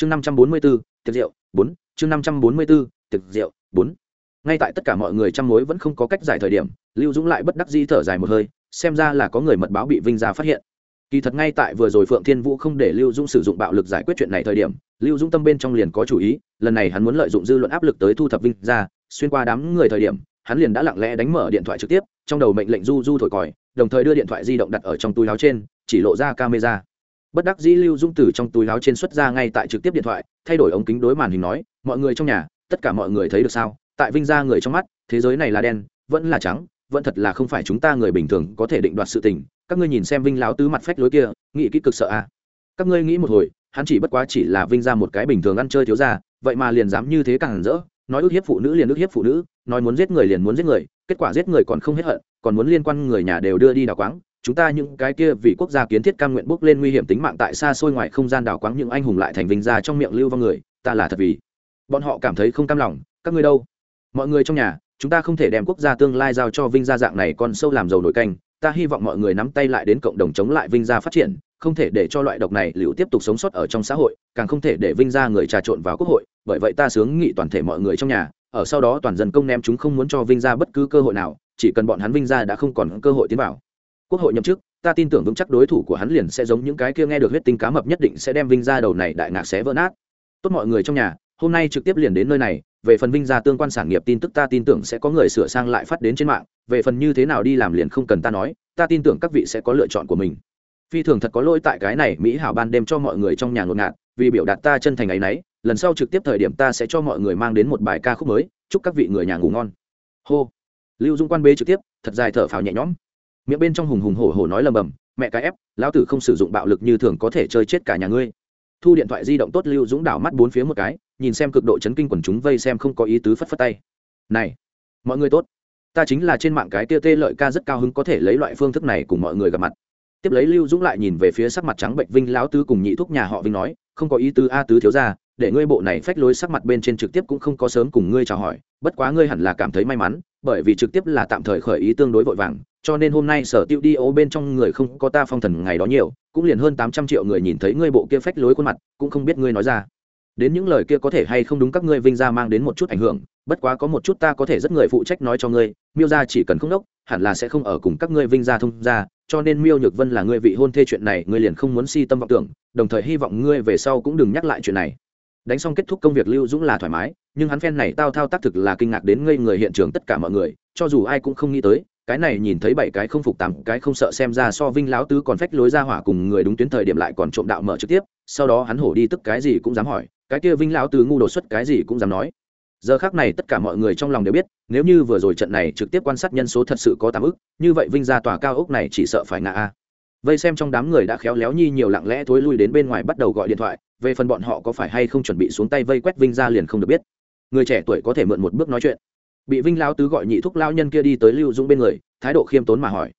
chương năm trăm bốn mươi b ố tiệc rượu bốn chương năm trăm bốn mươi b ố tiệc rượu bốn. Ngay tại tất cả mọi người chăm mối vẫn không có cách giải thời điểm lưu dũng lại bất đắc di thở dài một hơi xem ra là có người mật báo bị vinh Gia phát hiện. Kỳ thật ngay tại vừa rồi phượng thiên vũ không để lưu dũng sử dụng bạo lực giải quyết chuyện này thời điểm lưu dũng tâm bên trong liền có chủ ý lần này hắn muốn lợi dụng dư luận áp lực tới thu thập vinh Gia, xuyên qua đám người thời điểm hắn liền đã lặng lẽ đánh mở điện thoại trực tiếp trong đầu mệnh lệnh du du thổi còi đồng thời đưa điện thoại di động đặt ở trong túi áo trên chỉ lộ ra camera bất đắc dĩ lưu dung từ trong túi láo trên xuất ra ngay tại trực tiếp điện thoại, thay đổi ống kính đối màn hình nói, mọi người trong nhà, tất cả mọi người thấy được sao tại vinh ra người trong mắt, thế giới này là đen, vẫn là trắng, vẫn thật là không phải chúng ta người bình thường có thể định đoạt sự tình các ngươi nhìn xem vinh láo tứ mặt phách lối kia, nghĩ kỹ cực sợ à. các ngươi nghĩ một hồi, hắn chỉ bất quá chỉ là vinh ra một cái bình thường ăn chơi thiếu ra vậy mà liền dám như thế càng rỡ, nói ước hiếp phụ nữ liền ước hiếp phụ nữ, nói muốn giết người liền muốn giết người, kết quả giết người còn không hết hận, còn muốn liên quan người nhà đều đưa đi đào quáng chúng ta những cái kia vì quốc gia kiến thiết cam nguyện bước lên nguy hiểm tính mạng tại xa xôi ngoài không gian đảo quáng những anh hùng lại thành vinh ra trong miệng lưu vong người, ta là thật vì. Bọn họ cảm thấy không cam lòng, các ngươi đâu? Mọi người trong nhà, chúng ta không thể đem quốc gia tương lai giao cho vinh gia dạng này con sâu làm dầu nổi canh, ta hy vọng mọi người nắm tay lại đến cộng đồng chống lại vinh gia phát triển, không thể để cho loại độc này liệu tiếp tục sống sót ở trong xã hội, càng không thể để vinh gia người trà trộn vào quốc hội, bởi vậy ta sướng nghị toàn thể mọi người trong nhà, ở sau đó toàn dân công ném chúng không muốn cho vinh gia bất cứ cơ hội nào, chỉ cần bọn hắn vinh gia đã không còn cơ hội tiến vào quốc hội nhậm chức, ta tin tưởng vững chắc đối thủ của hắn liền sẽ giống những cái kia nghe được huyết tinh cá mập nhất định sẽ đem vinh gia đầu này đại ngạc xé vỡ nát. Tốt mọi người trong nhà, hôm nay trực tiếp liền đến nơi này, về phần vinh gia tương quan sản nghiệp tin tức ta tin tưởng sẽ có người sửa sang lại phát đến trên mạng, về phần như thế nào đi làm liền không cần ta nói, ta tin tưởng các vị sẽ có lựa chọn của mình. Phi thường thật có lỗi tại cái này, mỹ hảo ban đêm cho mọi người trong nhà ngột ngạt, vì biểu đạt ta chân thành ấy nấy, lần sau trực tiếp thời điểm ta sẽ cho mọi người mang đến một bài ca khúc mới, chúc các vị người nhà ngủ ngon. Hô. Lưu dung quan bế trực tiếp, thật dài thở phào nhẹ nhõm miệng bên trong hùng hùng hổ hổ nói lầm bầm, mẹ cái ép, lão tử không sử dụng bạo lực như thường có thể chơi chết cả nhà ngươi. Thu điện thoại di động tốt lưu dũng đảo mắt bốn phía một cái, nhìn xem cực độ chấn kinh quần chúng vây xem không có ý tứ phất phất tay. Này, mọi người tốt, ta chính là trên mạng cái tia tê lợi ca rất cao hứng có thể lấy loại phương thức này cùng mọi người gặp mặt. Tiếp lấy lưu dũng lại nhìn về phía sắc mặt trắng bệnh vinh lão tứ cùng nhị thúc nhà họ vinh nói, không có ý tứ a tứ thiếu ra để ngươi bộ này phách lối sắc mặt bên trên trực tiếp cũng không có sớm cùng ngươi chào hỏi, bất quá ngươi hẳn là cảm thấy may mắn, bởi vì trực tiếp là tạm thời khởi ý tương đối vội vàng, cho nên hôm nay sở tiêu đi ô bên trong người không có ta phong thần ngày đó nhiều, cũng liền hơn tám trăm triệu người nhìn thấy ngươi bộ kia phách lối khuôn mặt, cũng không biết ngươi nói ra. Đến những lời kia có thể hay không đúng các ngươi vinh ra mang đến một chút ảnh hưởng, bất quá có một chút ta có thể rất người phụ trách nói cho ngươi, miêu ra chỉ cần không đốc, hẳn là sẽ không ở cùng các ngươi vinh ra thông ra cho nên miêu nhược vân là ngươi vị hôn thê chuyện này ngươi liền không muốn si tâm vọng tưởng, đồng thời hy vọng ngươi về sau cũng đừng nhắc lại chuyện này đánh xong kết thúc công việc lưu dũng là thoải mái, nhưng hắn phen này tao thao tác thực là kinh ngạc đến ngây người hiện trường tất cả mọi người, cho dù ai cũng không nghĩ tới, cái này nhìn thấy bảy cái không phục tám cái không sợ xem ra so vinh Láo tứ còn phách lối ra hỏa cùng người đúng tuyến thời điểm lại còn trộm đạo mở trực tiếp, sau đó hắn hổ đi tức cái gì cũng dám hỏi, cái kia vinh Láo tứ ngu đột xuất cái gì cũng dám nói. Giờ khác này tất cả mọi người trong lòng đều biết, nếu như vừa rồi trận này trực tiếp quan sát nhân số thật sự có tám ức, như vậy vinh ra tòa cao ốc này chỉ sợ phải ngã a vây xem trong đám người đã khéo léo nhi nhiều lặng lẽ thối lui đến bên ngoài bắt đầu gọi điện thoại, về phần bọn họ có phải hay không chuẩn bị xuống tay vây quét vinh ra liền không được biết. Người trẻ tuổi có thể mượn một bước nói chuyện. Bị vinh lao tứ gọi nhị thúc lao nhân kia đi tới lưu dũng bên người, thái độ khiêm tốn mà hỏi.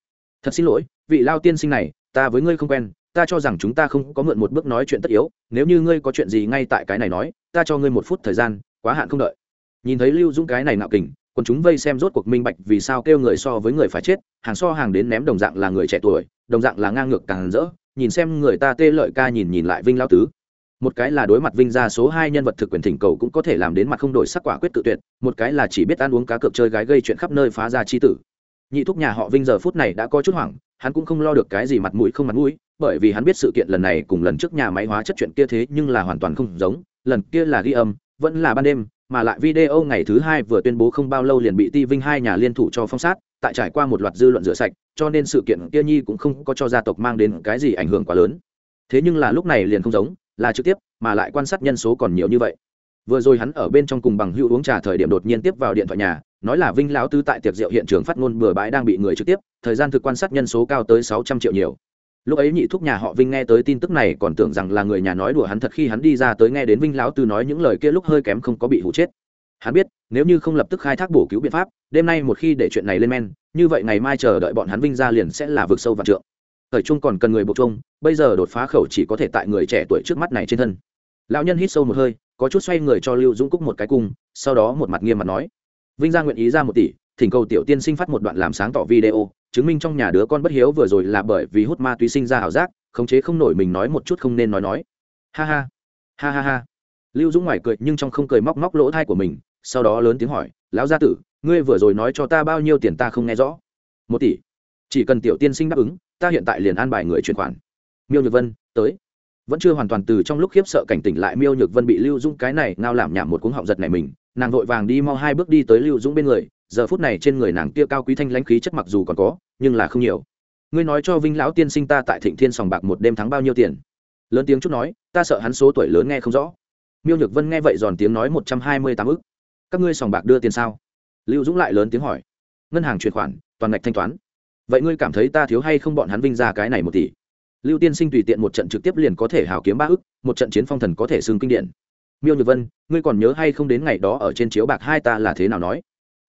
Thật xin lỗi, vị lao tiên sinh này, ta với ngươi không quen, ta cho rằng chúng ta không có mượn một bước nói chuyện tất yếu, nếu như ngươi có chuyện gì ngay tại cái này nói, ta cho ngươi một phút thời gian, quá hạn không đợi. Nhìn thấy lưu dũng cái này nạo kình còn chúng vây xem rốt cuộc minh bạch vì sao kêu người so với người phải chết, hàng so hàng đến ném đồng dạng là người trẻ tuổi, đồng dạng là ngang ngược càng rỡ, nhìn xem người ta tê lợi ca nhìn nhìn lại vinh lao tứ. Một cái là đối mặt vinh ra số hai nhân vật thực quyền thỉnh cầu cũng có thể làm đến mặt không đổi sắc quả quyết tự tuyệt, một cái là chỉ biết ăn uống cá cược chơi gái gây chuyện khắp nơi phá ra chi tử. Nhị thúc nhà họ vinh giờ phút này đã có chút hoảng, hắn cũng không lo được cái gì mặt mũi không mặt mũi, bởi vì hắn biết sự kiện lần này cùng lần trước nhà máy hóa chất chuyện kia thế nhưng là hoàn toàn không giống, lần kia là ghi âm, vẫn là ban đêm mà lại video ngày thứ hai vừa tuyên bố không bao lâu liền bị ti vinh hai nhà liên thủ cho phong sát, tại trải qua một loạt dư luận rửa sạch, cho nên sự kiện kia nhi cũng không có cho gia tộc mang đến cái gì ảnh hưởng quá lớn. Thế nhưng là lúc này liền không giống, là trực tiếp, mà lại quan sát nhân số còn nhiều như vậy. Vừa rồi hắn ở bên trong cùng bằng hữu uống trà thời điểm đột nhiên tiếp vào điện thoại nhà, nói là vinh lão tư tại tiệc rượu hiện trường phát ngôn bừa bãi đang bị người trực tiếp, thời gian thực quan sát nhân số cao tới sáu trăm triệu nhiều lúc ấy nhị thúc nhà họ vinh nghe tới tin tức này còn tưởng rằng là người nhà nói đùa hắn thật khi hắn đi ra tới nghe đến vinh lão tư nói những lời kia lúc hơi kém không có bị hụ chết. Hắn biết, nếu như không lập tức khai thác bổ cứu biện pháp, đêm nay một khi để chuyện này lên men, như vậy ngày mai chờ đợi bọn hắn vinh ra liền sẽ là vực sâu và trượng. Thời trung còn cần người buộc trung bây giờ đột phá khẩu chỉ có thể tại người trẻ tuổi trước mắt này trên thân. Lão nhân hít sâu một hơi, có chút xoay người cho lưu dũng cúc một cái cung, sau đó một mặt nghiêm mặt nói. Vinh ra nguyện ý ra một tỷ, thỉnh cầu tiểu tiên sinh phát một đoạn làm sáng tỏ video chứng minh trong nhà đứa con bất hiếu vừa rồi là bởi vì hút ma túy sinh ra ảo giác, khống chế không nổi mình nói một chút không nên nói nói. Ha ha ha ha ha. Lưu dũng ngoài cười nhưng trong không cười móc móc lỗ thai của mình, sau đó lớn tiếng hỏi, lão gia tử, ngươi vừa rồi nói cho ta bao nhiêu tiền ta không nghe rõ? Một tỷ. Chỉ cần tiểu tiên sinh đáp ứng, ta hiện tại liền an bài người chuyển khoản. Miêu nhược vân, tới. Vẫn chưa hoàn toàn từ trong lúc khiếp sợ cảnh tỉnh lại, miêu nhược vân bị lưu dũng cái này ngao làm nhảm một cuống họng giật này mình, nàng vội vàng đi mau hai bước đi tới lưu dũng bên người giờ phút này trên người nàng kia cao quý thanh lãnh khí chất mặc dù còn có, nhưng là không nhiều. Ngươi nói cho vinh lão tiên sinh ta tại thịnh thiên sòng bạc một đêm thắng bao nhiêu tiền? Lớn tiếng chút nói, ta sợ hắn số tuổi lớn nghe không rõ. Miêu nhược vân nghe vậy giòn tiếng nói một trăm hai mươi tám ức. Các ngươi sòng bạc đưa tiền sao? Lưu dũng lại lớn tiếng hỏi. Ngân hàng chuyển khoản, toàn ngạch thanh toán. Vậy ngươi cảm thấy ta thiếu hay không bọn hắn vinh ra cái này một tỷ? Lưu tiên sinh tùy tiện một trận trực tiếp liền có thể hào kiếm ba ức, một trận chiến phong thần có thể xưng kinh điển. Miêu nhược vân, ngươi còn nhớ hay không đến ngày đó ở trên chiếu bạc hai ta là thế nào nói?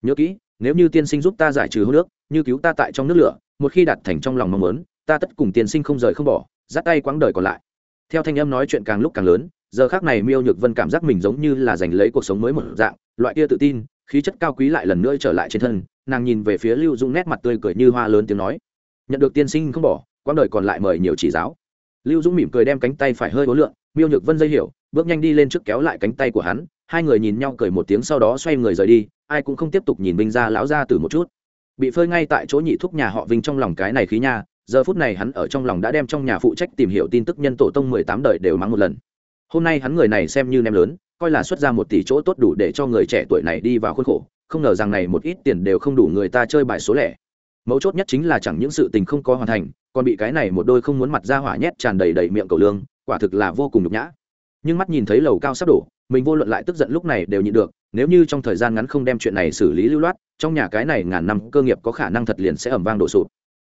Nhớ kỹ, nếu như tiên sinh giúp ta giải trừ hô nước, như cứu ta tại trong nước lửa, một khi đạt thành trong lòng mong muốn, ta tất cùng tiên sinh không rời không bỏ, dắt tay quãng đời còn lại. Theo thanh âm nói chuyện càng lúc càng lớn, giờ khác này miêu nhược vân cảm giác mình giống như là giành lấy cuộc sống mới một dạng, loại kia tự tin, khí chất cao quý lại lần nữa trở lại trên thân, nàng nhìn về phía lưu dung nét mặt tươi cười như hoa lớn tiếng nói, nhận được tiên sinh không bỏ, quãng đời còn lại mời nhiều chỉ giáo. Lưu dũng mỉm cười đem cánh tay phải hơi hối lượng miêu nhược vân dây hiểu bước nhanh đi lên trước kéo lại cánh tay của hắn, hai người nhìn nhau cười một tiếng sau đó xoay người rời đi, ai cũng không tiếp tục nhìn vinh ra lão ra từ một chút. Bị phơi ngay tại chỗ nhị thúc nhà họ vinh trong lòng cái này khí nha, giờ phút này hắn ở trong lòng đã đem trong nhà phụ trách tìm hiểu tin tức nhân tổ tông mười tám đời đều mắng một lần. Hôm nay hắn người này xem như nem lớn, coi là xuất ra một tỷ chỗ tốt đủ để cho người trẻ tuổi này đi vào khuôn khổ, không ngờ rằng này một ít tiền đều không đủ người ta chơi bài số lẻ. Mấu chốt nhất chính là chẳng những sự tình không có hoàn thành, còn bị cái này một đôi không muốn mặt ra hỏa nhét tràn đầy đầy miệng cầu lương, quả thực là vô cùng nhục nhã nhưng mắt nhìn thấy lầu cao sắp đổ, mình vô luận lại tức giận lúc này đều nhịn được, nếu như trong thời gian ngắn không đem chuyện này xử lý lưu loát, trong nhà cái này ngàn năm cơ nghiệp có khả năng thật liền sẽ ẩm vang đổ sụp.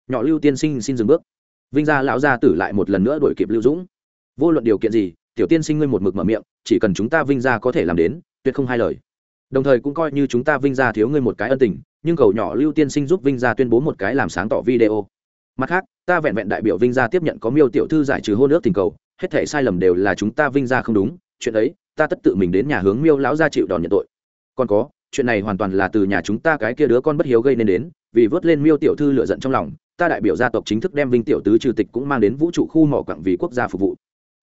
Nhỏ lưu tiên sinh xin dừng bước. Vinh gia lão gia tử lại một lần nữa đổi kịp lưu dũng. Vô luận điều kiện gì, tiểu tiên sinh ngươi một mực mở miệng, chỉ cần chúng ta vinh gia có thể làm đến, tuyệt không hai lời. Đồng thời cũng coi như chúng ta vinh gia thiếu ngươi một cái ân tình, nhưng cầu nhỏ lưu tiên sinh giúp vinh gia tuyên bố một cái làm sáng tỏ video. Mặt khác, ta vẹn vẹn đại biểu vinh gia tiếp nhận có miêu tiểu thư giải trừ hôn ước tình cầu hết thể sai lầm đều là chúng ta vinh gia không đúng, chuyện ấy, ta tất tự mình đến nhà hướng miêu lão gia chịu đòn nhận tội. Còn có, chuyện này hoàn toàn là từ nhà chúng ta cái kia đứa con bất hiếu gây nên đến, vì vớt lên miêu tiểu thư lựa giận trong lòng, ta đại biểu gia tộc chính thức đem vinh tiểu tứ trừ tịch cũng mang đến vũ trụ khu mỏ quặng vì quốc gia phục vụ.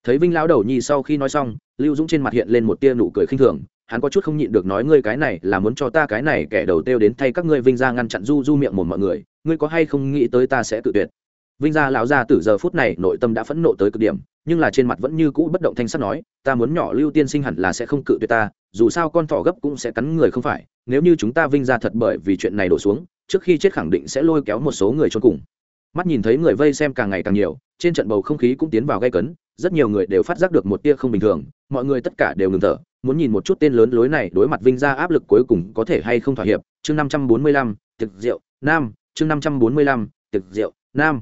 Thấy vinh lão đầu nhi sau khi nói xong, lưu dũng trên mặt hiện lên một tia nụ cười khinh thường, hắn có chút không nhịn được nói ngươi cái này là muốn cho ta cái này kẻ đầu têu đến thay các ngươi vinh ra ngăn chặn du du miệng một mọi người, ngươi có hay không nghĩ tới ta sẽ tự tuyệt. Vinh gia lão gia từ giờ phút này nội tâm đã phẫn nộ tới cực điểm nhưng là trên mặt vẫn như cũ bất động thanh sắt nói, ta muốn nhỏ lưu tiên sinh hẳn là sẽ không cự tuyệt ta, dù sao con thỏ gấp cũng sẽ cắn người không phải, nếu như chúng ta vinh ra thật bởi vì chuyện này đổ xuống, trước khi chết khẳng định sẽ lôi kéo một số người cho cùng. Mắt nhìn thấy người vây xem càng ngày càng nhiều, trên trận bầu không khí cũng tiến vào gây cấn, rất nhiều người đều phát giác được một tia không bình thường, mọi người tất cả đều ngừng thở, muốn nhìn một chút tên lớn lối này đối mặt vinh ra áp lực cuối cùng có thể hay không thỏa hiệp. Chương năm trăm bốn mươi lăm, tiệc rượu, nam. Chương năm trăm bốn mươi lăm, tiệc rượu, nam.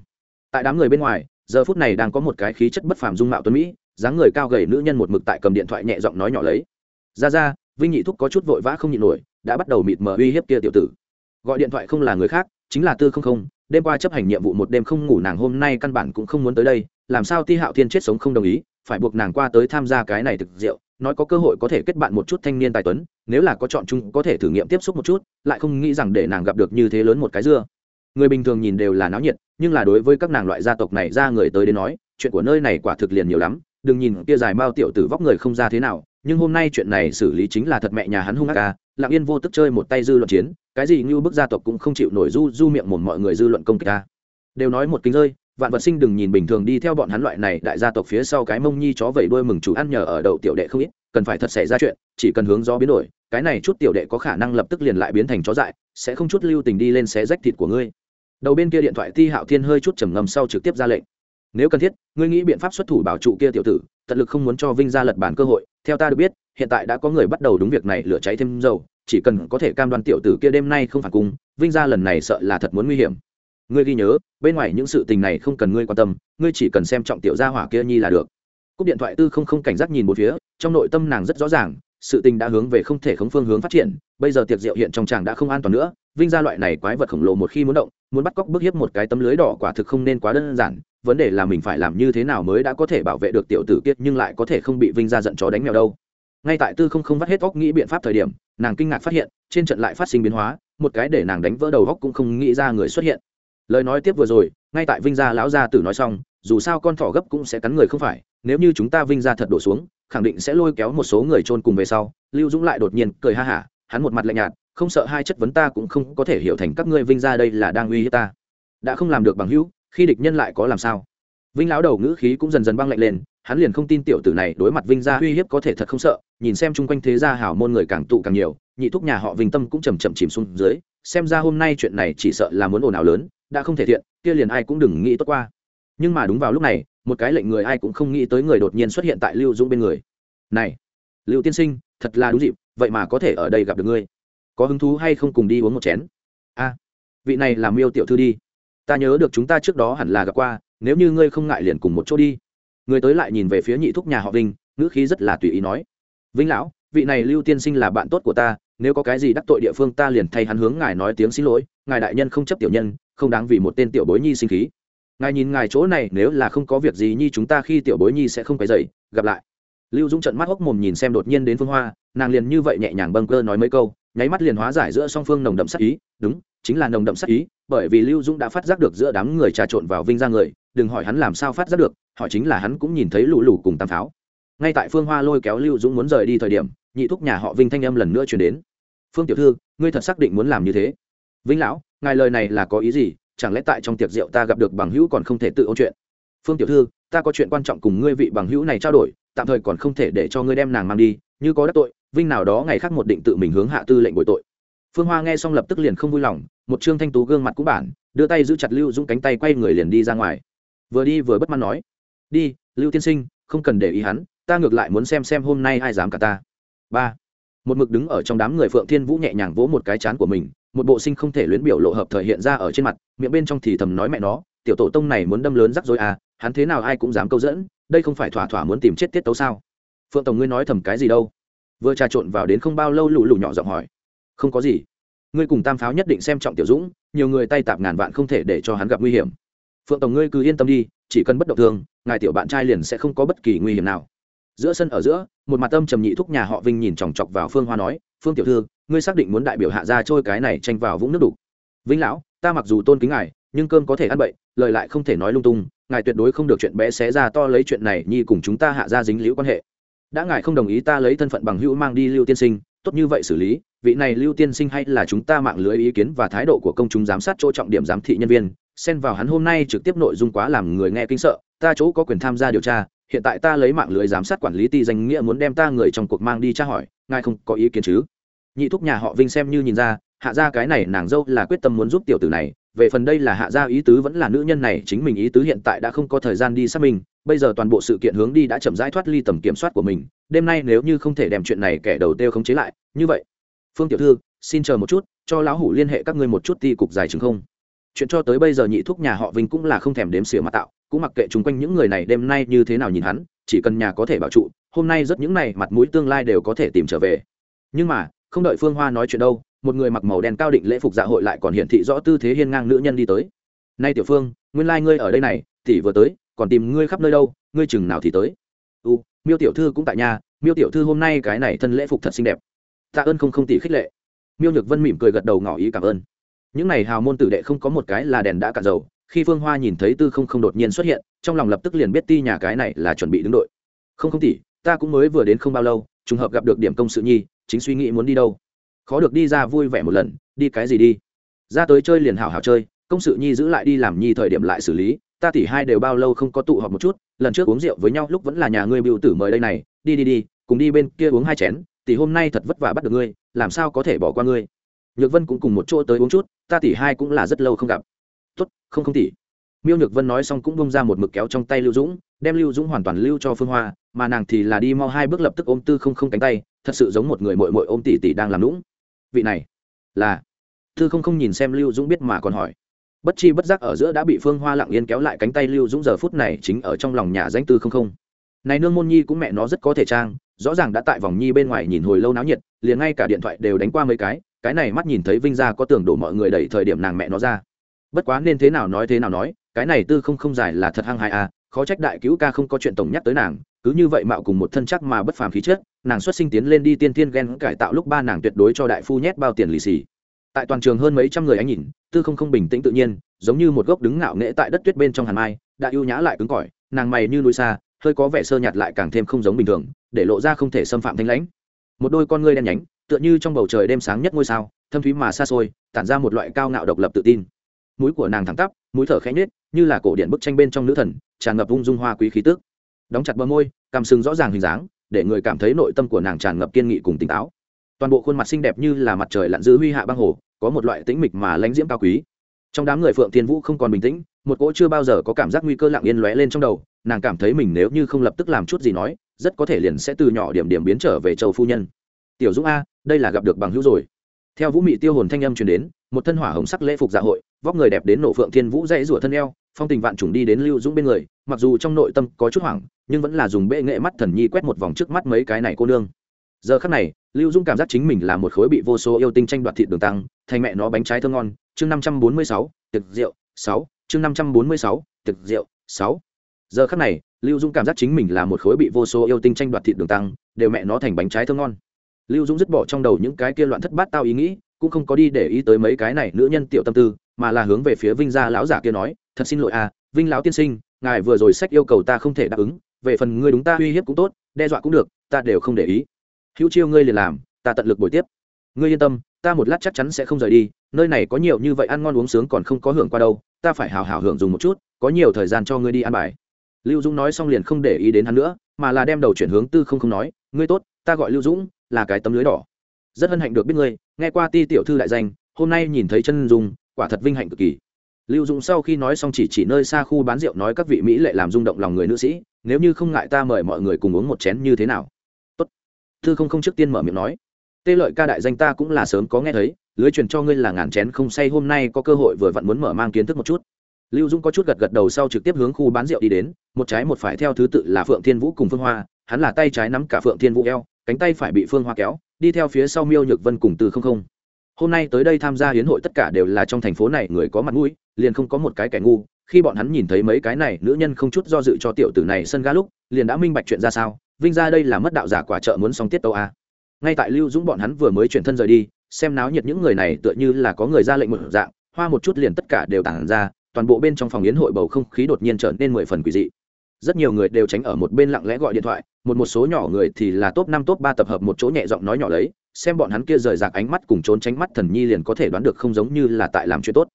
Tại đám người bên ngoài giờ phút này đang có một cái khí chất bất phàm dung mạo tuấn mỹ, dáng người cao gầy nữ nhân một mực tại cầm điện thoại nhẹ giọng nói nhỏ lấy. Ra ra, vinh nhị thúc có chút vội vã không nhịn nổi, đã bắt đầu mịt mờ uy hiếp kia tiểu tử. Gọi điện thoại không là người khác, chính là tư không không, đêm qua chấp hành nhiệm vụ một đêm không ngủ nàng hôm nay căn bản cũng không muốn tới đây, làm sao ti hạo thiên chết sống không đồng ý, phải buộc nàng qua tới tham gia cái này thực rượu, nói có cơ hội có thể kết bạn một chút thanh niên tài tuấn, nếu là có chọn chung có thể thử nghiệm tiếp xúc một chút, lại không nghĩ rằng để nàng gặp được như thế lớn một cái dưa người bình thường nhìn đều là náo nhiệt, nhưng là đối với các nàng loại gia tộc này ra người tới đến nói, chuyện của nơi này quả thực liền nhiều lắm, đừng nhìn kia dài mao tiểu tử vóc người không ra thế nào, nhưng hôm nay chuyện này xử lý chính là thật mẹ nhà hắn hung ác ca lặng yên vô tức chơi một tay dư luận chiến, cái gì như bức gia tộc cũng không chịu nổi du du miệng một mọi người dư luận công kích ta đều nói một kính rơi, vạn vật sinh đừng nhìn bình thường đi theo bọn hắn loại này đại gia tộc phía sau cái mông nhi chó vẩy đuôi mừng chủ ăn nhờ ở đậu tiểu đệ không ít, cần phải thật xảy ra chuyện, chỉ cần hướng gió biến đổi, cái này chút tiểu đệ có khả năng lập tức liền lại biến thành chó dại, sẽ không chút lưu tình đi lên xé rách thịt của ngươi đầu bên kia điện thoại ti hạo thiên hơi chút trầm ngầm sau trực tiếp ra lệnh. Nếu cần thiết, ngươi nghĩ biện pháp xuất thủ bảo trụ kia tiểu tử, tận lực không muốn cho vinh ra lật bản cơ hội. Theo ta được biết, hiện tại đã có người bắt đầu đúng việc này lửa cháy thêm dầu, chỉ cần có thể cam đoan tiểu tử kia đêm nay không phản cung, vinh ra lần này sợ là thật muốn nguy hiểm. Ngươi ghi nhớ, bên ngoài những sự tình này không cần ngươi quan tâm, ngươi chỉ cần xem trọng tiểu gia hỏa kia nhi là được. Cúp điện thoại tư không không cảnh giác nhìn một phía, trong nội tâm nàng rất rõ ràng sự tình đã hướng về không thể khống phương hướng phát triển, bây giờ tiệc rượu hiện trong chàng đã không an toàn nữa, vinh ra loại này quái vật khổng lồ một khi muốn động, muốn bắt cóc bức hiếp một cái tấm lưới đỏ quả thực không nên quá đơn giản, vấn đề là mình phải làm như thế nào mới đã có thể bảo vệ được tiểu tử kiệt nhưng lại có thể không bị vinh ra giận chó đánh mèo đâu. Ngay tại tư không không vắt hết óc nghĩ biện pháp thời điểm, nàng kinh ngạc phát hiện, trên trận lại phát sinh biến hóa, một cái để nàng đánh vỡ đầu góc cũng không nghĩ ra người xuất hiện. Lời nói tiếp vừa rồi, ngay tại vinh gia lão gia tử nói xong, dù sao con thỏ gấp cũng sẽ cắn người không phải, nếu như chúng ta vinh gia thật đổ xuống khẳng định sẽ lôi kéo một số người trôn cùng về sau, lưu dũng lại đột nhiên cười ha hả, hắn một mặt lạnh nhạt, không sợ hai chất vấn ta cũng không có thể hiểu thành các ngươi vinh ra đây là đang uy hiếp ta. Đã không làm được bằng hữu, khi địch nhân lại có làm sao? Vinh lão đầu ngữ khí cũng dần dần băng lạnh lên, hắn liền không tin tiểu tử này đối mặt vinh gia uy hiếp có thể thật không sợ, nhìn xem chung quanh thế gia hảo môn người càng tụ càng nhiều, nhị thúc nhà họ vinh tâm cũng chầm chậm chìm xuống dưới, xem ra hôm nay chuyện này chỉ sợ là muốn ồn ào lớn, đã không thể thiện, kia liền ai cũng đừng nghĩ tốt qua. Nhưng mà đúng vào lúc này một cái lệnh người ai cũng không nghĩ tới người đột nhiên xuất hiện tại lưu dũng bên người. Này, lưu tiên sinh, thật là đúng dịp, vậy mà có thể ở đây gặp được ngươi. Có hứng thú hay không cùng đi uống một chén? A, vị này là miêu tiểu thư đi. Ta nhớ được chúng ta trước đó hẳn là gặp qua, nếu như ngươi không ngại liền cùng một chỗ đi. Người tới lại nhìn về phía nhị thúc nhà họ vinh, ngữ khí rất là tùy ý nói. Vinh lão, vị này lưu tiên sinh là bạn tốt của ta, nếu có cái gì đắc tội địa phương ta liền thay hắn hướng ngài nói tiếng xin lỗi, ngài đại nhân không chấp tiểu nhân, không đáng vì một tên tiểu bối nhi sinh khí ngài nhìn ngài chỗ này, nếu là không có việc gì nhi, chúng ta khi tiểu bối nhi sẽ không phải dậy gặp lại. Lưu dũng trận mắt hốc mồm nhìn xem đột nhiên đến phương hoa, nàng liền như vậy nhẹ nhàng bâng cơ nói mấy câu, nháy mắt liền hóa giải giữa song phương nồng đậm sắc ý, đúng, chính là nồng đậm sắc ý, bởi vì lưu dũng đã phát giác được giữa đám người trà trộn vào vinh ra người, đừng hỏi hắn làm sao phát giác được họ chính là hắn cũng nhìn thấy lù lù cùng tam pháo ngay tại phương hoa lôi kéo lưu dũng muốn rời đi thời điểm, nhị thúc nhà họ vinh thanh âm lần nữa chuyển đến. Phương tiểu thư, ngươi thật xác định muốn làm như thế? Vinh lão, ngài lời này là có ý gì? Chẳng lẽ tại trong tiệc rượu ta gặp được bằng hữu còn không thể tự ôn chuyện? Phương tiểu thư, ta có chuyện quan trọng cùng ngươi vị bằng hữu này trao đổi, tạm thời còn không thể để cho ngươi đem nàng mang đi, như có đắc tội, vinh nào đó ngày khác một định tự mình hướng hạ tư lệnh bồi tội. Phương hoa nghe xong lập tức liền không vui lòng, một trương thanh tú gương mặt cũng bản, đưa tay giữ chặt lưu dũng cánh tay quay người liền đi ra ngoài. Vừa đi vừa bất mãn nói, đi, lưu tiên sinh, không cần để ý hắn, ta ngược lại muốn xem xem hôm nay ai dám cả ta. Ba, một mực đứng ở trong đám người phượng thiên vũ nhẹ nhàng vỗ một cái chán của mình một bộ sinh không thể luyến biểu lộ hợp thời hiện ra ở trên mặt, miệng bên trong thì thầm nói mẹ nó, tiểu tổ tông này muốn đâm lớn rắc rối à hắn thế nào ai cũng dám câu dẫn, đây không phải thỏa thỏa muốn tìm chết tiết tấu sao? Phượng tổng ngươi nói thầm cái gì đâu? Vừa trà trộn vào đến không bao lâu lù lù nhỏ giọng hỏi. Không có gì. Ngươi cùng tam pháo nhất định xem trọng tiểu dũng, nhiều người tay tạp ngàn vạn không thể để cho hắn gặp nguy hiểm. Phượng tổng ngươi cứ yên tâm đi, chỉ cần bất động thương, ngài tiểu bạn trai liền sẽ không có bất kỳ nguy hiểm nào. Giữa sân ở giữa, một mặt tâm trầm nhị thúc nhà họ vinh nhìn chòng chọc vào phương hoa nói, phương tiểu thư ngươi xác định muốn đại biểu hạ ra trôi cái này tranh vào vũng nước đục. Vĩnh lão, ta mặc dù tôn kính ngài, nhưng cơm có thể ăn bậy, lời lại không thể nói lung tung, ngài tuyệt đối không được chuyện bé xé ra to lấy chuyện này nhi cùng chúng ta hạ ra dính liễu quan hệ. Đã ngài không đồng ý ta lấy thân phận bằng hữu mang đi lưu tiên sinh, tốt như vậy xử lý, vị này lưu tiên sinh hay là chúng ta mạng lưới ý kiến và thái độ của công chúng giám sát chỗ trọng điểm giám thị nhân viên, xen vào hắn hôm nay trực tiếp nội dung quá làm người nghe kinh sợ, ta chỗ có quyền tham gia điều tra, hiện tại ta lấy mạng lưới giám sát quản lý ti danh nghĩa muốn đem ta người trong cuộc mang đi tra hỏi, ngài không có ý kiến chứ? Nhị thúc nhà họ vinh xem như nhìn ra, hạ ra cái này nàng dâu là quyết tâm muốn giúp tiểu tử này, về phần đây là hạ gia ý tứ vẫn là nữ nhân này, chính mình ý tứ hiện tại đã không có thời gian đi xác minh, bây giờ toàn bộ sự kiện hướng đi đã chậm rãi thoát ly tầm kiểm soát của mình, đêm nay nếu như không thể đem chuyện này kẻ đầu tiêu khống chế lại, như vậy, phương tiểu thư, xin chờ một chút, cho lão hủ liên hệ các ngươi một chút ti cục dài chứng không. Chuyện cho tới bây giờ nhị thúc nhà họ vinh cũng là không thèm đếm xỉa mà tạo, cũng mặc kệ chung quanh những người này đêm nay như thế nào nhìn hắn, chỉ cần nhà có thể bảo trụ, hôm nay rất những này, mặt mũi tương lai đều có thể tìm trở về. Nhưng mà không đợi phương hoa nói chuyện đâu, một người mặc màu đen cao định lễ phục dạ hội lại còn hiển thị rõ tư thế hiên ngang nữ nhân đi tới. Nay tiểu phương, nguyên lai、like、ngươi ở đây này, tỷ vừa tới, còn tìm ngươi khắp nơi đâu, ngươi chừng nào thì tới? U miêu tiểu thư cũng tại nhà, miêu tiểu thư hôm nay cái này thân lễ phục thật xinh đẹp. Tạ ơn không không tỷ khích lệ. Miêu nhược vân mỉm cười gật đầu ngỏ ý cảm ơn. Những n à y hào môn tử đệ không có một cái là đèn đã cả dầu, khi phương hoa nhìn thấy tư không không đột nhiên xuất hiện, trong lòng lập tức liền biết ti nhà cái này là chuẩn bị đứng đội. Không không tỷ, ta cũng mới vừa đến không bao lâu, trùng hợp gặp được điểm công sự nhi chính suy nghĩ muốn đi đâu. Khó được đi ra vui vẻ một lần, đi cái gì đi? Ra tới chơi liền hảo hảo chơi, công sự nhi giữ lại đi làm nhi thời điểm lại xử lý, ta tỷ hai đều bao lâu không có tụ họp một chút, lần trước uống rượu với nhau lúc vẫn là nhà ngươi biểu tử mời đây này, đi đi đi, cùng đi bên kia uống hai chén, tỷ hôm nay thật vất vả bắt được ngươi, làm sao có thể bỏ qua ngươi? Nhược vân cũng cùng một chỗ tới uống chút, ta tỷ hai cũng là rất lâu không gặp. Tốt, không không tỷ. Miêu nhược vân nói xong cũng bông ra một mực kéo trong tay lưu dũng, đem lưu dũng hoàn toàn lưu cho phương hoa, mà nàng thì là đi mau hai bước lập tức ôm tư không không cánh tay thật sự giống một người mội mội ôm tỷ tỷ đang làm lũng vị này là thư không không nhìn xem lưu dũng biết mà còn hỏi. Bất chi bất giác ở giữa đã bị phương hoa lặng yên kéo lại cánh tay lưu dũng giờ phút này chính ở trong lòng nhà danh tư không không. Này nương môn nhi cũng mẹ nó rất có thể trang, rõ ràng đã tại vòng nhi bên ngoài nhìn hồi lâu náo nhiệt, liền ngay cả điện thoại đều đánh qua mấy cái cái này mắt nhìn thấy vinh ra có tưởng đổ mọi người đẩy thời điểm nàng mẹ nó ra. Bất quá nên thế nào nói thế nào nói, cái này tư không không dài là thật hăng hai à khó trách đại cứu ca không có chuyện tổng nhắc tới nàng, cứ như vậy mạo cùng một thân chắc mà bất phàm khí chất, nàng xuất sinh tiến lên đi tiên thiên ghen cải tạo lúc ba nàng tuyệt đối cho đại phu nhét bao tiền lì xì. Tại toàn trường hơn mấy trăm người anh nhìn, tư không không bình tĩnh tự nhiên, giống như một gốc đứng ngạo nghễ tại đất tuyết bên trong hàn mai đã ưu nhã lại cứng cỏi, nàng mày như núi xa, hơi có vẻ sơ nhạt lại càng thêm không giống bình thường, để lộ ra không thể xâm phạm thanh lãnh. Một đôi con ngươi đen nhánh, tựa như trong bầu trời đêm sáng nhất ngôi sao, thâm thúy mà xa xôi, tản ra một loại cao ngạo độc lập tự tin. Mũi của nàng thẳng tắp, mũi thở khẽ nhếch, như là cổ điện bức tranh bên trong nữ thần tràn ngập ung dung hoa quý khí tức, đóng chặt bờ môi cằm sừng rõ ràng hình dáng để người cảm thấy nội tâm của nàng tràn ngập kiên nghị cùng tỉnh táo. Toàn bộ khuôn mặt xinh đẹp như là mặt trời lặn giữ huy hạ băng hồ có một loại tĩnh mịch mà lãnh diễm cao quý. Trong đám người phượng thiên vũ không còn bình tĩnh một cỗ chưa bao giờ có cảm giác nguy cơ lặng yên lóe lên trong đầu nàng cảm thấy mình nếu như không lập tức làm chút gì nói rất có thể liền sẽ từ nhỏ điểm điểm biến trở về châu phu nhân. Tiểu dũng a đây là gặp được bằng hữu rồi. Theo vũ mị tiêu hồn thanh âm truyền đến một thân hỏa hồng sắc lễ phục dạ hội vóc người đẹp đến nổ phượng thiên vũ dãy rủa thân eo, phong tình vạn trùng đi đến lưu dũng bên người, mặc dù trong nội tâm có chút hoảng, nhưng vẫn là dùng bệ nghệ mắt thần nhi quét một vòng trước mắt mấy cái này cô nương. Giờ khắc này, lưu dũng cảm giác chính mình là một khối bị vô số yêu tinh tranh đoạt thịt đường tăng thành mẹ nó bánh trái thơ ngon. Chương năm trăm bốn mươi sáu, tiệc rượu, sáu. Chương năm trăm bốn mươi sáu, tiệc rượu, sáu. Giờ khắc này, lưu dũng cảm giác chính mình là một khối bị vô số yêu tinh tranh đoạt thịt đường tăng, đều mẹ nó thành bánh trái thơ ngon. Lưu dũng dứt bỏ trong đầu những cái kia loạn thất bát tao ý nghĩ, cũng không có đi để ý tới mấy cái này nữ nhân tiểu tâm tư mà là hướng về phía vinh gia lão giả kia nói, thật xin lỗi à vinh lão tiên sinh, ngài vừa rồi sách yêu cầu ta không thể đáp ứng, về phần ngươi đúng ta uy hiếp cũng tốt, đe dọa cũng được, ta đều không để ý. Hữu chiêu ngươi liền làm, ta tận lực bồi tiếp. Ngươi yên tâm, ta một lát chắc chắn sẽ không rời đi, nơi này có nhiều như vậy ăn ngon uống sướng còn không có hưởng qua đâu, ta phải hào hào hưởng dùng một chút, có nhiều thời gian cho ngươi đi ăn bài. Lưu dũng nói xong liền không để ý đến hắn nữa, mà là đem đầu chuyển hướng tư không không nói, ngươi tốt, ta gọi lưu dũng, là cái tấm lưới đỏ. Rất hân hạnh được biết ngươi, nghe qua ti tiểu thư đại danh, hôm nay nhìn thấy chân dung quả thật vinh hạnh cực kỳ. Lưu dũng sau khi nói xong chỉ chỉ nơi xa khu bán rượu nói các vị mỹ lệ làm rung động lòng người nữ sĩ, nếu như không ngại ta mời mọi người cùng uống một chén như thế nào? Tốt. Thư không không trước tiên mở miệng nói. Tê lợi ca đại danh ta cũng là sớm có nghe thấy, lưới truyền cho ngươi là ngàn chén không say hôm nay có cơ hội vừa vặn muốn mở mang kiến thức một chút. Lưu dũng có chút gật gật đầu sau trực tiếp hướng khu bán rượu đi đến, một trái một phải theo thứ tự là phượng thiên vũ cùng phương hoa, hắn là tay trái nắm cả phượng thiên vũ eo, cánh tay phải bị phương hoa kéo, đi theo phía sau miêu nhược vân cùng từ không không hôm nay tới đây tham gia hiến hội tất cả đều là trong thành phố này người có mặt mũi, liền không có một cái kẻ ngu. Khi bọn hắn nhìn thấy mấy cái này, nữ nhân không chút do dự cho tiểu tử này sân ga lúc, liền đã minh bạch chuyện ra sao. Vinh ra đây là mất đạo giả quả trợ muốn xong tiết tâu a. Ngay tại lưu dũng bọn hắn vừa mới chuyển thân rời đi, xem náo nhiệt những người này tựa như là có người ra lệnh một dạng, hoa một chút liền tất cả đều tản ra, toàn bộ bên trong phòng yến hội bầu không khí đột nhiên trở nên mười phần quỷ dị. Rất nhiều người đều tránh ở một bên lặng lẽ gọi điện thoại, một một số nhỏ người thì là top năm, top ba tập hợp một chỗ nhẹ giọng nói nhỏ lấy xem bọn hắn kia rời rạc ánh mắt cùng trốn tránh mắt thần nhi liền có thể đoán được không giống như là tại làm chuyện tốt.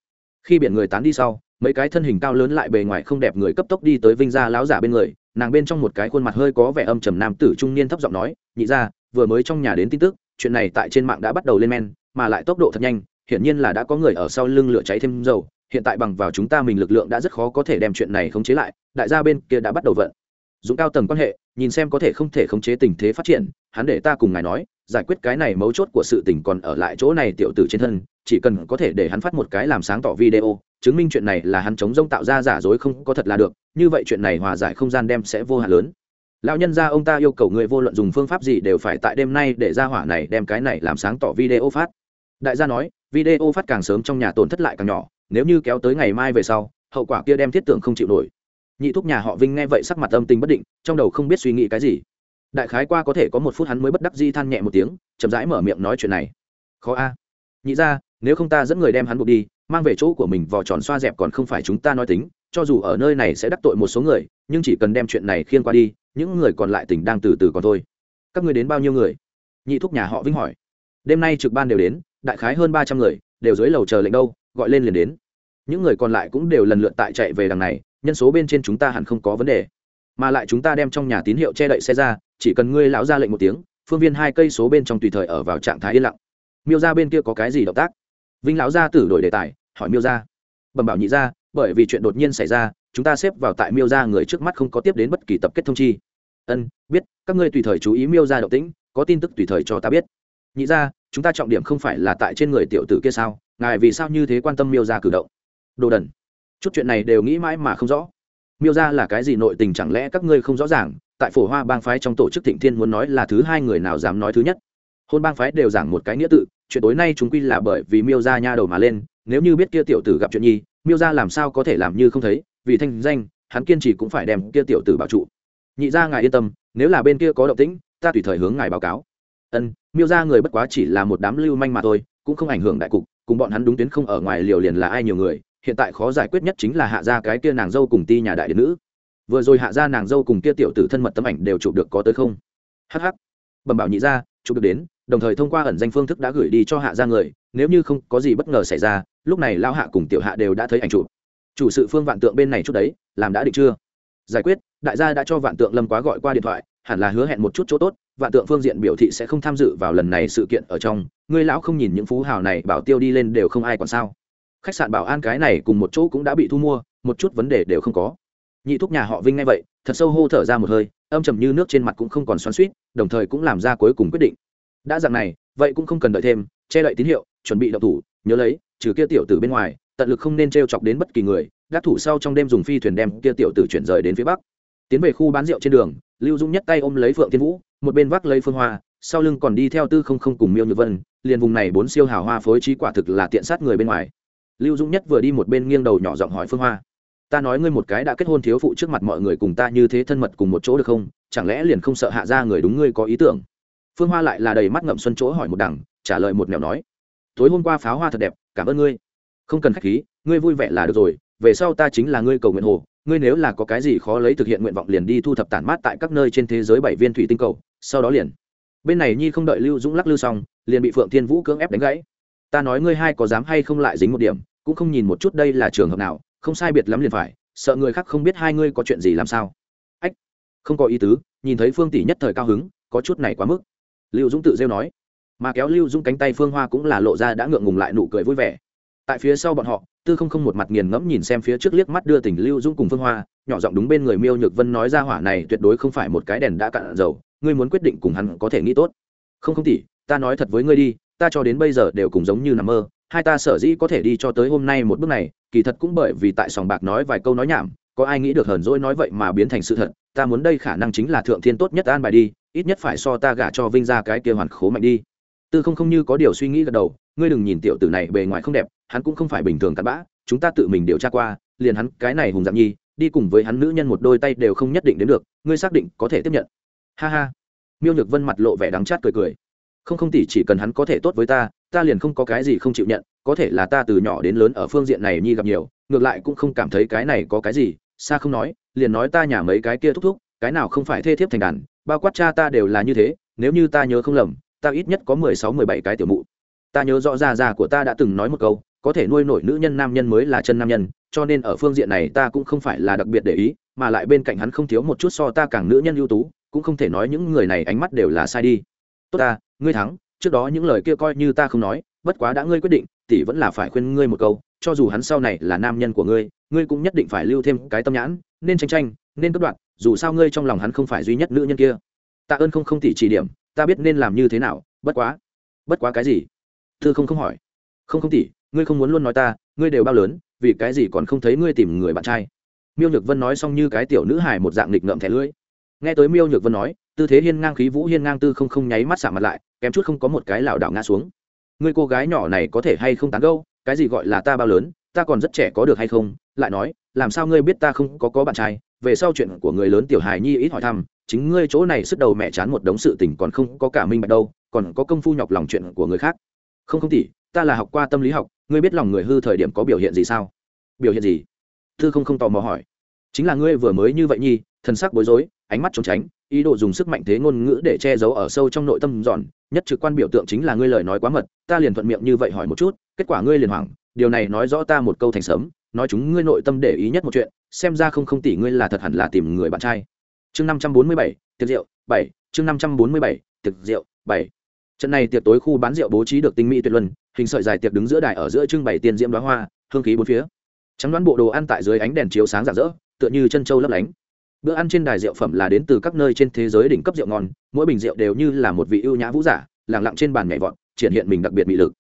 Khi biển người tán đi sau, mấy cái thân hình cao lớn lại bề ngoài không đẹp người cấp tốc đi tới vinh gia láo giả bên người, nàng bên trong một cái khuôn mặt hơi có vẻ âm trầm nam tử trung niên thấp giọng nói, nhị ra vừa mới trong nhà đến tin tức, chuyện này tại trên mạng đã bắt đầu lên men, mà lại tốc độ thật nhanh, hiển nhiên là đã có người ở sau lưng lửa cháy thêm dầu, hiện tại bằng vào chúng ta mình lực lượng đã rất khó có thể đem chuyện này khống chế lại, đại gia bên kia đã bắt đầu vận. Dũng cao tầng quan hệ, nhìn xem có thể không thể khống chế tình thế phát triển, hắn để ta cùng ngài nói giải quyết cái này mấu chốt của sự tình còn ở lại chỗ này tiểu tử trên thân, chỉ cần có thể để hắn phát một cái làm sáng tỏ video, chứng minh chuyện này là hắn chống rông tạo ra giả dối không có thật là được, như vậy chuyện này hòa giải không gian đem sẽ vô hạn lớn. Lão nhân gia ông ta yêu cầu người vô luận dùng phương pháp gì đều phải tại đêm nay để ra hỏa này đem cái này làm sáng tỏ video phát. Đại gia nói, video phát càng sớm trong nhà tổn thất lại càng nhỏ, nếu như kéo tới ngày mai về sau, hậu quả kia đem thiết tưởng không chịu nổi. Nhị thúc nhà họ vinh nghe vậy sắc mặt âm tình bất định, trong đầu không biết suy nghĩ cái gì đại khái qua có thể có một phút hắn mới bất đắc di than nhẹ một tiếng, chậm rãi mở miệng nói chuyện này. Khó a. Nhị ra, nếu không ta dẫn người đem hắn buộc đi, mang về chỗ của mình vò tròn xoa dẹp còn không phải chúng ta nói tính, cho dù ở nơi này sẽ đắc tội một số người, nhưng chỉ cần đem chuyện này khiêng qua đi, những người còn lại tỉnh đang từ từ còn thôi. Các người đến bao nhiêu người? Nhị thúc nhà họ vinh hỏi. Đêm nay trực ban đều đến, đại khái hơn ba trăm người, đều dưới lầu chờ lệnh đâu, gọi lên liền đến. Những người còn lại cũng đều lần lượt tại chạy về đằng này, nhân số bên trên chúng ta hẳn không có vấn đề. Mà lại chúng ta đem trong nhà tín hiệu che đậy xe ra chỉ cần ngươi lão ra lệnh một tiếng, phương viên hai cây số bên trong tùy thời ở vào trạng thái yên lặng. Miêu ra bên kia có cái gì động tác? Vinh lão gia tử đổi đề tài, hỏi miêu ra bẩm bảo nhị ra bởi vì chuyện đột nhiên xảy ra, chúng ta xếp vào tại miêu ra người trước mắt không có tiếp đến bất kỳ tập kết thông chi. Ân, biết, các ngươi tùy thời chú ý miêu ra động tĩnh, có tin tức tùy thời cho ta biết. Nhị ra chúng ta trọng điểm không phải là tại trên người tiểu tử kia sao? Ngài vì sao như thế quan tâm miêu ra cử động? Đồ đần. Chút chuyện này đều nghĩ mãi mà không rõ. Miêu ra là cái gì nội tình chẳng lẽ các ngươi không rõ ràng? Tại phổ hoa bang phái trong tổ chức thịnh thiên muốn nói là thứ hai người nào dám nói thứ nhất. Hôn bang phái đều giảng một cái nghĩa tự, chuyện tối nay chúng quy là bởi vì miêu ra nha đầu mà lên, nếu như biết kia tiểu tử gặp chuyện nhi, miêu ra làm sao có thể làm như không thấy, vì thanh danh, hắn kiên trì cũng phải đem kia tiểu tử bảo trụ. Nhị ra ngài yên tâm, nếu là bên kia có động tĩnh, ta tùy thời hướng ngài báo cáo. Ân, miêu ra người bất quá chỉ là một đám lưu manh mà thôi, cũng không ảnh hưởng đại cục, cùng bọn hắn đúng tuyến không ở ngoài liều liền là ai nhiều người, hiện tại khó giải quyết nhất chính là hạ ra cái kia nàng dâu cùng ti nhà đại điện nữ vừa rồi hạ ra nàng dâu cùng kia tiểu tử thân mật tấm ảnh đều chụp được có tới không? Hh bẩm bảo nhị ra, chụp được đến, đồng thời thông qua ẩn danh phương thức đã gửi đi cho hạ ra người, nếu như không có gì bất ngờ xảy ra, lúc này lao hạ cùng tiểu hạ đều đã thấy ảnh chụp. Chủ sự phương vạn tượng bên này chút đấy, làm đã định chưa? Giải quyết, đại gia đã cho vạn tượng lâm quá gọi qua điện thoại, hẳn là hứa hẹn một chút chỗ tốt, vạn tượng phương diện biểu thị sẽ không tham dự vào lần này sự kiện ở trong, ngươi lão không nhìn những phú hào này, bảo tiêu đi lên đều không ai còn sao. Khách sạn bảo an cái này cùng một chỗ cũng đã bị thu mua, một chút vấn đề đều không có nhị thúc nhà họ vinh ngay vậy, thật sâu hô thở ra một hơi, âm trầm như nước trên mặt cũng không còn xoắn suýt đồng thời cũng làm ra cuối cùng quyết định. Đã dạng này, vậy cũng không cần đợi thêm, che đậy tín hiệu, chuẩn bị đậu thủ, nhớ lấy, trừ kia tiểu tử bên ngoài, tận lực không nên t r e o chọc đến bất kỳ người, gác thủ sau trong đêm dùng phi thuyền đem kia tiểu tử chuyển rời đến phía bắc. Tiến về khu bán rượu trên đường, lưu dung nhất tay ôm lấy phượng tiên vũ, một bên vác lấy phương hoa, sau lưng còn đi theo tư không không cùng miêu nhược vân, liền vùng này bốn siêu hào hoa phối trí quả thực là tiện sát người bên ngoài. Lưu dung nhất vừa đi một bên nghiêng đầu nhỏ giọng hỏi phương hoa ta nói ngươi một cái đã kết hôn thiếu phụ trước mặt mọi người cùng ta như thế thân mật cùng một chỗ được không? Chẳng lẽ liền không sợ hạ ra người đúng ngươi có ý tưởng? Phương hoa lại là đầy mắt ngậm xuân chỗ hỏi một đằng, trả lời một nẻo nói, tối hôm qua pháo hoa thật đẹp, cảm ơn ngươi. Không cần khách khí, ngươi vui vẻ là được rồi, về sau ta chính là ngươi cầu nguyện hồ. Ngươi nếu là có cái gì khó lấy thực hiện nguyện vọng liền đi thu thập tản mát tại các nơi trên thế giới bảy viên thủy tinh cầu, sau đó liền. Bên này nhi không đợi lưu dũng lắc lư xong, liền bị phượng thiên vũ cưỡng ép đánh gãy. Ta nói ngươi hai có dám hay không lại dính một điểm, cũng không nhìn một chút đây là trường hợp nào không sai biệt lắm liền phải, sợ người khác không biết hai ngươi có chuyện gì làm sao. Ách, không có ý tứ, nhìn thấy phương tỷ nhất thời cao hứng, có chút này quá mức. Lưu dũng tự rêu nói. Mà kéo lưu dũng cánh tay phương hoa cũng là lộ ra đã ngượng ngùng lại nụ cười vui vẻ. Tại phía sau bọn họ, tư không không một mặt nghiền ngẫm nhìn xem phía trước liếc mắt đưa tình lưu dũng cùng phương hoa, nhỏ giọng đúng bên người miêu nhược vân nói ra hỏa này tuyệt đối không phải một cái đèn đã cạn dầu, ngươi muốn quyết định cùng hắn có thể nghĩ tốt. Không không tỷ, ta nói thật với ngươi đi, ta cho đến bây giờ đều cùng giống như nằm mơ hai ta sở dĩ có thể đi cho tới hôm nay một bước này, kỳ thật cũng bởi vì tại sòng bạc nói vài câu nói nhảm, có ai nghĩ được hờn dỗi nói vậy mà biến thành sự thật, ta muốn đây khả năng chính là thượng thiên tốt nhất an bài đi, ít nhất phải so ta gả cho vinh ra cái kia hoàn khố mạnh đi. Tư không không như có điều suy nghĩ gật đầu, ngươi đừng nhìn tiểu tử này bề ngoài không đẹp, hắn cũng không phải bình thường cặn bã, chúng ta tự mình điều tra qua, liền hắn cái này hùng dạng nhi, đi cùng với hắn nữ nhân một đôi tay đều không nhất định đến được, ngươi xác định có thể tiếp nhận. Ha ha. Miêu nhược vân mặt lộ vẻ đắng chát cười cười. Không không tỷ chỉ cần hắn có thể tốt với ta ta liền không có cái gì không chịu nhận, có thể là ta từ nhỏ đến lớn ở phương diện này nhi gặp nhiều, ngược lại cũng không cảm thấy cái này có cái gì xa không nói, liền nói ta nhà mấy cái kia thúc thúc, cái nào không phải thê thiếp thành đàn, bao quát cha ta đều là như thế, nếu như ta nhớ không lầm, ta ít nhất có mười sáu, mười bảy cái tiểu mụ. Ta nhớ rõ ra già của ta đã từng nói một câu, có thể nuôi nổi nữ nhân nam nhân mới là chân nam nhân, cho nên ở phương diện này ta cũng không phải là đặc biệt để ý, mà lại bên cạnh hắn không thiếu một chút so ta càng nữ nhân ưu tú, cũng không thể nói những người này ánh mắt đều là sai đi. Tốt ta, ngươi thắng trước đó những lời kia coi như ta không nói, bất quá đã ngươi quyết định, tỷ vẫn là phải khuyên ngươi một câu, cho dù hắn sau này là nam nhân của ngươi ngươi cũng nhất định phải lưu thêm cái tâm nhãn, nên tranh tranh, nên cất đoạn, dù sao ngươi trong lòng hắn không phải duy nhất nữ nhân kia. Tạ ơn không không tỷ chỉ điểm, ta biết nên làm như thế nào, bất quá bất quá cái gì? Thư không không hỏi. Không không tỷ, ngươi không muốn luôn nói ta, ngươi đều bao lớn, vì cái gì còn không thấy ngươi tìm người bạn trai? Miêu nhược vân nói xong như cái tiểu nữ hài một dạng nghịch ngợm thẻ lưỡi nghe tới miêu nhược vân nói, tư thế hiên ngang khí vũ hiên ngang tư không không nháy mắt xả mặt lại, kém chút không có một cái lảo đảo ngã xuống. Người cô gái nhỏ này có thể hay không tán gâu cái gì gọi là ta bao lớn, ta còn rất trẻ có được hay không? Lại nói, làm sao ngươi biết ta không có có bạn trai? Về sau chuyện của người lớn tiểu hài nhi ít hỏi thăm, chính ngươi chỗ này sức đầu mẹ chán một đống sự tình còn không có cả minh bạch đâu, còn có công phu nhọc lòng chuyện của người khác. Không không tỷ ta là học qua tâm lý học, ngươi biết lòng người hư thời điểm có biểu hiện gì sao? Biểu hiện gì? Thư không không tò mò hỏi. Chính là ngươi vừa mới như vậy nhi, thần sắc bối rối ánh mắt trốn tránh, ý đồ dùng sức mạnh thế ngôn ngữ để che giấu ở sâu trong nội tâm dọn nhất trực quan biểu tượng chính là ngươi lời nói quá mật, ta liền thuận miệng như vậy hỏi một chút, kết quả ngươi liền hoảng, điều này nói rõ ta một câu thành sớm, nói chúng ngươi nội tâm để ý nhất một chuyện, xem ra không không tỷ ngươi là thật hẳn là tìm người bạn trai. Chương năm trăm bốn mươi bảy, tiệc rượu, bảy, chương năm trăm bốn mươi bảy, tiệc rượu, bảy. Trận này tiệc tối khu bán rượu bố trí được tinh mỹ tuyệt luân, hình sợi dài tiệc đứng giữa đài ở giữa trưng bày tiền diễm đoá hoa, hương khí bốn phía. Trắng đoán bộ đồ ăn tại dưới ánh đèn chiếu sáng rạng rỡ, tựa như chân trâu lấp lánh bữa ăn trên đài rượu phẩm là đến từ các nơi trên thế giới đỉnh cấp rượu ngon, mỗi bình rượu đều như là một vị ưu nhã vũ giả lẳng lặng trên bàn nhảy vọt, triển hiện mình đặc biệt bị lực.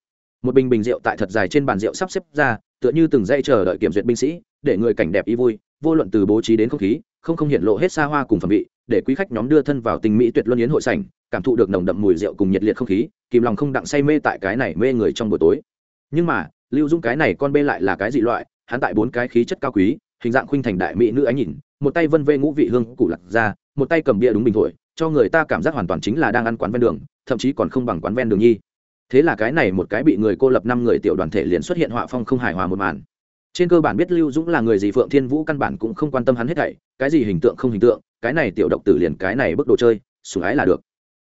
Một bình bình rượu tại thật dài trên bàn rượu sắp xếp ra, tựa như từng dây chờ đợi kiểm duyệt binh sĩ, để người cảnh đẹp y vui, vô luận từ bố trí đến không khí, không không hiện lộ hết xa hoa cùng phẩm vị, để quý khách nhóm đưa thân vào tình mỹ tuyệt luân yến hội sảnh, cảm thụ được nồng đậm mùi rượu cùng nhiệt liệt không khí, kìm lòng không đặng say mê tại cái này mê người trong buổi tối. Nhưng mà, lưu dung cái này con bê lại là cái dị loại, hắn tại bốn cái khí chất cao quý, hình dạng khuynh thành đại mỹ nữ ánh nhìn một tay vân vê ngũ vị hương củ lạc ra, một tay cầm bia đúng bình thổi, cho người ta cảm giác hoàn toàn chính là đang ăn quán ven đường, thậm chí còn không bằng quán ven đường nhi. Thế là cái này một cái bị người cô lập năm người tiểu đoàn thể liền xuất hiện họa phong không hài hòa một màn. Trên cơ bản biết lưu dũng là người gì, phượng thiên vũ căn bản cũng không quan tâm hắn hết thảy, cái gì hình tượng không hình tượng, cái này tiểu độc tử liền cái này bức đồ chơi, sủng ái là được.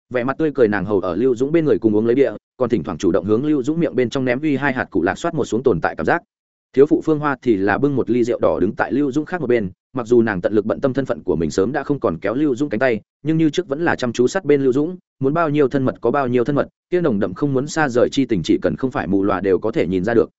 Vẻ mặt tươi cười nàng hầu ở lưu dũng bên người cùng uống lấy địa còn thỉnh thoảng chủ động hướng lưu dũng miệng bên trong ném uy hai hạt cụ lạc soát một xuống tồn tại cảm giác. Thiếu phụ phương hoa thì là bưng một ly rượu đỏ đứng tại lưu dũng khác một bên mặc dù nàng tận lực bận tâm thân phận của mình sớm đã không còn kéo lưu dũng cánh tay, nhưng như trước vẫn là chăm chú sát bên lưu dũng, muốn bao nhiêu thân mật có bao nhiêu thân mật, kia nồng đậm không muốn xa rời chi tình chỉ cần không phải mù loà đều có thể nhìn ra được.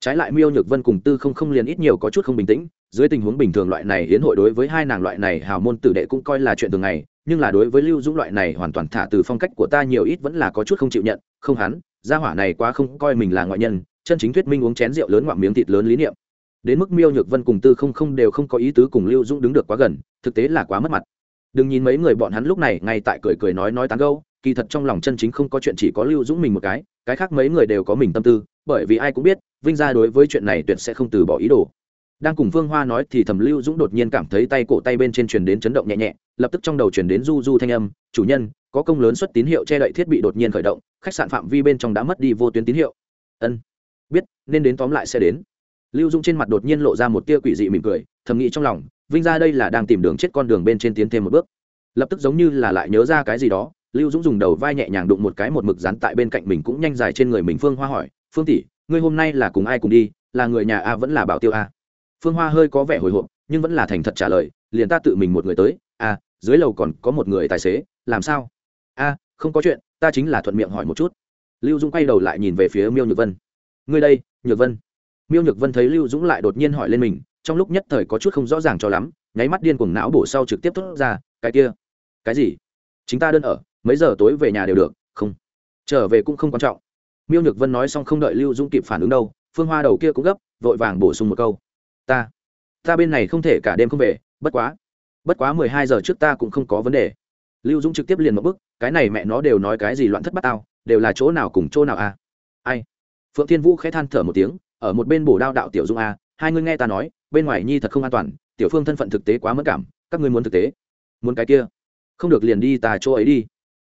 Trái lại miêu nhược vân cùng tư không không liền ít nhiều có chút không bình tĩnh, dưới tình huống bình thường loại này hiến hội đối với hai nàng loại này hào môn tử đệ cũng coi là chuyện thường ngày, nhưng là đối với lưu dũng loại này hoàn toàn thả từ phong cách của ta nhiều ít vẫn là có chút không chịu nhận, không hắn, gia hỏa này quá không coi mình là ngoại nhân, chân chính thuyết minh uống chén rượu lớn ngoạm miếng thịt lớn lý niệm đến mức miêu nhược vân cùng tư không không đều không có ý tứ cùng lưu dũng đứng được quá gần, thực tế là quá mất mặt. Đừng nhìn mấy người bọn hắn lúc này ngay tại cười cười nói nói tán gâu kỳ thật trong lòng chân chính không có chuyện chỉ có lưu dũng mình một cái cái khác mấy người đều có mình tâm tư, bởi vì ai cũng biết, vinh gia đối với chuyện này tuyệt sẽ không từ bỏ ý đồ. Đang cùng vương hoa nói thì thẩm lưu dũng đột nhiên cảm thấy tay cổ tay bên trên truyền đến chấn động nhẹ nhẹ, lập tức trong đầu truyền đến du du thanh âm, chủ nhân, có công lớn xuất tín hiệu che đậy thiết bị đột nhiên khởi động, khách sạn phạm vi bên trong đã mất đi vô tuyến tín hiệu. Ân, biết, nên đến tóm lại sẽ đến lưu Dung trên mặt đột nhiên lộ ra một tia quỷ dị mỉm cười, thầm nghĩ trong lòng, vinh ra đây là đang tìm đường chết con đường bên trên tiến thêm một bước. Lập tức giống như là lại nhớ ra cái gì đó, lưu dũng dùng đầu vai nhẹ nhàng đụng một cái một mực dán tại bên cạnh mình cũng nhanh dài trên người mình phương hoa hỏi, phương tỷ, ngươi hôm nay là cùng ai cùng đi? Là người nhà a vẫn là bảo tiêu a? Phương hoa hơi có vẻ hồi hộp, nhưng vẫn là thành thật trả lời, liền ta tự mình một người tới, a, dưới lầu còn có một người tài xế, làm sao? A, không có chuyện, ta chính là thuận miệng hỏi một chút. Lưu dũng quay đầu lại nhìn về phía miêu nhược vân. Ngươi đây, nhược vân miêu nhược vân thấy lưu dũng lại đột nhiên hỏi lên mình, trong lúc nhất thời có chút không rõ ràng cho lắm, nháy mắt điên cuồng não bổ sau trực tiếp thốt ra, cái kia, cái gì? Chính ta đơn ở, mấy giờ tối về nhà đều được, không, trở về cũng không quan trọng. Miêu nhược vân nói xong không đợi lưu dũng kịp phản ứng đâu, phương hoa đầu kia cũng gấp, vội vàng bổ sung một câu, ta ta bên này không thể cả đêm không về, bất quá bất quá mười hai giờ trước ta cũng không có vấn đề. Lưu dũng trực tiếp liền một bức cái này mẹ nó đều nói cái gì loạn thất bát tao, đều là chỗ nào cùng chỗ nào à? Ai? Phượng thiên vũ khẽ than thở một tiếng ở một bên bổ đao đạo tiểu dung a, hai ngươi nghe ta nói, bên ngoài nhi thật không an toàn, tiểu phương thân phận thực tế quá mất cảm, các ngươi muốn thực tế. Muốn cái kia. Không được liền đi tà chỗ ấy đi.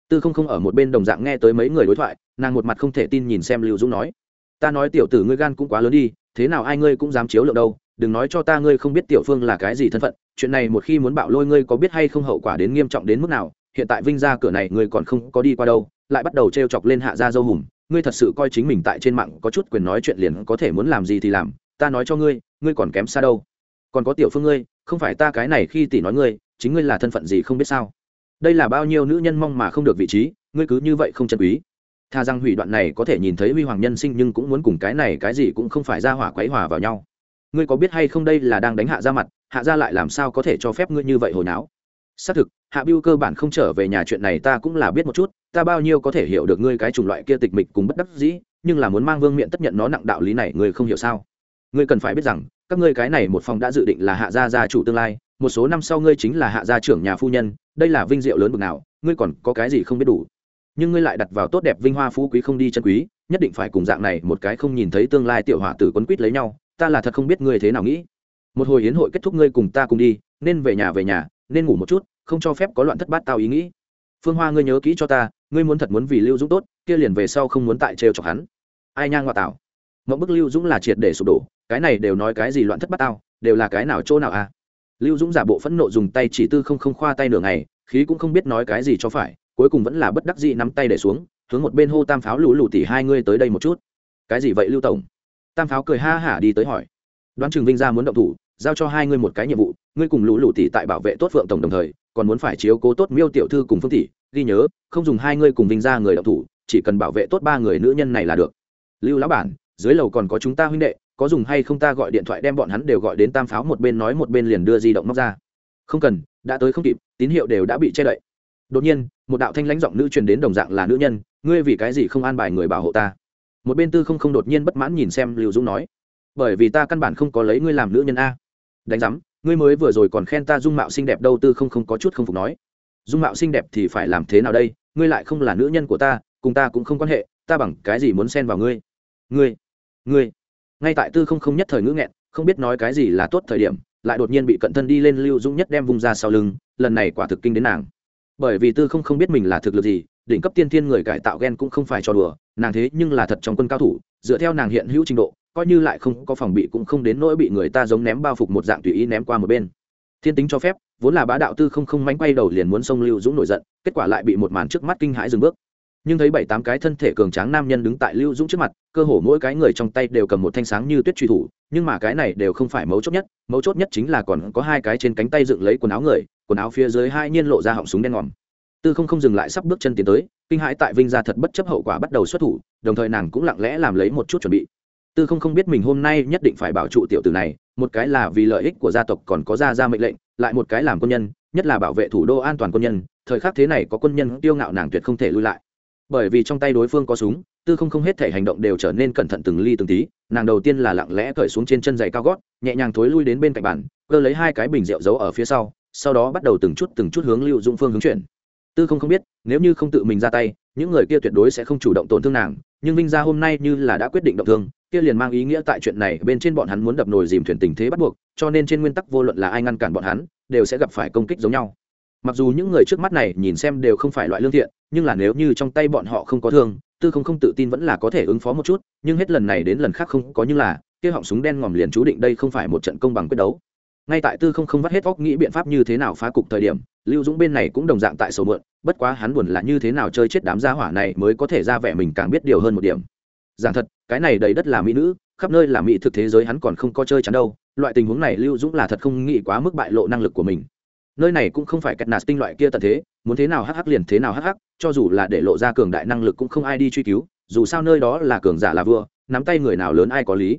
Tư không không ở một bên đồng dạng nghe tới mấy người đối thoại, nàng một mặt không thể tin nhìn xem lưu dũng nói. Ta nói tiểu tử ngươi gan cũng quá lớn đi, thế nào ai ngươi cũng dám chiếu lượng đâu, đừng nói cho ta ngươi không biết tiểu phương là cái gì thân phận, chuyện này một khi muốn bạo lôi ngươi có biết hay không hậu quả đến nghiêm trọng đến mức nào, hiện tại vinh ra cửa này ngươi còn không có đi qua đâu, lại bắt đầu t r e o chọc lên hạ gia dâu hùm ngươi thật sự coi chính mình tại trên mạng có chút quyền nói chuyện liền có thể muốn làm gì thì làm, ta nói cho ngươi ngươi còn kém xa đâu. Còn có tiểu phương ngươi, không phải ta cái này khi tỷ nói ngươi, chính ngươi là thân phận gì không biết sao. Đây là bao nhiêu nữ nhân mong mà không được vị trí, ngươi cứ như vậy không chân quý. Tha rằng hủy đoạn này có thể nhìn thấy huy hoàng nhân sinh nhưng cũng muốn cùng cái này cái gì cũng không phải ra hỏa quấy hòa vào nhau. Ngươi có biết hay không đây là đang đánh hạ ra mặt, hạ ra lại làm sao có thể cho phép ngươi như vậy hồi náo? Xác thực, hạ biêu cơ bản không trở về nhà chuyện này ta cũng là biết một chút, ta bao nhiêu có thể hiểu được ngươi cái chủng loại kia tịch mịch cùng bất đắc dĩ, nhưng là muốn mang vương miện tất nhận nó nặng đạo lý này, ngươi không hiểu sao? Ngươi cần phải biết rằng, các ngươi cái này một phòng đã dự định là hạ gia gia chủ tương lai, một số năm sau ngươi chính là hạ gia trưởng nhà phu nhân, đây là vinh diệu lớn bực nào, ngươi còn có cái gì không biết đủ. Nhưng ngươi lại đặt vào tốt đẹp vinh hoa phú quý không đi chân quý, nhất định phải cùng dạng này một cái không nhìn thấy tương lai tiểu hỏa tử quấn quýt lấy nhau, ta là thật không biết ngươi thế nào nghĩ. Một hồi hiến hội kết thúc ngươi cùng ta cùng đi, nên về nhà về nhà nên ngủ một chút, không cho phép có loạn thất bát tao ý nghĩ. Phương hoa, ngươi nhớ kỹ cho ta, ngươi muốn thật muốn vì lưu dũng tốt, kia liền về sau không muốn tại trêu chọc hắn. Ai nhang ngoại tạo mẫu bức lưu dũng là triệt để sụp đổ, cái này đều nói cái gì loạn thất bát tao, đều là cái nào chỗ nào à? Lưu dũng giả bộ phẫn nộ dùng tay chỉ tư không không khoa tay nửa ngày, khí cũng không biết nói cái gì cho phải, cuối cùng vẫn là bất đắc dĩ nắm tay để xuống, hướng một bên hô tam pháo lũ lù tỉ hai ngươi tới đây một chút. Cái gì vậy lưu tổng? Tam pháo cười ha hả đi tới hỏi. Đoán trường vinh ra muốn động thủ giao cho hai ngươi một cái nhiệm vụ, ngươi cùng lũ lụ tỷ tại bảo vệ tốt phượng tổng đồng thời, còn muốn phải chiếu cố tốt miêu tiểu thư cùng phương tỷ, ghi nhớ, không dùng hai ngươi cùng vinh ra người đọc thủ, chỉ cần bảo vệ tốt ba người nữ nhân này là được. Lưu lão bản, dưới lầu còn có chúng ta huynh đệ, có dùng hay không ta gọi điện thoại đem bọn hắn đều gọi đến tam pháo một bên nói một bên liền đưa di động móc ra. Không cần, đã tới không kịp, tín hiệu đều đã bị che đậy. Đột nhiên, một đạo thanh lãnh giọng nữ truyền đến đồng dạng là nữ nhân, ngươi vì cái gì không an bài người bảo hộ ta? Một bên tư không không đột nhiên bất mãn nhìn xem lưu dũng nói, bởi vì ta căn bản không có lấy ngươi làm nữ nhân a đánh giám, ngươi mới vừa rồi còn khen ta dung mạo xinh đẹp đâu tư không không có chút không phục nói. Dung mạo xinh đẹp thì phải làm thế nào đây? Ngươi lại không là nữ nhân của ta, cùng ta cũng không quan hệ, ta bằng cái gì muốn xen vào ngươi? Ngươi ngươi. Ngay tại tư không không nhất thời ngữ nghẹn, không biết nói cái gì là tốt thời điểm, lại đột nhiên bị cận thân đi lên lưu dũng nhất đem vùng ra sau lưng, lần này quả thực kinh đến nàng. Bởi vì tư không không biết mình là thực lực gì, đỉnh cấp tiên thiên người cải tạo gen cũng không phải cho đùa, nàng thế nhưng là thật trong quân cao thủ, dựa theo nàng hiện hữu trình độ coi như lại không có phòng bị cũng không đến nỗi bị người ta giống ném bao phục một dạng tùy ý ném qua một bên. Thiên tính cho phép, vốn là bá đạo tư không không mánh quay đầu liền muốn xông lưu dũng nổi giận, kết quả lại bị một màn trước mắt kinh hãi dừng bước. Nhưng thấy bảy tám cái thân thể cường tráng nam nhân đứng tại lưu dũng trước mặt, cơ hồ mỗi cái người trong tay đều cầm một thanh sáng như tuyết truy thủ, nhưng mà cái này đều không phải mấu chốt nhất, mấu chốt nhất chính là còn có hai cái trên cánh tay dựng lấy quần áo người, quần áo phía dưới hai nhiên lộ ra họng súng đen ngòm. Tư không không dừng lại sắp bước chân tiến tới, kinh hãi tại vinh gia thật bất chấp hậu quả bắt đầu xuất thủ, đồng thời nàng cũng lặng lẽ làm lấy một chút chuẩn bị tư không không biết mình hôm nay nhất định phải bảo trụ tiểu tử này, một cái là vì lợi ích của gia tộc còn có gia ra mệnh lệnh, lại một cái làm quân nhân, nhất là bảo vệ thủ đô an toàn quân nhân, thời khắc thế này có quân nhân tiêu ngạo nàng tuyệt không thể lui lại. Bởi vì trong tay đối phương có súng, tư không không hết thể hành động đều trở nên cẩn thận từng ly từng tí, nàng đầu tiên là lặng lẽ cởi xuống trên chân giày cao gót, nhẹ nhàng thối lui đến bên cạnh bàn, cơ lấy hai cái bình rượu giấu ở phía sau sau đó bắt đầu từng chút từng chút hướng lưu dung phương hướng chuyển. Tư không không biết, nếu như không tự mình ra tay, những người kia tuyệt đối sẽ không chủ động tổn thương nàng nhưng vinh gia hôm nay như là đã quyết định động thương, kia liền mang ý nghĩa tại chuyện này bên trên bọn hắn muốn đập nồi dìm thuyền tình thế bắt buộc, cho nên trên nguyên tắc vô luận là ai ngăn cản bọn hắn, đều sẽ gặp phải công kích giống nhau. Mặc dù những người trước mắt này nhìn xem đều không phải loại lương thiện, nhưng là nếu như trong tay bọn họ không có thương, tư không không tự tin vẫn là có thể ứng phó một chút, nhưng hết lần này đến lần khác không có như là, kia họng súng đen ngòm liền chú định đây không phải một trận công bằng quyết đấu. Ngay tại tư không không vắt hết óc nghĩ biện pháp như thế nào phá cục thời điểm, lưu dũng bên này cũng đồng dạng tại sầu mượn bất quá hắn buồn là như thế nào chơi chết đám gia hỏa này mới có thể ra vẻ mình càng biết điều hơn một điểm. Giảng thật, cái này đầy đất là mỹ nữ, khắp nơi là mỹ thực thế giới hắn còn không có chơi chắn đâu, loại tình huống này lưu dũng là thật không nghĩ quá mức bại lộ năng lực của mình. Nơi này cũng không phải cách nạt tinh loại kia tận thế, muốn thế nào hắc hắc liền thế nào hắc hắc, cho dù là để lộ ra cường đại năng lực cũng không ai đi truy cứu, dù sao nơi đó là cường giả là vua, nắm tay người nào lớn ai có lý.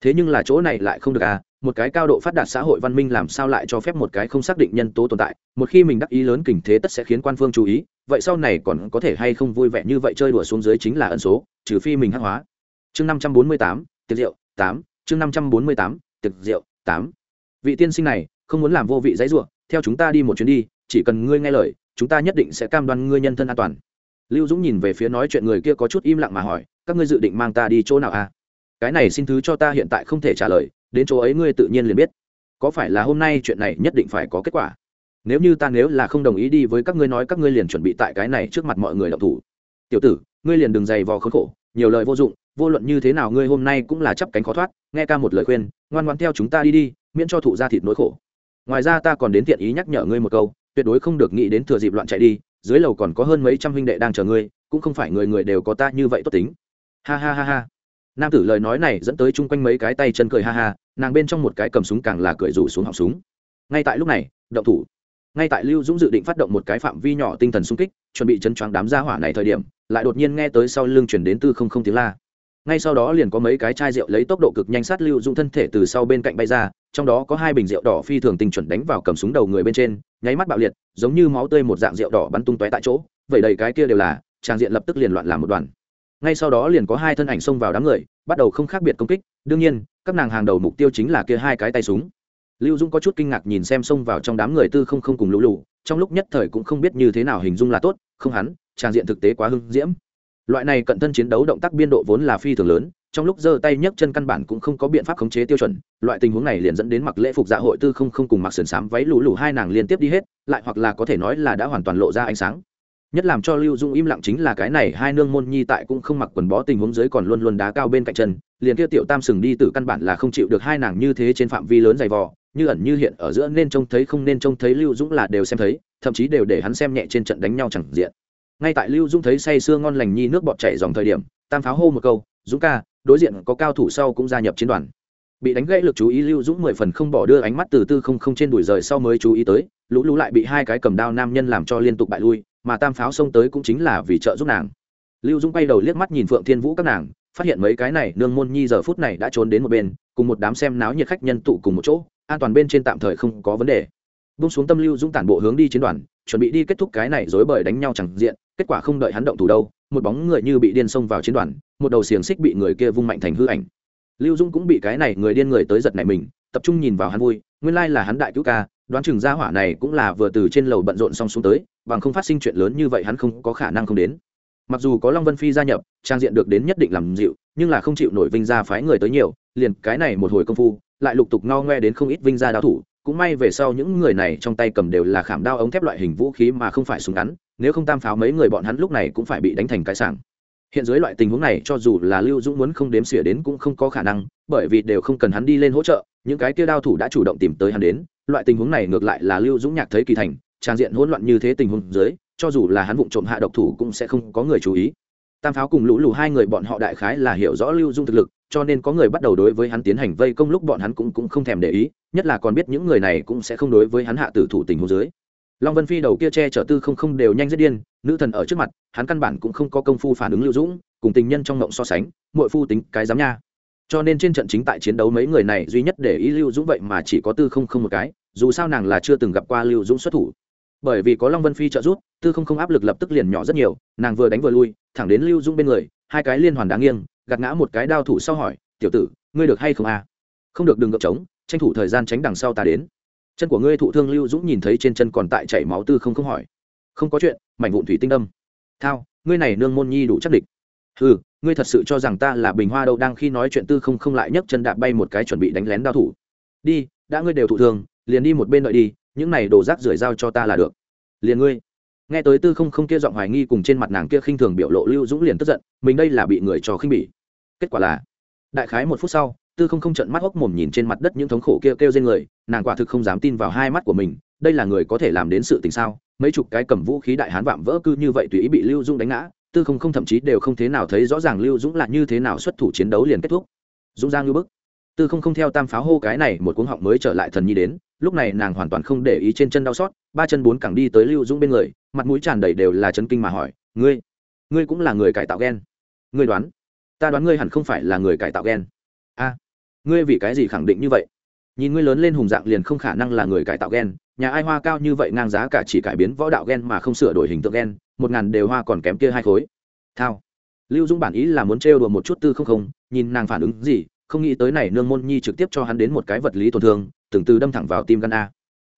Thế nhưng là chỗ này lại không được à một cái cao độ phát đạt xã hội văn minh làm sao lại cho phép một cái không xác định nhân tố tồn tại? Một khi mình đắc ý lớn kình thế tất sẽ khiến quan phương chú ý. Vậy sau này còn có thể hay không vui vẻ như vậy chơi đùa xuống dưới chính là ẩn số, trừ phi mình hắc hóa. Chương năm trăm bốn mươi tám, tiệc rượu, tám. Chương năm trăm bốn mươi tám, tiệc rượu, tám. Vị tiên sinh này, không muốn làm vô vị dãy ruộng theo chúng ta đi một chuyến đi, chỉ cần ngươi nghe lời, chúng ta nhất định sẽ cam đoan ngươi nhân thân an toàn. Lưu dũng nhìn về phía nói chuyện người kia có chút im lặng mà hỏi, các ngươi dự định mang ta đi chỗ nào à? Cái này xin thứ cho ta hiện tại không thể trả lời đến chỗ ấy ngươi tự nhiên liền biết. Có phải là hôm nay chuyện này nhất định phải có kết quả? Nếu như ta nếu là không đồng ý đi với các ngươi nói, các ngươi liền chuẩn bị tại cái này trước mặt mọi người đọc thủ. Tiểu tử, ngươi liền đừng dày vò khốn khổ, nhiều lời vô dụng, vô luận như thế nào ngươi hôm nay cũng là chấp cánh khó thoát, nghe ca một lời khuyên, ngoan ngoan theo chúng ta đi đi, miễn cho thụ ra thịt nỗi khổ. Ngoài ra ta còn đến tiện ý nhắc nhở ngươi một câu, tuyệt đối không được nghĩ đến thừa dịp loạn chạy đi, dưới lầu còn có hơn mấy trăm huynh đệ đang chờ ngươi, cũng không phải người người đều có ta như vậy tốt tính. Ha ha ha ha nam tử lời nói này dẫn tới chung quanh mấy cái tay chân cười ha ha, nàng bên trong một cái cầm súng càng là cười rủ xuống họng súng. Ngay tại lúc này, động thủ. Ngay tại lưu dũng dự định phát động một cái phạm vi nhỏ tinh thần xung kích, chuẩn bị chân choáng đám gia hỏa này thời điểm, lại đột nhiên nghe tới sau lưng chuyển đến tư không không tiếng la. Ngay sau đó liền có mấy cái chai rượu lấy tốc độ cực nhanh sát lưu dũng thân thể từ sau bên cạnh bay ra, trong đó có hai bình rượu đỏ phi thường tình chuẩn đánh vào cầm súng đầu người bên trên, nháy mắt bạo liệt, giống như máu tươi một dạng rượu đỏ bắn tung tóe tại chỗ, vậy đầy cái kia đều là, trang diện lập tức liền loạn làm một đoàn ngay sau đó liền có hai thân ảnh xông vào đám người, bắt đầu không khác biệt công kích. Đương nhiên, các nàng hàng đầu mục tiêu chính là kia hai cái tay súng. Lưu dung có chút kinh ngạc nhìn xem xông vào trong đám người tư không không cùng lũ lụ trong lúc nhất thời cũng không biết như thế nào hình dung là tốt, không hắn trang diện thực tế quá hưng diễm. Loại này cận thân chiến đấu động tác biên độ vốn là phi thường lớn, trong lúc giơ tay nhấc chân căn bản cũng không có biện pháp khống chế tiêu chuẩn, loại tình huống này liền dẫn đến mặc lễ phục dạ hội tư không không cùng mặc sườn xám váy lũ lũ hai nàng liên tiếp đi hết, lại hoặc là có thể nói là đã hoàn toàn lộ ra ánh sáng nhất làm cho lưu dung im lặng chính là cái này hai nương môn nhi tại cũng không mặc quần bó tình huống dưới còn luôn luôn đá cao bên cạnh chân, liền kia tiểu tam sừng đi từ căn bản là không chịu được hai nàng như thế trên phạm vi lớn dày vò, như ẩn như hiện ở giữa nên trông thấy không nên trông thấy lưu dũng là đều xem thấy, thậm chí đều để hắn xem nhẹ trên trận đánh nhau chẳng diện. Ngay tại lưu dũng thấy say sưa ngon lành nhi nước bọt chảy dòng thời điểm, tam pháo hô một câu, dũng ca, đối diện có cao thủ sau cũng gia nhập chiến đoàn. Bị đánh gãy lực chú ý lưu dũng mười phần không bỏ đưa ánh mắt từ tư không không trên đùi rời sau mới chú ý tới, lũ lũ lại bị hai cái cầm đao nam nhân làm cho liên tục bại lui mà tam pháo xông tới cũng chính là vì trợ giúp nàng. Lưu dũng quay đầu liếc mắt nhìn phượng thiên vũ các nàng, phát hiện mấy cái này nương môn nhi giờ phút này đã trốn đến một bên, cùng một đám xem náo nhiệt khách nhân tụ cùng một chỗ, an toàn bên trên tạm thời không có vấn đề. Bung xuống tâm lưu dũng tản bộ hướng đi chiến đoàn, chuẩn bị đi kết thúc cái này dối bời đánh nhau chẳng diện, kết quả không đợi hắn động thủ đâu, một bóng người như bị điên xông vào chiến đoàn, một đầu xiềng xích bị người kia vung mạnh thành hư ảnh. Lưu dũng cũng bị cái này người điên người tới giật này mình, tập trung nhìn vào hắn vui, nguyên lai là hắn đại cứu ca đoán chừng gia hỏa này cũng là vừa từ trên lầu bận rộn xong xuống tới, bằng không phát sinh chuyện lớn như vậy hắn không có khả năng không đến. Mặc dù có long vân phi gia nhập, trang diện được đến nhất định làm dịu, nhưng là không chịu nổi vinh gia phái người tới nhiều, liền cái này một hồi công phu, lại lục tục ngao ngoe đến không ít vinh gia đao thủ, cũng may về sau những người này trong tay cầm đều là khảm đao ống thép loại hình vũ khí mà không phải súng ngắn, nếu không tam pháo mấy người bọn hắn lúc này cũng phải bị đánh thành cái sảng hiện dưới loại tình huống này cho dù là lưu dũng muốn không đếm xỉa đến cũng không có khả năng bởi vì đều không cần hắn đi lên hỗ trợ những cái kia đao thủ đã chủ động tìm tới hắn đến. Loại tình huống này ngược lại là lưu dũng nhạc thấy kỳ thành trang diện hỗn loạn như thế tình huống dưới cho dù là hắn vụng trộm hạ độc thủ cũng sẽ không có người chú ý. Tam pháo cùng lũ lù hai người bọn họ đại khái là hiểu rõ lưu dung thực lực cho nên có người bắt đầu đối với hắn tiến hành vây công lúc bọn hắn cũng, cũng không thèm để ý nhất là còn biết những người này cũng sẽ không đối với hắn hạ tử thủ tình huống dưới long vân phi đầu kia che chở tư không không đều nhanh rất điên, nữ thần ở trước mặt, hắn căn bản cũng không có công phu phản ứng lưu dũng, cùng tình nhân trong ngộng so sánh mội phu tính cái dám nha. Cho nên trên trận chính tại chiến đấu mấy người này duy nhất để ý lưu dũng vậy mà chỉ có tư không không một cái, dù sao nàng là chưa từng gặp qua lưu dũng xuất thủ. Bởi vì có long vân phi trợ giúp, tư không không áp lực lập tức liền nhỏ rất nhiều, nàng vừa đánh vừa lui, thẳng đến lưu dũng bên người, hai cái liên hoàn đáng nghiêng, gạt ngã một cái đao thủ sau hỏi, tiểu tử, ngươi được hay không à? không được, đừng gợp trống, tranh thủ thời gian tránh đằng sau ta đến chân của ngươi thụ thương lưu dũng nhìn thấy trên chân còn tại chảy máu tư không không hỏi. Không có chuyện, mảnh vụn thủy tinh đâm thao, ngươi này nương môn nhi đủ chắc địch. Ừ ngươi thật sự cho rằng ta là bình hoa đâu đang khi nói chuyện tư không không lại nhấc chân đạp bay một cái chuẩn bị đánh lén đao thủ. Đi, đã ngươi đều thụ thương, liền đi một bên đợi đi, những này đồ rác rưởi giao cho ta là được. Liền ngươi. Nghe tới tư không không kia giọng hoài nghi cùng trên mặt nàng kia khinh thường biểu lộ lưu dũng liền tức giận, mình đây là bị người trò khinh bỉ. Kết quả là, đại khái một phút sau tư không không trận mắt hốc mồm nhìn trên mặt đất những thống khổ kia kêu, kêu trên người nàng quả thực không dám tin vào hai mắt của mình đây là người có thể làm đến sự tình sao? Mấy chục cái cầm vũ khí đại hán vạm vỡ cư như vậy tùy ý bị lưu dũng đánh ngã tư không không thậm chí đều không thế nào thấy rõ ràng lưu dũng là như thế nào xuất thủ chiến đấu liền kết thúc. Dũng giang ngư bức. Tư không không theo tam pháo hô cái này một cuống họng mới trở lại thần nhi đến lúc này nàng hoàn toàn không để ý trên chân đau xót ba chân bốn cẳng đi tới lưu dũng bên người mặt mũi tràn đầy đều là chân kinh mà hỏi ngươi ngươi cũng là người cải tạo ghen ngươi đoán ta đoán ngươi hẳn không phải là người cải tạo ghen a ngươi vì cái gì khẳng định như vậy? Nhìn ngươi lớn lên hùng dạng liền không khả năng là người cải tạo gen, nhà ai hoa cao như vậy ngang giá cả chỉ cải biến võ đạo gen mà không sửa đổi hình tượng gen, một ngàn đều hoa còn kém kia hai khối. Thao. Lưu dũng bản ý là muốn trêu đùa một chút tư không không nhìn nàng phản ứng gì không nghĩ tới này nương môn nhi trực tiếp cho hắn đến một cái vật lý tổn thương từng từ đâm thẳng vào tim gan a.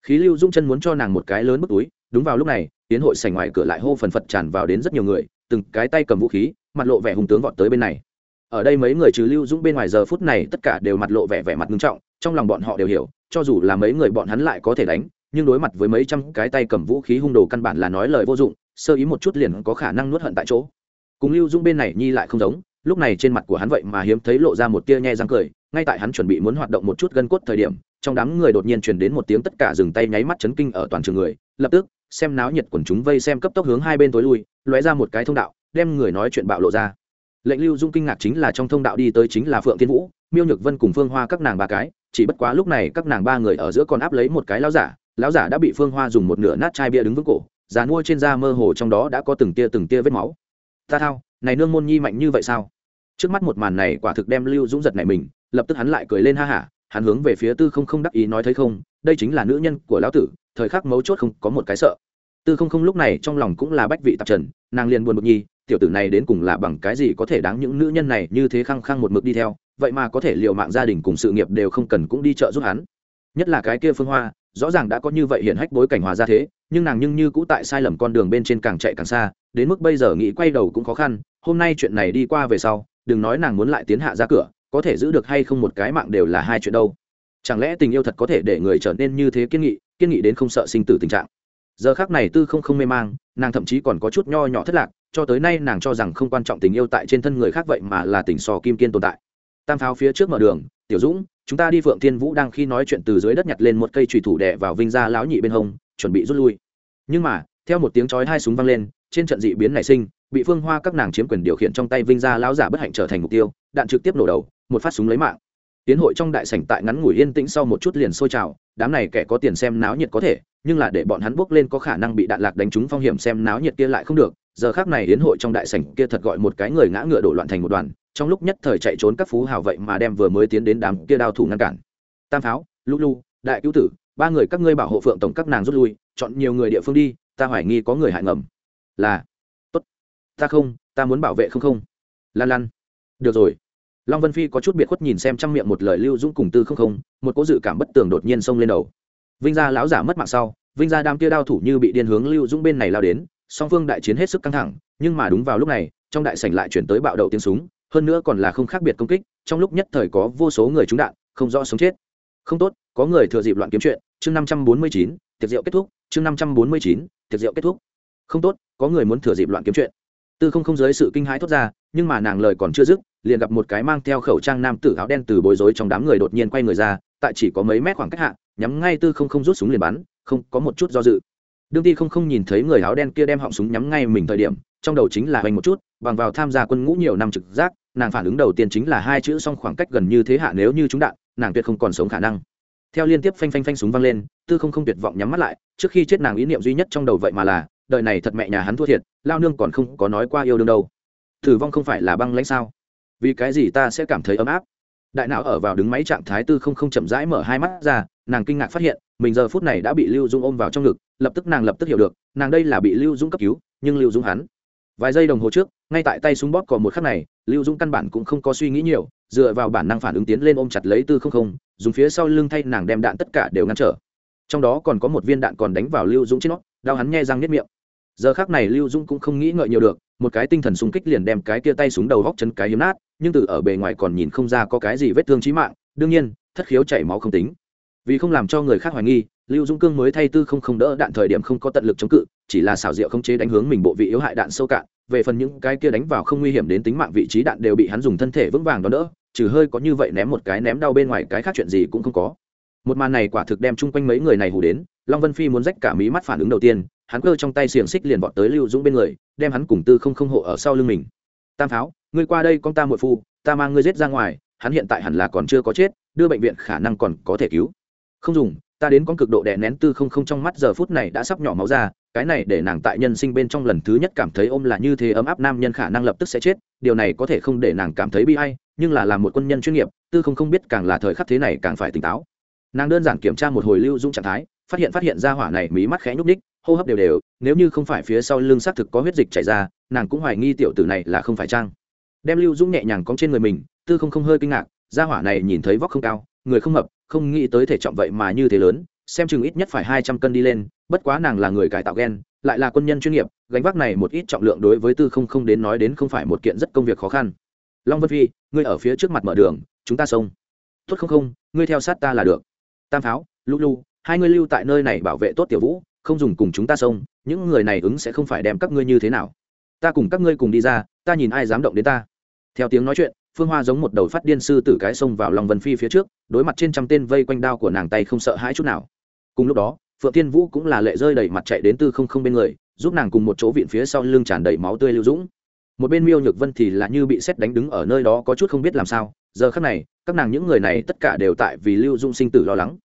Khí lưu dũng chân muốn cho nàng một cái lớn bức túi đúng vào lúc này tiến hội sảnh ngoài cửa lại hô phần phật tràn vào đến rất nhiều người từng cái tay cầm vũ khí mặt lộ vẻ hùng tướng vọt tới bên này ở đây mấy người trừ lưu dũng bên ngoài giờ phút này tất cả đều mặt lộ vẻ vẻ mặt nghiêm trọng, trong lòng bọn họ đều hiểu, cho dù là mấy người bọn hắn lại có thể đánh, nhưng đối mặt với mấy trăm cái tay cầm vũ khí hung đồ căn bản là nói lời vô dụng, sơ ý một chút liền có khả năng nuốt hận tại chỗ. Cùng lưu dũng bên này nhi lại không giống, lúc này trên mặt của hắn vậy mà hiếm thấy lộ ra một tia nhe răng cười, ngay tại hắn chuẩn bị muốn hoạt động một chút gân cốt thời điểm, trong đám người đột nhiên truyền đến một tiếng tất cả dừng tay nháy mắt chấn kinh ở toàn trường người, lập tức, xem náo nhiệt quần chúng vây xem cấp tốc hướng hai bên tối lui, lóe ra một cái thông đạo, đem người nói chuyện bạo lộ ra lệnh lưu dung kinh ngạc chính là trong thông đạo đi tới chính là phượng thiên vũ, miêu nhược vân cùng phương hoa các nàng ba cái, chỉ bất quá lúc này các nàng ba người ở giữa còn áp lấy một cái lão giả lão giả đã bị phương hoa dùng một nửa nát chai bia đứng vững cổ, già nuôi trên da mơ hồ trong đó đã có từng tia từng tia vết máu. Ta thao, này nương môn nhi mạnh như vậy sao? Trước mắt một màn này quả thực đem lưu dũng giật này mình, lập tức hắn lại cười lên ha hả, hắn hướng về phía tư không không đắc ý nói thấy không, đây chính là nữ nhân của lão tử, thời khắc mấu chốt không có một cái sợ. Tư không không lúc này trong lòng cũng là bách vị tạp trần, nàng liền buồn bực nhi tiểu tử này đến cùng là bằng cái gì có thể đáng những nữ nhân này như thế khăng khăng một mực đi theo, vậy mà có thể liệu mạng gia đình cùng sự nghiệp đều không cần cũng đi chợ giúp hắn. Nhất là cái kia phương hoa, rõ ràng đã có như vậy hiện hách bối cảnh hòa ra thế, nhưng nàng nhưng như cũ tại sai lầm con đường bên trên càng chạy càng xa, đến mức bây giờ nghĩ quay đầu cũng khó khăn, hôm nay chuyện này đi qua về sau, đừng nói nàng muốn lại tiến hạ ra cửa, có thể giữ được hay không một cái mạng đều là hai chuyện đâu. Chẳng lẽ tình yêu thật có thể để người trở nên như thế kiên nghị kiên nghị đến không sợ sinh tử tình trạng? Giờ khác này tư không không mê mang, nàng thậm chí còn có chút nho nhỏ thất lạc, cho tới nay nàng cho rằng không quan trọng tình yêu tại trên thân người khác vậy mà là tình sò kim kiên tồn tại. Tam pháo phía trước mở đường, tiểu dũng, chúng ta đi phượng thiên vũ đang khi nói chuyện từ dưới đất nhặt lên một cây trùy thủ đẻ vào vinh ra lão nhị bên hông, chuẩn bị rút lui. Nhưng mà, theo một tiếng chói hai súng vang lên, trên trận dị biến nảy sinh, bị phương hoa các nàng chiếm quyền điều khiển trong tay vinh ra lão giả bất hạnh trở thành mục tiêu, đạn trực tiếp nổ đầu, một phát súng lấy mạng. Tiến hội trong đại sảnh tại ngắn ngủi yên tĩnh sau một chút liền sôi trào, đám này kẻ có tiền xem náo nhiệt có thể nhưng là để bọn hắn bước lên có khả năng bị đạn lạc đánh trúng phong hiểm xem náo nhiệt kia lại không được. Giờ khác này hiến hội trong đại sảnh kia thật gọi một cái người ngã ngựa đổ loạn thành một đoàn, trong lúc nhất thời chạy trốn các phú hào vậy mà đem vừa mới tiến đến đám kia đao thủ ngăn cản. Tam pháo, lũ lu đại cứu tử, ba người các ngươi bảo hộ phượng tổng các nàng rút lui, chọn nhiều người địa phương đi, ta hoài nghi có người hại ngầm. Là, tốt. Ta không, ta muốn bảo vệ không không. Lan lan. Được rồi. Long vân phi có chút biệt khuất nhìn xem trong miệng một lời lưu dũng cùng tư không không, một cố dự cảm bất tường đột nhiên xông lên đầu vinh gia lão giả mất mạng sau, vinh gia đam kia đao thủ như bị điên hướng lưu dũng bên này lao đến, song phương đại chiến hết sức căng thẳng, nhưng mà đúng vào lúc này, trong đại sảnh lại chuyển tới bạo đậu tiếng súng, hơn nữa còn là không khác biệt công kích, trong lúc nhất thời có vô số người trúng đạn, không rõ sống chết. Không tốt, có người thừa dịp loạn kiếm chuyện, chương năm trăm bốn mươi chín, tiệc rượu kết thúc, chương năm trăm bốn mươi chín, tiệc rượu kết thúc. Không tốt, có người muốn thừa dịp loạn kiếm chuyện. Tư không không dưới sự kinh hãi thốt ra, nhưng mà nàng lời còn chưa dứt, liền gặp một cái mang theo khẩu trang nam tử áo đen từ bối rối trong đám người đột nhiên quay người ra, tại chỉ có mấy mét khoảng cách hạ nhắm ngay tư không không rút súng liền bắn, không có một chút do dự. Đương ti không không nhìn thấy người áo đen kia đem họng súng nhắm ngay mình thời điểm, trong đầu chính là hoành một chút, bằng vào tham gia quân ngũ nhiều năm trực giác, nàng phản ứng đầu tiên chính là hai chữ song khoảng cách gần như thế hạ nếu như chúng đạn, nàng tuyệt không còn sống khả năng. Theo liên tiếp phanh phanh phanh súng vang lên, tư không không tuyệt vọng nhắm mắt lại, trước khi chết nàng ý niệm duy nhất trong đầu vậy mà là, đời này thật mẹ nhà hắn thua thiệt, lao nương còn không có nói qua yêu đương đâu. Thử vong không phải là băng lãnh sao? Vì cái gì ta sẽ cảm thấy ấm áp? Đại não ở vào đứng máy trạng thái tư không không chậm rãi mở hai mắt ra, nàng kinh ngạc phát hiện, mình giờ phút này đã bị lưu dung ôm vào trong ngực, lập tức nàng lập tức hiểu được, nàng đây là bị lưu dung cấp cứu, nhưng lưu dung hắn. Vài giây đồng hồ trước, ngay tại tay súng bóp còn một khắc này, lưu dung căn bản cũng không có suy nghĩ nhiều, dựa vào bản năng phản ứng tiến lên ôm chặt lấy tư không không, dùng phía sau lưng thay nàng đem đạn tất cả đều ngăn trở. Trong đó còn có một viên đạn còn đánh vào lưu dũng trên nó, đau hắn nghe răng nếp miệng. Giờ khác này lưu dũng cũng không nghĩ ngợi nhiều được, một cái tinh thần sung kích liền đem cái kia tay súng đầu góc chân cái hiếm nát nhưng từ ở bề ngoài còn nhìn không ra có cái gì vết thương chí mạng, đương nhiên, thất khiếu chảy máu không tính. Vì không làm cho người khác hoài nghi, lưu dũng cương mới thay tư không không đỡ đạn thời điểm không có tận lực chống cự, chỉ là xảo diệu không chế đánh hướng mình bộ vị yếu hại đạn sâu cạn, về phần những cái kia đánh vào không nguy hiểm đến tính mạng vị trí đạn đều bị hắn dùng thân thể vững vàng đón đỡ, trừ hơi có như vậy ném một cái ném đau bên ngoài cái khác chuyện gì cũng không có. Một màn này quả thực đem chung quanh mấy người này hù đến, long vân phi muốn rách cả mí mắt phản ứng đầu tiên, hắn cơ trong tay xiềng xích liền vọt tới lưu dũng bên người, đem hắn cùng tư không không hộ ở sau lưng mình. Tam pháo ngươi qua đây con ta muội phu, ta mang ngươi giết ra ngoài, hắn hiện tại hẳn là còn chưa có chết, đưa bệnh viện khả năng còn có thể cứu. Không dùng, ta đến con cực độ đè nén tư không không trong mắt giờ phút này đã sắp nhỏ máu ra, cái này để nàng tại nhân sinh bên trong lần thứ nhất cảm thấy ôm là như thế ấm áp nam nhân khả năng lập tức sẽ chết, điều này có thể không để nàng cảm thấy bi hay nhưng là làm một quân nhân chuyên nghiệp, tư không không biết càng là thời khắc thế này càng phải tỉnh táo. Nàng đơn giản kiểm tra một hồi lưu dung trạng thái, phát hiện phát hiện ra hỏa này mí mắt khẽ nhúc ních hô hấp đều đều, nếu như không phải phía sau lưng xác thực có huyết dịch chảy ra, nàng cũng hoài nghi tiểu tử này là không phải trang đem lưu dũng nhẹ nhàng cóng trên người mình, tư không không hơi kinh ngạc, gia hỏa này nhìn thấy vóc không cao, người không mập, không nghĩ tới thể trọng vậy mà như thế lớn, xem chừng ít nhất phải hai trăm cân đi lên, bất quá nàng là người cải tạo gen, lại là quân nhân chuyên nghiệp, gánh vác này một ít trọng lượng đối với tư không không đến nói đến không phải một kiện rất công việc khó khăn. Long vân phi, ngươi ở phía trước mặt mở đường, chúng ta xông. Tuất không không, ngươi theo sát ta là được. Tam pháo lu lu hai ngươi lưu tại nơi này bảo vệ tốt tiểu vũ, không dùng cùng chúng ta xông, những người này ứng sẽ không phải đem các ngươi như thế nào. Ta cùng các ngươi cùng đi ra ta nhìn ai dám động đến ta. Theo tiếng nói chuyện, phương hoa giống một đầu phát điên sư tử cái xông vào lòng vân phi phía trước, đối mặt trên trăm tên vây quanh đao của nàng tay không sợ hãi chút nào. Cùng lúc đó, phượng thiên vũ cũng là lệ rơi đầy mặt chạy đến tư không không bên người, giúp nàng cùng một chỗ viện phía sau lưng tràn đầy máu tươi lưu dũng. Một bên miêu nhược vân thì là như bị xét đánh đứng ở nơi đó có chút không biết làm sao. Giờ khắc này, các nàng những người này tất cả đều tại vì lưu dũng sinh tử lo lắng.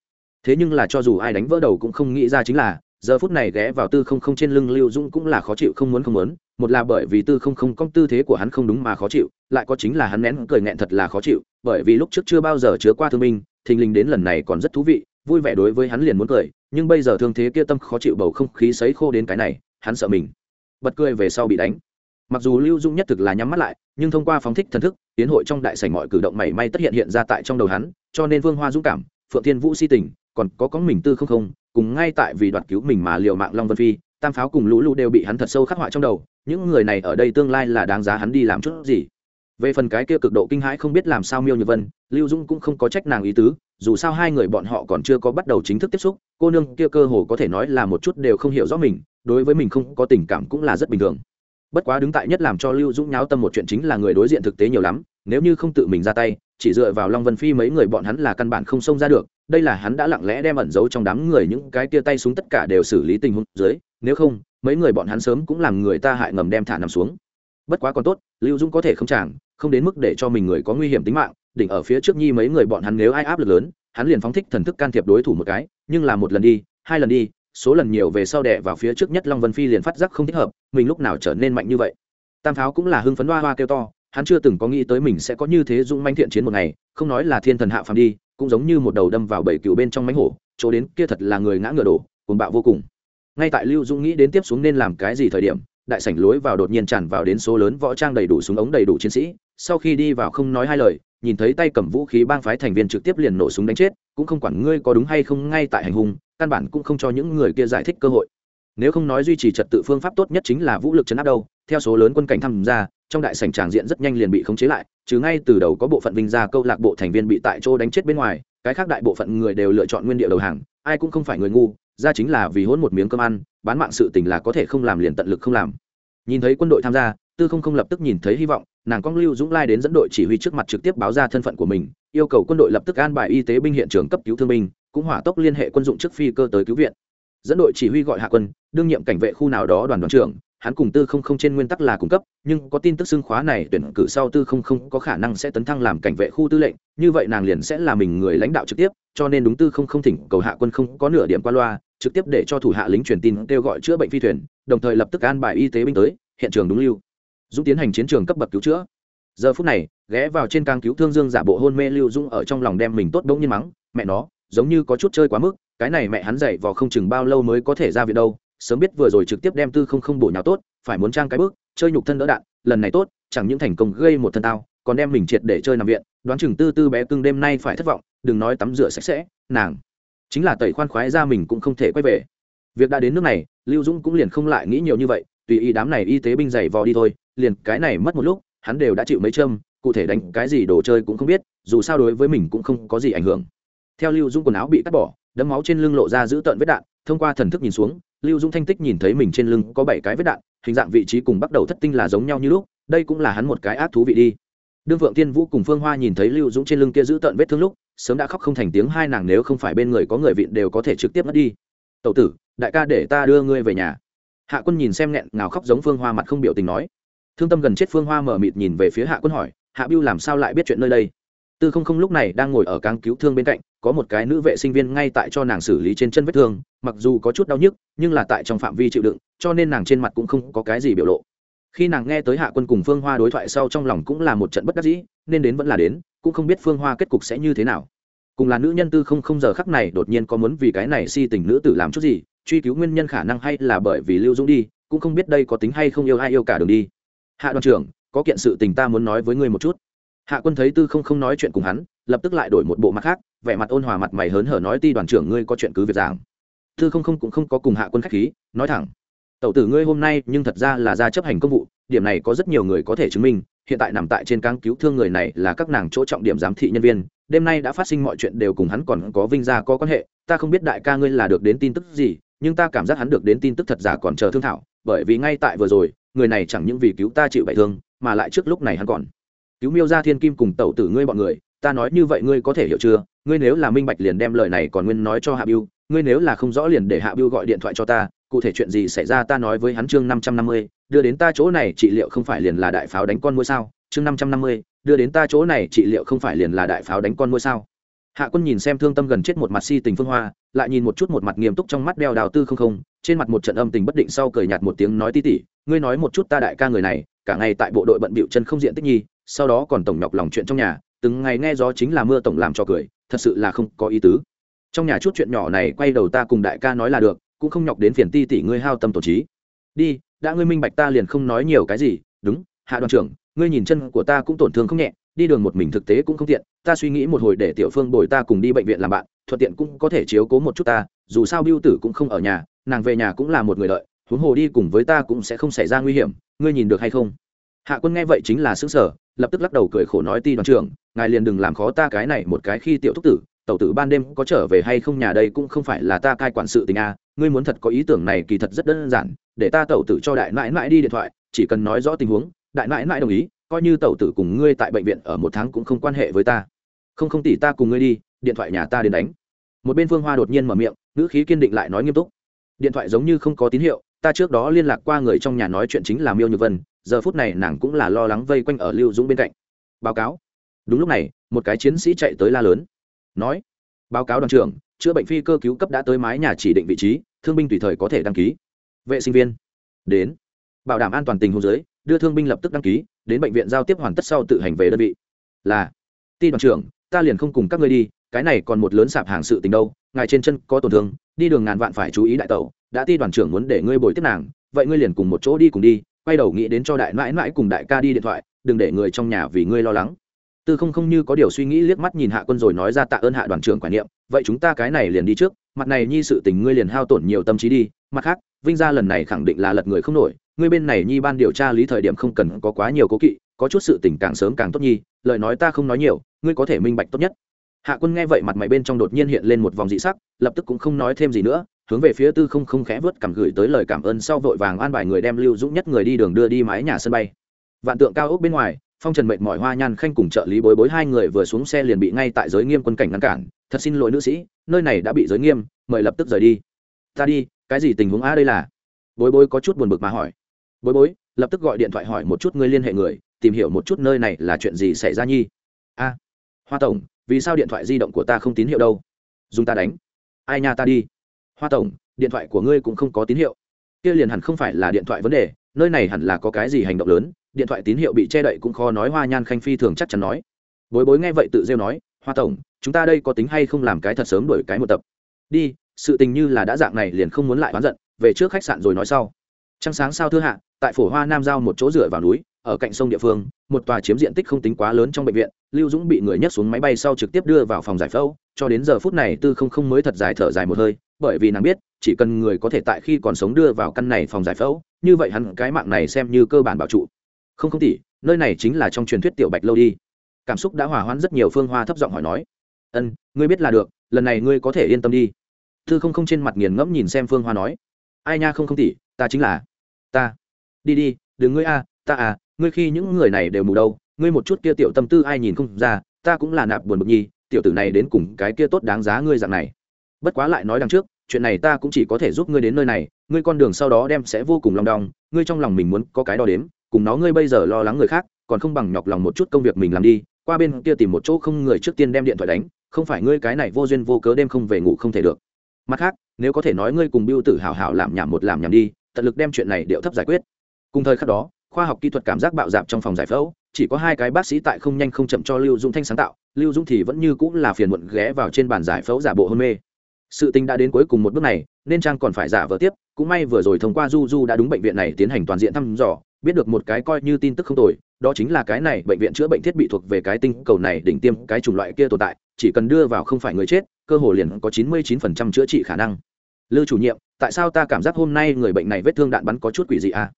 Thế nhưng là cho dù ai đánh vỡ đầu cũng không nghĩ ra chính là giờ phút này ghé vào tư không không trên lưng lưu dũng cũng là khó chịu không muốn không muốn, một là bởi vì tư không không công tư thế của hắn không đúng mà khó chịu, lại có chính là hắn nén cười nghẹn thật là khó chịu, bởi vì lúc trước chưa bao giờ chứa qua thương minh thình lình đến lần này còn rất thú vị, vui vẻ đối với hắn liền muốn cười, nhưng bây giờ thương thế kia tâm khó chịu bầu không khí sấy khô đến cái này, hắn sợ mình. Bật cười về sau bị đánh. Mặc dù lưu dung nhất thực là nhắm mắt lại, nhưng thông qua phóng thích thần thức, tiến hội trong đại sảnh mọi cử động mảy may tất hiện hiện ra tại trong đầu hắn, cho nên vương hoa dũng cảm, phượng thiên vũ si tình, còn có có mình tư không không cùng ngay tại vì đoạt cứu mình mà liều mạng long vân phi, tam pháo cùng lũ lũ đều bị hắn thật sâu khắc họa trong đầu, những người này ở đây tương lai là đáng giá hắn đi làm chút gì. Về phần cái kia cực độ kinh hãi không biết làm sao miêu như vân, lưu dung cũng không có trách nàng ý tứ, dù sao hai người bọn họ còn chưa có bắt đầu chính thức tiếp xúc, cô nương kia cơ hồ có thể nói là một chút đều không hiểu rõ mình, đối với mình không có tình cảm cũng là rất bình thường. Bất quá đứng tại nhất làm cho lưu dũng nháo tâm một chuyện chính là người đối diện thực tế nhiều lắm, nếu như không tự mình ra tay, chỉ dựa vào long vân phi mấy người bọn hắn là căn bản không xông ra được đây là hắn đã lặng lẽ đem ẩn giấu trong đám người những cái tia tay súng tất cả đều xử lý tình huống dưới, nếu không, mấy người bọn hắn sớm cũng làm người ta hại ngầm đem thả nằm xuống. Bất quá còn tốt, lưu dũng có thể không chàng, không đến mức để cho mình người có nguy hiểm tính mạng, đỉnh ở phía trước nhi mấy người bọn hắn nếu ai áp lực lớn, hắn liền phóng thích thần thức can thiệp đối thủ một cái, nhưng là một lần đi, hai lần đi, số lần nhiều về sau đẻ vào phía trước nhất long vân phi liền phát giác không thích hợp, mình lúc nào trở nên mạnh như vậy. Tam pháo cũng là hưng phấn hoa hoa kêu to, hắn chưa từng có nghĩ tới mình sẽ có như thế dũng manh thiện chiến một ngày, không nói là thiên thần hạ phàm đi cũng giống như một đầu đâm vào bảy cựu bên trong mánh hổ, chỗ đến kia thật là người ngã ngựa đổ, cuồng bạo vô cùng. Ngay tại lưu dũng nghĩ đến tiếp xuống nên làm cái gì thời điểm, đại sảnh lối vào đột nhiên tràn vào đến số lớn võ trang đầy đủ súng ống đầy đủ chiến sĩ. Sau khi đi vào không nói hai lời, nhìn thấy tay cầm vũ khí bang phái thành viên trực tiếp liền nổ súng đánh chết, cũng không quản ngươi có đúng hay không, ngay tại hành hung, căn bản cũng không cho những người kia giải thích cơ hội nếu không nói duy trì trật tự phương pháp tốt nhất chính là vũ lực chấn áp đâu, theo số lớn quân cảnh tham gia, trong đại sảnh tràng diện rất nhanh liền bị khống chế lại chứ ngay từ đầu có bộ phận vinh gia câu lạc bộ thành viên bị tại chỗ đánh chết bên ngoài, cái khác đại bộ phận người đều lựa chọn nguyên địa đầu hàng, ai cũng không phải người ngu, ra chính là vì hôn một miếng cơm ăn, bán mạng sự tình là có thể không làm liền tận lực không làm. Nhìn thấy quân đội tham gia, tư không không lập tức nhìn thấy hy vọng, nàng cong lưu dũng lai đến dẫn đội chỉ huy trước mặt trực tiếp báo ra thân phận của mình, yêu cầu quân đội lập tức an bài y tế binh hiện trường cấp cứu thương binh, cũng hỏa tốc liên hệ quân dụng trước phi cơ tới cứu viện dẫn đội chỉ huy gọi hạ quân, đương nhiệm cảnh vệ khu nào đó đoàn đoàn trưởng, hắn cùng tư không không trên nguyên tắc là cung cấp, nhưng có tin tức xưng khóa này tuyển cử sau tư không không có khả năng sẽ tấn thăng làm cảnh vệ khu tư lệnh, như vậy nàng liền sẽ là mình người lãnh đạo trực tiếp, cho nên đúng tư không không thỉnh cầu hạ quân không có nửa điểm qua loa, trực tiếp để cho thủ hạ lính truyền tin kêu gọi chữa bệnh phi thuyền, đồng thời lập tức an bài y tế binh tới, hiện trường đúng lưu. Dũng tiến hành chiến trường cấp bậc cứu chữa. Giờ phút này, ghé vào trên càng cứu thương dương giả bộ hôn mê lưu dũng ở trong lòng đem mình tốt bỗng nhiên mắng, mẹ nó, giống như có chút chơi quá mức cái này mẹ hắn dậy vào không chừng bao lâu mới có thể ra viện đâu, sớm biết vừa rồi trực tiếp đem tư không không bổ nhào tốt, phải muốn trang cái bước, chơi nhục thân đỡ đạn, lần này tốt, chẳng những thành công gây một thân tao, còn đem mình triệt để chơi nằm viện, đoán chừng tư tư bé cưng đêm nay phải thất vọng, đừng nói tắm rửa sạch sẽ, nàng. Chính là tẩy khoan khoái ra mình cũng không thể quay về. Việc đã đến nước này, lưu dũng cũng liền không lại nghĩ nhiều như vậy, tùy ý đám này y tế binh giày vò đi thôi, liền cái này mất một lúc, hắn đều đã chịu mấy châm, cụ thể đánh cái gì đồ chơi cũng không biết, dù sao đối với mình cũng không có gì ảnh hưởng. Theo lưu dũng quần áo bị cắt bỏ đấm máu trên lưng lộ ra giữ tợn vết đạn, thông qua thần thức nhìn xuống, lưu dũng thanh tích nhìn thấy mình trên lưng có bảy cái vết đạn, hình dạng vị trí cùng bắt đầu thất tinh là giống nhau như lúc, đây cũng là hắn một cái ác thú vị đi. Đương phượng tiên vũ cùng phương hoa nhìn thấy lưu dũng trên lưng kia giữ tợn vết thương lúc, sớm đã khóc không thành tiếng hai nàng nếu không phải bên người có người vịn đều có thể trực tiếp mất đi. Tậu tử, đại ca để ta đưa ngươi về nhà. Hạ quân nhìn xem nghẹn ngào khóc giống phương hoa mặt không biểu tình nói. Thương tâm gần chết phương hoa mở mịt nhìn về phía hạ quân hỏi, hạ biêu làm sao lại biết chuyện nơi đây? Tư không không lúc này đang ngồi ở càng cứu thương bên cạnh, có một cái nữ vệ sinh viên ngay tại cho nàng xử lý trên chân vết thương, mặc dù có chút đau nhức, nhưng là tại trong phạm vi chịu đựng, cho nên nàng trên mặt cũng không có cái gì biểu lộ. Khi nàng nghe tới hạ quân cùng phương hoa đối thoại sau trong lòng cũng là một trận bất đắc dĩ, nên đến vẫn là đến, cũng không biết phương hoa kết cục sẽ như thế nào. Cùng là nữ nhân tư không không giờ khắc này đột nhiên có muốn vì cái này si tình nữ tử làm chút gì, truy cứu nguyên nhân khả năng hay là bởi vì lưu dũng đi, cũng không biết đây có tính hay không yêu ai yêu cả đường đi. Hạ đoàn trưởng, có kiện sự tình ta muốn nói với ngươi một chút hạ quân thấy tư không không nói chuyện cùng hắn, lập tức lại đổi một bộ mặt khác, vẻ mặt ôn hòa mặt mày hớn hở nói, ti đoàn trưởng ngươi có chuyện cứ việc giảng. Tư không không cũng không có cùng hạ quân khách khí, nói thẳng, tẩu tử ngươi hôm nay nhưng thật ra là ra chấp hành công vụ, điểm này có rất nhiều người có thể chứng minh, hiện tại nằm tại trên cáng cứu thương người này là các nàng chỗ trọng điểm giám thị nhân viên, đêm nay đã phát sinh mọi chuyện đều cùng hắn còn có vinh gia có quan hệ, ta không biết đại ca ngươi là được đến tin tức gì, nhưng ta cảm giác hắn được đến tin tức thật giả còn chờ thương thảo, bởi vì ngay tại vừa rồi, người này chẳng những vì cứu ta chịu bại thương, mà lại trước lúc này hắn còn cứu miêu ra thiên kim cùng tẩu tử ngươi bọn người, ta nói như vậy ngươi có thể hiểu chưa? Ngươi nếu là minh bạch liền đem lời này còn nguyên nói cho hạ biêu ngươi nếu là không rõ liền để hạ biêu gọi điện thoại cho ta, cụ thể chuyện gì xảy ra ta nói với hắn chương năm trăm năm mươi, đưa đến ta chỗ này trị liệu không phải liền là đại pháo đánh con mũi sao? Chương năm trăm năm mươi, đưa đến ta chỗ này trị liệu không phải liền là đại pháo đánh con mũi sao? Hạ quân nhìn xem thương tâm gần chết một mặt si tình phương hoa, lại nhìn một chút một mặt nghiêm túc trong mắt đeo đào tư không không, trên mặt một trận âm tình bất định sau cười nhạt một tiếng nói ti tỉ, ngươi nói một chút ta đại ca người này, cả ngày tại bộ đội bận bịu chân không diện tích nhi sau đó còn tổng nhọc lòng chuyện trong nhà, từng ngày nghe gió chính là mưa tổng làm cho cười, thật sự là không có ý tứ. Trong nhà chút chuyện nhỏ này quay đầu ta cùng đại ca nói là được, cũng không nhọc đến phiền ti tỷ ngươi hao tâm tổ trí. Đi, đã ngươi minh bạch ta liền không nói nhiều cái gì, đúng, hạ đoàn trưởng, ngươi nhìn chân của ta cũng tổn thương không nhẹ, đi đường một mình thực tế cũng không tiện, ta suy nghĩ một hồi để tiểu phương bồi ta cùng đi bệnh viện làm bạn, thuận tiện cũng có thể chiếu cố một chút ta, dù sao biêu tử cũng không ở nhà, nàng về nhà cũng là một người đợi, huống hồ đi cùng với ta cũng sẽ không xảy ra nguy hiểm, ngươi nhìn được hay không? Hạ quân nghe vậy chính là xứng sở lập tức lắc đầu cười khổ nói, ti đoàn trưởng, ngài liền đừng làm khó ta cái này một cái khi tiểu thúc tử, tẩu tử ban đêm có trở về hay không nhà đây cũng không phải là ta cai quản sự tình a, ngươi muốn thật có ý tưởng này kỳ thật rất đơn giản, để ta tẩu tử cho đại mãi mãi đi điện thoại, chỉ cần nói rõ tình huống, đại mãi mãi đồng ý, coi như tẩu tử cùng ngươi tại bệnh viện ở một tháng cũng không quan hệ với ta. Không không tỷ, ta cùng ngươi đi, điện thoại nhà ta đến đánh. Một bên phương hoa đột nhiên mở miệng, ngữ khí kiên định lại nói nghiêm túc. Điện thoại giống như không có tín hiệu, ta trước đó liên lạc qua người trong nhà nói chuyện chính là miêu như vân giờ phút này nàng cũng là lo lắng vây quanh ở lưu dũng bên cạnh. Báo cáo. Đúng lúc này, một cái chiến sĩ chạy tới la lớn. Nói, báo cáo đoàn trưởng, chữa bệnh phi cơ cứu cấp đã tới mái nhà chỉ định vị trí, thương binh tùy thời có thể đăng ký. Vệ sinh viên, đến. Bảo đảm an toàn tình huống dưới, đưa thương binh lập tức đăng ký, đến bệnh viện giao tiếp hoàn tất sau tự hành về đơn vị. Là. Ti đoàn trưởng, ta liền không cùng các ngươi đi, cái này còn một lớn sạp hàng sự tình đâu, ngài trên chân có tổn thương, đi đường ngàn vạn phải chú ý đại tẩu, đã ti đoàn trưởng muốn để ngươi bồi tiếp nàng, vậy ngươi liền cùng một chỗ đi cùng đi quay đầu nghĩ đến cho đại mãi mãi cùng đại ca đi điện thoại, đừng để người trong nhà vì ngươi lo lắng. Tư không không như có điều suy nghĩ liếc mắt nhìn hạ quân rồi nói ra tạ ơn hạ đoàn trưởng quản niệm, vậy chúng ta cái này liền đi trước, mặt này nhi sự tình ngươi liền hao tổn nhiều tâm trí đi, mặt khác, vinh gia lần này khẳng định là lật người không nổi, ngươi bên này nhi ban điều tra lý thời điểm không cần có quá nhiều cố kỵ, có chút sự tình càng sớm càng tốt nhi, lời nói ta không nói nhiều, ngươi có thể minh bạch tốt nhất. Hạ quân nghe vậy mặt mày bên trong đột nhiên hiện lên một vòng dị sắc, lập tức cũng không nói thêm gì nữa hướng về phía tư không không khẽ vớt cảm gửi tới lời cảm ơn sau vội vàng an bài người đem lưu dũng nhất người đi đường đưa đi mái nhà sân bay. Vạn tượng cao ốc bên ngoài, phong trần mệt mỏi hoa nhan khanh cùng trợ lý bối bối hai người vừa xuống xe liền bị ngay tại giới nghiêm quân cảnh ngăn cản. Thật xin lỗi nữ sĩ, nơi này đã bị giới nghiêm, mời lập tức rời đi. Ta đi, cái gì tình huống a đây là? Bối bối có chút buồn bực mà hỏi. Bối bối, lập tức gọi điện thoại hỏi một chút ngươi liên hệ người, tìm hiểu một chút nơi này là chuyện gì xảy ra nhi. A, hoa tổng, vì sao điện thoại di động của ta không tín hiệu đâu? Dùng ta đánh. Ai nha ta đi hoa tổng, điện thoại của ngươi cũng không có tín hiệu. Kia liền hẳn không phải là điện thoại vấn đề, nơi này hẳn là có cái gì hành động lớn, điện thoại tín hiệu bị che đậy cũng khó nói, hoa nhan khanh phi thường chắc chắn nói. Bối bối nghe vậy tự rêu nói, hoa tổng, chúng ta đây có tính hay không làm cái thật sớm đổi cái một tập? Đi, sự tình như là đã dạng này liền không muốn lại oán giận, về trước khách sạn rồi nói sau. Trăng sáng sao thưa hạ, tại phổ hoa nam giao một chỗ rửa vào núi, ở cạnh sông địa phương, một tòa chiếm diện tích không tính quá lớn trong bệnh viện, lưu dũng bị người nhấc xuống máy bay sau trực tiếp đưa vào phòng giải phẫu, cho đến giờ phút này tư không không mới thật dài thở dài một hơi bởi vì nàng biết, chỉ cần người có thể tại khi còn sống đưa vào căn này phòng giải phẫu, như vậy hắn cái mạng này xem như cơ bản bảo trụ. Không không tỷ nơi này chính là trong truyền thuyết tiểu bạch lâu đi. Cảm xúc đã hòa hoãn rất nhiều phương hoa thấp giọng hỏi nói. Ân, ngươi biết là được, lần này ngươi có thể yên tâm đi. Thư không không trên mặt nghiền ngẫm nhìn xem phương hoa nói. Ai nha, không không tỷ ta chính là. Ta. Đi đi, đừng ngươi a, ta à ngươi khi những người này đều mù đâu, ngươi một chút kia tiểu tâm tư ai nhìn không ra, ta cũng là nạp buồn bực nhi, tiểu tử này đến cùng cái kia tốt đáng giá ngươi dạng này bất quá lại nói đằng trước, chuyện này ta cũng chỉ có thể giúp ngươi đến nơi này, ngươi con đường sau đó đem sẽ vô cùng long đong, ngươi trong lòng mình muốn có cái đo đếm, cùng nó ngươi bây giờ lo lắng người khác, còn không bằng nhọc lòng một chút công việc mình làm đi, qua bên kia tìm một chỗ không người trước tiên đem điện thoại đánh, không phải ngươi cái này vô duyên vô cớ đêm không về ngủ không thể được. Mặt khác, nếu có thể nói ngươi cùng biêu tử hảo hảo làm nhảm một làm nhảm đi, tận lực đem chuyện này điệu thấp giải quyết. Cùng thời khắc đó, khoa học kỹ thuật cảm giác bạo dạp trong phòng giải phẫu, chỉ có hai cái bác sĩ tại không nhanh không chậm cho lưu dũng thanh sáng tạo, lưu dũng thì vẫn như cũng là phiền muộn ghé vào trên bàn giải phẫu giả bộ hôn mê sự tình đã đến cuối cùng một bước này, nên trang còn phải giả vờ tiếp, cũng may vừa rồi thông qua du du đã đúng bệnh viện này tiến hành toàn diện thăm dò, biết được một cái coi như tin tức không tồi, đó chính là cái này bệnh viện chữa bệnh thiết bị thuộc về cái tinh cầu này đỉnh tiêm, cái chủng loại kia tồn tại, chỉ cần đưa vào không phải người chết, cơ hồ liền có chín mươi chín phần trăm chữa trị khả năng lư chủ nhiệm, tại sao ta cảm giác hôm nay người bệnh này vết thương đạn bắn có chút quỷ dị à?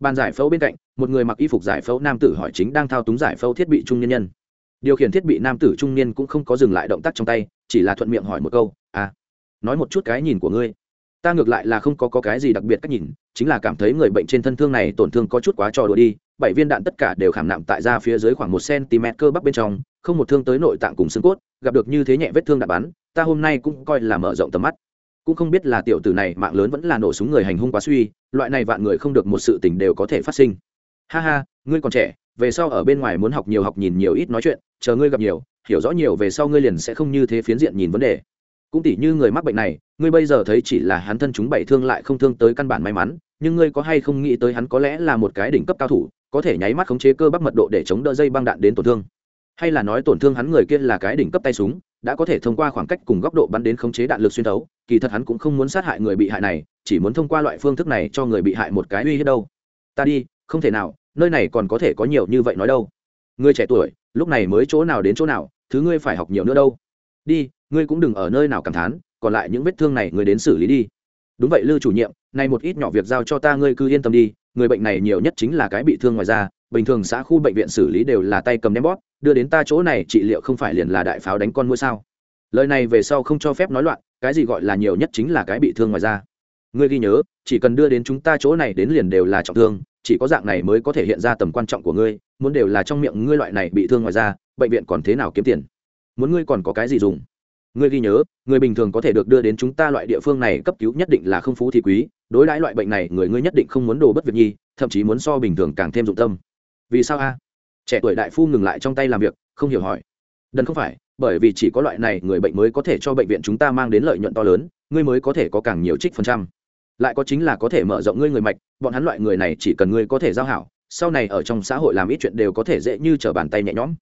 bàn giải phẫu bên cạnh, một người mặc y phục giải phẫu nam tử hỏi chính đang thao túng giải phẫu thiết bị trung nhân nhân điều khiển thiết bị nam tử trung niên cũng không có dừng lại động tác trong tay, chỉ là thuận miệng hỏi một câu à nói một chút cái nhìn của ngươi. Ta ngược lại là không có, có cái gì đặc biệt cách nhìn chính là cảm thấy người bệnh trên thân thương này tổn thương có chút quá trò đùa đi. Bảy viên đạn tất cả đều khảm nạm tại da phía dưới khoảng một cm cơ bắp bên trong không một thương tới nội tạng cùng xương cốt gặp được như thế nhẹ vết thương đạn bắn ta hôm nay cũng coi là mở rộng tầm mắt. Cũng không biết là tiểu tử này mạng lớn vẫn là nổ súng người hành hung quá suy loại này vạn người không được một sự tình đều có thể phát sinh. Ha ha ngươi còn trẻ về sau ở bên ngoài muốn học nhiều học nhìn nhiều ít nói chuyện chờ ngươi gặp nhiều hiểu rõ nhiều về sau ngươi liền sẽ không như thế phiến diện nhìn vấn đề cũng tỉ như người mắc bệnh này, ngươi bây giờ thấy chỉ là hắn thân chúng bảy thương lại không thương tới căn bản may mắn, nhưng ngươi có hay không nghĩ tới hắn có lẽ là một cái đỉnh cấp cao thủ, có thể nháy mắt khống chế cơ bắp mật độ để chống đỡ dây băng đạn đến tổn thương. Hay là nói tổn thương hắn người kia là cái đỉnh cấp tay súng, đã có thể thông qua khoảng cách cùng góc độ bắn đến khống chế đạn lực xuyên thấu, kỳ thật hắn cũng không muốn sát hại người bị hại này, chỉ muốn thông qua loại phương thức này cho người bị hại một cái uy hiếp đâu. Ta đi, không thể nào, nơi này còn có thể có nhiều như vậy nói đâu. Ngươi trẻ tuổi, lúc này mới chỗ nào đến chỗ nào, thứ ngươi phải học nhiều nữa đâu. Đi ngươi cũng đừng ở nơi nào cảm thán, còn lại những vết thương này ngươi đến xử lý đi. Đúng vậy, lư chủ nhiệm, nay một ít nhỏ việc giao cho ta ngươi cứ yên tâm đi, người bệnh này nhiều nhất chính là cái bị thương ngoài ra bình thường xã khu bệnh viện xử lý đều là tay cầm ném bóp, đưa đến ta chỗ này, trị liệu không phải liền là đại pháo đánh con mũi sao? Lời này về sau không cho phép nói loạn, cái gì gọi là nhiều nhất chính là cái bị thương ngoài ra ngươi ghi nhớ, chỉ cần đưa đến chúng ta chỗ này đến liền đều là trọng thương, chỉ có dạng này mới có thể hiện ra tầm quan trọng của ngươi, muốn đều là trong miệng ngươi loại này bị thương ngoài ra bệnh viện còn thế nào kiếm tiền? Muốn ngươi còn có cái gì dùng? Ngươi ghi nhớ, người bình thường có thể được đưa đến chúng ta loại địa phương này cấp cứu nhất định là không phú thì quý, đối đãi loại bệnh này, người ngươi nhất định không muốn đồ bất việc nhi, thậm chí muốn so bình thường càng thêm dụng tâm. Vì sao a? Trẻ tuổi đại phu ngừng lại trong tay làm việc, không hiểu hỏi. Đần không phải, bởi vì chỉ có loại này, người bệnh mới có thể cho bệnh viện chúng ta mang đến lợi nhuận to lớn, ngươi mới có thể có càng nhiều trích phần trăm. Lại có chính là có thể mở rộng ngươi người mạch, bọn hắn loại người này chỉ cần ngươi có thể giao hảo, sau này ở trong xã hội làm ít chuyện đều có thể dễ như t r ở bàn tay nhẹ nhõm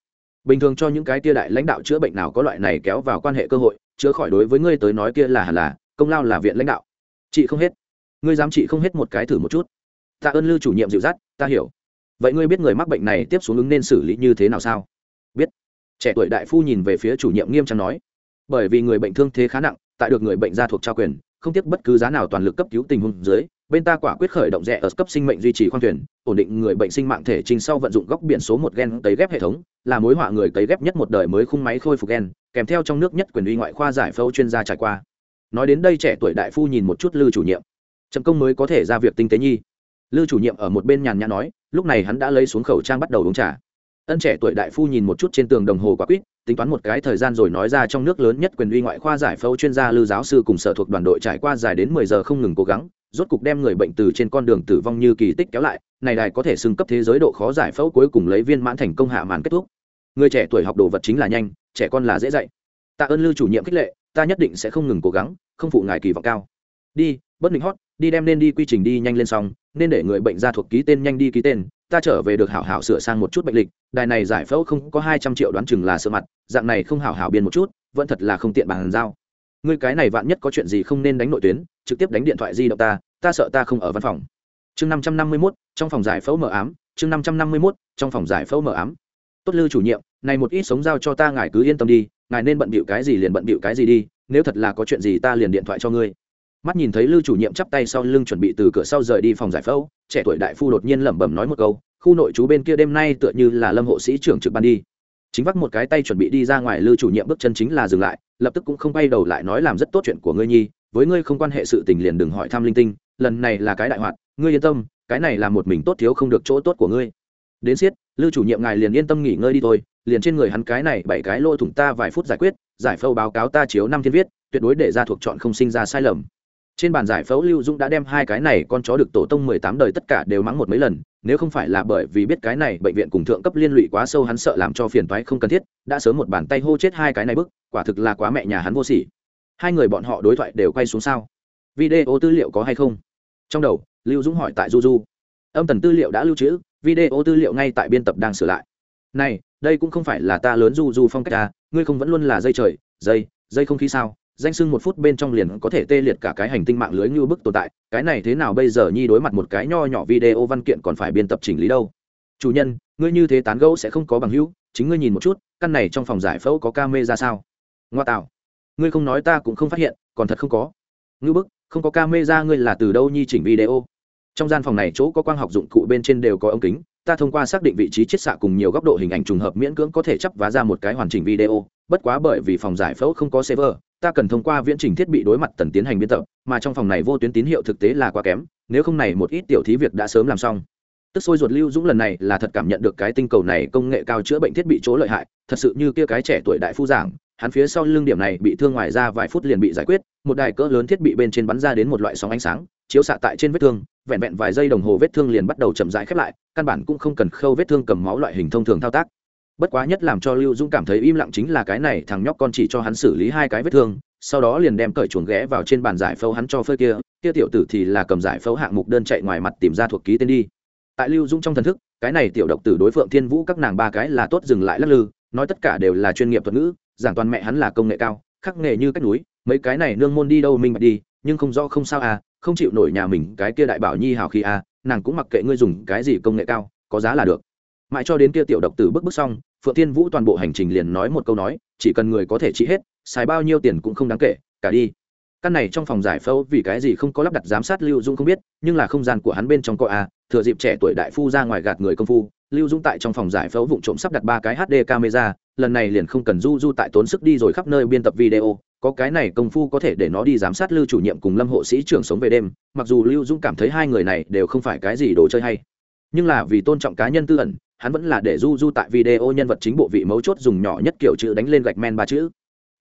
bình thường cho những cái tia đại lãnh đạo chữa bệnh nào có loại này kéo vào quan hệ cơ hội, chữa khỏi đối với ngươi tới nói kia là hẳn là công lao là viện lãnh đạo. Chị không hết. Ngươi dám chị không hết một cái thử một chút. Tạ ơn lưu chủ nhiệm dịu dắt, ta hiểu. Vậy ngươi biết người mắc bệnh này tiếp xuống ứng nên xử lý như thế nào sao? Biết. Trẻ tuổi đại phu nhìn về phía chủ nhiệm nghiêm trang nói. Bởi vì người bệnh thương thế khá nặng, tại được người bệnh gia thuộc trao quyền, không tiếc bất cứ giá nào toàn lực cấp cứu tình huống dưới bên ta quả quyết khởi động rẻ ở cấp sinh mệnh duy trì khoang thuyền, ổn định người bệnh sinh mạng thể trình sau vận dụng góc biển số một gen cấy ghép hệ thống, là mối họa người cấy ghép nhất một đời mới khung máy khôi phục gen, kèm theo trong nước nhất quyền uy ngoại khoa giải phẫu chuyên gia trải qua. Nói đến đây trẻ tuổi đại phu nhìn một chút lư chủ nhiệm. Trầm công mới có thể ra việc tinh tế nhi. Lư chủ nhiệm ở một bên nhàn nhã nói, lúc này hắn đã lấy xuống khẩu trang bắt đầu uống trà. Ân trẻ tuổi đại phu nhìn một chút trên tường đồng hồ quả quýt tính toán một cái thời gian rồi nói ra trong nước lớn nhất quyền uy ngoại khoa giải phẫu chuyên gia lư giáo sư cùng sở thuộc đoàn đội trải qua dài đến mười giờ không ngừng cố gắng rốt cục đem người bệnh từ trên con đường tử vong như kỳ tích kéo lại, này đài có thể xưng cấp thế giới độ khó giải phẫu cuối cùng lấy viên mãn thành công hạ màn kết thúc. Người trẻ tuổi học đồ vật chính là nhanh, trẻ con là dễ dạy. Tạ ơn lưu chủ nhiệm khích lệ, ta nhất định sẽ không ngừng cố gắng, không phụ ngài kỳ vọng cao. Đi, bất định hót, đi đem nên đi quy trình đi nhanh lên xong, nên để người bệnh ra thuộc ký tên nhanh đi ký tên, ta trở về được hảo hảo sửa sang một chút bệnh lịch, đài này giải phẫu không có hai trăm triệu đoán chừng là sợ mặt, dạng này không hảo hảo biên một chút, vẫn thật là không tiện bàn giao. Ngươi cái này vạn nhất có chuyện gì không nên đánh nội tuyến trực tiếp đánh điện thoại di động ta ta sợ ta không ở văn phòng. Chương năm trăm năm mươi mốt, trong phòng giải phẫu mở ám, chương năm trăm năm mươi mốt, trong phòng giải phẫu mở ám. Tốt lư chủ nhiệm, này một ít sống giao cho ta ngài cứ yên tâm đi, ngài nên bận bịu cái gì liền bận bịu cái gì đi, nếu thật là có chuyện gì ta liền điện thoại cho ngươi. Mắt nhìn thấy lưu chủ nhiệm chắp tay sau lưng chuẩn bị từ cửa sau rời đi phòng giải phẫu, trẻ tuổi đại phu đột nhiên lẩm bẩm nói một câu, khu nội chú bên kia đêm nay tựa như là lâm hộ sĩ trưởng trực ban đi. Chính vắt một cái tay chuẩn bị đi ra ngoài lưu chủ nhiệm bước chân chính là dừng lại, lập tức cũng không bay đầu lại nói làm rất tốt chuyện của ngươi nhi với ngươi không quan hệ sự tình liền đừng hỏi thăm linh tinh, lần này là cái đại hoạt, ngươi yên tâm, cái này là một mình tốt thiếu không được chỗ tốt của ngươi. Đến siết lưu chủ nhiệm ngài liền yên tâm nghỉ ngơi đi thôi, liền trên người hắn cái này bảy cái lỗ thủng ta vài phút giải quyết, giải phẫu báo cáo ta chiếu năm thiên viết, tuyệt đối để ra thuộc chọn không sinh ra sai lầm. Trên bàn giải phẫu lưu dũng đã đem hai cái này con chó được tổ tông mười tám đời tất cả đều mắng một mấy lần, nếu không phải là bởi vì biết cái này bệnh viện cùng thượng cấp liên lụy quá sâu hắn sợ làm cho phiền toái không cần thiết, đã sớm một bàn tay hô chết hai cái này bức, quả thực là quá mẹ nhà hắn vô sỉ hai người bọn họ đối thoại đều quay xuống sao? Video tư liệu có hay không? Trong đầu, lưu dũng hỏi tại du du âm tần tư liệu đã lưu trữ, video tư liệu ngay tại biên tập đang sửa lại. Này, đây cũng không phải là ta lớn du du phong cách ta ngươi không vẫn luôn là dây trời, dây dây không khí sao? Danh sưng một phút bên trong liền có thể tê liệt cả cái hành tinh mạng lưới như bức tồn tại, cái này thế nào bây giờ nhi đối mặt một cái nho nhỏ video văn kiện còn phải biên tập chỉnh lý đâu? Chủ nhân, ngươi như thế tán gẫu sẽ không có bằng hữu, chính ngươi nhìn một chút, căn này trong phòng giải phẫu có ca mê ra sao? Ngoa tạo ngươi không nói ta cũng không phát hiện, còn thật không có. Ngư bức, không có ca mê ra ngươi là từ đâu nhi chỉnh video? Trong gian phòng này chỗ có quang học dụng cụ bên trên đều có ống kính, ta thông qua xác định vị trí chiết xạ cùng nhiều góc độ hình ảnh trùng hợp miễn cưỡng có thể chấp vá ra một cái hoàn chỉnh video, bất quá bởi vì phòng giải phẫu không có server, ta cần thông qua viễn trình thiết bị đối mặt tần tiến hành biên tập, mà trong phòng này vô tuyến tín hiệu thực tế là quá kém, nếu không này một ít tiểu thí việc đã sớm làm xong. Tức sôi ruột lưu dũng lần này là thật cảm nhận được cái tinh cầu này công nghệ cao chữa bệnh thiết bị chỗ lợi hại, thật sự như kia cái trẻ tuổi đại phu giảng hắn phía sau lưng điểm này bị thương ngoài ra vài phút liền bị giải quyết, một đài cỡ lớn thiết bị bên trên bắn ra đến một loại sóng ánh sáng, chiếu xạ tại trên vết thương, vẹn vẹn vài giây đồng hồ vết thương liền bắt đầu chậm rãi khép lại, căn bản cũng không cần khâu vết thương cầm máu loại hình thông thường thao tác. Bất quá nhất làm cho lưu dũng cảm thấy im lặng chính là cái này, thằng nhóc con chỉ cho hắn xử lý hai cái vết thương, sau đó liền đem cởi chuồng ghé vào trên bàn giải phẫu hắn cho phơi kia kia tiểu tử thì là cầm giải phẫu hạng mục đơn chạy ngoài mặt tìm ra thuộc ký tên đi. Tại lưu dũng trong thần thức, cái này tiểu độc tử đối phượng thiên vũ các nàng ba cái là tốt dừng lại lắc lư, nói tất cả đều là chuyên nghiệp thuật ngữ giảng toàn mẹ hắn là công nghệ cao, khắc nghề như cách núi, mấy cái này nương môn đi đâu minh bạch đi, nhưng không rõ không sao à không chịu nổi nhà mình cái kia đại bảo nhi hào khi à nàng cũng mặc kệ ngươi dùng cái gì công nghệ cao, có giá là được. Mãi cho đến kia tiểu độc tử bước bước xong, phượng thiên vũ toàn bộ hành trình liền nói một câu nói, chỉ cần người có thể trị hết, xài bao nhiêu tiền cũng không đáng kể, cả đi căn này trong phòng giải phẫu vì cái gì không có lắp đặt giám sát lưu dung không biết, nhưng là không gian của hắn bên trong có a, thừa dịp trẻ tuổi đại phu ra ngoài gạt người công phu, lưu dung tại trong phòng giải phẫu vụ trộm sắp đặt ba cái hd camera, lần này liền không cần du du tại tốn sức đi rồi khắp nơi biên tập video, có cái này công phu có thể để nó đi giám sát lưu chủ nhiệm cùng lâm hộ sĩ trưởng sống về đêm, mặc dù lưu dung cảm thấy hai người này đều không phải cái gì đồ chơi hay, nhưng là vì tôn trọng cá nhân tư ẩn, hắn vẫn là để du du tại video nhân vật chính bộ vị mấu chốt dùng nhỏ nhất kiểu chữ đánh lên gạch men ba chữ.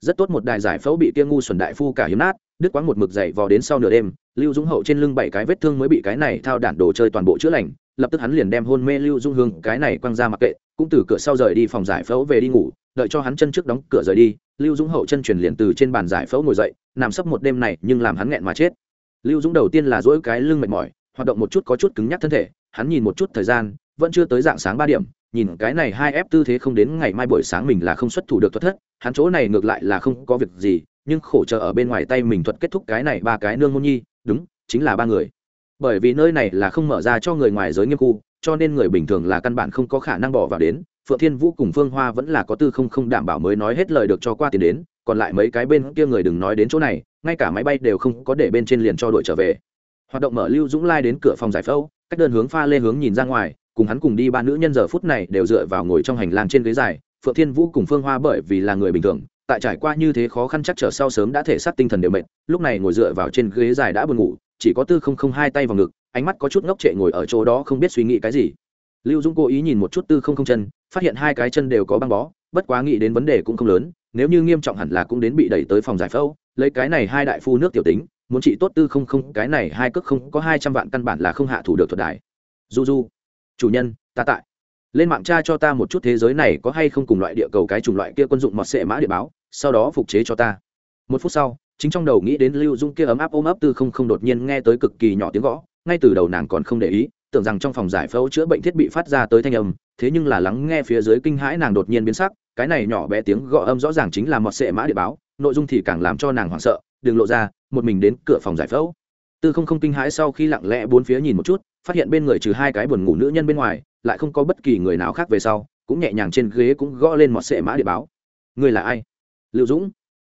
Rất tốt một đài giải phẫu bị kia ngu xuẩn đại phu cả hiếm nát đứt quãng một mực dậy vò đến sau nửa đêm, lưu dũng hậu trên lưng bảy cái vết thương mới bị cái này thao đản đồ chơi toàn bộ chữa lành, lập tức hắn liền đem hôn mê lưu dung hương cái này quăng ra mặc kệ, cũng từ cửa sau rời đi phòng giải phẫu về đi ngủ, đợi cho hắn chân trước đóng cửa rời đi, lưu dũng hậu chân truyền liền từ trên bàn giải phẫu ngồi dậy, nằm sấp một đêm này nhưng làm hắn nghẹn mà chết. Lưu dũng đầu tiên là dỗi cái lưng mệt mỏi, hoạt động một chút có chút cứng nhắc thân thể, hắn nhìn một chút thời gian, vẫn chưa tới dạng sáng ba điểm, nhìn cái này hai ép tư thế không đến ngày mai buổi sáng mình là không xuất thủ được thuật thất, hắn chỗ này ngược lại là không có việc gì nhưng khổ chờ ở bên ngoài tay mình thuật kết thúc cái này ba cái nương môn nhi, đúng, chính là ba người. Bởi vì nơi này là không mở ra cho người ngoài giới nghiêm khu, cho nên người bình thường là căn bản không có khả năng bỏ vào đến. Phượng thiên vũ cùng phương hoa vẫn là có tư không không đảm bảo mới nói hết lời được cho qua tiền đến, còn lại mấy cái bên kia người đừng nói đến chỗ này, ngay cả máy bay đều không có để bên trên liền cho đội trở về. Hoạt động mở lưu dũng lai đến cửa phòng giải phẫu, cách đơn hướng pha lê hướng nhìn ra ngoài, cùng hắn cùng đi ba nữ nhân giờ phút này đều dựa vào ngồi trong hành lang trên ghế dài. Phượng thiên vũ cùng phương hoa bởi vì là người bình thường tại trải qua như thế khó khăn chắc trở sau sớm đã thể xác tinh thần đều mệt, lúc này ngồi dựa vào trên ghế dài đã buồn ngủ, chỉ có tư không không hai tay vào ngực, ánh mắt có chút ngốc trệ ngồi ở chỗ đó không biết suy nghĩ cái gì. Lưu dũng cố ý nhìn một chút tư không không chân, phát hiện hai cái chân đều có băng bó, bất quá nghĩ đến vấn đề cũng không lớn, nếu như nghiêm trọng hẳn là cũng đến bị đẩy tới phòng giải phẫu, lấy cái này hai đại phu nước tiểu tính, muốn trị tốt tư không không, cái này hai cước không có hai trăm vạn căn bản là không hạ thủ được thuật đại du du chủ nhân, ta tại lên mạng tra cho ta một chút thế giới này có hay không cùng loại địa cầu cái chủng loại kia quân dụng mọt sệ mã địa báo, sau đó phục chế cho ta. Một phút sau, chính trong đầu nghĩ đến lưu dung kia ấm áp ôm ấp tư không không đột nhiên nghe tới cực kỳ nhỏ tiếng gõ, ngay từ đầu nàng còn không để ý, tưởng rằng trong phòng giải phẫu chữa bệnh thiết bị phát ra tới thanh âm, thế nhưng là lắng nghe phía dưới kinh hãi nàng đột nhiên biến sắc, cái này nhỏ bé tiếng gõ âm rõ ràng chính là mọt sệ mã địa báo, nội dung thì càng làm cho nàng hoảng sợ, đừng lộ ra, một mình đến cửa phòng giải phẫu. Tư không không kinh hãi sau khi lặng lẽ bốn phía nhìn một chút phát hiện bên người trừ hai cái buồn ngủ nữ nhân bên ngoài, lại không có bất kỳ người nào khác về sau, cũng nhẹ nhàng trên ghế cũng gõ lên mọt sệ mã địa báo. Người là ai? Lưu dũng.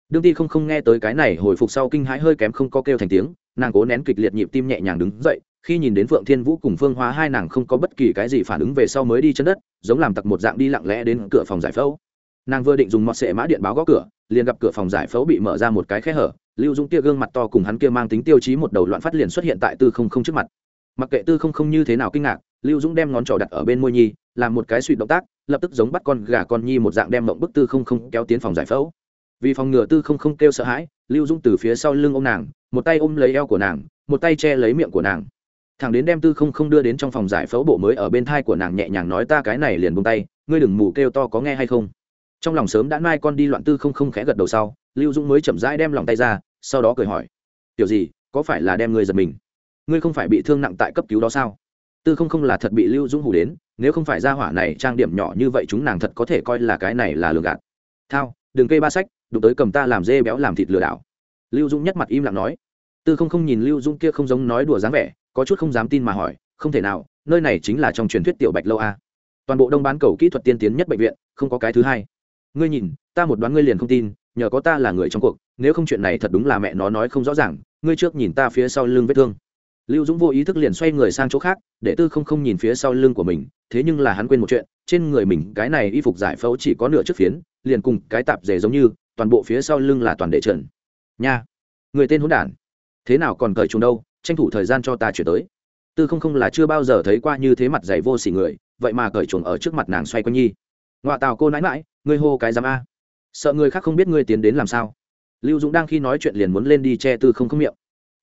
Đương ti không không nghe tới cái này, hồi phục sau kinh hãi hơi kém không có kêu thành tiếng, nàng cố nén kịch liệt nhịp tim nhẹ nhàng đứng dậy, khi nhìn đến phượng thiên vũ cùng phương hóa hai nàng không có bất kỳ cái gì phản ứng về sau mới đi chân đất, giống làm tặc một dạng đi lặng lẽ đến cửa phòng giải phẫu. Nàng vừa định dùng mọt sệ mã điện báo gõ cửa, liền gặp cửa phòng giải phẫu bị mở ra một cái khe hở, lưu dũng kia gương mặt to cùng hắn kia mang tính tiêu chí một đầu loạn phát liền xuất hiện tại tư không không trước mặt mặc kệ tư không không như thế nào kinh ngạc, lưu dũng đem ngón trỏ đặt ở bên môi nhi, làm một cái suy động tác, lập tức giống bắt con gà con nhi một dạng đem mộng bức tư không không kéo tiến phòng giải phẫu. Vì phòng ngừa tư không không kêu sợ hãi, lưu dũng từ phía sau lưng ô m nàng, một tay ôm lấy eo của nàng, một tay che lấy miệng của nàng. Thằng đến đem tư không không đưa đến trong phòng giải phẫu bộ mới ở bên thai của nàng nhẹ nhàng nói ta cái này liền bông tay, ngươi đừng mù kêu to có nghe hay không. Trong lòng sớm đã mai con đi loạn tư không không khẽ gật đầu sau, lưu dũng mới chậm rãi đem lòng tay ra, sau đó cười hỏi kiểu gì, có phải là đem ngươi giật mình? Ngươi không phải bị thương nặng tại cấp cứu đó sao? Tư không không là thật bị lưu dũng hủ đến, nếu không phải ra hỏa này trang điểm nhỏ như vậy chúng nàng thật có thể coi là cái này là lừa gạt. Thao, đừng cây ba sách, đụng tới cầm ta làm dê béo làm thịt lừa đảo. Lưu dũng nhất mặt im lặng nói. Tư không không nhìn lưu dũng kia không giống nói đùa dáng vẻ, có chút không dám tin mà hỏi, không thể nào, nơi này chính là trong truyền thuyết tiểu bạch lâu a. Toàn bộ đông bán cầu kỹ thuật tiên tiến nhất bệnh viện, không có cái thứ hai. Ngươi nhìn, ta một đoán ngươi liền không tin, nhờ có ta là người trong cuộc, nếu không chuyện này thật đúng là mẹ nó nói không rõ ràng, ngươi trước nhìn ta phía sau lưng vết thương lưu dũng vô ý thức liền xoay người sang chỗ khác, để tư không không nhìn phía sau lưng của mình, thế nhưng là hắn quên một chuyện, trên người mình cái này y phục giải phẫu chỉ có nửa chiếc phiến, liền cùng cái tạp dề giống như, toàn bộ phía sau lưng là toàn đệ trần. Nha, người tên hỗn đản, thế nào còn cởi chúng đâu, tranh thủ thời gian cho ta chuyển tới. Tư không không là chưa bao giờ thấy qua như thế mặt dày vô xỉ người, vậy mà cởi chuồng ở trước mặt nàng xoay quanh nhi. Ngoạ tào cô nãi mãi ngươi hô cái giám a. Sợ người khác không biết ngươi tiến đến làm sao. Lưu dũng đang khi nói chuyện liền muốn lên đi che tư không không miệng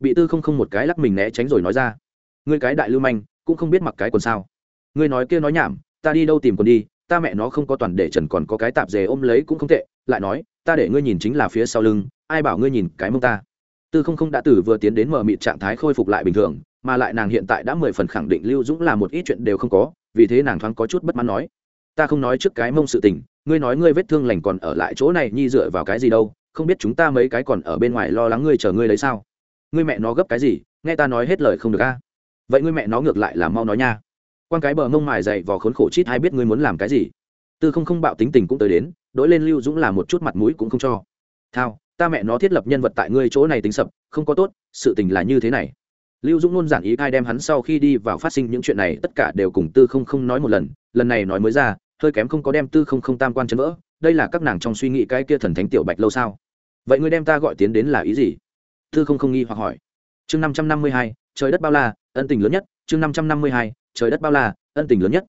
bị tư không không một cái lắc mình né tránh rồi nói ra. Ngươi cái đại lưu manh, cũng không biết mặc cái quần sao. Ngươi nói kia nói nhảm, ta đi đâu tìm quần đi, ta mẹ nó không có toàn để trần còn có cái tạp dề ôm lấy cũng không tệ, lại nói, ta để ngươi nhìn chính là phía sau lưng, ai bảo ngươi nhìn cái mông ta. Tư không không đã từ vừa tiến đến mờ mịt trạng thái khôi phục lại bình thường, mà lại nàng hiện tại đã mười phần khẳng định lưu dũng là một ít chuyện đều không có, vì thế nàng thoáng có chút bất mãn nói. Ta không nói trước cái mông sự tình, ngươi nói ngươi vết thương lành còn ở lại chỗ này nhi dựa vào cái gì đâu, không biết chúng ta mấy cái còn ở bên ngoài lo lắng ngươi chờ ngươi lấy sao ngươi mẹ nó gấp cái gì, nghe ta nói hết lời không được a. Vậy ngươi mẹ nó ngược lại là mau nói nha. Quan cái bờ mông mài dày vò khốn khổ chít hay biết ngươi muốn làm cái gì. Tư không không bạo tính tình cũng tới đến đỗi lên lưu dũng là một chút mặt mũi cũng không cho. Thao, ta mẹ nó thiết lập nhân vật tại ngươi chỗ này tính sập, không có tốt, sự tình là như thế này. Lưu dũng luôn giản ý ai đem hắn sau khi đi vào phát sinh những chuyện này, tất cả đều cùng tư không không nói một lần lần này nói mới ra, hơi kém không có đem tư không không tam quan chấn vỡ, đây là các nàng trong suy nghĩ cái kia thần thánh tiểu bạch lâu sao? Vậy ngươi đem ta gọi tiến đến là ý gì? Tư không không nghi hoặc hỏi. Chương năm trăm năm mươi hai, trời đất bao la, ân tình lớn nhất. Chương năm trăm năm mươi hai, trời đất bao la, ân tình lớn nhất.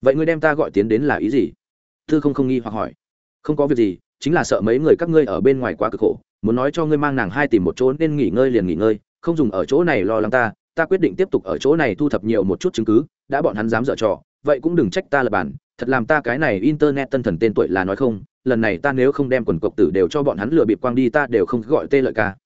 Vậy ngươi đem ta gọi tiến đến là ý gì? Tư không không nghi hoặc hỏi. Không có việc gì, chính là sợ mấy người các ngươi ở bên ngoài quá cực khổ. Muốn nói cho ngươi mang nàng hai tìm một chỗ nên nghỉ ngơi liền nghỉ ngơi, không dùng ở chỗ này lo lắng ta. Ta quyết định tiếp tục ở chỗ này thu thập nhiều một chút chứng cứ, đã bọn hắn dám dở trò, vậy cũng đừng trách ta là bản. Thật làm ta cái này internet tân thần tên tuổi là nói không, lần này ta nếu không đem quần cộc tử đều cho bọn hắn lừa bịp quang đi, ta đều không gọi tê lợi ca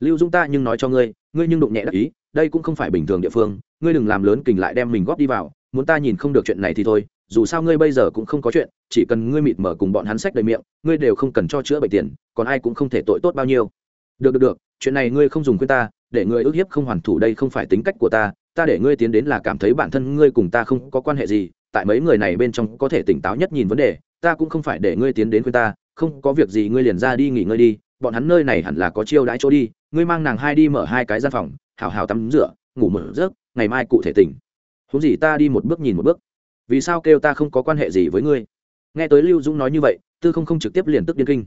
lưu dung ta nhưng nói cho ngươi ngươi nhưng đụng nhẹ đắc ý, đây cũng không phải bình thường địa phương, ngươi đừng làm lớn kình lại đem mình góp đi vào, muốn ta nhìn không được chuyện này thì thôi, dù sao ngươi bây giờ cũng không có chuyện, chỉ cần ngươi mịt mở cùng bọn hắn sách đầy miệng, ngươi đều không cần cho chữa bệnh tiền, còn ai cũng không thể tội tốt bao nhiêu. Được được được, chuyện này ngươi không dùng quên ta, để ngươi ức hiếp không hoàn thủ đây không phải tính cách của ta ta để ngươi tiến đến là cảm thấy bản thân ngươi cùng ta không có quan hệ gì, tại mấy người này bên trong có thể tỉnh táo nhất nhìn vấn đề, ta cũng không phải để ngươi tiến đến khuyên ta, không có việc gì ngươi liền ra đi nghỉ ngơi đi, bọn hắn nơi này hẳn là có chiêu đãi chỗ đi ngươi mang nàng hai đi mở hai cái gian phòng hào hào tắm rửa, ngủ mở rớt ngày mai cụ thể tỉnh. Huống gì ta đi một bước nhìn một bước. Vì sao kêu ta không có quan hệ gì với ngươi? Nghe tới lưu dũng nói như vậy, tư không không trực tiếp liền tức điên kinh.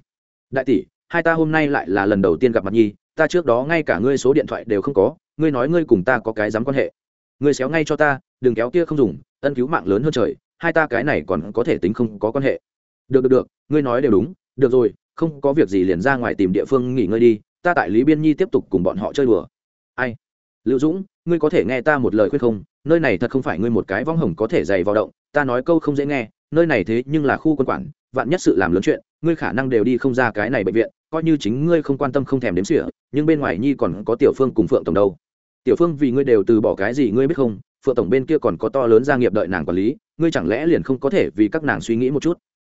Đại tỷ, hai ta hôm nay lại là lần đầu tiên gặp mặt nhi, ta trước đó ngay cả ngươi số điện thoại đều không có, ngươi nói ngươi cùng ta có cái dám quan hệ. Ngươi xéo ngay cho ta, đừng kéo kia không dùng, ân cứu mạng lớn hơn trời, hai ta cái này còn có thể tính không có quan hệ. Được được được, ngươi nói đều đúng. Được rồi, không có việc gì liền ra ngoài tìm địa phương nghỉ ngơi đi ta tại lý biên nhi tiếp tục cùng bọn họ chơi đùa. Ai? Lưu dũng, ngươi có thể nghe ta một lời khuyên không? Nơi này thật không phải ngươi một cái vong hồng có thể dày vào động, ta nói câu không dễ nghe, nơi này thế nhưng là khu quân quản, vạn nhất sự làm lớn chuyện, ngươi khả năng đều đi không ra cái này bệnh viện, coi như chính ngươi không quan tâm không thèm đếm xỉa, nhưng bên ngoài nhi còn có tiểu phương cùng phượng tổng đâu. Tiểu phương vì ngươi đều từ bỏ cái gì ngươi biết không? Phượng tổng bên kia còn có to lớn gia nghiệp đợi nàng quản lý, ngươi chẳng lẽ liền không có thể vì các nàng suy nghĩ một chút?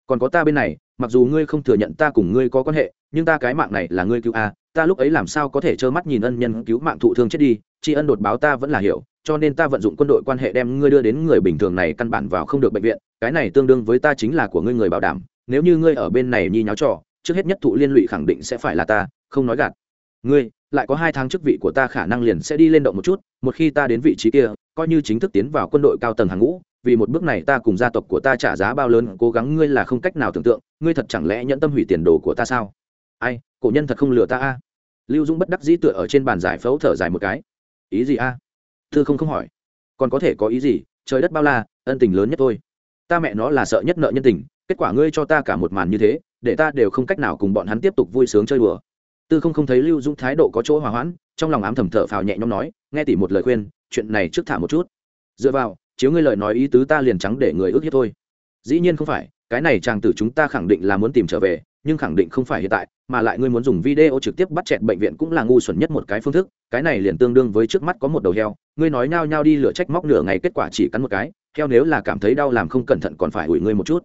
Còn có ta bên này, mặc dù ngươi không thừa nhận ta cùng ngươi có quan hệ nhưng ta cái mạng này là ngươi cứu a, ta lúc ấy làm sao có thể trơ mắt nhìn ân nhân cứu mạng thụ thương chết đi, tri ân đột báo ta vẫn là hiểu, cho nên ta vận dụng quân đội quan hệ đem ngươi đưa đến người bình thường này căn bản vào không được bệnh viện, cái này tương đương với ta chính là của ngươi người bảo đảm, nếu như ngươi ở bên này nhi nháo trò, trước hết nhất thụ liên lụy khẳng định sẽ phải là ta, không nói gạt. Ngươi, lại có hai tháng chức vị của ta khả năng liền sẽ đi lên động một chút, một khi ta đến vị trí kia, coi như chính thức tiến vào quân đội cao tầng hàng ngũ, vì một bước này ta cùng gia tộc của ta trả giá bao lớn, cố gắng ngươi là không cách nào tưởng tượng, ngươi thật chẳng lẽ nhẫn tâm hủy tiền đồ của ta sao? Ai, cổ nhân thật không lừa ta a. Lưu dũng bất đắc dĩ tựa ở trên bàn giải phẫu thở dài một cái. Ý gì a? Thư không không hỏi. Còn có thể có ý gì? Trời đất bao la, ân tình lớn nhất thôi. Ta mẹ nó là sợ nhất nợ nhân tình, kết quả ngươi cho ta cả một màn như thế, để ta đều không cách nào cùng bọn hắn tiếp tục vui sướng chơi đùa. Tư không không thấy lưu dũng thái độ có chỗ hòa hoãn, trong lòng ám thầm thở phào nhẹ nhõm nói, nghe tỉ một lời khuyên, chuyện này trước thả một chút. Dựa vào, chiếu ngươi lời nói ý tứ ta liền trắng để người ước hiếp thôi. Dĩ nhiên không phải, cái này chàng tử chúng ta khẳng định là muốn tìm trở về nhưng khẳng định không phải hiện tại, mà lại ngươi muốn dùng video trực tiếp bắt chẹt bệnh viện cũng là ngu xuẩn nhất một cái phương thức, cái này liền tương đương với trước mắt có một đầu heo, ngươi nói nhao nhao đi lửa trách móc nửa ngày kết quả chỉ cắn một cái, heo nếu là cảm thấy đau làm không cẩn thận còn phải ủi ngươi một chút.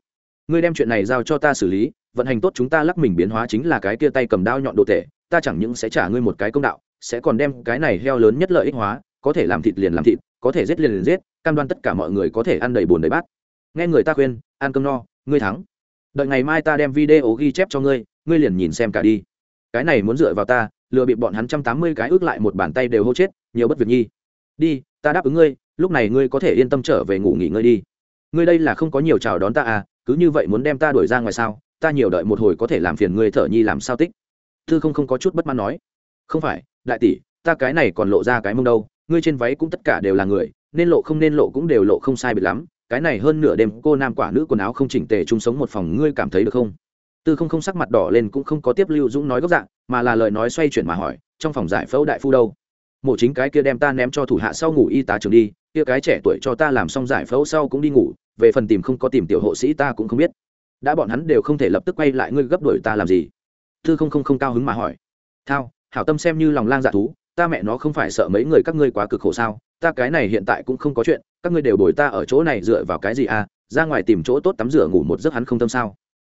Ngươi đem chuyện này giao cho ta xử lý, vận hành tốt chúng ta lắc mình biến hóa chính là cái kia tay cầm đao nhọn đồ tệ ta chẳng những sẽ trả ngươi một cái công đạo, sẽ còn đem cái này heo lớn nhất lợi ích hóa, có thể làm thịt liền làm thịt, có thể giết liền liền giết, cam đoan tất cả mọi người có thể ăn đầy bùn đầy bát. Nghe người ta khuyên, ăn cơm no, ngươi thắng đợi ngày mai ta đem video ghi chép cho ngươi ngươi liền nhìn xem cả đi. Cái này muốn dựa vào ta, lừa bị bọn hắn trăm tám mươi cái ước lại một bàn tay đều hô chết, nhiều bất việc nhi. Đi, ta đáp ứng ngươi, lúc này ngươi có thể yên tâm trở về ngủ nghỉ ngơi đi. Ngươi đây là không có nhiều chào đón ta à cứ như vậy muốn đem ta đuổi ra ngoài sao? Ta nhiều đợi một hồi có thể làm phiền ngươi thở nhi làm sao tích? Thư không không có chút bất mãn nói. Không phải, đại tỷ, ta cái này còn lộ ra cái mông đâu, ngươi trên váy cũng tất cả đều là người, nên lộ không nên lộ cũng đều lộ không sai biệt lắm cái này hơn nửa đêm cô nam quả nữ quần áo không chỉnh tề chung sống một phòng, ngươi cảm thấy được không? Tư không không sắc mặt đỏ lên cũng không có tiếp lưu dũng nói gốc dạng, mà là lời nói xoay chuyển mà hỏi, trong phòng giải phẫu đại phu đâu? Mổ chính cái kia đem ta ném cho thủ hạ sau ngủ y tá trường đi, kia cái trẻ tuổi cho ta làm xong giải phẫu sau cũng đi ngủ, về phần tìm không có tìm tiểu hộ sĩ ta cũng không biết. Đã bọn hắn đều không thể lập tức quay lại ngươi gấp đuổi ta làm gì? Tư không không không cao hứng mà hỏi. Thao, hảo tâm xem như lòng lang dạ thú, ta mẹ nó không phải sợ mấy người các ngươi quá cực khổ sao? Ta cái này hiện tại cũng không có chuyện, các ngươi đều đổi ta ở chỗ này dựa vào cái gì à? Ra ngoài tìm chỗ tốt tắm rửa ngủ một giấc hắn không tâm sao?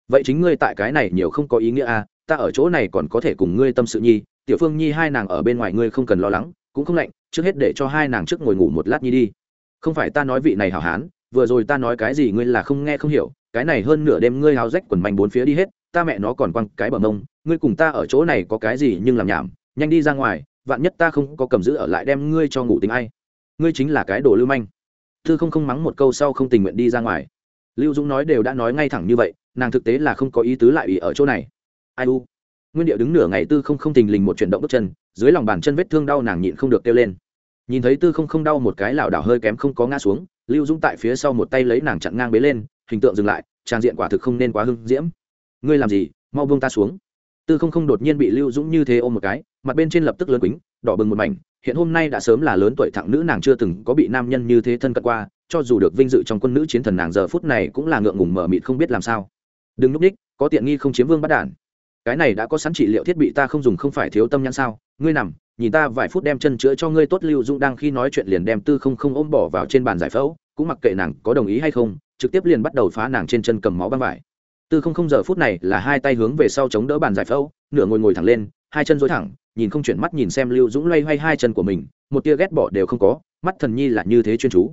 Vậy chính ngươi tại cái này nhiều không có ý nghĩa à? Ta ở chỗ này còn có thể cùng ngươi tâm sự nhi, tiểu phương nhi hai nàng ở bên ngoài ngươi không cần lo lắng, cũng không lạnh, trước hết để cho hai nàng trước ngồi ngủ một lát nhi đi. Không phải ta nói vị này hảo hán, vừa rồi ta nói cái gì ngươi là không nghe không hiểu, cái này hơn nửa đêm ngươi háo rách quần manh bốn phía đi hết, ta mẹ nó còn quăng cái bờ mông, ngươi cùng ta ở chỗ này có cái gì nhưng làm nhảm, nhanh đi ra ngoài, vạn nhất ta không có cầm giữ ở lại đem ngươi cho ngủ tính ai ngươi chính là cái đồ lưu manh. Thư không không mắng một câu sau không tình nguyện đi ra ngoài. Lưu dũng nói đều đã nói ngay thẳng như vậy, nàng thực tế là không có ý tứ lại ủy ở chỗ này. Ai u? Nguyên điệu đứng nửa ngày tư không không tình lình một chuyển động bước chân, dưới lòng bàn chân vết thương đau nàng nhịn không được kêu lên. Nhìn thấy tư không không đau một cái lảo đảo hơi kém không có ngã xuống, lưu dũng tại phía sau một tay lấy nàng chặn ngang bế lên, hình tượng dừng lại, trang diện quả thực không nên quá hưng diễm. Ngươi làm gì? Mau buông ta xuống. Tư không không đột nhiên bị lưu dũng như thế ôm một cái, mặt bên trên lập tức lớn quýnh đỏ bừng một mảnh hiện hôm nay đã sớm là lớn tuổi thẳng nữ nàng chưa từng có bị nam nhân như thế thân cận qua, cho dù được vinh dự trong quân nữ chiến thần nàng giờ phút này cũng là ngượng ngùng mở mịt không biết làm sao. Đừng núp đích, có tiện nghi không chiếm vương bắt đản. Cái này đã có sẵn trị liệu thiết bị ta không dùng không phải thiếu tâm nhãn sao? Ngươi nằm, nhìn ta vài phút đem chân chữa cho ngươi tốt, lưu dũng đang khi nói chuyện liền đem tư không không ôm bỏ vào trên bàn giải phẫu, cũng mặc kệ nàng có đồng ý hay không, trực tiếp liền bắt đầu phá nàng trên chân cầm máu băng vải. Tư không không giờ phút này là hai tay hướng về sau chống đỡ bàn giải phẫu, nửa ngồi ngồi thẳng lên, hai chân dối thẳng nhìn không chuyển mắt nhìn xem lưu dũng loay hoay hai chân của mình, một tia ghét bỏ đều không có, mắt thần nhi là như thế chuyên chú.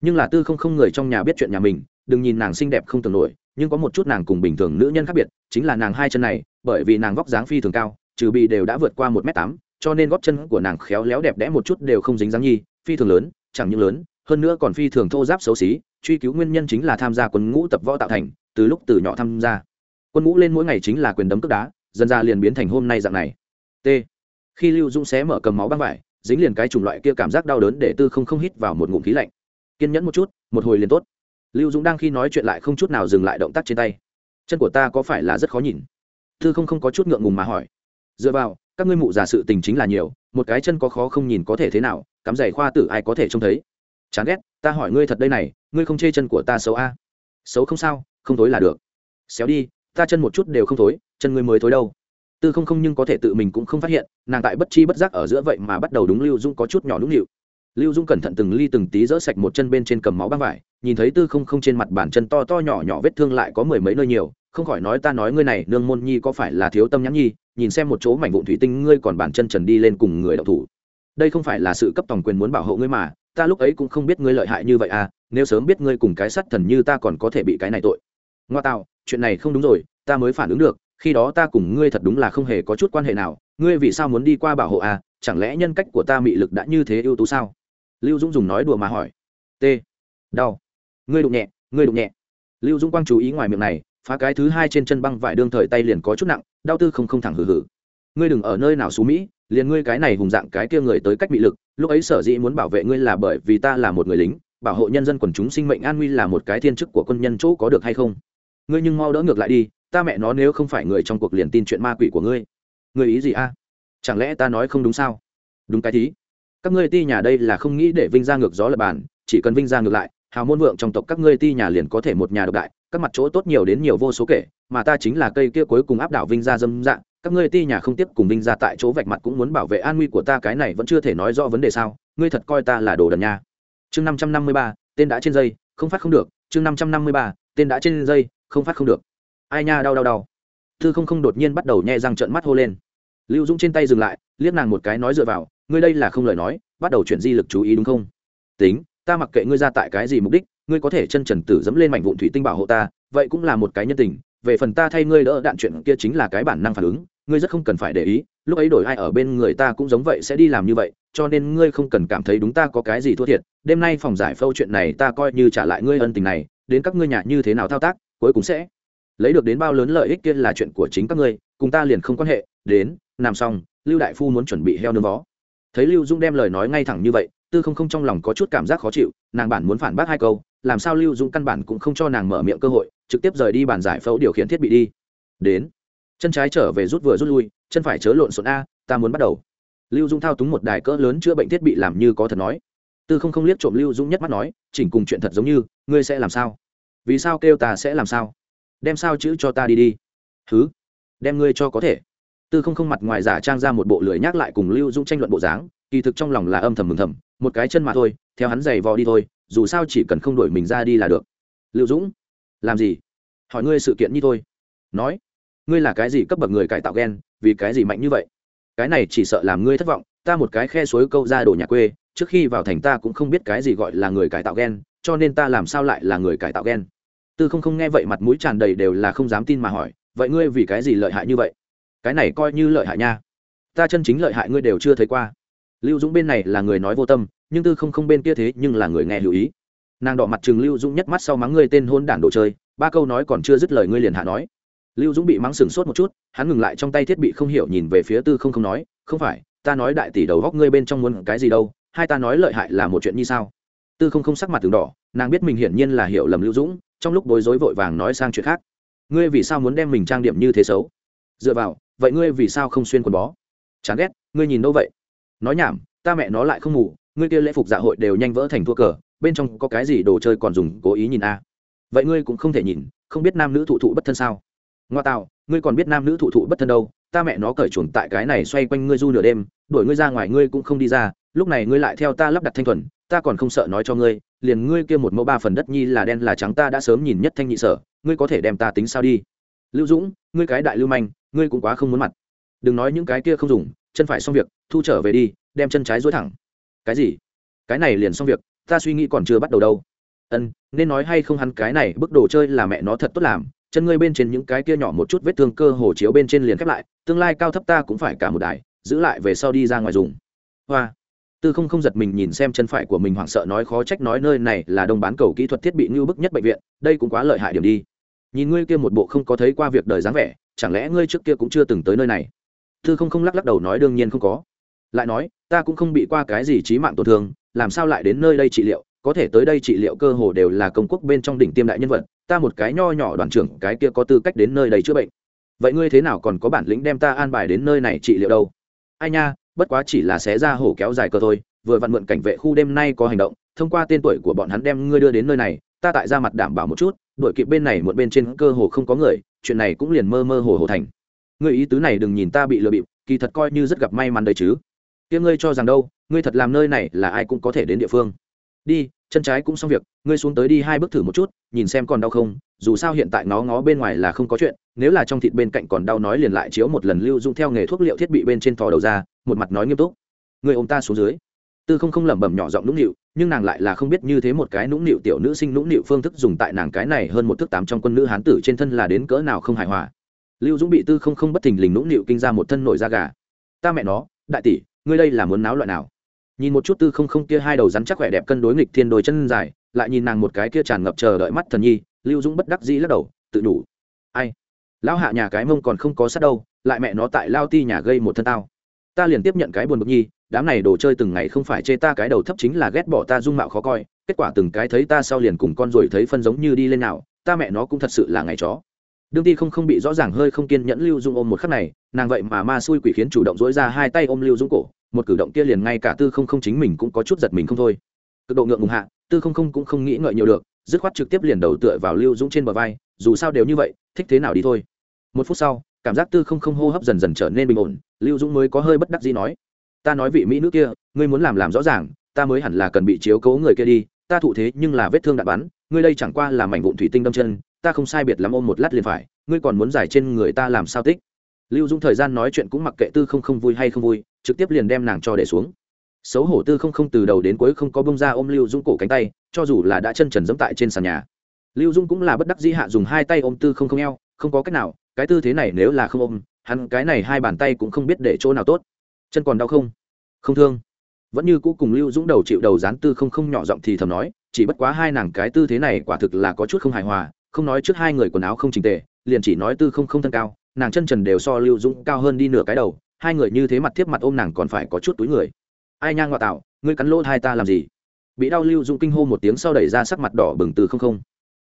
Nhưng là tư không không người trong nhà biết chuyện nhà mình, đừng nhìn nàng xinh đẹp không tưởng nổi, nhưng có một chút nàng cùng bình thường nữ nhân khác biệt, chính là nàng hai chân này, bởi vì nàng vóc dáng phi thường cao, trừ bị đều đã vượt qua một m tám, cho nên góp chân của nàng khéo léo đẹp đẽ một chút đều không dính dáng nhi, phi thường lớn, chẳng những lớn, hơn nữa còn phi thường thô giáp xấu xí, truy cứu nguyên nhân chính là tham gia quân ngũ tập võ tạo thành, từ lúc từ nhỏ tham gia. Quân ngũ lên mỗi ngày chính là quyền đấm cướp đá, dần ra liền biến thành hôm nay dạng này. T khi lưu dũng xé mở cầm máu băng vải, dính liền cái chủng loại kia cảm giác đau đớn để tư không không hít vào một ngụm khí lạnh. Kiên nhẫn một chút, một hồi liền tốt. Lưu dũng đang khi nói chuyện lại không chút nào dừng lại động tác trên tay. Chân của ta có phải là rất khó nhìn? Tư không không có chút ngượng ngùng mà hỏi. Dựa vào, các ngươi mụ giả sự tình chính là nhiều, một cái chân có khó không nhìn có thể thế nào, cắm giày khoa tử ai có thể trông thấy? Chán ghét, ta hỏi ngươi thật đây này, ngươi không chê chân của ta xấu a? À? xấu không sao, không thối là được. Xéo đi, ta chân một chút đều không thối, chân ngươi mới thối đâu tư không không nhưng có thể tự mình cũng không phát hiện, nàng tại bất chi bất giác ở giữa vậy mà bắt đầu đúng lưu dung có chút nhỏ đúng nịu. Lưu dung cẩn thận từng ly từng tí dỡ sạch một chân bên trên cầm máu băng vải, nhìn thấy tư không không trên mặt bàn chân to to nhỏ nhỏ vết thương lại có mười mấy nơi nhiều, không khỏi nói ta nói ngươi này, nương môn nhi có phải là thiếu tâm nhắn nhi, nhìn xem một chỗ mảnh vụn thủy tinh ngươi còn bàn chân trần đi lên cùng người đậu thủ. Đây không phải là sự cấp tổng quyền muốn bảo hộ ngươi mà, ta lúc ấy cũng không biết ngươi lợi hại như vậy à nếu sớm biết ngươi cùng cái sắt thần như ta còn có thể bị cái này tội. Ngoa tạo, chuyện này không đúng rồi, ta mới phản ứng được khi đó ta cùng ngươi thật đúng là không hề có chút quan hệ nào, ngươi vì sao muốn đi qua bảo hộ à chẳng lẽ nhân cách của ta mị lực đã như thế ưu tú sao? Lưu dũng dùng nói đùa mà hỏi. T đau. Ngươi đụng nhẹ, ngươi đụng nhẹ. Lưu dũng quang chú ý ngoài miệng này, phá cái thứ hai trên chân băng vải đương thời tay liền có chút nặng, đau tư không không thẳng hử hử ngươi đừng ở nơi nào xú mỹ, liền ngươi cái này hùng dạng cái kia người tới cách bị lực, lúc ấy sở dĩ muốn bảo vệ ngươi là bởi vì ta là một người lính, bảo hộ nhân dân quần chúng sinh mệnh an nguy là một cái thiên chức của quân nhân chỗ có được hay không? Ngươi nhưng mau đỡ ngược lại đi ta mẹ nó nếu không phải người trong cuộc liền tin chuyện ma quỷ của ngươi. Ngươi ý gì a? Chẳng lẽ ta nói không đúng sao? Đúng cái thí. Các ngươi ti nhà đây là không nghĩ để vinh ra ngược gió lập bàn, chỉ cần vinh ra ngược lại, hào môn vượng trong tộc các ngươi ti nhà liền có thể một nhà độc đại, các mặt chỗ tốt nhiều đến nhiều vô số kể, mà ta chính là cây kia cuối cùng áp đảo vinh ra dâm dạng, các ngươi ti nhà không tiếp cùng vinh ra tại chỗ vạch mặt cũng muốn bảo vệ an nguy của ta, cái này vẫn chưa thể nói rõ vấn đề sao, ngươi thật coi ta là đồ đần nha. Chương năm trăm năm mươi ba, tên đã trên dây, không phát không được, chương năm trăm năm mươi ba, tên đã trên dây, không phát không được ai nha, đau đau đau. Thư không không đột nhiên bắt đầu nhẹ răng trợn mắt hô lên. Lưu dũng trên tay dừng lại, liếc nàng một cái nói dựa vào, ngươi đây là không lời nói, bắt đầu chuyển di lực chú ý đúng không? Tính, ta mặc kệ ngươi ra tại cái gì mục đích, ngươi có thể chân trần tử dẫm lên mảnh vụn thủy tinh bảo hộ ta, vậy cũng là một cái nhân tình, về phần ta thay ngươi đỡ đạn chuyện kia chính là cái bản năng phản ứng, ngươi rất không cần phải để ý, lúc ấy đổi ai ở bên người ta cũng giống vậy sẽ đi làm như vậy, cho nên ngươi không cần cảm thấy đúng ta có cái gì thua thiệt, đêm nay phòng giải phâu chuyện này ta coi như trả lại ngươi ân tình này, đến các ngươi nhà như thế nào thao tác, cuối cùng sẽ lấy được đến bao lớn lợi ích kia là chuyện của chính các ngươi, cùng ta liền không quan hệ. Đến làm xong, lưu đại phu muốn chuẩn bị heo nướng vó. Thấy lưu dung đem lời nói ngay thẳng như vậy, tư không không trong lòng có chút cảm giác khó chịu, nàng bản muốn phản bác hai câu, làm sao lưu dung căn bản cũng không cho nàng mở miệng cơ hội, trực tiếp rời đi bàn giải phẫu điều khiển thiết bị đi. Đến, chân trái trở về rút vừa rút lui, chân phải chớ lộn xộn a, ta muốn bắt đầu. Lưu dung thao túng một đài cỡ lớn chữa bệnh thiết bị làm như có thật nói. Tư không không liếc trộm lưu dung nhất mắt nói, chỉnh cùng chuyện thật giống như, ngươi sẽ làm sao? Vì sao kêu ta sẽ làm sao? Đem sao chữ cho ta đi đi. Thứ đem ngươi cho có thể. Tư không không mặt ngoài giả trang ra một bộ lười nhắc lại cùng lưu dũng tranh luận bộ dáng, kỳ thực trong lòng là âm thầm mừng thầm, một cái chân mà thôi, theo hắn giày vò đi thôi, dù sao chỉ cần không đuổi mình ra đi là được. Lưu dũng? Làm gì? Hỏi ngươi sự kiện như thôi. Nói. Ngươi là cái gì cấp bậc người cải tạo ghen vì cái gì mạnh như vậy? Cái này chỉ sợ làm ngươi thất vọng, ta một cái khe suối câu ra đồ nhà quê, trước khi vào thành ta cũng không biết cái gì gọi là người cải tạo ghen cho nên ta làm sao lại là người cải tạo ghen tư không không nghe vậy mặt mũi tràn đầy đều là không dám tin mà hỏi, vậy ngươi vì cái gì lợi hại như vậy? Cái này coi như lợi hại nha. Ta chân chính lợi hại ngươi đều chưa thấy qua. Lưu dũng bên này là người nói vô tâm, nhưng tư không không bên kia thế nhưng là người nghe lưu ý. Nàng đỏ mặt chừng lưu dũng nhất mắt sau mắng ngươi tên hôn đản đồ chơi, ba câu nói còn chưa dứt lời ngươi liền hạ nói. Lưu dũng bị mắng sừng sốt một chút, hắn ngừng lại trong tay thiết bị không hiểu nhìn về phía tư không không nói, không phải, ta nói đại tỷ đầu góc ngươi bên trong muốn cái gì đâu, hai ta nói lợi hại là một chuyện như sao? Tư không không sắc mặt từng đỏ, nàng biết mình hiển nhiên là hiểu lầm lưu dũng trong lúc bối rối vội vàng nói sang chuyện khác. Ngươi vì sao muốn đem mình trang điểm như thế xấu? Dựa vào, vậy ngươi vì sao không xuyên quần bó? Chán ghét, ngươi nhìn đâu vậy? Nói nhảm, ta mẹ nó lại không ngủ, ngươi kia lễ phục dạ hội đều nhanh vỡ thành thua cờ, bên trong có cái gì đồ chơi còn dùng cố ý nhìn a? Vậy ngươi cũng không thể nhìn, không biết nam nữ thụ thụ bất thân sao? Ngoa tạo, ngươi còn biết nam nữ thụ thụ bất thân đâu, ta mẹ nó cởi chuồng tại cái này xoay quanh ngươi du nửa đêm, đuổi ngươi ra ngoài ngươi cũng không đi ra lúc này ngươi lại theo ta lắp đặt thanh thuần, ta còn không sợ nói cho ngươi, liền ngươi kia một mẫu ba phần đất nhi là đen là trắng ta đã sớm nhìn nhất thanh nhị sở, ngươi có thể đem ta tính sao đi? Lưu dũng, ngươi cái đại lưu manh, ngươi cũng quá không muốn mặt. Đừng nói những cái kia không dùng, chân phải xong việc, thu trở về đi, đem chân trái dối thẳng. Cái gì? Cái này liền xong việc, ta suy nghĩ còn chưa bắt đầu đâu. Ân, nên nói hay không hắn cái này bức đồ chơi là mẹ nó thật tốt làm, chân ngươi bên trên những cái kia nhỏ một chút vết thương cơ hồ chiếu bên trên liền khép lại, tương lai cao thấp ta cũng phải cả một đài, giữ lại về sau đi ra ngoài dùng. Hoa tư không không giật mình nhìn xem chân phải của mình hoảng sợ nói khó trách nói nơi này là đông bán cầu kỹ thuật thiết bị ngưu bức nhất bệnh viện, đây cũng quá lợi hại điểm đi. Nhìn ngươi kia một bộ không có thấy qua việc đời dáng vẻ, chẳng lẽ ngươi trước kia cũng chưa từng tới nơi này? Tư không không lắc lắc đầu nói đương nhiên không có. Lại nói, ta cũng không bị qua cái gì trí mạng tổn thương, làm sao lại đến nơi đây trị liệu? Có thể tới đây trị liệu cơ hồ đều là công quốc bên trong đỉnh tiêm đại nhân vật, ta một cái nho nhỏ đoàn trưởng, cái kia có tư cách đến nơi đây chữa bệnh. Vậy ngươi thế nào còn có bản lĩnh đem ta an bài đến nơi này trị liệu đâu? Ai nha bất quá chỉ là xé ra hổ kéo dài cơ thôi, vừa vặn mượn cảnh vệ khu đêm nay có hành động, thông qua tên tuổi của bọn hắn đem ngươi đưa đến nơi này, ta tại ra mặt đảm bảo một chút, đội kịp bên này một bên trên cơ hồ không có người, chuyện này cũng liền mơ mơ hồ hồ thành. Ngươi ý tứ này đừng nhìn ta bị lừa bịp, kỳ thật coi như rất gặp may mắn đấy chứ. Tiếng ngươi cho rằng đâu, ngươi thật làm nơi này là ai cũng có thể đến địa phương. Đi, chân trái cũng xong việc, ngươi xuống tới đi hai bước thử một chút, nhìn xem còn đau không dù sao hiện tại nó ngó bên ngoài là không có chuyện, nếu là trong thịt bên cạnh còn đau nói liền lại chiếu một lần lưu dung theo nghề thuốc liệu thiết bị bên trên thò đầu ra, một mặt nói nghiêm túc. Người ôm ta xuống dưới. Tư không không lẩm bẩm nhỏ giọng nũng nịu, nhưng nàng lại là không biết như thế một cái nũng nịu tiểu nữ sinh nũng nịu phương thức dùng tại nàng cái này hơn một thước tám trong quân nữ hán tử trên thân là đến cỡ nào không hài hòa. Lưu dũng bị tư không không bất thình lình nũng nịu kinh ra một thân nổi da gà. Ta mẹ nó, đại tỷ, ngươi đây là muốn náo loại nào? Nhìn một chút tư không không kia hai đầu rắn chắc khỏe đẹp cân đối nghịch thiên đôi chân dài, lại nhìn nàng một cái kia tràn ngập chờ đợi mắt thần nhi lưu dũng bất đắc dĩ lắc đầu, tự đủ ai? Lão hạ nhà cái mông còn không có sát đâu, lại mẹ nó tại lao ti nhà gây một thân tao. Ta liền tiếp nhận cái buồn bực nhi, đám này đồ chơi từng ngày không phải chê ta cái đầu thấp chính là ghét bỏ ta dung mạo khó coi, kết quả từng cái thấy ta sau liền cùng con rồi thấy phân giống như đi lên nào, ta mẹ nó cũng thật sự là ngày chó. Đương ti không không bị rõ ràng hơi không kiên nhẫn lưu dung ôm một khắc này, nàng vậy mà ma xui quỷ khiến chủ động dối ra hai tay ôm lưu dung cổ, một cử động kia liền ngay cả tư không không chính mình cũng có chút giật mình không thôi. Cực độ ngượng ngùng hạ, tư không không cũng không nghĩ ngợi nhiều được dứt khoát trực tiếp liền đầu tựa vào lưu dũng trên bờ vai, dù sao đều như vậy, thích thế nào đi thôi. Một phút sau, cảm giác tư không không hô hấp dần dần trở nên bình ổn, lưu dũng mới có hơi bất đắc gì nói, ta nói vị mỹ nữ kia, ngươi muốn làm làm rõ ràng, ta mới hẳn là cần bị chiếu cố người kia đi, ta thụ thế nhưng là vết thương đạn bắn, ngươi đây chẳng qua là mảnh vụn thủy tinh đâm chân, ta không sai biệt lắm ôm một lát liền phải, ngươi còn muốn giải trên người ta làm sao tích? Lưu dũng thời gian nói chuyện cũng mặc kệ tư không không vui hay không vui, trực tiếp liền đem nàng cho để xuống xấu hổ tư không không từ đầu đến cuối không có bông ra ôm lưu dũng cổ cánh tay, cho dù là đã chân trần dẫm tại trên sàn nhà. Lưu dũng cũng là bất đắc dĩ hạ dùng hai tay ôm tư không không eo, không có cách nào, cái tư thế này nếu là không ôm, hắn cái này hai bàn tay cũng không biết để chỗ nào tốt. Chân còn đau không? Không thương. Vẫn như cũ cùng lưu dũng đầu chịu đầu dán tư không không nhỏ giọng thì thầm nói, chỉ bất quá hai nàng cái tư thế này quả thực là có chút không hài hòa, không nói trước hai người quần áo không trình tề, liền chỉ nói tư không không thân cao, nàng chân trần đều so lưu dũng cao hơn đi nửa cái đầu, hai người như thế mặt tiếp mặt ôm nàng còn phải có chút túi người ai nhang ngoại tạo, ngươi cắn lỗ hai ta làm gì? Bị đau lưu dũng kinh hô một tiếng sau đẩy ra sắc mặt đỏ bừng từ không không.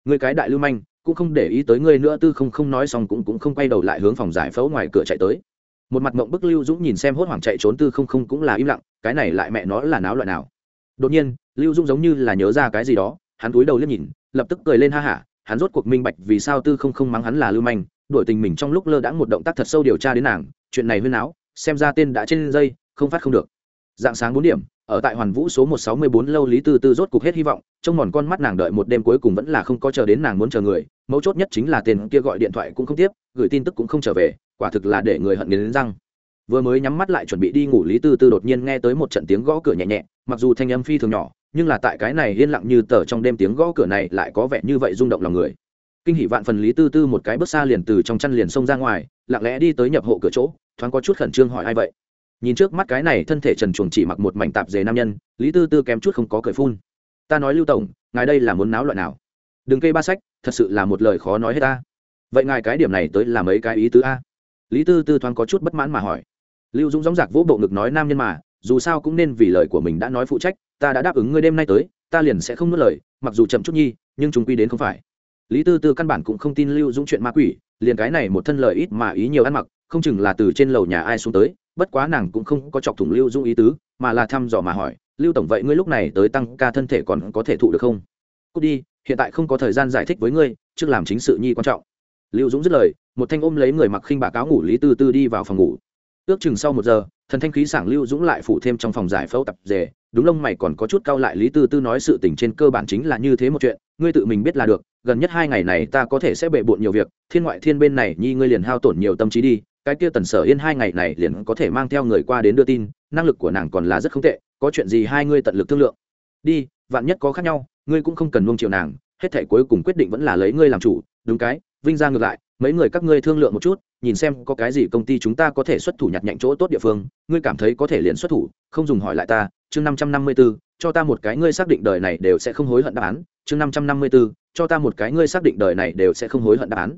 Ngươi cái đại lưu manh, cũng không để ý tới ngươi nữa, tư không không nói xong cũng cũng không quay đầu lại hướng phòng giải phẫu ngoài cửa chạy tới. Một mặt mộng bức lưu dũng nhìn xem hốt hoảng chạy trốn tư không không cũng là im lặng, cái này lại mẹ nó là náo loại nào? Đột nhiên, lưu dũng giống như là nhớ ra cái gì đó, hắn túi đầu liếc nhìn, lập tức cười lên ha hả, hắn rốt cuộc minh bạch vì sao tư không không mắng hắn là lưu manh, đổi tình mình trong lúc lơ đãng một động tác thật sâu điều tra đến nàng, chuyện này huyên áo xem ra tên đã trên dây, không phát không được dạng sáng bốn điểm, ở tại hoàn vũ số một sáu mươi bốn lâu lý tư tư rốt cục hết hy vọng trong mòn con mắt nàng đợi một đêm cuối cùng vẫn là không có chờ đến nàng muốn chờ người, mấu chốt nhất chính là tên kia gọi điện thoại cũng không tiếp, gửi tin tức cũng không trở về, quả thực là để người hận đến răng. Vừa mới nhắm mắt lại chuẩn bị đi ngủ, lý tư tư đột nhiên nghe tới một trận tiếng gõ cửa nhẹ nhẹ, mặc dù thanh âm phi thường nhỏ, nhưng là tại cái này yên lặng như tờ trong đêm tiếng gõ cửa này lại có vẻ như vậy rung động lòng người. Kinh hỷ vạn phần lý tư tư một cái bước xa liền từ trong chăn liền xông ra ngoài, lặng lẽ đi tới nhập hộ cửa chỗ, thoáng có chút khẩn trương hỏi ai vậy nhìn trước mắt cái này thân thể trần chuồng chỉ mặc một mảnh tạp dề nam nhân, lý tư tư kém chút không có cười phun. Ta nói lưu tổng, ngài đây là muốn náo loại nào? Đừng cây ba sách, thật sự là một lời khó nói hết ta. Vậy ngài cái điểm này tới là mấy cái ý tứ a? Lý tư tư thoáng có chút bất mãn mà hỏi. Lưu dũng dóng dạc vỗ bộ ngực nói nam nhân mà, dù sao cũng nên vì lời của mình đã nói phụ trách, ta đã đáp ứng ngươi đêm nay tới, ta liền sẽ không nuốt lời, mặc dù chậm chút nhi, nhưng chúng quy đến không phải. Lý tư tư căn bản cũng không tin lưu dũng chuyện ma quỷ, liền cái này một thân lời ít mà ý nhiều ăn mặc, không chừng là từ trên lầu nhà ai xuống tới bất quá nàng cũng không có chọc thủng lưu Dung ý tứ mà là thăm dò mà hỏi lưu tổng vậy ngươi lúc này tới tăng ca thân thể còn có thể thụ được không? Cút đi hiện tại không có thời gian giải thích với ngươi trước làm chính sự nhi quan trọng. Lưu dũng dứt lời một thanh ôm lấy người mặc khinh bà cáo ngủ lý tư tư đi vào phòng ngủ. Ước chừng sau một giờ thần thanh khí sảng lưu dũng lại phủ thêm trong phòng giải phẫu tập dề, đúng lông mày còn có chút cao lại lý tư tư nói sự tình trên cơ bản chính là như thế một chuyện ngươi tự mình biết là được gần nhất hai ngày này ta có thể sẽ bệ bộn nhiều việc thiên ngoại thiên bên này nhi ngươi liền hao tổn nhiều tâm trí đi cái kia tần sở yên hai ngày này liền có thể mang theo người qua đến đưa tin, năng lực của nàng còn là rất không tệ, có chuyện gì hai ngươi tận lực thương lượng. Đi, vạn nhất có khác nhau, ngươi cũng không cần nuông chiều nàng, hết thể cuối cùng quyết định vẫn là lấy ngươi làm chủ, đúng cái, vinh ra ngược lại, mấy người các ngươi thương lượng một chút, nhìn xem có cái gì công ty chúng ta có thể xuất thủ nhặt nhạnh chỗ tốt địa phương, ngươi cảm thấy có thể liền xuất thủ, không dùng hỏi lại ta, chương năm trăm năm mươi b ố cho ta một cái ngươi xác định đời này đều sẽ không hối hận đáp án, chương năm trăm năm mươi b ố cho ta một cái ngươi xác định đời này đều sẽ không hối hận đáp án.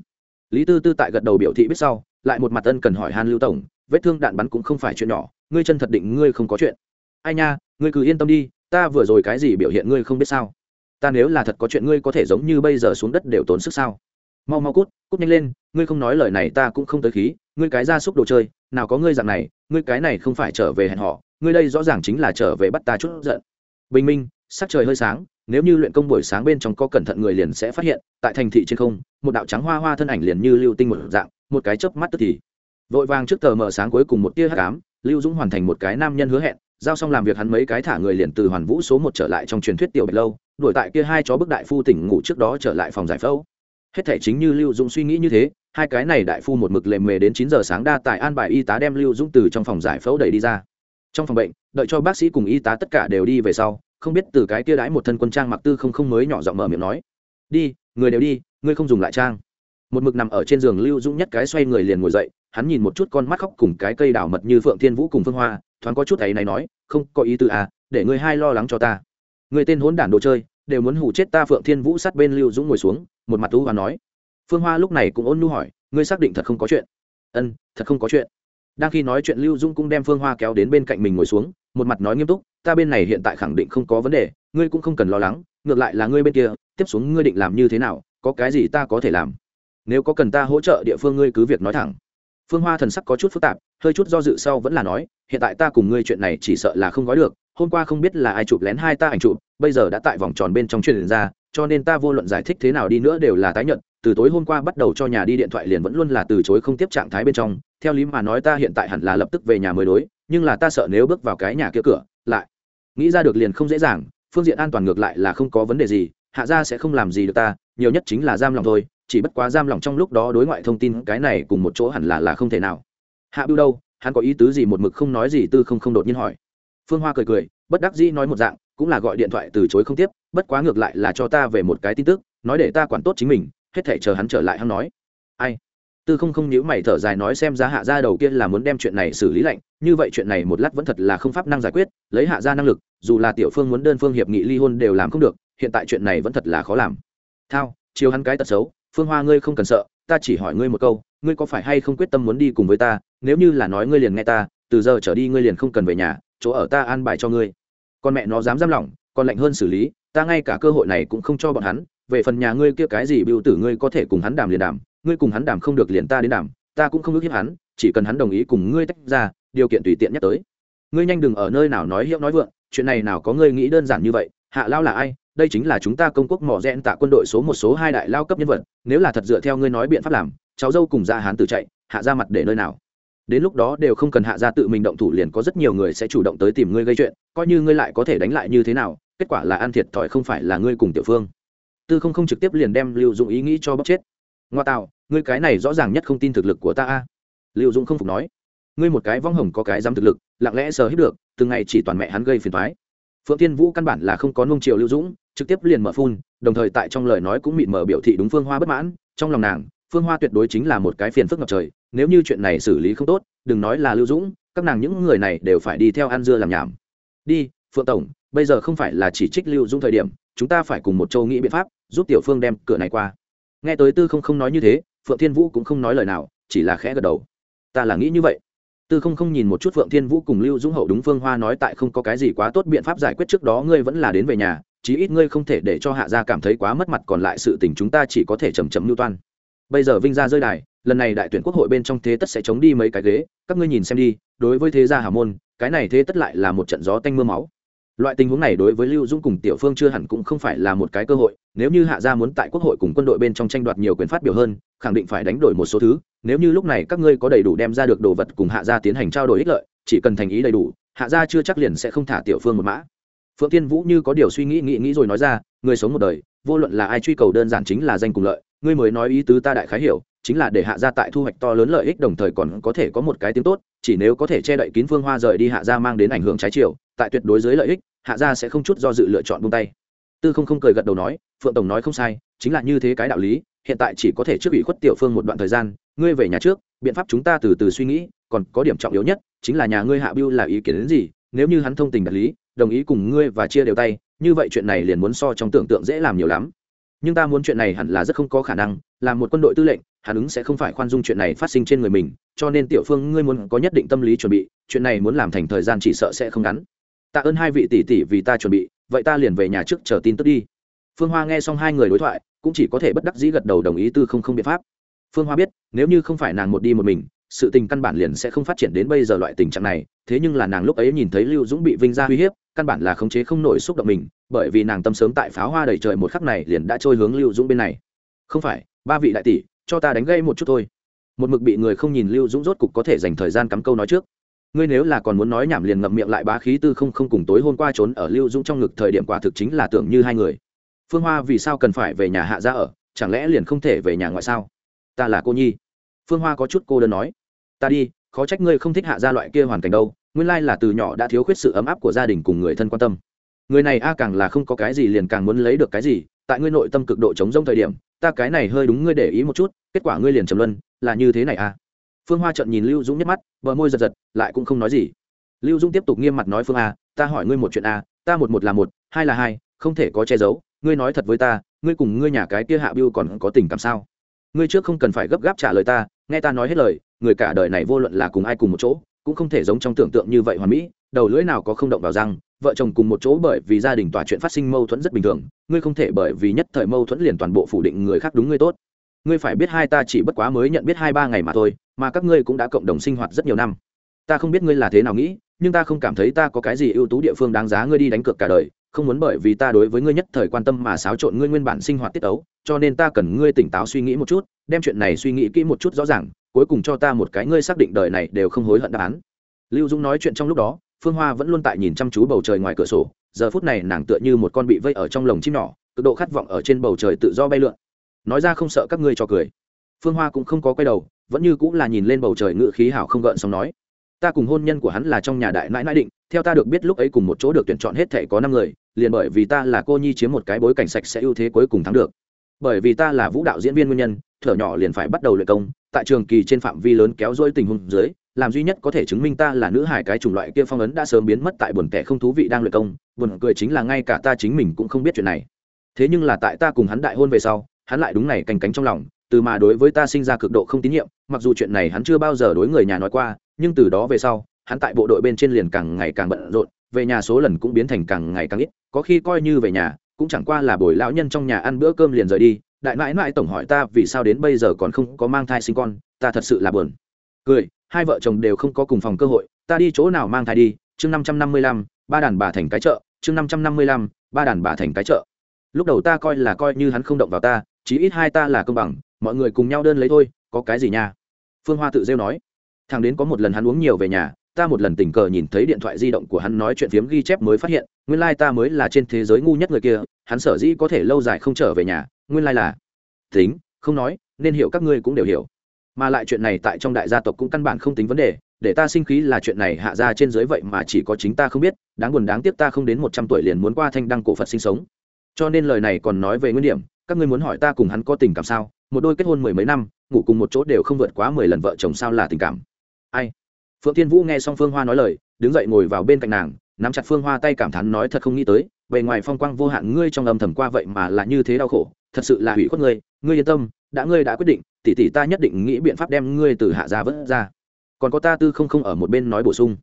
Lý tư tư tại gật đầu biểu thị biết sau lại một mặt ân cần hỏi han lưu tổng, vết thương đạn bắn cũng không phải chuyện nhỏ, ngươi chân thật định ngươi không có chuyện. Ai nha, ngươi cứ yên tâm đi, ta vừa rồi cái gì biểu hiện ngươi không biết sao? Ta nếu là thật có chuyện ngươi có thể giống như bây giờ xuống đất đều tốn sức sao? Mau mau cút cút nhanh lên, ngươi không nói lời này ta cũng không tới khí, ngươi cái ra xúc đồ chơi, nào có ngươi dạng này, ngươi cái này không phải trở về hẹn họ ngươi đây rõ ràng chính là trở về bắt ta chút giận. Bình minh, sắc trời hơi sáng, nếu như luyện công buổi sáng bên trong có cẩn thận người liền sẽ phát hiện, tại thành thị trên không, một đạo trắng hoa hoa thân ảnh liền như lưu tinh một dạng một cái chớp mắt tức thì. Vội vàng trước tờ mở sáng cuối cùng một tia hắc ám, lưu dũng hoàn thành một cái nam nhân hứa hẹn, giao xong làm việc hắn mấy cái thả người liền từ hoàn vũ số một trở lại trong truyền thuyết tiểu bạch lâu, đuổi tại kia hai chó bức đại phu tỉnh ngủ trước đó trở lại phòng giải phẫu. Hết thể chính như lưu dũng suy nghĩ như thế, hai cái này đại phu một mực lề mề đến chín giờ sáng đa tại an bài y tá đem lưu dũng từ trong phòng giải phẫu đẩy đi ra. Trong phòng bệnh, đợi cho bác sĩ cùng y tá tất cả đều đi về sau, không biết từ cái kia đái một thân quân trang mặc tư không không mới nhỏ giọng mở miệng nói, đi, người đều đi, ngươi không dùng lại trang một mực nằm ở trên giường lưu dũng nhất cái xoay người liền ngồi dậy, hắn nhìn một chút con mắt khóc cùng cái cây đảo mật như phượng thiên vũ cùng phương hoa, thoáng có chút ấy này nói, không, có ý tư à để ngươi hai lo lắng cho ta. Người tên hốn đản đồ chơi, đều muốn hủ chết ta phượng thiên vũ sát bên lưu dũng ngồi xuống, một mặt tú và nói. Phương hoa lúc này cũng ôn nhu hỏi, ngươi xác định thật không có chuyện? Ân, thật không có chuyện. Đang khi nói chuyện lưu dũng cũng đem phương hoa kéo đến bên cạnh mình ngồi xuống, một mặt nói nghiêm túc, ta bên này hiện tại khẳng định không có vấn đề, ngươi cũng không cần lo lắng, ngược lại là ngươi bên kia, tiếp xuống ngươi định làm như thế nào, có cái gì ta có thể làm nếu có cần ta hỗ trợ địa phương ngươi cứ việc nói thẳng. Phương hoa thần sắc có chút phức tạp, hơi chút do dự sau vẫn là nói, hiện tại ta cùng ngươi chuyện này chỉ sợ là không gói được, hôm qua không biết là ai chụp lén hai ta ảnh chụp, bây giờ đã tại vòng tròn bên trong truyền ra, cho nên ta vô luận giải thích thế nào đi nữa đều là tái nhận, từ tối hôm qua bắt đầu cho nhà đi điện thoại liền vẫn luôn là từ chối không tiếp trạng thái bên trong, theo lý mà nói ta hiện tại hẳn là lập tức về nhà mới đối, nhưng là ta sợ nếu bước vào cái nhà kia cửa, lại nghĩ ra được liền không dễ dàng, phương diện an toàn ngược lại là không có vấn đề gì, hạ gia sẽ không làm gì được ta, nhiều nhất chính là giam lòng thôi chỉ bất quá giam lòng trong lúc đó đối ngoại thông tin cái này cùng một chỗ hẳn là là không thể nào. Hạ bưu đâu? Hắn có ý tứ gì một mực không nói gì tư không không đột nhiên hỏi. Phương hoa cười cười, bất đắc dĩ nói một dạng, cũng là gọi điện thoại từ chối không tiếp, bất quá ngược lại là cho ta về một cái tin tức, nói để ta quản tốt chính mình, hết thể chờ hắn trở lại hắn nói. Ai? Tư không không nhíu mày thở dài nói xem ra hạ gia đầu kia là muốn đem chuyện này xử lý lạnh, như vậy chuyện này một lát vẫn thật là không pháp năng giải quyết, lấy hạ gia năng lực, dù là tiểu phương muốn đơn phương hiệp nghị ly hôn đều làm không được, hiện tại chuyện này vẫn thật là khó làm. Thao, chiều hắn cái tật xấu phương hoa ngươi không cần sợ, ta chỉ hỏi ngươi một câu, ngươi có phải hay không quyết tâm muốn đi cùng với ta? Nếu như là nói ngươi liền nghe ta, từ giờ trở đi ngươi liền không cần về nhà, chỗ ở ta an bài cho ngươi. Con mẹ nó dám giam lỏng, còn lạnh hơn xử lý, ta ngay cả cơ hội này cũng không cho bọn hắn, về phần nhà ngươi kia cái gì biểu tử ngươi có thể cùng hắn đàm liền đàm, ngươi cùng hắn đàm không được liền ta đến đàm, ta cũng không ước hiếp hắn, chỉ cần hắn đồng ý cùng ngươi tách ra, điều kiện tùy tiện nhắc tới. Ngươi nhanh đừng ở nơi nào nói hiệu nói vượng, chuyện này nào có ngươi nghĩ đơn giản như vậy, hạ lao là ai đây chính là chúng ta công quốc mỏ rẽn tạ quân đội số một số hai đại lao cấp nhân vật, nếu là thật dựa theo ngươi nói biện pháp làm, cháu dâu cùng ra hán tự chạy, hạ ra mặt để nơi nào? Đến lúc đó đều không cần hạ ra tự mình động thủ liền có rất nhiều người sẽ chủ động tới tìm ngươi gây chuyện, coi như ngươi lại có thể đánh lại như thế nào, kết quả là ăn thiệt thòi không phải là ngươi cùng tiểu phương. Tư không không trực tiếp liền đem lưu dụng ý nghĩ cho bóc chết. Ngoa tạo, ngươi cái này rõ ràng nhất không tin thực lực của ta a. Lưu dụng không phục nói. Ngươi một cái vong hồng có cái dám thực lực, lặng lẽ sờ hết được, từng ngày chỉ toàn mẹ hắn gây phiền thoái phượng tiên vũ căn bản là không có nung triều lưu dũng, trực tiếp liền mở phun, đồng thời tại trong lời nói cũng mịn mở biểu thị đúng phương hoa bất mãn, trong lòng nàng, phương hoa tuyệt đối chính là một cái phiền phức ngập trời, nếu như chuyện này xử lý không tốt, đừng nói là lưu dũng, các nàng những người này đều phải đi theo ăn dưa làm nhảm. Đi, phượng tổng, bây giờ không phải là chỉ trích lưu dũng thời điểm, chúng ta phải cùng một châu nghĩ biện pháp, giúp tiểu phương đem cửa này qua. Nghe tới tư không không nói như thế, phượng thiên vũ cũng không nói lời nào, chỉ là khẽ gật đầu. Ta là nghĩ như vậy tư không không nhìn một chút phượng thiên vũ cùng lưu dũng hậu đúng phương hoa nói tại không có cái gì quá tốt biện pháp giải quyết trước đó ngươi vẫn là đến về nhà, chí ít ngươi không thể để cho hạ gia cảm thấy quá mất mặt, còn lại sự tình chúng ta chỉ có thể chầm chậm mưu toan. Bây giờ vinh gia rơi đài, lần này đại tuyển quốc hội bên trong thế tất sẽ chống đi mấy cái ghế, các ngươi nhìn xem đi, đối với thế gia hà môn, cái này thế tất lại là một trận gió tanh mưa máu loại tình huống này đối với lưu dung cùng tiểu phương chưa hẳn cũng không phải là một cái cơ hội, nếu như hạ gia muốn tại quốc hội cùng quân đội bên trong tranh đoạt nhiều quyền phát biểu hơn, khẳng định phải đánh đổi một số thứ, nếu như lúc này các ngươi có đầy đủ đem ra được đồ vật cùng hạ gia tiến hành trao đổi ích lợi, chỉ cần thành ý đầy đủ, hạ gia chưa chắc liền sẽ không thả tiểu phương một mã. Phượng tiên vũ như có điều suy nghĩ nghĩ nghĩ rồi nói ra, người sống một đời, vô luận là ai truy cầu đơn giản chính là danh cùng lợi, ngươi mới nói ý tứ ta đại khái hiểu, chính là để hạ gia tại thu hoạch to lớn lợi ích đồng thời còn có thể có một cái tiếng tốt, chỉ nếu có thể che đậy kín phương hoa rời đi hạ gia mang đến ảnh hưởng trái chiều, tại tuyệt đối dưới lợi ích hạ gia sẽ không chút do dự lựa chọn buông tay. Tư không không cười gật đầu nói, phượng tổng nói không sai, chính là như thế cái đạo lý, hiện tại chỉ có thể trước bị khuất tiểu phương một đoạn thời gian, ngươi về nhà trước, biện pháp chúng ta từ từ suy nghĩ, còn có điểm trọng yếu nhất, chính là nhà ngươi hạ biêu là ý kiến đến gì, nếu như hắn thông tình đạt lý, đồng ý cùng ngươi và chia đều tay, như vậy chuyện này liền muốn so trong tưởng tượng dễ làm nhiều lắm. Nhưng ta muốn chuyện này hẳn là rất không có khả năng, làm một quân đội tư lệnh, hắn ứng sẽ không phải khoan dung chuyện này phát sinh trên người mình, cho nên tiểu phương ngươi muốn có nhất định tâm lý chuẩn bị, chuyện này muốn làm thành thời gian chỉ sợ sẽ không ngắn tạ ơn hai vị tỷ tỷ vì ta chuẩn bị, vậy ta liền về nhà trước chờ tin tức đi. Phương hoa nghe xong hai người đối thoại, cũng chỉ có thể bất đắc dĩ gật đầu đồng ý tư không không biện pháp. Phương hoa biết, nếu như không phải nàng một đi một mình, sự tình căn bản liền sẽ không phát triển đến bây giờ loại tình trạng này, thế nhưng là nàng lúc ấy nhìn thấy lưu dũng bị vinh ra uy hiếp, căn bản là khống chế không nổi xúc động mình, bởi vì nàng tâm sớm tại pháo hoa đầy trời một khắc này liền đã trôi hướng lưu dũng bên này. Không phải, ba vị đại tỷ, cho ta đánh gây một chút thôi. Một mực bị người không nhìn lưu dũng rốt cục có thể dành thời gian cắm câu nói trước ngươi nếu là còn muốn nói nhảm liền ngậm miệng lại bá khí tư không không cùng tối hôm qua trốn ở lưu dũng trong ngực thời điểm quả thực chính là tưởng như hai người. Phương hoa vì sao cần phải về nhà hạ ra ở, chẳng lẽ liền không thể về nhà ngoại sao? Ta là cô nhi. Phương hoa có chút cô đơn nói. Ta đi, khó trách ngươi không thích hạ gia loại kia hoàn cảnh đâu, nguyên lai là từ nhỏ đã thiếu khuyết sự ấm áp của gia đình cùng người thân quan tâm. Người này a à càng là không có cái gì liền càng muốn lấy được cái gì, tại ngươi nội tâm cực độ chống rông thời điểm, ta cái này hơi đúng ngươi để ý một chút, kết quả ngươi liền trầm luân, là như thế này a phương hoa trận nhìn lưu dũng nhắc mắt, bờ môi giật giật, lại cũng không nói gì. Lưu dũng tiếp tục nghiêm mặt nói phương a, ta hỏi ngươi một chuyện a, ta một một là một, hai là hai, không thể có che giấu, ngươi nói thật với ta, ngươi cùng ngươi nhà cái kia hạ biêu còn có tình cảm sao? Ngươi trước không cần phải gấp gáp trả lời ta, nghe ta nói hết lời, người cả đời này vô luận là cùng ai cùng một chỗ, cũng không thể giống trong tưởng tượng như vậy hoàn mỹ, đầu lưỡi nào có không động vào răng, vợ chồng cùng một chỗ bởi vì gia đình tòa chuyện phát sinh mâu thuẫn rất bình thường, ngươi không thể bởi vì nhất thời mâu thuẫn liền toàn bộ phủ định người khác đúng ngươi tốt. Ngươi phải biết hai ta chỉ bất quá mới nhận biết hai ba ngày mà thôi mà các ngươi cũng đã cộng đồng sinh hoạt rất nhiều năm. Ta không biết ngươi là thế nào nghĩ, nhưng ta không cảm thấy ta có cái gì ưu tú địa phương đáng giá ngươi đi đánh cược cả đời, không muốn bởi vì ta đối với ngươi nhất thời quan tâm mà xáo trộn ngươi nguyên bản sinh hoạt tiết ấu, cho nên ta cần ngươi tỉnh táo suy nghĩ một chút, đem chuyện này suy nghĩ kỹ một chút rõ ràng, cuối cùng cho ta một cái ngươi xác định đời này đều không hối hận đáp án. Lưu Dung nói chuyện trong lúc đó, phương hoa vẫn luôn tại nhìn chăm chú bầu trời ngoài cửa sổ, giờ phút này nàng tựa như một con bị vây ở trong lồng chim nhỏ, cực độ khát vọng ở trên bầu trời tự do bay lượn. Nói ra không sợ các ngươi cho cười. Phương hoa cũng không có quay đầu vẫn như cũng là nhìn lên bầu trời ngự khí hảo không gợn xong nói, ta cùng hôn nhân của hắn là trong nhà đại nãi nãi định, theo ta được biết lúc ấy cùng một chỗ được tuyển chọn hết thể có năm người, liền bởi vì ta là cô nhi chiếm một cái bối cảnh sạch sẽ ưu thế cuối cùng thắng được. Bởi vì ta là vũ đạo diễn viên nguyên nhân, thở nhỏ liền phải bắt đầu luyện công, tại trường kỳ trên phạm vi lớn kéo dối tình huống dưới, làm duy nhất có thể chứng minh ta là nữ hải cái chủng loại kia phong ấn đã sớm biến mất tại buồn kẻ không thú vị đang luyện công, buồn cười chính là ngay cả ta chính mình cũng không biết chuyện này. Thế nhưng là tại ta cùng hắn đại hôn về sau, hắn lại đúng này canh cánh trong lòng từ mà đối với ta sinh ra cực độ không tín nhiệm, mặc dù chuyện này hắn chưa bao giờ đối người nhà nói qua, nhưng từ đó về sau, hắn tại bộ đội bên trên liền càng ngày càng bận rộn, về nhà số lần cũng biến thành càng ngày càng ít, có khi coi như về nhà, cũng chẳng qua là buổi lão nhân trong nhà ăn bữa cơm liền rời đi. Đại mãi mãi tổng hỏi ta vì sao đến bây giờ còn không có mang thai sinh con, ta thật sự là buồn. Cười, hai vợ chồng đều không có cùng phòng cơ hội, ta đi chỗ nào mang thai đi? Chương năm trăm năm mươi lăm, ba đàn bà thành cái chợ. Chương năm trăm năm mươi lăm, ba đàn bà thành cái chợ. Lúc đầu ta coi là coi như hắn không động vào ta, chí ít hai ta là công bằng mọi người cùng nhau đơn lấy thôi, có cái gì nha? Phương hoa tự rêu nói. Thằng đến có một lần hắn uống nhiều về nhà, ta một lần tình cờ nhìn thấy điện thoại di động của hắn nói chuyện phiếm ghi chép mới phát hiện, nguyên lai、like、ta mới là trên thế giới ngu nhất người kia, hắn sở dĩ có thể lâu dài không trở về nhà, nguyên lai、like、là tính, không nói, nên hiểu các ngươi cũng đều hiểu. Mà lại chuyện này tại trong đại gia tộc cũng căn bản không tính vấn đề, để ta sinh khí là chuyện này hạ ra trên dưới vậy mà chỉ có chính ta không biết, đáng buồn đáng tiếc ta không đến một trăm tuổi liền muốn qua thanh đăng cổ phật sinh sống. Cho nên lời này còn nói về nguyên điểm, các ngươi muốn hỏi ta cùng hắn có tình cảm sao? Một đôi kết hôn mười mấy năm, ngủ cùng một chỗ đều không vượt quá mười lần vợ chồng sao là tình cảm. Ai? Phượng thiên vũ nghe xong phương hoa nói lời, đứng dậy ngồi vào bên cạnh nàng, nắm chặt phương hoa tay cảm thán nói thật không nghĩ tới, bề ngoài phong quang vô hạn ngươi trong âm thầm qua vậy mà là như thế đau khổ, thật sự là hủy khuất ngươi ngươi yên tâm, đã ngươi đã quyết định, tỷ tỷ ta nhất định nghĩ biện pháp đem ngươi từ hạ gia vớt ra. Còn có ta tư không không ở một bên nói bổ sung.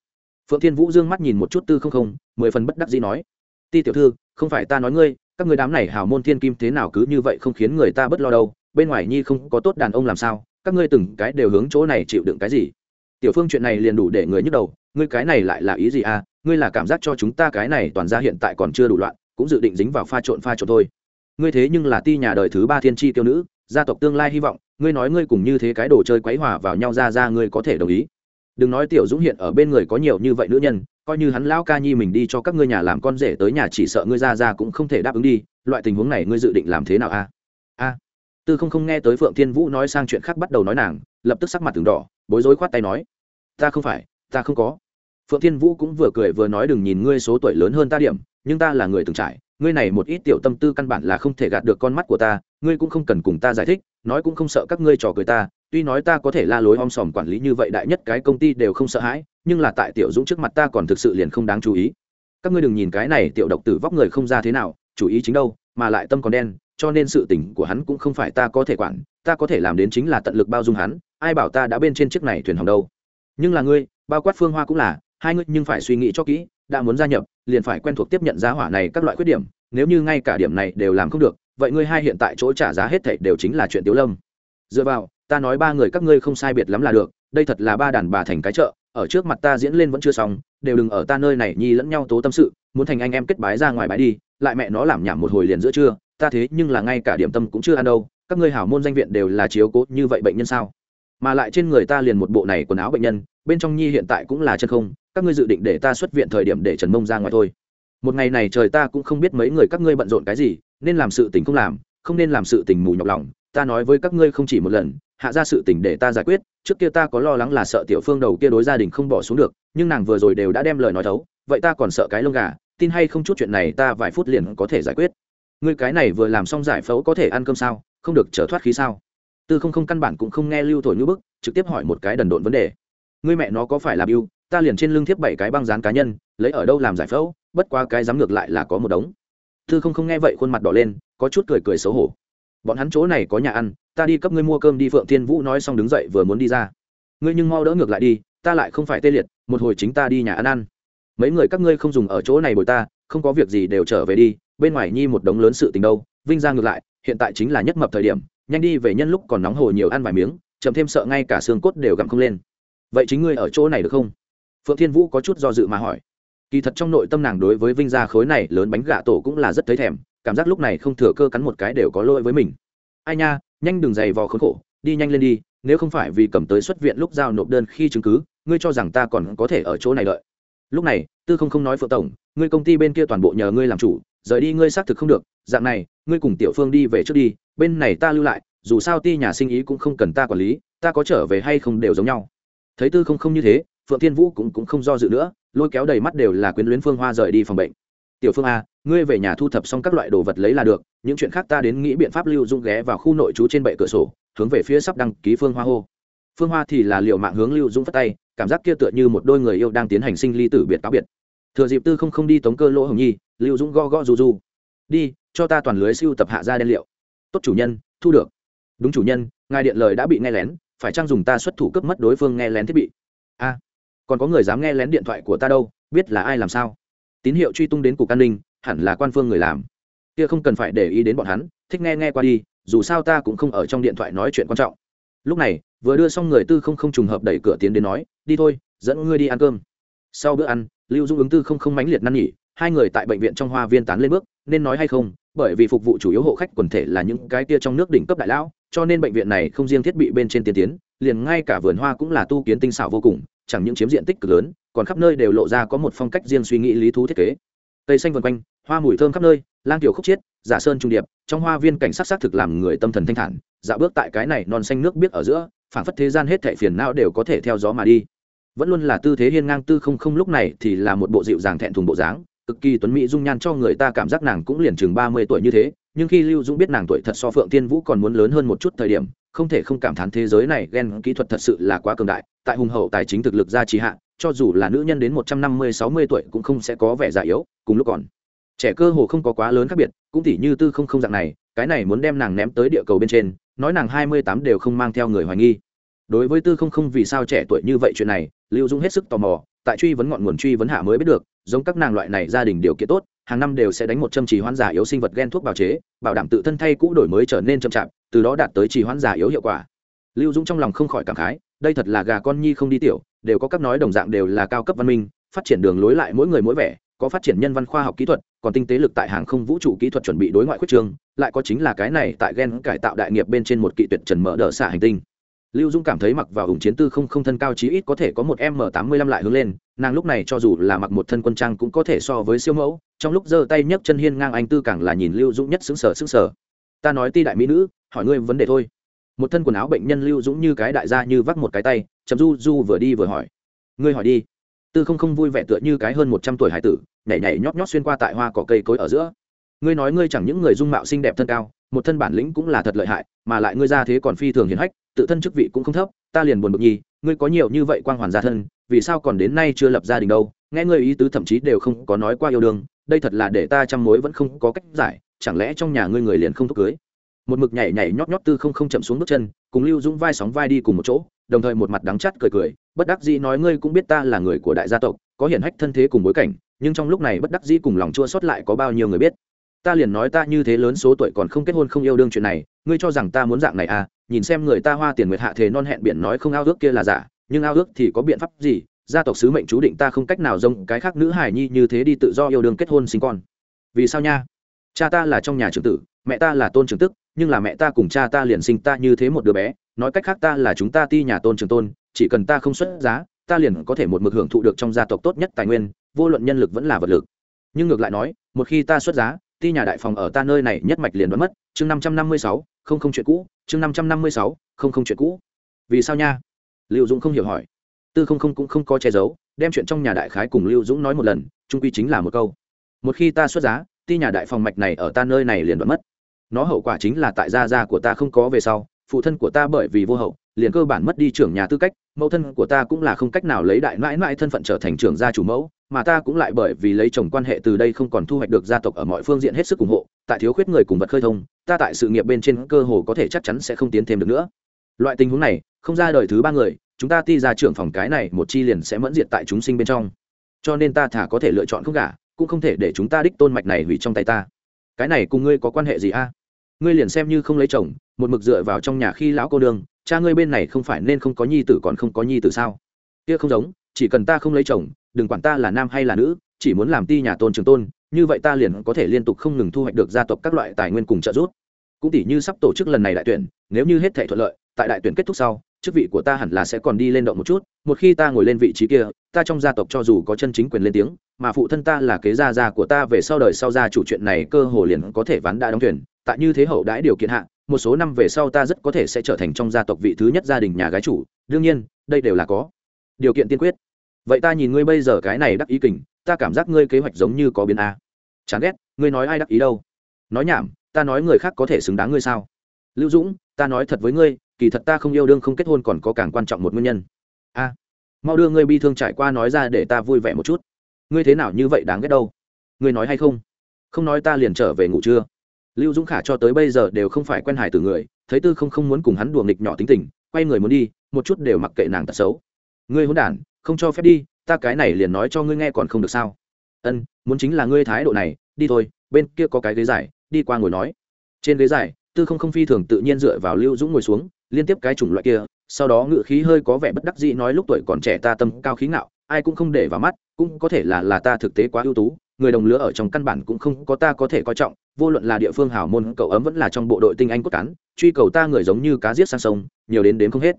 Phượng thiên vũ dương mắt nhìn một chút tư không không, mười phần bất đắc dĩ nói, ti tiểu thư, không phải ta nói ngươi, các người đám này hào môn thiên kim thế nào cứ như vậy không khiến người ta bất lo đâu bên ngoài nhi không có tốt đàn ông làm sao, các ngươi từng cái đều hướng chỗ này chịu đựng cái gì? Tiểu phương chuyện này liền đủ để người nhức đầu, ngươi cái này lại là ý gì à? Ngươi là cảm giác cho chúng ta cái này toàn ra hiện tại còn chưa đủ loạn, cũng dự định dính vào pha trộn pha trộn thôi. Ngươi thế nhưng là ti nhà đời thứ ba thiên tri tiêu nữ, gia tộc tương lai hy vọng, ngươi nói ngươi cùng như thế cái đồ chơi quấy hòa vào nhau ra ra ngươi có thể đồng ý. Đừng nói tiểu dũng hiện ở bên người có nhiều như vậy nữ nhân, coi như hắn lão ca nhi mình đi cho các ngươi nhà làm con rể tới nhà chỉ sợ ngươi ra ra cũng không thể đáp ứng đi, loại tình huống này ngươi dự định làm thế nào a tư không không nghe tới phượng thiên vũ nói sang chuyện khác bắt đầu nói nàng, lập tức sắc mặt từng đỏ, bối rối khoát tay nói, ta không phải, ta không có. Phượng thiên vũ cũng vừa cười vừa nói, đừng nhìn ngươi số tuổi lớn hơn ta điểm, nhưng ta là người từng trải, ngươi này một ít tiểu tâm tư căn bản là không thể gạt được con mắt của ta, ngươi cũng không cần cùng ta giải thích, nói cũng không sợ các ngươi trò cười ta, tuy nói ta có thể la lối om sòm quản lý như vậy đại nhất cái công ty đều không sợ hãi, nhưng là tại tiểu dũng trước mặt ta còn thực sự liền không đáng chú ý. Các ngươi đừng nhìn cái này tiểu độc tử vóc người không ra thế nào chú ý chính đâu, mà lại tâm còn đen cho nên sự tình của hắn cũng không phải ta có thể quản, ta có thể làm đến chính là tận lực bao dung hắn, ai bảo ta đã bên trên chiếc này thuyền hỏng đâu. Nhưng là ngươi, bao quát phương hoa cũng là, hai ngươi nhưng phải suy nghĩ cho kỹ, đã muốn gia nhập, liền phải quen thuộc tiếp nhận giá hỏa này các loại khuyết điểm, nếu như ngay cả điểm này đều làm không được, vậy ngươi hai hiện tại chỗ trả giá hết thảy đều chính là chuyện tiếu lâm. Dựa vào, ta nói ba người các ngươi không sai biệt lắm là được, đây thật là ba đàn bà thành cái chợ, ở trước mặt ta diễn lên vẫn chưa xong, đều đừng ở ta nơi này nhi lẫn nhau tố tâm sự, muốn thành anh em kết bái ra ngoài bái đi, lại mẹ nó làm nhảm một hồi liền giữa trưa ta thế nhưng là ngay cả điểm tâm cũng chưa ăn đâu, các ngươi hảo môn danh viện đều là chiếu cố như vậy bệnh nhân sao? Mà lại trên người ta liền một bộ này quần áo bệnh nhân, bên trong nhi hiện tại cũng là chân không, các ngươi dự định để ta xuất viện thời điểm để trần mông ra ngoài thôi. Một ngày này trời ta cũng không biết mấy người các ngươi bận rộn cái gì, nên làm sự tình không làm, không nên làm sự tình mù nhọc lòng, ta nói với các ngươi không chỉ một lần, hạ ra sự tình để ta giải quyết, trước kia ta có lo lắng là sợ tiểu phương đầu kia đối gia đình không bỏ xuống được, nhưng nàng vừa rồi đều đã đem lời nói thấu, vậy ta còn sợ cái lông gà, tin hay không chút chuyện này ta vài phút liền có thể giải quyết ngươi cái này vừa làm xong giải phẫu có thể ăn cơm sao? Không được trở thoát khí sao? Tư không không căn bản cũng không nghe lưu thổi như bức, trực tiếp hỏi một cái đần độn vấn đề. Ngươi mẹ nó có phải là biêu ta liền trên lưng thiếp bảy cái băng dán cá nhân, lấy ở đâu làm giải phẫu? Bất qua cái dám ngược lại là có một đống. Tư không không nghe vậy khuôn mặt đỏ lên, có chút cười cười xấu hổ. Bọn hắn chỗ này có nhà ăn, ta đi cấp ngươi mua cơm đi. Phượng thiên vũ nói xong đứng dậy vừa muốn đi ra. Ngươi nhưng mau đỡ ngược lại đi, ta lại không phải tê liệt, một hồi chính ta đi nhà ăn ăn. Mấy người các ngươi không dùng ở chỗ này bồi ta, không có việc gì đều trở về đi bên ngoài nhi một đống lớn sự tình đâu, vinh ra ngược lại, hiện tại chính là nhất mập thời điểm, nhanh đi về nhân lúc còn nóng hồ nhiều ăn vài miếng, chậm thêm sợ ngay cả xương cốt đều gặm không lên. Vậy chính ngươi ở chỗ này được không? Phượng thiên vũ có chút do dự mà hỏi. Kỳ thật trong nội tâm nàng đối với vinh gia khối này lớn bánh gà tổ cũng là rất thấy thèm, cảm giác lúc này không thừa cơ cắn một cái đều có lỗi với mình. Ai nha, nhanh đừng dày vò khốn khổ, đi nhanh lên đi, nếu không phải vì cầm tới xuất viện lúc giao nộp đơn khi chứng cứ, ngươi cho rằng ta còn có thể ở chỗ này đợi. Lúc này, tư không không nói phượng tổng, ngươi công ty bên kia toàn bộ nhờ ngươi làm chủ rời đi ngươi xác thực không được dạng này ngươi cùng tiểu phương đi về trước đi bên này ta lưu lại dù sao ti nhà sinh ý cũng không cần ta quản lý ta có trở về hay không đều giống nhau. Thấy tư không không như thế phượng thiên vũ cũng, cũng không do dự nữa lôi kéo đầy mắt đều là quyến luyến phương hoa rời đi phòng bệnh. Tiểu phương a ngươi về nhà thu thập xong các loại đồ vật lấy là được những chuyện khác ta đến nghĩ biện pháp lưu dung ghé vào khu nội trú trên bệ cửa sổ hướng về phía sắp đăng ký phương hoa hô. Phương hoa thì là liệu mạng hướng lưu dung phát tay cảm giác kia tựa như một đôi người yêu đang tiến hành sinh ly tử biệt cáo biệt thừa dịp tư không không đi tống cơ lỗ hồng nhi, lưu dũng go go du du đi, cho ta toàn lưới siêu tập hạ ra đen liệu. Tốt chủ nhân, thu được. Đúng chủ nhân, ngài điện lời đã bị nghe lén, phải chăng dùng ta xuất thủ cấp mất đối phương nghe lén thiết bị? A, còn có người dám nghe lén điện thoại của ta đâu, biết là ai làm sao? Tín hiệu truy tung đến cục an ninh, hẳn là quan phương người làm. Kia không cần phải để ý đến bọn hắn, thích nghe nghe qua đi, dù sao ta cũng không ở trong điện thoại nói chuyện quan trọng. Lúc này, vừa đưa xong người tư không không trùng hợp đẩy cửa tiến đến nói, đi thôi, dẫn ngươi đi ăn cơm. Sau bữa ăn lưu dung ứng tư không không mãnh liệt năn nhỉ hai người tại bệnh viện trong hoa viên tán lên bước, nên nói hay không, bởi vì phục vụ chủ yếu hộ khách quần thể là những cái kia trong nước đỉnh cấp đại lão, cho nên bệnh viện này không riêng thiết bị bên trên tiên tiến, liền ngay cả vườn hoa cũng là tu kiến tinh xảo vô cùng, chẳng những chiếm diện tích cực lớn, còn khắp nơi đều lộ ra có một phong cách riêng suy nghĩ lý thú thiết kế. Cây xanh vần quanh, hoa mùi thơm khắp nơi, lang tiểu khúc chiết, giả sơn trung điệp, trong hoa viên cảnh sát sắc thực làm người tâm thần thanh thản, dạo bước tại cái này non xanh nước biếc ở giữa, phảng phất thế gian hết thệ phiền não đều có thể theo gió mà đi vẫn luôn là tư thế hiên ngang tư không không lúc này thì là một bộ dịu dàng thẹn thùng bộ dáng, cực kỳ tuấn mỹ dung nhan cho người ta cảm giác nàng cũng liền chừng ba mươi tuổi như thế, nhưng khi lưu dũng biết nàng tuổi thật so phượng tiên vũ còn muốn lớn hơn một chút thời điểm, không thể không cảm thán thế giới này ghen kỹ thuật thật sự là quá cường đại, tại hùng hậu tài chính thực lực gia trì hạ, cho dù là nữ nhân đến một trăm năm mươi, sáu mươi tuổi cũng không sẽ có vẻ già yếu, cùng lúc còn trẻ cơ hồ không có quá lớn khác biệt, cũng tỉ như tư không không dạng này, cái này muốn đem nàng ném tới địa cầu bên trên, nói nàng hai mươi tám đều không mang theo người hoài nghi đối với tư không không vì sao trẻ tuổi như vậy chuyện này, lưu dung hết sức tò mò, tại truy vấn ngọn nguồn truy vấn hạ mới biết được, giống các nàng loại này gia đình điều kiện tốt, hàng năm đều sẽ đánh một châm trì hoãn giả yếu sinh vật gen thuốc bào chế, bảo đảm tự thân thay cũ đổi mới trở nên chậm chạp, từ đó đạt tới trì hoãn giả yếu hiệu quả. Lưu dũng trong lòng không khỏi cảm khái, đây thật là gà con nhi không đi tiểu, đều có các nói đồng dạng đều là cao cấp văn minh, phát triển đường lối lại mỗi người mỗi vẻ, có phát triển nhân văn khoa học kỹ thuật, còn tinh tế lực tại hàng không vũ trụ kỹ thuật chuẩn bị đối ngoại khuyết trường, lại có chính là cái này tại gen cải tạo đại nghiệp bên trên một kỵ tuyệt trần mở đỡ xả hành tinh lưu dung cảm thấy mặc vào ủng chiến tư không không thân cao chí ít có thể có một m tám mươi lăm lại hướng lên, nàng lúc này cho dù là mặc một thân quân trang cũng có thể so với siêu mẫu, trong lúc giơ tay nhấc chân hiên ngang anh tư càng là nhìn lưu dũng nhất xứng sở xứng sở ta nói ti đại mỹ nữ, hỏi ngươi vấn đề thôi. Một thân quần áo bệnh nhân lưu dũng như cái đại gia như vắt một cái tay chấm du du vừa đi vừa hỏi. Ngươi hỏi đi. Tư không không vui vẻ tựa như cái hơn một trăm tuổi hải tử, nhảy nhảy nhót nhót xuyên qua tại hoa cỏ cây cối ở giữa. Ngươi nói ngươi chẳng những người dung mạo xinh đẹp thân cao một thân bản lĩnh cũng là thật lợi hại, mà lại ngươi ra thế còn phi thường hiền hách, tự thân chức vị cũng không thấp, ta liền buồn bực nhi ngươi có nhiều như vậy quang hoàn gia thân, vì sao còn đến nay chưa lập gia đình đâu? Nghe ngươi ý tứ thậm chí đều không có nói qua yêu đương, đây thật là để ta chăm mối vẫn không có cách giải, chẳng lẽ trong nhà ngươi người liền không thúc cưới? Một mực nhảy nhảy nhót nhót tư không không chậm xuống bước chân, cùng lưu dũng vai sóng vai đi cùng một chỗ, đồng thời một mặt đắng chắt cười cười, bất đắc dĩ nói ngươi cũng biết ta là người của đại gia tộc, có hiển hách thân thế cùng bối cảnh, nhưng trong lúc này bất đắc dĩ cùng lòng chua xót lại có bao nhiêu người biết? Ta liền nói ta như thế lớn số tuổi còn không kết hôn không yêu đương chuyện này, ngươi cho rằng ta muốn dạng này à? Nhìn xem người ta hoa tiền nguyệt hạ thế non hẹn biển nói không ao ước kia là giả, nhưng ao ước thì có biện pháp gì? Gia tộc sứ mệnh chú định ta không cách nào giống cái khác nữ hải nhi như thế đi tự do yêu đương kết hôn sinh con. Vì sao nha? Cha ta là trong nhà trưởng tử, mẹ ta là tôn trưởng tức, nhưng là mẹ ta cùng cha ta liền sinh ta như thế một đứa bé. Nói cách khác ta là chúng ta ti nhà tôn trường tôn, chỉ cần ta không xuất giá, ta liền có thể một mực hưởng thụ được trong gia tộc tốt nhất tài nguyên, vô luận nhân lực vẫn là vật lực. Nhưng ngược lại nói, một khi ta xuất giá ti nhà đại phòng ở ta nơi này nhất mạch liền đoán mất, chương năm trăm năm mươi sáu, không không chuyện cũ, chương năm trăm năm mươi sáu, không không chuyện cũ. Vì sao nha? Lưu dũng không hiểu hỏi. Tư không không cũng không có che giấu, đem chuyện trong nhà đại khái cùng lưu dũng nói một lần, trung quy chính là một câu. Một khi ta xuất giá, ti nhà đại phòng mạch này ở ta nơi này liền đoán mất. Nó hậu quả chính là tại gia gia của ta không có về sau, phụ thân của ta bởi vì vô hậu, liền cơ bản mất đi trưởng nhà tư cách, mẫu thân của ta cũng là không cách nào lấy đại mãi mãi thân phận trở thành trưởng gia chủ mẫu mà ta cũng lại bởi vì lấy chồng quan hệ từ đây không còn thu hoạch được gia tộc ở mọi phương diện hết sức ủng hộ tại thiếu khuyết người cùng vật khơi thông ta tại sự nghiệp bên trên cơ hồ có thể chắc chắn sẽ không tiến thêm được nữa. Loại tình huống này không ra đời thứ ba người chúng ta ti ra trưởng phòng cái này một chi liền sẽ mẫn diệt tại chúng sinh bên trong. Cho nên ta thả có thể lựa chọn không cả, cũng không thể để chúng ta đích tôn mạch này hủy trong tay ta. Cái này cùng ngươi có quan hệ gì a? Ngươi liền xem như không lấy chồng một mực dựa vào trong nhà khi lão cô đường, cha ngươi bên này không phải nên không có nhi tử còn không có nhi tử sao? Kia không giống chỉ cần ta không lấy chồng đừng quản ta là nam hay là nữ, chỉ muốn làm ti nhà tôn trường tôn, như vậy ta liền có thể liên tục không ngừng thu hoạch được gia tộc các loại tài nguyên cùng trợ giúp. Cũng tỷ như sắp tổ chức lần này đại tuyển, nếu như hết thể thuận lợi, tại đại tuyển kết thúc sau, chức vị của ta hẳn là sẽ còn đi lên động một chút, một khi ta ngồi lên vị trí kia, ta trong gia tộc cho dù có chân chính quyền lên tiếng, mà phụ thân ta là kế gia gia của ta về sau đời sau gia chủ chuyện này cơ hồ liền có thể ván đã đóng thuyền. Tại như thế hậu đãi điều kiện hạ, một số năm về sau ta rất có thể sẽ trở thành trong gia tộc vị thứ nhất gia đình nhà gái chủ, đương nhiên, đây đều là có điều kiện tiên quyết vậy ta nhìn ngươi bây giờ cái này đắc ý kình, ta cảm giác ngươi kế hoạch giống như có biến a. Chán ghét, ngươi nói ai đắc ý đâu? Nói nhảm, ta nói người khác có thể xứng đáng ngươi sao? Lưu dũng, ta nói thật với ngươi, kỳ thật ta không yêu đương không kết hôn còn có càng quan trọng một nguyên nhân. A, mau đưa ngươi bi thương trải qua nói ra để ta vui vẻ một chút. Ngươi thế nào như vậy đáng ghét đâu? Ngươi nói hay không? Không nói ta liền trở về ngủ trưa. Lưu dũng khả cho tới bây giờ đều không phải quen hải từ người, thấy tư không không muốn cùng hắn đùa nghịch nhỏ tính tình, quay người muốn đi, một chút đều mặc kệ nàng tật xấu. Ngươi hôn đản không cho phép đi, ta cái này liền nói cho ngươi nghe còn không được sao? Ân, muốn chính là ngươi thái độ này, đi thôi, bên kia có cái ghế dài, đi qua ngồi nói. Trên ghế dài, tư không không phi thường tự nhiên dựa vào lưu dũng ngồi xuống, liên tiếp cái chủng loại kia, sau đó ngự khí hơi có vẻ bất đắc dĩ nói lúc tuổi còn trẻ ta tâm cao khí ngạo, ai cũng không để vào mắt, cũng có thể là là ta thực tế quá ưu tú, người đồng lứa ở trong căn bản cũng không có ta có thể coi trọng, vô luận là địa phương hảo môn, cậu ấm vẫn là trong bộ đội tinh anh cốt cán, truy cầu ta người giống như cá giết sang sông, nhiều đến đến không hết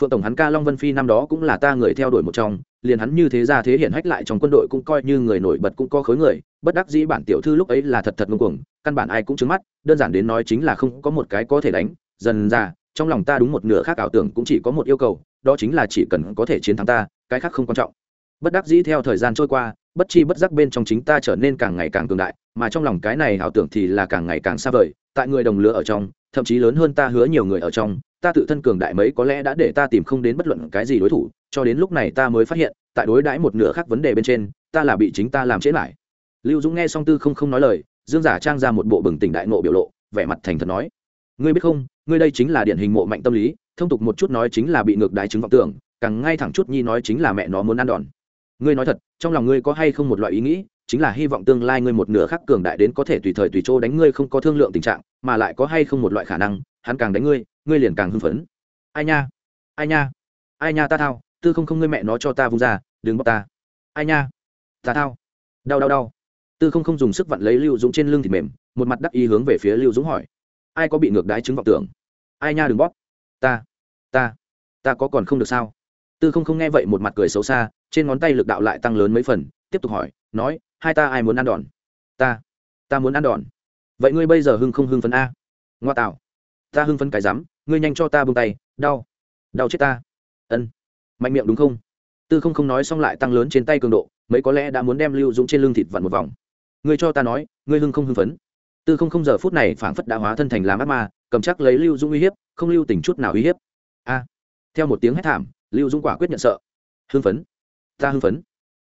phượng tổng hắn ca long vân phi năm đó cũng là ta người theo đuổi một trong, liền hắn như thế ra thế hiện hách lại trong quân đội cũng coi như người nổi bật cũng có khối người, bất đắc dĩ bản tiểu thư lúc ấy là thật thật ngưng cuồng, căn bản ai cũng trứng mắt, đơn giản đến nói chính là không có một cái có thể đánh, dần ra, trong lòng ta đúng một nửa khác ảo tưởng cũng chỉ có một yêu cầu, đó chính là chỉ cần có thể chiến thắng ta, cái khác không quan trọng. Bất đắc dĩ theo thời gian trôi qua, bất chi bất giác bên trong chính ta trở nên càng ngày càng cường đại, mà trong lòng cái này ảo tưởng thì là càng ngày càng xa vời, tại người đồng lứa ở trong, thậm chí lớn hơn ta hứa nhiều người ở trong ta tự thân cường đại mấy có lẽ đã để ta tìm không đến bất luận cái gì đối thủ, cho đến lúc này ta mới phát hiện, tại đối đãi một nửa khác vấn đề bên trên, ta là bị chính ta làm chết lại lưu dũng nghe song tư không không nói lời, dương giả trang ra một bộ bừng tỉnh đại nộ biểu lộ, vẻ mặt thành thật nói, ngươi biết không, ngươi đây chính là điển hình mộ mạnh tâm lý, thông tục một chút nói chính là bị ngược đái chứng vọng tưởng, càng ngay thẳng chút nhi nói chính là mẹ nó muốn ăn đòn. Ngươi nói thật, trong lòng ngươi có hay không một loại ý nghĩ chính là hy vọng tương lai ngươi một nửa khắc cường đại đến có thể tùy thời tùy chỗ đánh ngươi không có thương lượng tình trạng, mà lại có hay không một loại khả năng, hắn càng đánh ngươi ngươi liền càng hưng phấn. Ai nha ai nha ai nha ta thao, tư không không ngươi mẹ nó cho ta vung ra, đừng bóc ta. Ai nha, ta thao, đau đau đau. Tư không không dùng sức vặn lấy lưu dũng trên lưng thịt mềm, một mặt đắc ý hướng về phía lưu dũng hỏi. Ai có bị ngược đái chứng vọng tưởng? Ai nha đừng bóp. Ta ta ta có còn không được sao? Tư không không nghe vậy một mặt cười xấu xa, trên ngón tay lực đạo lại tăng lớn mấy phần, tiếp tục hỏi, nói hai ta ai muốn ăn đòn? Ta ta muốn ăn đòn. Vậy ngươi bây giờ hưng không hưng phấn a? Ngoa tạo. Ta hưng phấn cái rắm, ngươi nhanh cho ta buông tay, đau đau chết ta. Ân. Mạnh miệng đúng không? Tư không không nói xong lại tăng lớn trên tay cường độ, mấy có lẽ đã muốn đem lưu dũng trên lưng thịt vặn một vòng. Ngươi cho ta nói, ngươi hưng không hưng phấn? Tư không không giờ phút này phảng phất đã hóa thân thành làm ác ma, cầm chắc lấy lưu dũng uy hiếp, không lưu tình chút nào uy hiếp. A. Theo một tiếng hét thảm, lưu dũng quả quyết nhận sợ. Hưng phấn. Ta hưng phấn.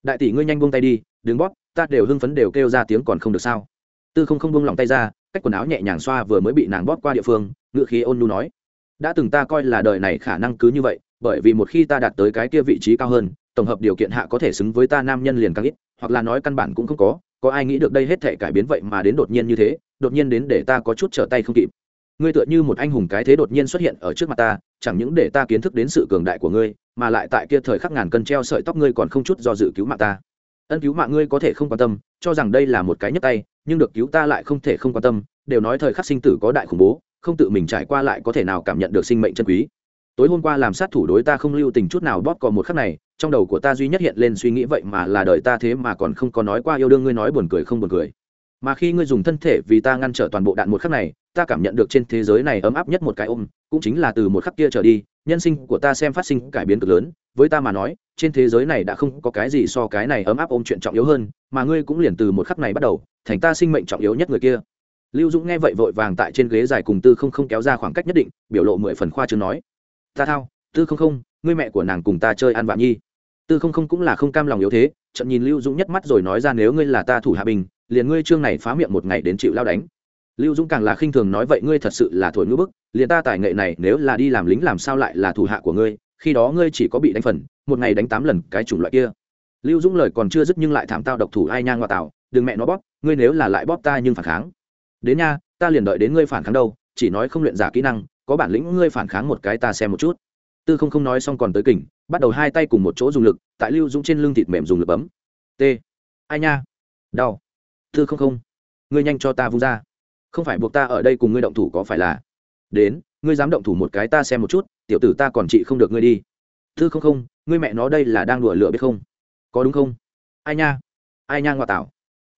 Đại tỷ ngươi nhanh buông tay đi đứng bóp ta đều hưng phấn đều kêu ra tiếng còn không được sao? Tư không không buông lòng tay ra, cách quần áo nhẹ nhàng xoa vừa mới bị nàng bóp qua địa phương ngự khí ôn nu nói, đã từng ta coi là đời này khả năng cứ như vậy, bởi vì một khi ta đạt tới cái kia vị trí cao hơn, tổng hợp điều kiện hạ có thể xứng với ta nam nhân liền càng ít, hoặc là nói căn bản cũng không có có ai nghĩ được đây hết thể cải biến vậy mà đến đột nhiên như thế, đột nhiên đến để ta có chút trở tay không kịp. Ngươi tựa như một anh hùng cái thế đột nhiên xuất hiện ở trước mặt ta, chẳng những để ta kiến thức đến sự cường đại của ngươi, mà lại tại kia thời khắc ngàn cân treo sợi tóc ngươi còn không chút do dự cứu mạng ta ân cứu mạng ngươi có thể không quan tâm, cho rằng đây là một cái nhấp tay, nhưng được cứu ta lại không thể không quan tâm, đều nói thời khắc sinh tử có đại khủng bố, không tự mình trải qua lại có thể nào cảm nhận được sinh mệnh chân quý. Tối hôm qua làm sát thủ đối ta không lưu tình chút nào bóp cò một khắc này, trong đầu của ta duy nhất hiện lên suy nghĩ vậy mà là đời ta thế mà còn không có nói qua yêu đương ngươi nói buồn cười không buồn cười. Mà khi ngươi dùng thân thể vì ta ngăn trở toàn bộ đạn một khắc này ta cảm nhận được trên thế giới này ấm áp nhất một cái ôm, cũng chính là từ một khắc kia trở đi, nhân sinh của ta xem phát sinh cải biến cực lớn, với ta mà nói, trên thế giới này đã không có cái gì so cái này ấm áp ôm chuyện trọng yếu hơn, mà ngươi cũng liền từ một khắc này bắt đầu, thành ta sinh mệnh trọng yếu nhất người kia. Lưu dũng nghe vậy vội vàng tại trên ghế dài cùng tư không không kéo ra khoảng cách nhất định, biểu lộ mười phần khoa chương nói, ta thao, tư không không, ngươi mẹ của nàng cùng ta chơi ăn vạ nhi. Tư không không cũng là không cam lòng yếu thế trận nhìn lưu dũng nhất mắt rồi nói ra, nếu ngươi là ta thủ hạ bình, liền ngươi chương này phá miệng một ngày đến chịu lao đánh lưu dũng càng là khinh thường nói, vậy ngươi thật sự là thổi ngữ bức, liền ta tài nghệ này nếu là đi làm lính làm sao lại là thủ hạ của ngươi, khi đó ngươi chỉ có bị đánh phần, một ngày đánh tám lần cái chủng loại kia. Lưu dũng lời còn chưa dứt nhưng lại thảm tao độc thủ ai nhang ngoại tảo đừng mẹ nó bóp, ngươi nếu là lại bóp ta nhưng phản kháng. Đến nha, ta liền đợi đến ngươi phản kháng đâu, chỉ nói không luyện giả kỹ năng, có bản lĩnh ngươi phản kháng một cái ta xem một chút. Tư không không nói xong còn tới kỉnh bắt đầu hai tay cùng một chỗ dùng lực, tại lưu dũng trên lưng thịt mềm dùng lực bấm. T, ai nha, đau. Tư không không, ngươi nhanh cho ta vung ra không phải buộc ta ở đây cùng ngươi động thủ có phải là? Đến, ngươi dám động thủ một cái ta xem một chút, tiểu tử ta còn trị không được ngươi đi. Thư không không, ngươi mẹ nó đây là đang đùa lửa biết không? Có đúng không? Ai nha? Ai nha ngoại tảo?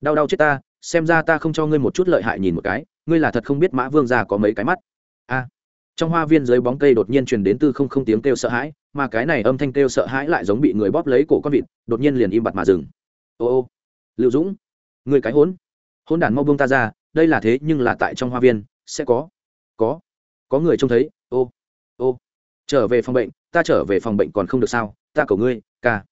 Đau đau chết ta, xem ra ta không cho ngươi một chút lợi hại nhìn một cái, ngươi là thật không biết mã vương ra có mấy cái mắt. A. Trong hoa viên dưới bóng cây đột nhiên truyền đến tư không không tiếng kêu sợ hãi, mà cái này âm thanh kêu sợ hãi lại giống bị người bóp lấy cổ con vịt, đột nhiên liền im bặt mà dừng. Ô ô. Liệu dũng người cái hốn hôn đàn mau buông ta ra đây là thế nhưng là tại trong hoa viên, sẽ có. Có. Có người trông thấy. Ô ô. Trở về phòng bệnh, ta trở về phòng bệnh còn không được sao? Ta cầu ngươi, ca.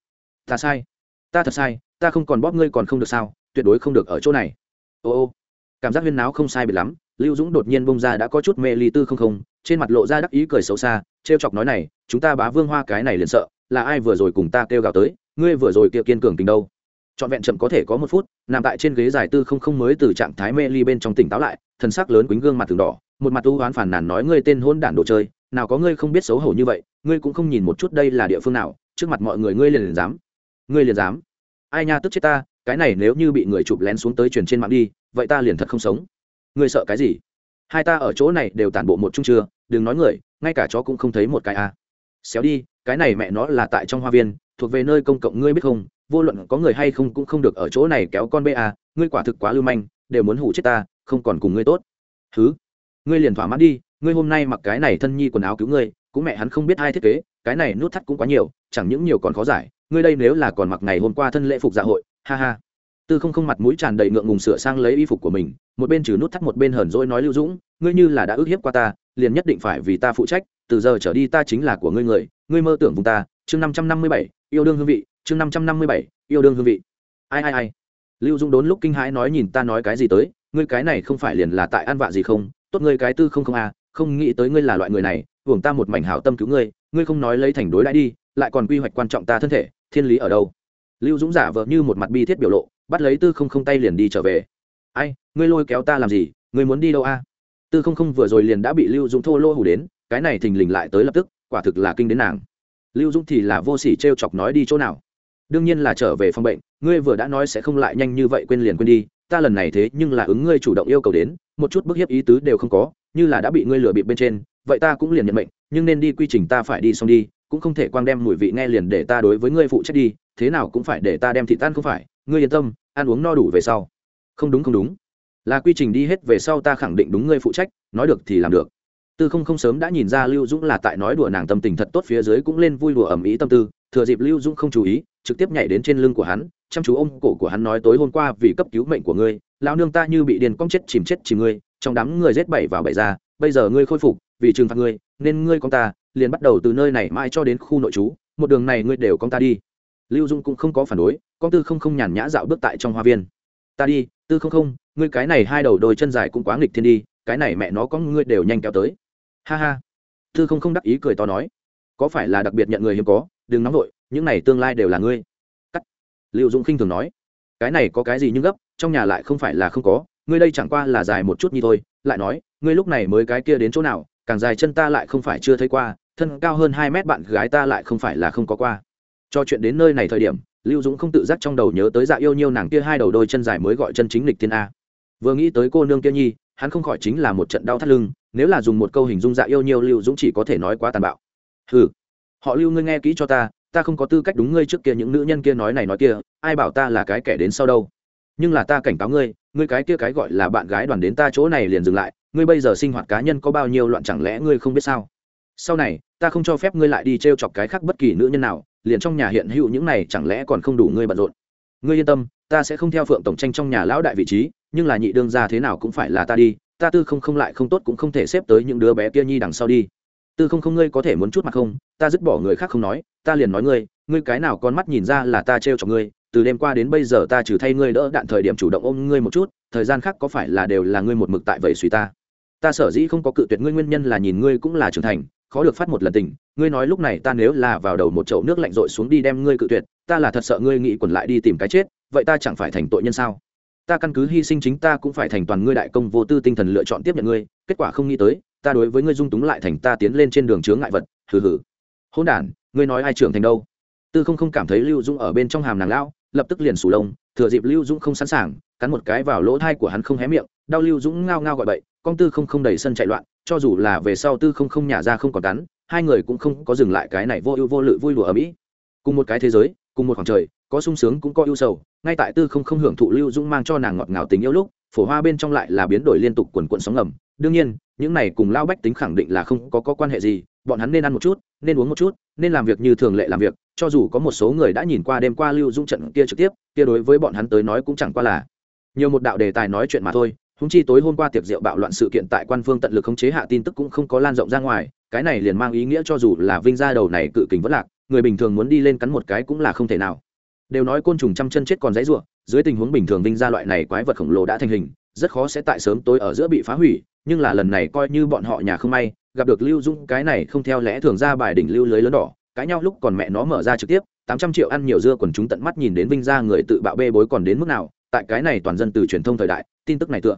Ta sai. Ta thật sai, ta không còn bóp ngươi còn không được sao? Tuyệt đối không được ở chỗ này. Ô ô. Cảm giác huyên náo không sai biệt lắm, lưu dũng đột nhiên bông ra đã có chút mê ly tư không không, trên mặt lộ ra đắc ý cười xấu xa t r e o chọc nói này, chúng ta bá vương hoa cái này liền sợ, là ai vừa rồi cùng ta kêu gào tới, ngươi vừa rồi kia kiên cường tình đâu? Trọn vẹn chậm có thể có một phút, nằm tại trên ghế dài tư không không mới từ trạng thái mê ly bên trong tỉnh táo lại thần sắc lớn quýnh gương mặt từng đỏ, một mặt tu oán phản nàn nói ngươi tên hôn đản đồ chơi, nào có ngươi không biết xấu hổ như vậy, ngươi cũng không nhìn một chút đây là địa phương nào, trước mặt mọi người ngươi liền liền dám, ngươi liền dám. Ai nha tức chết ta, cái này nếu như bị người chụp lén xuống tới truyền trên mạng đi, vậy ta liền thật không sống. Ngươi sợ cái gì? Hai ta ở chỗ này đều tản bộ một chung chưa, đừng nói người, ngay cả chó cũng không thấy một cái a à. xéo đi, cái này mẹ nó là tại trong hoa viên, thuộc về nơi công cộng ngươi biết không vô luận có người hay không cũng không được ở chỗ này kéo con bê à, ngươi quả thực quá lưu manh đều muốn hủ chết ta không còn cùng ngươi tốt. Thứ ngươi liền thỏa mãn đi ngươi hôm nay mặc cái này thân nhi quần áo cứu ngươi cũng mẹ hắn không biết ai thiết kế cái này nút thắt cũng quá nhiều chẳng những nhiều còn khó giải ngươi đây nếu là còn mặc ngày hôm qua thân lễ phục dạ hội ha ha. Tư không không mặt mũi tràn đầy ngượng ngùng sửa sang lấy y phục của mình một bên trừ nút thắt một bên hờn dỗi nói lưu dũng ngươi như là đã ức hiếp qua ta liền nhất định phải vì ta phụ trách từ giờ trở đi ta chính là của ngươi người ngươi mơ tưởng vùng ta chương năm trăm năm mươi bảy yêu đương hương vị chương năm trăm năm mươi bảy, yêu đương hương vị. Ai ai ai? Lưu dung đốn lúc kinh hãi nói nhìn ta nói cái gì tới, ngươi cái này không phải liền là tại ăn vạ gì không? Tốt ngươi cái tư không không à không nghĩ tới ngươi là loại người này, hưởng ta một mảnh hảo tâm cứu ngươi ngươi không nói lấy thành đối đãi đi, lại còn quy hoạch quan trọng ta thân thể, thiên lý ở đâu? Lưu dũng giả vờ như một mặt bi thiết biểu lộ, bắt lấy tư không không tay liền đi trở về. Ai, ngươi lôi kéo ta làm gì? Ngươi muốn đi đâu a? Tư không không vừa rồi liền đã bị lưu dũng thô lô hủ đến, cái này thình lình lại tới lập tức, quả thực là kinh đến nàng. Lưu dũng thì là vô s ỉ t r e o chọc nói đi chỗ nào? Đương nhiên là trở về phòng bệnh, ngươi vừa đã nói sẽ không lại nhanh như vậy quên liền quên đi, ta lần này thế nhưng là ứng ngươi chủ động yêu cầu đến, một chút bức hiếp ý tứ đều không có, như là đã bị ngươi lừa bịp bên trên, vậy ta cũng liền nhận mệnh, nhưng nên đi quy trình ta phải đi xong đi, cũng không thể quang đem mùi vị nghe liền để ta đối với ngươi phụ trách đi, thế nào cũng phải để ta đem thị tan không phải, ngươi yên tâm, ăn uống no đủ về sau. Không đúng không đúng. Là quy trình đi hết về sau ta khẳng định đúng ngươi phụ trách, nói được thì làm được. Tư không không sớm đã nhìn ra lưu dũng là tại nói đùa nàng tâm tình thật tốt phía dưới cũng lên vui đùa ẩm ý tâm tư, thừa dịp lưu dũng không chú ý trực tiếp nhảy đến trên lưng của hắn, chăm chú ôm cổ của hắn nói tối hôm qua vì cấp cứu mệnh của ngươi, lão nương ta như bị điền cong chết chìm chết chìm ngươi, trong đám người rết bảy vào bảy ra, bây giờ ngươi khôi phục, vì trừng phạt ngươi, nên ngươi con ta, liền bắt đầu từ nơi này mãi cho đến khu nội trú, một đường này ngươi đều con ta đi. Lưu dung cũng không có phản đối, con tư không không nhàn nhã dạo bước tại trong hoa viên. Ta đi, tư không không, ngươi cái này hai đầu đôi chân dài cũng quá nghịch thiên đi, cái này mẹ nó có ngươi đều nhanh kéo tới. Ha ha. Tư không không đắc ý cười to nói. Có phải là đặc biệt nhận người hiếm có? Đừng nóng vội, những này tương lai đều là ngươi. Cắt. Lưu dũng khinh thường nói. Cái này có cái gì nhưng gấp, trong nhà lại không phải là không có, ngươi đây chẳng qua là dài một chút như thôi, lại nói, ngươi lúc này mới cái kia đến chỗ nào, càng dài chân ta lại không phải chưa thấy qua, thân cao hơn hai mét bạn gái ta lại không phải là không có qua. Cho chuyện đến nơi này thời điểm, lưu dũng không tự giác trong đầu nhớ tới dạ yêu nhiêu nàng kia hai đầu đôi chân dài mới gọi chân chính lịch thiên a. Vừa nghĩ tới cô nương kia nhi, hắn không khỏi chính là một trận đau thắt lưng, nếu là dùng một câu hình dung dạ yêu nhiêu lưu dũng chỉ có thể nói quá tàn bạo. Hừ họ lưu ngươi nghe kỹ cho ta ta không có tư cách đúng ngươi trước kia những nữ nhân kia nói này nói kia, ai bảo ta là cái kẻ đến sau đâu. Nhưng là ta cảnh cáo ngươi ngươi cái kia cái gọi là bạn gái đoàn đến ta chỗ này liền dừng lại, ngươi bây giờ sinh hoạt cá nhân có bao nhiêu loạn chẳng lẽ ngươi không biết sao? Sau này, ta không cho phép ngươi lại đi t r e o chọc cái khác bất kỳ nữ nhân nào, liền trong nhà hiện hữu những này chẳng lẽ còn không đủ ngươi bận rộn? Ngươi yên tâm, ta sẽ không theo phượng tổng tranh trong nhà lão đại vị trí, nhưng là nhị đương ra thế nào cũng phải là ta đi, ta tư không không lại không tốt cũng không thể xếp tới những đứa bé kia nhi đằng sau đi tư không không ngươi có thể muốn chút mặt không? Ta dứt bỏ người khác không nói, ta liền nói ngươi ngươi cái nào con mắt nhìn ra là ta trêu cho ngươi, từ đêm qua đến bây giờ ta trừ thay ngươi đỡ đạn thời điểm chủ động ôm ngươi một chút, thời gian khác có phải là đều là ngươi một mực tại vậy suy ta? Ta sở dĩ không có cự tuyệt ngươi nguyên nhân là nhìn ngươi cũng là trưởng thành, khó được phát một lần tình, ngươi nói lúc này ta nếu là vào đầu một chậu nước lạnh rội xuống đi đem ngươi cự tuyệt, ta là thật sợ ngươi nghĩ quẩn lại đi tìm cái chết, vậy ta chẳng phải thành tội nhân sao? Ta căn cứ hy sinh chính ta cũng phải thành toàn ngươi đại công vô tư tinh thần lựa chọn tiếp nhận ngươi, kết quả không nghĩ tới ta đối với ngươi dung túng lại thành ta tiến lên trên đường chướng ngại vật, hừ hừ. Hôn đản, ngươi nói ai trưởng thành đâu? Tư không không cảm thấy lưu dũng ở bên trong hàm nàng lão, lập tức liền sủ lông, thừa dịp lưu dũng không sẵn sàng, cắn một cái vào lỗ thai của hắn không hé miệng, đau lưu dũng ngao ngao gọi bậy, con tư không không đầy sân chạy loạn, cho dù là về sau tư không không nhả ra không còn cắn, hai người cũng không có dừng lại cái này vô ưu vô lự vui đùa ở mỹ. Cùng một cái thế giới, cùng một khoảng trời có sung sướng cũng có ưu sầu ngay tại tư không không hưởng thụ lưu dũng mang cho nàng ngọt ngào tình yêu lúc phổ hoa bên trong lại là biến đổi liên tục quần quận sóng ngầm. Đương nhiên những này cùng lao bách tính khẳng định là không có, có quan hệ gì bọn hắn nên ăn một chút nên uống một chút nên làm việc như thường lệ làm việc cho dù có một số người đã nhìn qua đêm qua lưu dũng trận kia trực tiếp kia đối với bọn hắn tới nói cũng chẳng qua là nhiều một đạo đề tài nói chuyện mà thôi. Húng chi tối hôm qua tiệc rượu bạo loạn sự kiện tại quan phương tận lực khống chế hạ tin tức cũng không có lan rộng ra ngoài cái này liền mang ý nghĩa cho dù là vinh gia đầu này cự kình vẫn lạc người bình thường muốn đi lên cắn một cái cũng là không thể nào đều nói côn trùng trăm chân chết còn dãy ruộng dưới tình huống bình thường vinh gia loại này quái vật khổng lồ đã thành hình, rất khó sẽ tại sớm tối ở giữa bị phá hủy, nhưng là lần này coi như bọn họ nhà không may, gặp được lưu dung cái này không theo lẽ thường ra bài đỉnh lưu lưới lớn đỏ, cãi nhau lúc còn mẹ nó mở ra trực tiếp, tám trăm triệu ăn nhiều dưa quần chúng tận mắt nhìn đến vinh gia người tự bạo bê bối còn đến mức nào, tại cái này toàn dân từ truyền thông thời đại, tin tức này tựa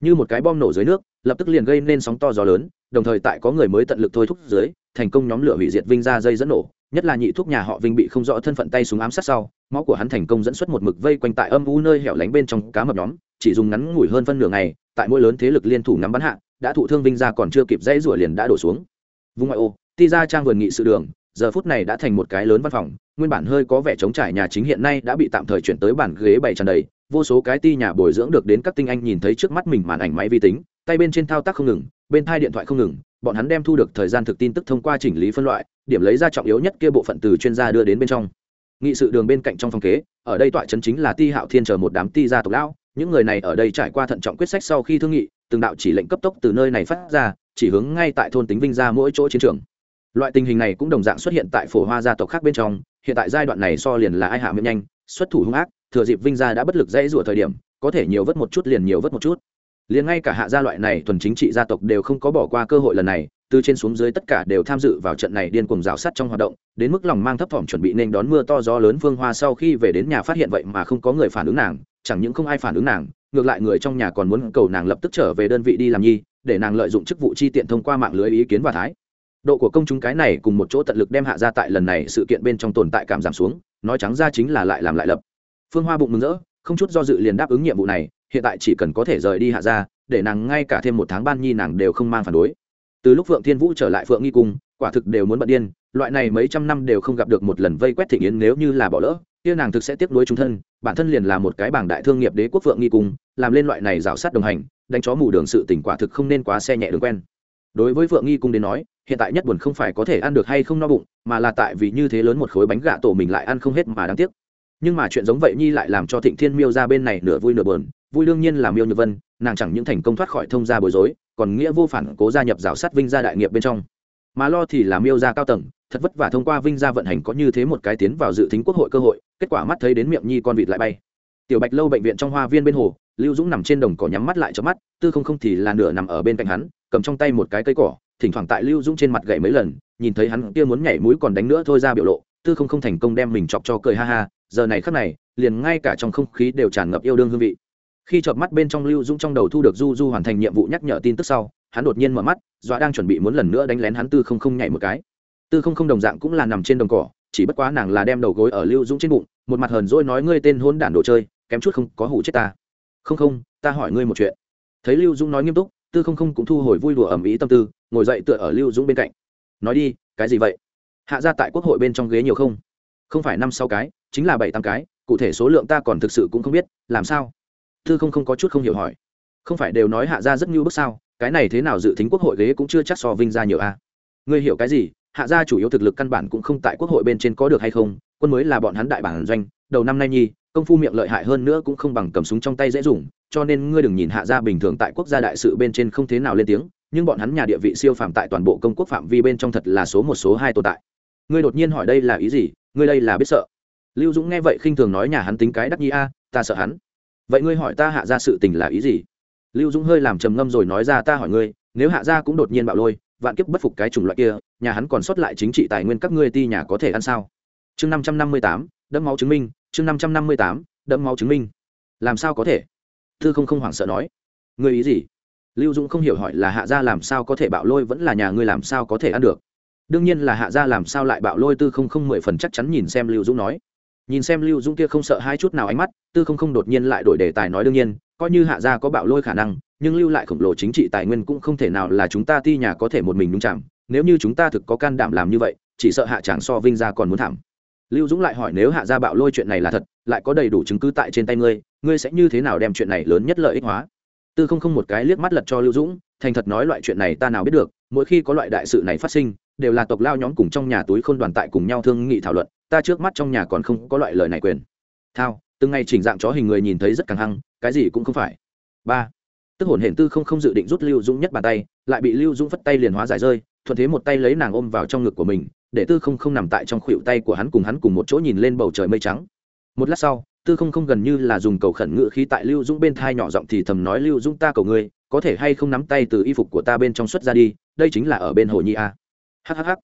như một cái bom nổ dưới nước, lập tức liền gây nên sóng to gió lớn, đồng thời tại có người mới tận lực thôi thúc dưới thành công nhóm lửa hủy diệt vinh ra dây dẫn nổ, nhất là nhị thuốc nhà họ vinh bị không rõ thân phận tay súng ám sát sau, máu của hắn thành công dẫn xuất một mực vây quanh tại âm u nơi hẻo lánh bên trong cá mập nhóm, chỉ dùng ngắn ngủi hơn phân nửa ngày, tại mỗi lớn thế lực liên thủ nắm bắn hạ, đã thụ thương vinh ra còn chưa kịp dãy rủa liền đã đổ xuống. Vùng ngoại ô, ti ra trang vườn nghị sự đường, giờ phút này đã thành một cái lớn văn phòng, nguyên bản hơi có vẻ chống trải nhà chính hiện nay đã bị tạm thời chuyển tới bản ghế bày tràn đầy, vô số cái ti nhà bồi dưỡng được đến các tinh anh nhìn thấy trước mắt mình màn ảnh máy vi tính, tay bên trên thao tác không ngừng, bên thai điện thoại không ngừng bọn hắn đem thu được thời gian thực tin tức thông qua chỉnh lý phân loại, điểm lấy ra trọng yếu nhất kia bộ phận từ chuyên gia đưa đến bên trong. Nghị sự đường bên cạnh trong phòng kế, ở đây tọa chấn chính là ti hạo thiên chờ một đám ti gia tộc lão, những người này ở đây trải qua thận trọng quyết sách sau khi thương nghị, từng đạo chỉ lệnh cấp tốc từ nơi này phát ra, chỉ hướng ngay tại thôn tính vinh ra mỗi chỗ chiến trường. Loại tình hình này cũng đồng dạng xuất hiện tại phổ hoa gia tộc khác bên trong, hiện tại giai đoạn này so liền là ai hạ miệng nhanh, xuất thủ hung ác, thừa dịp vinh gia đã bất lực dễ rủa thời điểm, có thể nhiều vất một chút liền nhiều vất một chút liền ngay cả hạ gia loại này thuần chính trị gia tộc đều không có bỏ qua cơ hội lần này, từ trên xuống dưới tất cả đều tham dự vào trận này điên cuồng rào sắt trong hoạt động, đến mức lòng mang thấp thỏm chuẩn bị nên đón mưa to gió lớn phương hoa sau khi về đến nhà phát hiện vậy mà không có người phản ứng nàng, chẳng những không ai phản ứng nàng, ngược lại người trong nhà còn muốn cầu nàng lập tức trở về đơn vị đi làm nhi, để nàng lợi dụng chức vụ chi tiện thông qua mạng lưới ý kiến và thái. Độ của công chúng cái này cùng một chỗ tận lực đem hạ ra tại lần này sự kiện bên trong tồn tại cảm giảm xuống, nói trắng ra chính là lại làm lại lập. Phương hoa bụng mừng rỡ, không chút do dự liền đáp ứng nhiệm vụ này hiện tại chỉ cần có thể rời đi hạ ra để nàng ngay cả thêm một tháng ban nhi nàng đều không mang phản đối. Từ lúc phượng thiên vũ trở lại phượng nghi cung, quả thực đều muốn bận điên, loại này mấy trăm năm đều không gặp được một lần vây quét thị yến nếu như là bỏ lỡ, kia nàng thực sẽ tiếp nối trung thân, bản thân liền là một cái bảng đại thương nghiệp đế quốc phượng nghi cung, làm lên loại này rào sát đồng hành, đánh chó mù đường sự tỉnh quả thực không nên quá xe nhẹ đường quen. Đối với phượng nghi cung đến nói, hiện tại nhất buồn không phải có thể ăn được hay không no bụng, mà là tại vì như thế lớn một khối bánh gà tổ mình lại ăn không hết mà đáng tiếc. Nhưng mà chuyện giống vậy nhi lại làm cho thịnh thiên miêu ra bên này nửa vui nửa buồn vui đương nhiên là miêu như vân, nàng chẳng những thành công thoát khỏi thông gia bối rối, còn nghĩa vô phản cố gia nhập rào sát vinh gia đại nghiệp bên trong. Mà lo thì là miêu gia cao tầng, thật vất vả thông qua vinh gia vận hành có như thế một cái tiến vào dự tính quốc hội cơ hội, kết quả mắt thấy đến miệng nhi con vịt lại bay. Tiểu bạch lâu bệnh viện trong hoa viên bên hồ, lưu dũng nằm trên đồng cỏ nhắm mắt lại cho mắt, tư không không thì là nửa nằm ở bên cạnh hắn, cầm trong tay một cái cây cỏ, thỉnh thoảng tại lưu dũng trên mặt gậy mấy lần, nhìn thấy hắn kia muốn nhảy mũi còn đánh nữa thôi ra biểu lộ, tư không không thành công đem mình chọc cho cười ha ha, giờ này khắc này, liền ngay cả trong không khí đều tràn ngập yêu đương hương vị khi chợp mắt bên trong lưu dũng trong đầu thu được du du hoàn thành nhiệm vụ nhắc nhở tin tức sau, hắn đột nhiên mở mắt dọa đang chuẩn bị muốn lần nữa đánh lén hắn tư không không nhảy một cái. Tư không không đồng dạng cũng là nằm trên đồng cỏ, chỉ bất quá nàng là đem đầu gối ở lưu dũng trên bụng, một mặt hờn dỗi nói ngươi tên hôn đản đồ chơi, kém chút không có hủ chết ta. Không không, ta hỏi ngươi một chuyện. Thấy lưu dũng nói nghiêm túc, tư không không cũng thu hồi vui đùa ẩm ý tâm tư, ngồi dậy tựa ở lưu dũng bên cạnh. Nói đi, cái gì vậy? Hạ ra tại quốc hội bên trong ghế nhiều không? Không phải năm sáu cái, chính là bảy tám cái, cụ thể số lượng ta còn thực sự cũng không biết, làm sao? Thư không không có chút không hiểu hỏi. Không phải đều nói hạ gia rất như bước sao, cái này thế nào dự tính quốc hội ghế cũng chưa chắc so vinh ra nhiều a. Ngươi hiểu cái gì, hạ gia chủ yếu thực lực căn bản cũng không tại quốc hội bên trên có được hay không, quân mới là bọn hắn đại bản doanh, đầu năm nay nhi, công phu miệng lợi hại hơn nữa cũng không bằng cầm súng trong tay dễ dùng, cho nên ngươi đừng nhìn hạ gia bình thường tại quốc gia đại sự bên trên không thế nào lên tiếng, nhưng bọn hắn nhà địa vị siêu phạm tại toàn bộ công quốc phạm vi bên trong thật là số một số hai tồn tại. Ngươi đột nhiên hỏi đây là ý gì, ngươi đây là biết sợ. Lưu dũng nghe vậy khinh thường nói nhà hắn tính cái đắc nhi a, ta sợ hắn vậy ngươi hỏi ta hạ ra sự tình là ý gì? Lưu dũng hơi làm trầm ngâm rồi nói ra ta hỏi ngươi, nếu hạ gia cũng đột nhiên bạo lôi, vạn kiếp bất phục cái chủng loại kia, nhà hắn còn sót lại chính trị tài nguyên các ngươi ti nhà có thể ăn sao? Chương năm trăm năm mươi tám, đẫm máu chứng minh, chương năm trăm năm mươi tám, đẫm máu chứng minh. Làm sao có thể? Thư không không hoảng sợ nói. Ngươi ý gì? Lưu dũng không hiểu hỏi là hạ gia làm sao có thể bạo lôi vẫn là nhà ngươi làm sao có thể ăn được. Đương nhiên là hạ gia làm sao lại bạo lôi tư không không mười phần chắc chắn nhìn xem lưu dũng nói nhìn xem lưu dũng kia không sợ hai chút nào ánh mắt, tư không không đột nhiên lại đổi đề tài nói đương nhiên, coi như hạ gia có bạo lôi khả năng, nhưng lưu lại khổng lồ chính trị tài nguyên cũng không thể nào là chúng ta ti nhà có thể một mình đúng chạm. Nếu như chúng ta thực có can đảm làm như vậy, chỉ sợ hạ tràng so vinh gia còn muốn thảm. Lưu dũng lại hỏi nếu hạ gia bạo lôi chuyện này là thật, lại có đầy đủ chứng cứ tại trên tay ngươi ngươi sẽ như thế nào đem chuyện này lớn nhất lợi ích hóa? Tư không không một cái liếc mắt lật cho lưu dũng, thành thật nói loại chuyện này ta nào biết được, mỗi khi có loại đại sự này phát sinh, đều là tộc lao nhóm cùng trong nhà túi khôn đoàn tại cùng nhau thương nghị thảo luận ta trước mắt trong nhà còn không có loại lời này quyền. Thao, từng ngày chỉnh dạng chó hình người nhìn thấy rất căng hăng cái gì cũng không phải. Ba, tức hồn hển tư không không dự định rút lưu dũng nhất bàn tay, lại bị lưu dũng phất tay liền hóa giải rơi, thuận thế một tay lấy nàng ôm vào trong ngực của mình, để tư không không nằm tại trong khuỷu tay của hắn cùng hắn cùng một chỗ nhìn lên bầu trời mây trắng. Một lát sau, tư không không gần như là dùng cầu khẩn ngự khí tại lưu dũng bên thai nhỏ giọng thì thầm nói, lưu dũng ta cầu ngươi, có thể hay không nắm tay từ y phục của ta bên trong xuất ra đi, đây chính là ở bên hồ nhi a. Hhh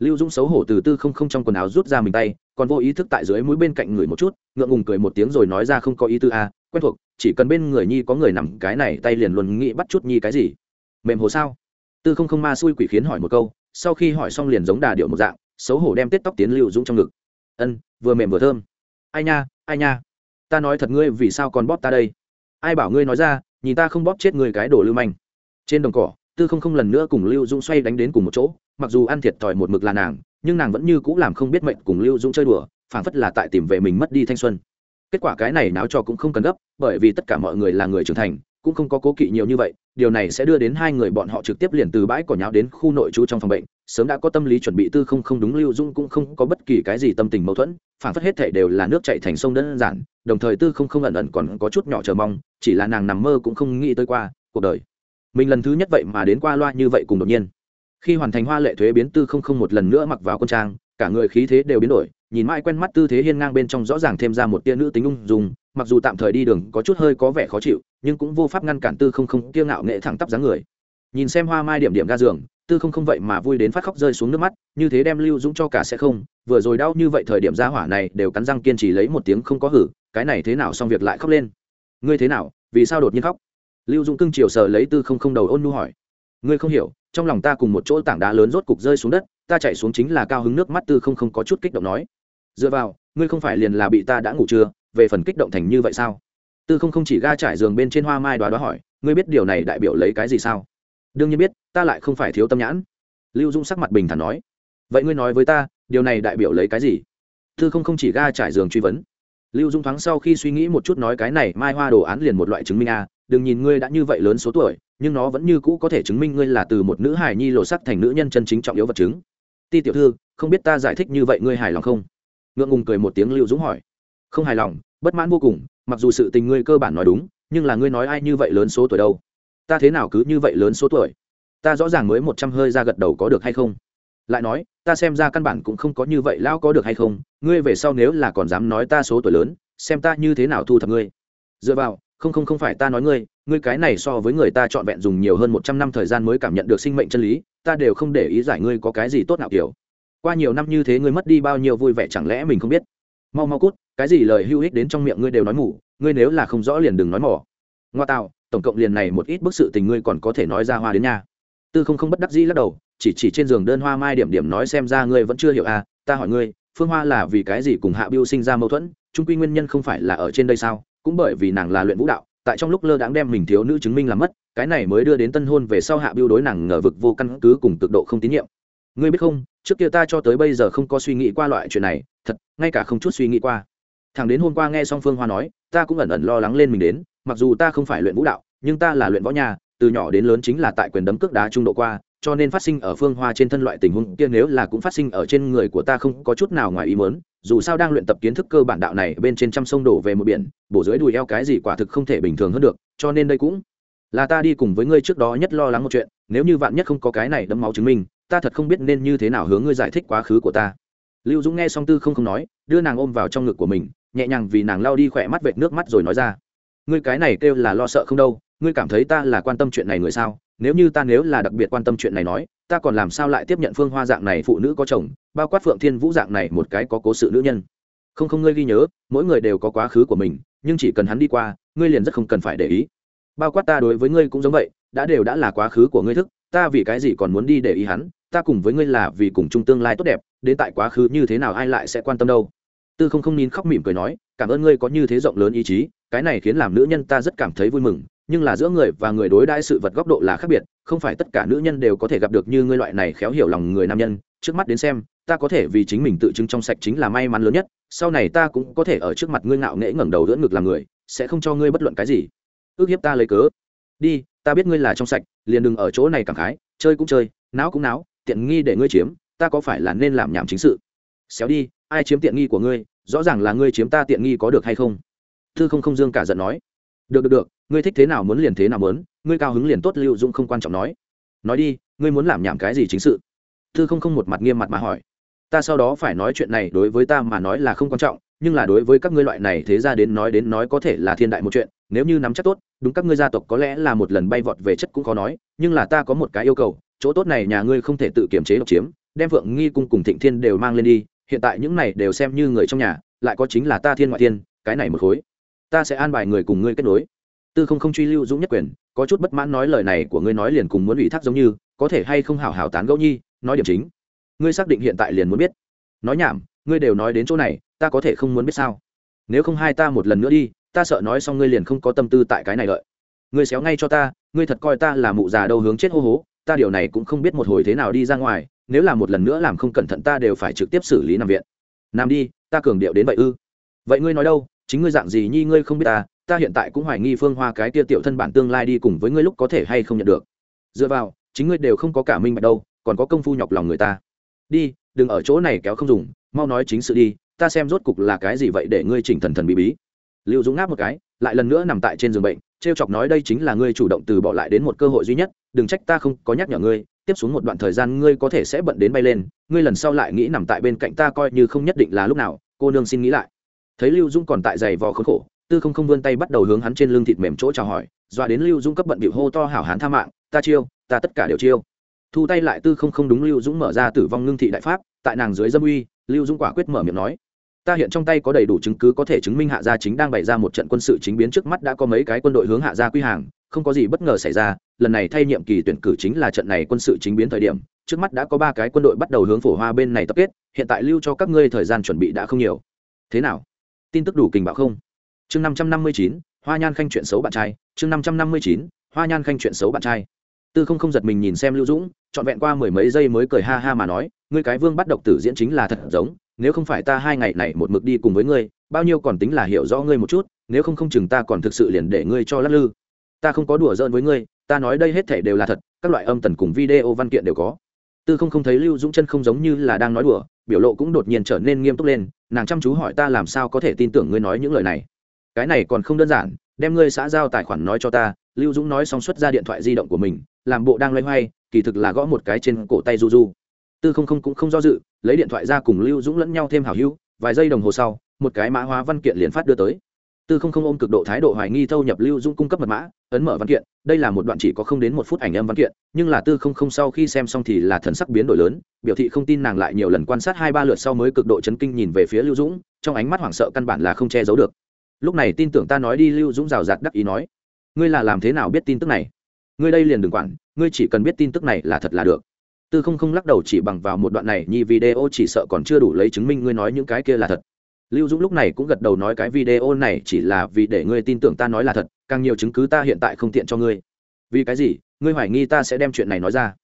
lưu dũng xấu hổ từ tư không không trong quần áo rút ra mình tay, còn vô ý thức tại dưới mũi bên cạnh người một chút, ngượng ngùng cười một tiếng rồi nói ra không có ý tư a quen thuộc, chỉ cần bên người nhi có người nằm, cái này tay liền luôn nghĩ bắt chút nhi cái gì. Mềm hồ sao? Tư không không ma xui quỷ khiến hỏi một câu, sau khi hỏi xong liền giống đà điệu một dạng, xấu hổ đem tết tóc tiến lưu dũng trong ngực. Ân, vừa mềm vừa thơm. Ai nha ai nha? Ta nói thật ngươi vì sao còn bóp ta đây? Ai bảo ngươi nói ra, nhìn ta không bóp chết người cái đồ lưu manh. Trên đồng cỏ, tư không không lần nữa cùng lưu dũng xoay đánh đến cùng một chỗ mặc dù ăn thiệt thòi một mực là nàng, nhưng nàng vẫn như c ũ làm không biết mệnh cùng lưu dũng chơi đùa, phảng phất là tại tìm về mình mất đi thanh xuân. Kết quả cái này náo cho cũng không cần gấp, bởi vì tất cả mọi người là người trưởng thành, cũng không có cố kỵ nhiều như vậy, điều này sẽ đưa đến hai người bọn họ trực tiếp liền từ bãi cỏ nháo đến khu nội trú trong phòng bệnh, sớm đã có tâm lý chuẩn bị tư không không đúng lưu dung cũng không có bất kỳ cái gì tâm tình mâu thuẫn phản phất hết thể đều là nước chạy thành sông đơn giản, đồng thời tư không không ẩn ẩn còn có chút nhỏ chờ mong, chỉ là nàng nằm mơ cũng không nghĩ tới qua cuộc đời. Mình lần thứ nhất vậy mà đến qua loa như vậy cùng đột nhiên khi hoàn thành hoa lệ thuế biến tư không không một lần nữa mặc vào quân trang, cả người khí thế đều biến đổi, nhìn mãi quen mắt tư thế hiên ngang bên trong rõ ràng thêm ra một tia nữ tính ung dung, mặc dù tạm thời đi đường có chút hơi có vẻ khó chịu, nhưng cũng vô pháp ngăn cản tư không không kiêng ngạo nghệ thẳng tắp dáng người. Nhìn xem hoa mai điểm điểm ga giường, tư không không vậy mà vui đến phát khóc rơi xuống nước mắt, như thế đem lưu dũng cho cả sẽ không, vừa rồi đau như vậy thời điểm ra hỏa này đều cắn răng kiên trì lấy một tiếng không có hử, cái này thế nào xong việc lại khóc lên. Ngươi thế nào, vì sao đột nhiên khóc? Lưu dũng cưng chiều sờ lấy tư không không đầu ôn nu hỏi ngươi không hiểu trong lòng ta cùng một chỗ tảng đá lớn rốt cục rơi xuống đất ta chạy xuống chính là cao hứng nước mắt tư không không có chút kích động nói. Dựa vào ngươi không phải liền là bị ta đã ngủ chưa về phần kích động thành như vậy sao? Tư không không chỉ ga trải giường bên trên hoa mai đoá đoá hỏi ngươi biết điều này đại biểu lấy cái gì sao? Đương nhiên biết ta lại không phải thiếu tâm nhãn. Lưu dung sắc mặt bình thản nói. Vậy ngươi nói với ta điều này đại biểu lấy cái gì? Tư không không chỉ ga trải giường truy vấn. Lưu dung thoáng sau khi suy nghĩ một chút nói cái này mai hoa đồ án liền một loại chứng minh a à, đừng nhìn ngươi đã như vậy lớn số tuổi nhưng nó vẫn như cũ có thể chứng minh ngươi là từ một nữ hài nhi lộ sắc thành nữ nhân chân chính trọng yếu vật chứng. Ti tiểu thư, không biết ta giải thích như vậy ngươi hài lòng không? Ngượng ngùng cười một tiếng lưu dũng hỏi. Không hài lòng, bất mãn vô cùng, mặc dù sự tình ngươi cơ bản nói đúng, nhưng là ngươi nói ai như vậy lớn số tuổi đâu? Ta thế nào cứ như vậy lớn số tuổi? Ta rõ ràng mới một trăm hơi ra gật đầu có được hay không? Lại nói, ta xem ra căn bản cũng không có như vậy lão có được hay không? Ngươi về sau nếu là còn dám nói ta số tuổi lớn, xem ta như thế nào thu thập ngươi? Dựa vào, không không không phải ta nói ngươi ngươi cái này so với người ta trọn vẹn dùng nhiều hơn một trăm năm thời gian mới cảm nhận được sinh mệnh chân lý, ta đều không để ý giải ngươi có cái gì tốt nào, kiểu. Qua nhiều năm như thế ngươi mất đi bao nhiêu vui vẻ chẳng lẽ mình không biết? Mau mau cút, cái gì lời hữu ích đến trong miệng ngươi đều nói mù, ngươi nếu là không rõ liền đừng nói mỏ. Ngoa tạo, tổng cộng liền này một ít bức sự tình ngươi còn có thể nói ra hoa đến nhà tư không không bất đắc dĩ lắc đầu, chỉ chỉ trên giường đơn hoa mai điểm điểm nói xem ra ngươi vẫn chưa hiểu à ta hỏi ngươi, phương hoa là vì cái gì cùng hạ biêu sinh ra mâu thuẫn? Trung quy nguyên nhân không phải là ở trên đây sao? Cũng bởi vì nàng là luyện vũ đạo tại trong lúc lơ đãng đem mình thiếu nữ chứng minh làm mất, cái này mới đưa đến tân hôn về sau hạ biêu đối nàng ngờ vực vô căn cứ cùng cực độ không tín nhiệm. Ngươi biết không, trước kia ta cho tới bây giờ không có suy nghĩ qua loại chuyện này, thật, ngay cả không chút suy nghĩ qua. Thằng đến hôm qua nghe song phương hoa nói, ta cũng ẩn ẩn lo lắng lên mình đến, mặc dù ta không phải luyện vũ đạo, nhưng ta là luyện võ nhà, từ nhỏ đến lớn chính là tại quyền đấm cước đá trung độ qua, cho nên phát sinh ở phương hoa trên thân loại tình huống kia nếu là cũng phát sinh ở trên người của ta không có chút nào ngoài ý mớn dù sao đang luyện tập kiến thức cơ bản đạo này bên trên trăm sông đổ về một biển, bổ dưới đùi eo cái gì quả thực không thể bình thường hơn được, cho nên đây cũng là ta đi cùng với ngươi trước đó nhất lo lắng một chuyện, nếu như vạn nhất không có cái này đấm máu chứng minh, ta thật không biết nên như thế nào hướng ngươi giải thích quá khứ của ta. Lưu dũng nghe xong tư không không nói, đưa nàng ôm vào trong ngực của mình, nhẹ nhàng vì nàng lao đi khỏe mắt vệt nước mắt rồi nói ra. Ngươi cái này kêu là lo sợ không đâu, ngươi cảm thấy ta là quan tâm chuyện này người sao? Nếu như ta nếu là đặc biệt quan tâm chuyện này nói ta còn làm sao lại tiếp nhận phương hoa dạng này phụ nữ có chồng, bao quát phượng thiên vũ dạng này một cái có cố sự nữ nhân. Không không, ngươi ghi nhớ, mỗi người đều có quá khứ của mình, nhưng chỉ cần hắn đi qua, ngươi liền rất không cần phải để ý. Bao quát ta đối với ngươi cũng giống vậy, đã đều đã là quá khứ của ngươi thức, ta vì cái gì còn muốn đi để ý hắn, ta cùng với ngươi là vì cùng chung tương lai tốt đẹp, đến tại quá khứ như thế nào ai lại sẽ quan tâm đâu. Tư không không nín khóc mỉm cười nói, cảm ơn ngươi có như thế rộng lớn ý chí, cái này khiến làm nữ nhân ta rất cảm thấy vui mừng, nhưng là giữa người và người đối đãi sự vật góc độ là khác biệt không phải tất cả nữ nhân đều có thể gặp được như ngươi loại này khéo hiểu lòng người nam nhân. Trước mắt đến xem, ta có thể vì chính mình tự chứng trong sạch chính là may mắn lớn nhất. Sau này ta cũng có thể ở trước mặt ngươi ngạo nghễ ngẩng đầu đỡ ngực làm người, sẽ không cho ngươi bất luận cái gì. Ước hiếp ta lấy cớ. Đi, ta biết ngươi là trong sạch, liền đừng ở chỗ này cảm khái. Chơi cũng chơi não cũng não tiện nghi để ngươi chiếm, ta có phải là nên làm nhảm chính sự? Xéo đi, ai chiếm tiện nghi của ngươi, rõ ràng là ngươi chiếm ta tiện nghi có được hay không? Thư không không dương cả giận nói. Được được được, ngươi thích thế nào muốn liền thế nào muốn ngươi cao hứng liền tốt, lưu dung không quan trọng nói. Nói đi, ngươi muốn làm nhảm cái gì chính sự? Thư không không một mặt nghiêm mặt mà hỏi. Ta sau đó phải nói chuyện này đối với ta mà nói là không quan trọng, nhưng là đối với các ngươi loại này thế ra đến nói đến nói có thể là thiên đại một chuyện, nếu như nắm chắc tốt, đúng các ngươi gia tộc có lẽ là một lần bay vọt về chất cũng khó nói, nhưng là ta có một cái yêu cầu, chỗ tốt này nhà ngươi không thể tự kiểm chế độc chiếm, đem vượng nghi cung cùng thịnh thiên đều mang lên đi, hiện tại những này đều xem như người trong nhà, lại có chính là ta thiên ngoại thiên, cái này một khối. Ta sẽ an bài người cùng ngươi kết nối tư không không truy lưu dũng nhất quyền, có chút bất mãn nói lời này của ngươi nói liền cùng muốn ủy thác giống như, có thể hay không hảo hảo tán gẫu nhi, nói điểm chính. Ngươi xác định hiện tại liền muốn biết. Nói nhảm, ngươi đều nói đến chỗ này, ta có thể không muốn biết sao? Nếu không hai ta một lần nữa đi, ta sợ nói xong ngươi liền không có tâm tư tại cái này lợi ngươi xéo ngay cho ta, ngươi thật coi ta là mụ già đâu hướng chết hô hố, ta điều này cũng không biết một hồi thế nào đi ra ngoài, nếu là một lần nữa làm không cẩn thận ta đều phải trực tiếp xử lý nằm viện. Nằm đi, ta cường điệu đến vậy ư. Vậy ngươi nói đâu, chính ngươi dạng gì nhi ngươi không biết ta ta hiện tại cũng hoài nghi phương hoa cái tia tiểu thân bản tương lai đi cùng với ngươi lúc có thể hay không nhận được. Dựa vào, chính ngươi đều không có cả minh bạch đâu, còn có công phu nhọc lòng người ta. Đi, đừng ở chỗ này kéo không dùng, mau nói chính sự đi, ta xem rốt cục là cái gì vậy để ngươi chỉnh thần thần bí bí. Lưu dũng ngáp một cái, lại lần nữa nằm tại trên giường bệnh t r e o chọc nói đây chính là ngươi chủ động từ bỏ lại đến một cơ hội duy nhất, đừng trách ta không có nhắc nhở ngươi, tiếp xuống một đoạn thời gian ngươi có thể sẽ bận đến bay lên, ngươi lần sau lại nghĩ nằm tại bên cạnh ta coi như không nhất định là lúc nào, cô nương xin nghĩ lại. Thấy lưu dũng còn tại giày vò khốn khổ tư không không vươn tay bắt đầu hướng hắn trên lưng thịt mềm chỗ chào hỏi, dọa đến lưu dũng cấp bận bịu hô to hảo hán tha mạng, ta chiêu, ta tất cả đều chiêu. Thu tay lại tư không không đúng lưu dũng mở ra tử vong ngưng thị đại pháp, tại nàng dưới dâm uy, lưu dũng quả quyết mở miệng nói, ta hiện trong tay có đầy đủ chứng cứ có thể chứng minh hạ gia chính đang bày ra một trận quân sự chính biến trước mắt đã có mấy cái quân đội hướng hạ gia quy hàng, không có gì bất ngờ xảy ra, lần này thay nhiệm kỳ tuyển cử chính là trận này quân sự chính biến thời điểm, trước mắt đã có ba cái quân đội bắt đầu hướng phổ hoa bên này tập kết, hiện tại lưu cho các ngươi thời gian chuẩn bị đã không nhiều. Thế nào? Tin tức đủ kình bạo không? Chương năm trăm năm mươi chín, hoa nhan khanh chuyện xấu bạn trai. Chương năm trăm năm mươi chín, hoa nhan khanh chuyện xấu bạn trai. Tư không không giật mình nhìn xem lưu dũng, trọn vẹn qua mười mấy giây mới cười ha ha mà nói, ngươi cái vương bắt độc tử diễn chính là thật giống, nếu không phải ta hai ngày này một mực đi cùng với ngươi, bao nhiêu còn tính là hiểu rõ ngươi một chút, nếu không không chừng ta còn thực sự liền để ngươi cho lắc lư. Ta không có đùa giỡn với ngươi, ta nói đây hết thể đều là thật, các loại âm tần cùng video văn kiện đều có. Tư không không thấy lưu dũng chân không giống như là đang nói đùa, biểu lộ cũng đột nhiên trở nên nghiêm túc lên, nàng chăm chú hỏi ta làm sao có thể tin tưởng ngươi nói những lời này? Cái này còn không đơn giản, đem ngươi xã giao tài khoản nói cho ta, lưu dũng nói xong xuất ra điện thoại di động của mình, làm bộ đang loay hoay, kỳ thực là gõ một cái trên cổ tay du du tư không không cũng không do dự, lấy điện thoại ra cùng lưu dũng lẫn nhau thêm hảo hữu, vài giây đồng hồ sau, một cái mã hóa văn kiện liền phát đưa tới. Tư không không ôm cực độ thái độ hoài nghi thâu nhập lưu dũng cung cấp mật mã, ấn mở văn kiện, đây là một đoạn chỉ có không đến một phút ảnh âm văn kiện, nhưng là tư không không sau khi xem xong thì là thần sắc biến đổi lớn, biểu thị không tin nàng lại nhiều lần quan sát hai ba lượt sau mới cực độ chấn kinh nhìn về phía lưu dũng, trong ánh mắt hoảng sợ căn bản là không che giấu được lúc này tin tưởng ta nói đi, lưu dũng rào rạt đắc ý nói, ngươi là làm thế nào biết tin tức này? Ngươi đây liền đừng quản, ngươi chỉ cần biết tin tức này là thật là được. Tư không không lắc đầu chỉ bằng vào một đoạn này, nhi video chỉ sợ còn chưa đủ lấy chứng minh ngươi nói những cái kia là thật. Lưu dũng lúc này cũng gật đầu nói, cái video này chỉ là vì để ngươi tin tưởng ta nói là thật, càng nhiều chứng cứ ta hiện tại không tiện cho ngươi. Vì cái gì? Ngươi hoài nghi ta sẽ đem chuyện này nói ra?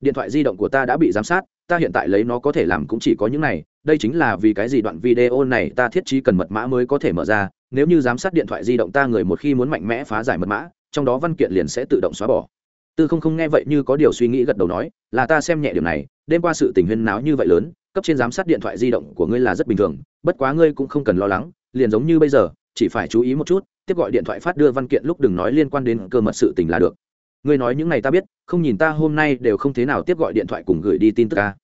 Điện thoại di động của ta đã bị giám sát, ta hiện tại lấy nó có thể làm cũng chỉ có những này, đây chính là vì cái gì đoạn video này ta thiết trí cần mật mã mới có thể mở ra nếu như giám sát điện thoại di động ta người một khi muốn mạnh mẽ phá giải mật mã, trong đó văn kiện liền sẽ tự động xóa bỏ. Tư không không nghe vậy như có điều suy nghĩ gật đầu nói, là ta xem nhẹ điều này, đêm qua sự tình huyên náo như vậy lớn, cấp trên giám sát điện thoại di động của ngươi là rất bình thường, bất quá ngươi cũng không cần lo lắng, liền giống như bây giờ, chỉ phải chú ý một chút, tiếp gọi điện thoại phát đưa văn kiện lúc đừng nói liên quan đến cơ mật sự tình là được. Ngươi nói những này ta biết, không nhìn ta hôm nay đều không thế nào tiếp gọi điện thoại cùng gửi đi tin tức ta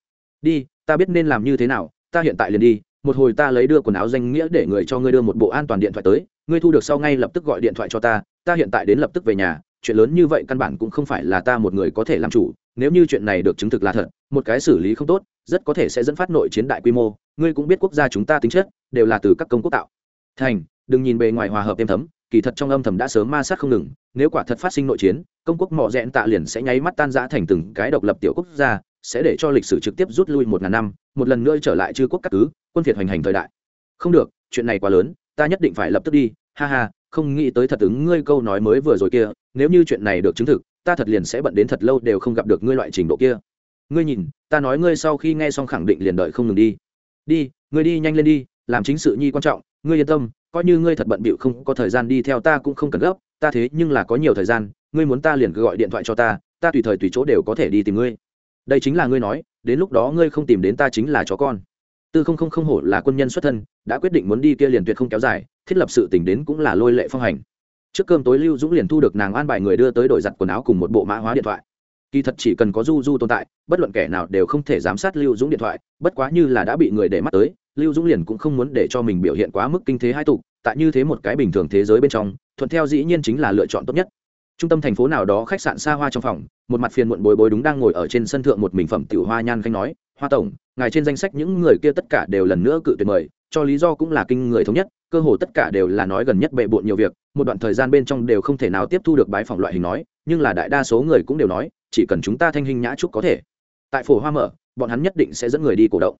đi, ta biết nên làm như thế nào, ta hiện tại liền đi một hồi ta lấy đưa quần áo danh nghĩa để người cho ngươi đưa một bộ an toàn điện thoại tới, ngươi thu được sau ngay lập tức gọi điện thoại cho ta ta hiện tại đến lập tức về nhà, chuyện lớn như vậy căn bản cũng không phải là ta một người có thể làm chủ, nếu như chuyện này được chứng thực là thật, một cái xử lý không tốt, rất có thể sẽ dẫn phát nội chiến đại quy mô, ngươi cũng biết quốc gia chúng ta tính chất, đều là từ các công quốc tạo. Thành, đừng nhìn bề ngoài hòa hợp êm thấm, kỳ thật trong âm thầm đã sớm ma sát không ngừng, nếu quả thật phát sinh nội chiến, công quốc mỏ rẽn tạ liền sẽ nháy mắt tan rã thành từng cái độc lập tiểu quốc gia sẽ để cho lịch sử trực tiếp rút lui một ngàn năm, một lần nữa trở lại chư quốc các cứ, quân phiệt hoành hành thời đại. Không được, chuyện này quá lớn, ta nhất định phải lập tức đi. Ha ha, không nghĩ tới thật ứng ngươi câu nói mới vừa rồi kia, nếu như chuyện này được chứng thực, ta thật liền sẽ bận đến thật lâu đều không gặp được ngươi loại trình độ kia. Ngươi nhìn, ta nói ngươi sau khi nghe xong khẳng định liền đợi không ngừng đi. Đi, ngươi đi nhanh lên đi, làm chính sự nhi quan trọng, ngươi yên tâm, coi như ngươi thật bận bịu không có thời gian đi theo ta cũng không cần gấp, ta thế nhưng là có nhiều thời gian, ngươi muốn ta liền cứ gọi điện thoại cho ta ta tùy thời tùy chỗ đều có thể đi tìm ngươi đây chính là ngươi nói, đến lúc đó ngươi không tìm đến ta chính là chó con. Tư không không không hổ là quân nhân xuất thân, đã quyết định muốn đi kia liền tuyệt không kéo dài, thiết lập sự tình đến cũng là lôi lệ phong hành. Trước cơm tối lưu dũng liền thu được nàng an bài người đưa tới đổi giặt quần áo cùng một bộ mã hóa điện thoại. Kỳ thật chỉ cần có du du tồn tại, bất luận kẻ nào đều không thể giám sát lưu dũng điện thoại, bất quá như là đã bị người để mắt tới, lưu dũng liền cũng không muốn để cho mình biểu hiện quá mức kinh thế hai tục, tại như thế một cái bình thường thế giới bên trong, thuận theo dĩ nhiên chính là lựa chọn tốt nhất trung tâm thành phố nào đó khách sạn xa hoa trong phòng, một mặt phiền muộn bối bối đúng đang ngồi ở trên sân thượng một mình phẩm tiểu hoa nhan khanh nói, hoa tổng, ngài trên danh sách những người kia tất cả đều lần nữa cự tuyệt mời, cho lý do cũng là kinh người thống nhất, cơ hồ tất cả đều là nói gần nhất bệ bộn nhiều việc, một đoạn thời gian bên trong đều không thể nào tiếp thu được bái phỏng loại hình nói, nhưng là đại đa số người cũng đều nói, chỉ cần chúng ta thanh hình nhã trúc có thể. Tại phổ hoa mở, bọn hắn nhất định sẽ dẫn người đi cổ động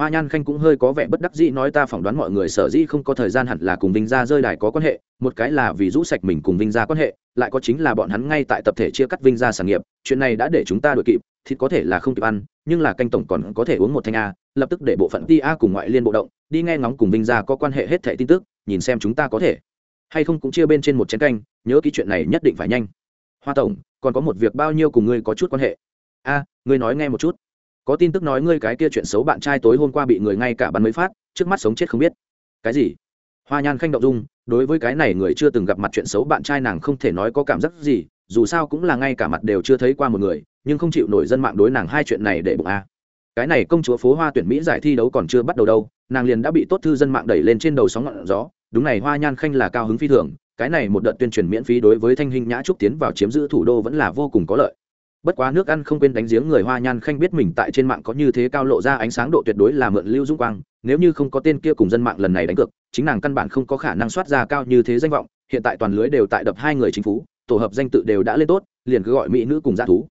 hoa nhan khanh cũng hơi có vẻ bất đắc dĩ nói ta phỏng đoán mọi người sở dĩ không có thời gian hẳn là cùng vinh gia rơi đài có quan hệ, một cái là vì rũ sạch mình cùng vinh gia quan hệ, lại có chính là bọn hắn ngay tại tập thể chia cắt vinh gia sản nghiệp, chuyện này đã để chúng ta đội kịp, thịt có thể là không kịp ăn, nhưng là canh tổng còn có thể uống một thanh a, lập tức để bộ phận ti a cùng ngoại liên bộ động, đi nghe ngóng cùng vinh gia có quan hệ hết thẻ tin tức, nhìn xem chúng ta có thể. Hay không cũng chia bên trên một chén canh, nhớ ký chuyện này nhất định phải nhanh. Hoa tổng, còn có một việc bao nhiêu cùng ngươi có chút quan hệ? A, ngươi nói nghe một chút có tin tức nói ngươi cái kia chuyện xấu bạn trai tối hôm qua bị người ngay cả bắn mới phát, trước mắt sống chết không biết. Cái gì? Hoa nhan khanh động dung, đối với cái này người chưa từng gặp mặt chuyện xấu bạn trai nàng không thể nói có cảm giác gì, dù sao cũng là ngay cả mặt đều chưa thấy qua một người, nhưng không chịu nổi dân mạng đối nàng hai chuyện này để bụng a. Cái này công chúa phố hoa tuyển mỹ giải thi đấu còn chưa bắt đầu đâu, nàng liền đã bị tốt thư dân mạng đẩy lên trên đầu sóng ngọn gió, đúng này hoa nhan khanh là cao hứng phi thường, cái này một đợt tuyên truyền miễn phí đối với thanh hình nhã trúc tiến vào chiếm giữ thủ đô vẫn là vô cùng có lợi bất quá nước ăn không quên đánh giếng người hoa nhan khanh biết mình tại trên mạng có như thế cao lộ ra ánh sáng độ tuyệt đối là mượn lưu dung quang, nếu như không có tên kia cùng dân mạng lần này đánh cược, chính nàng căn bản không có khả năng soát ra cao như thế danh vọng, hiện tại toàn lưới đều tại đập hai người chính phủ, tổ hợp danh tự đều đã lên tốt, liền cứ gọi mỹ nữ cùng g thú.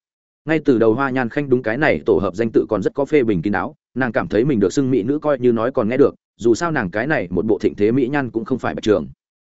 Ngay từ đầu hoa nhan khanh đúng cái này, tổ hợp danh tự còn rất có phê bình kín đáo, nàng cảm thấy mình được xưng mỹ nữ coi như nói còn nghe được, dù sao nàng cái này một bộ thịnh thế mỹ nhan cũng không phải bạch trường.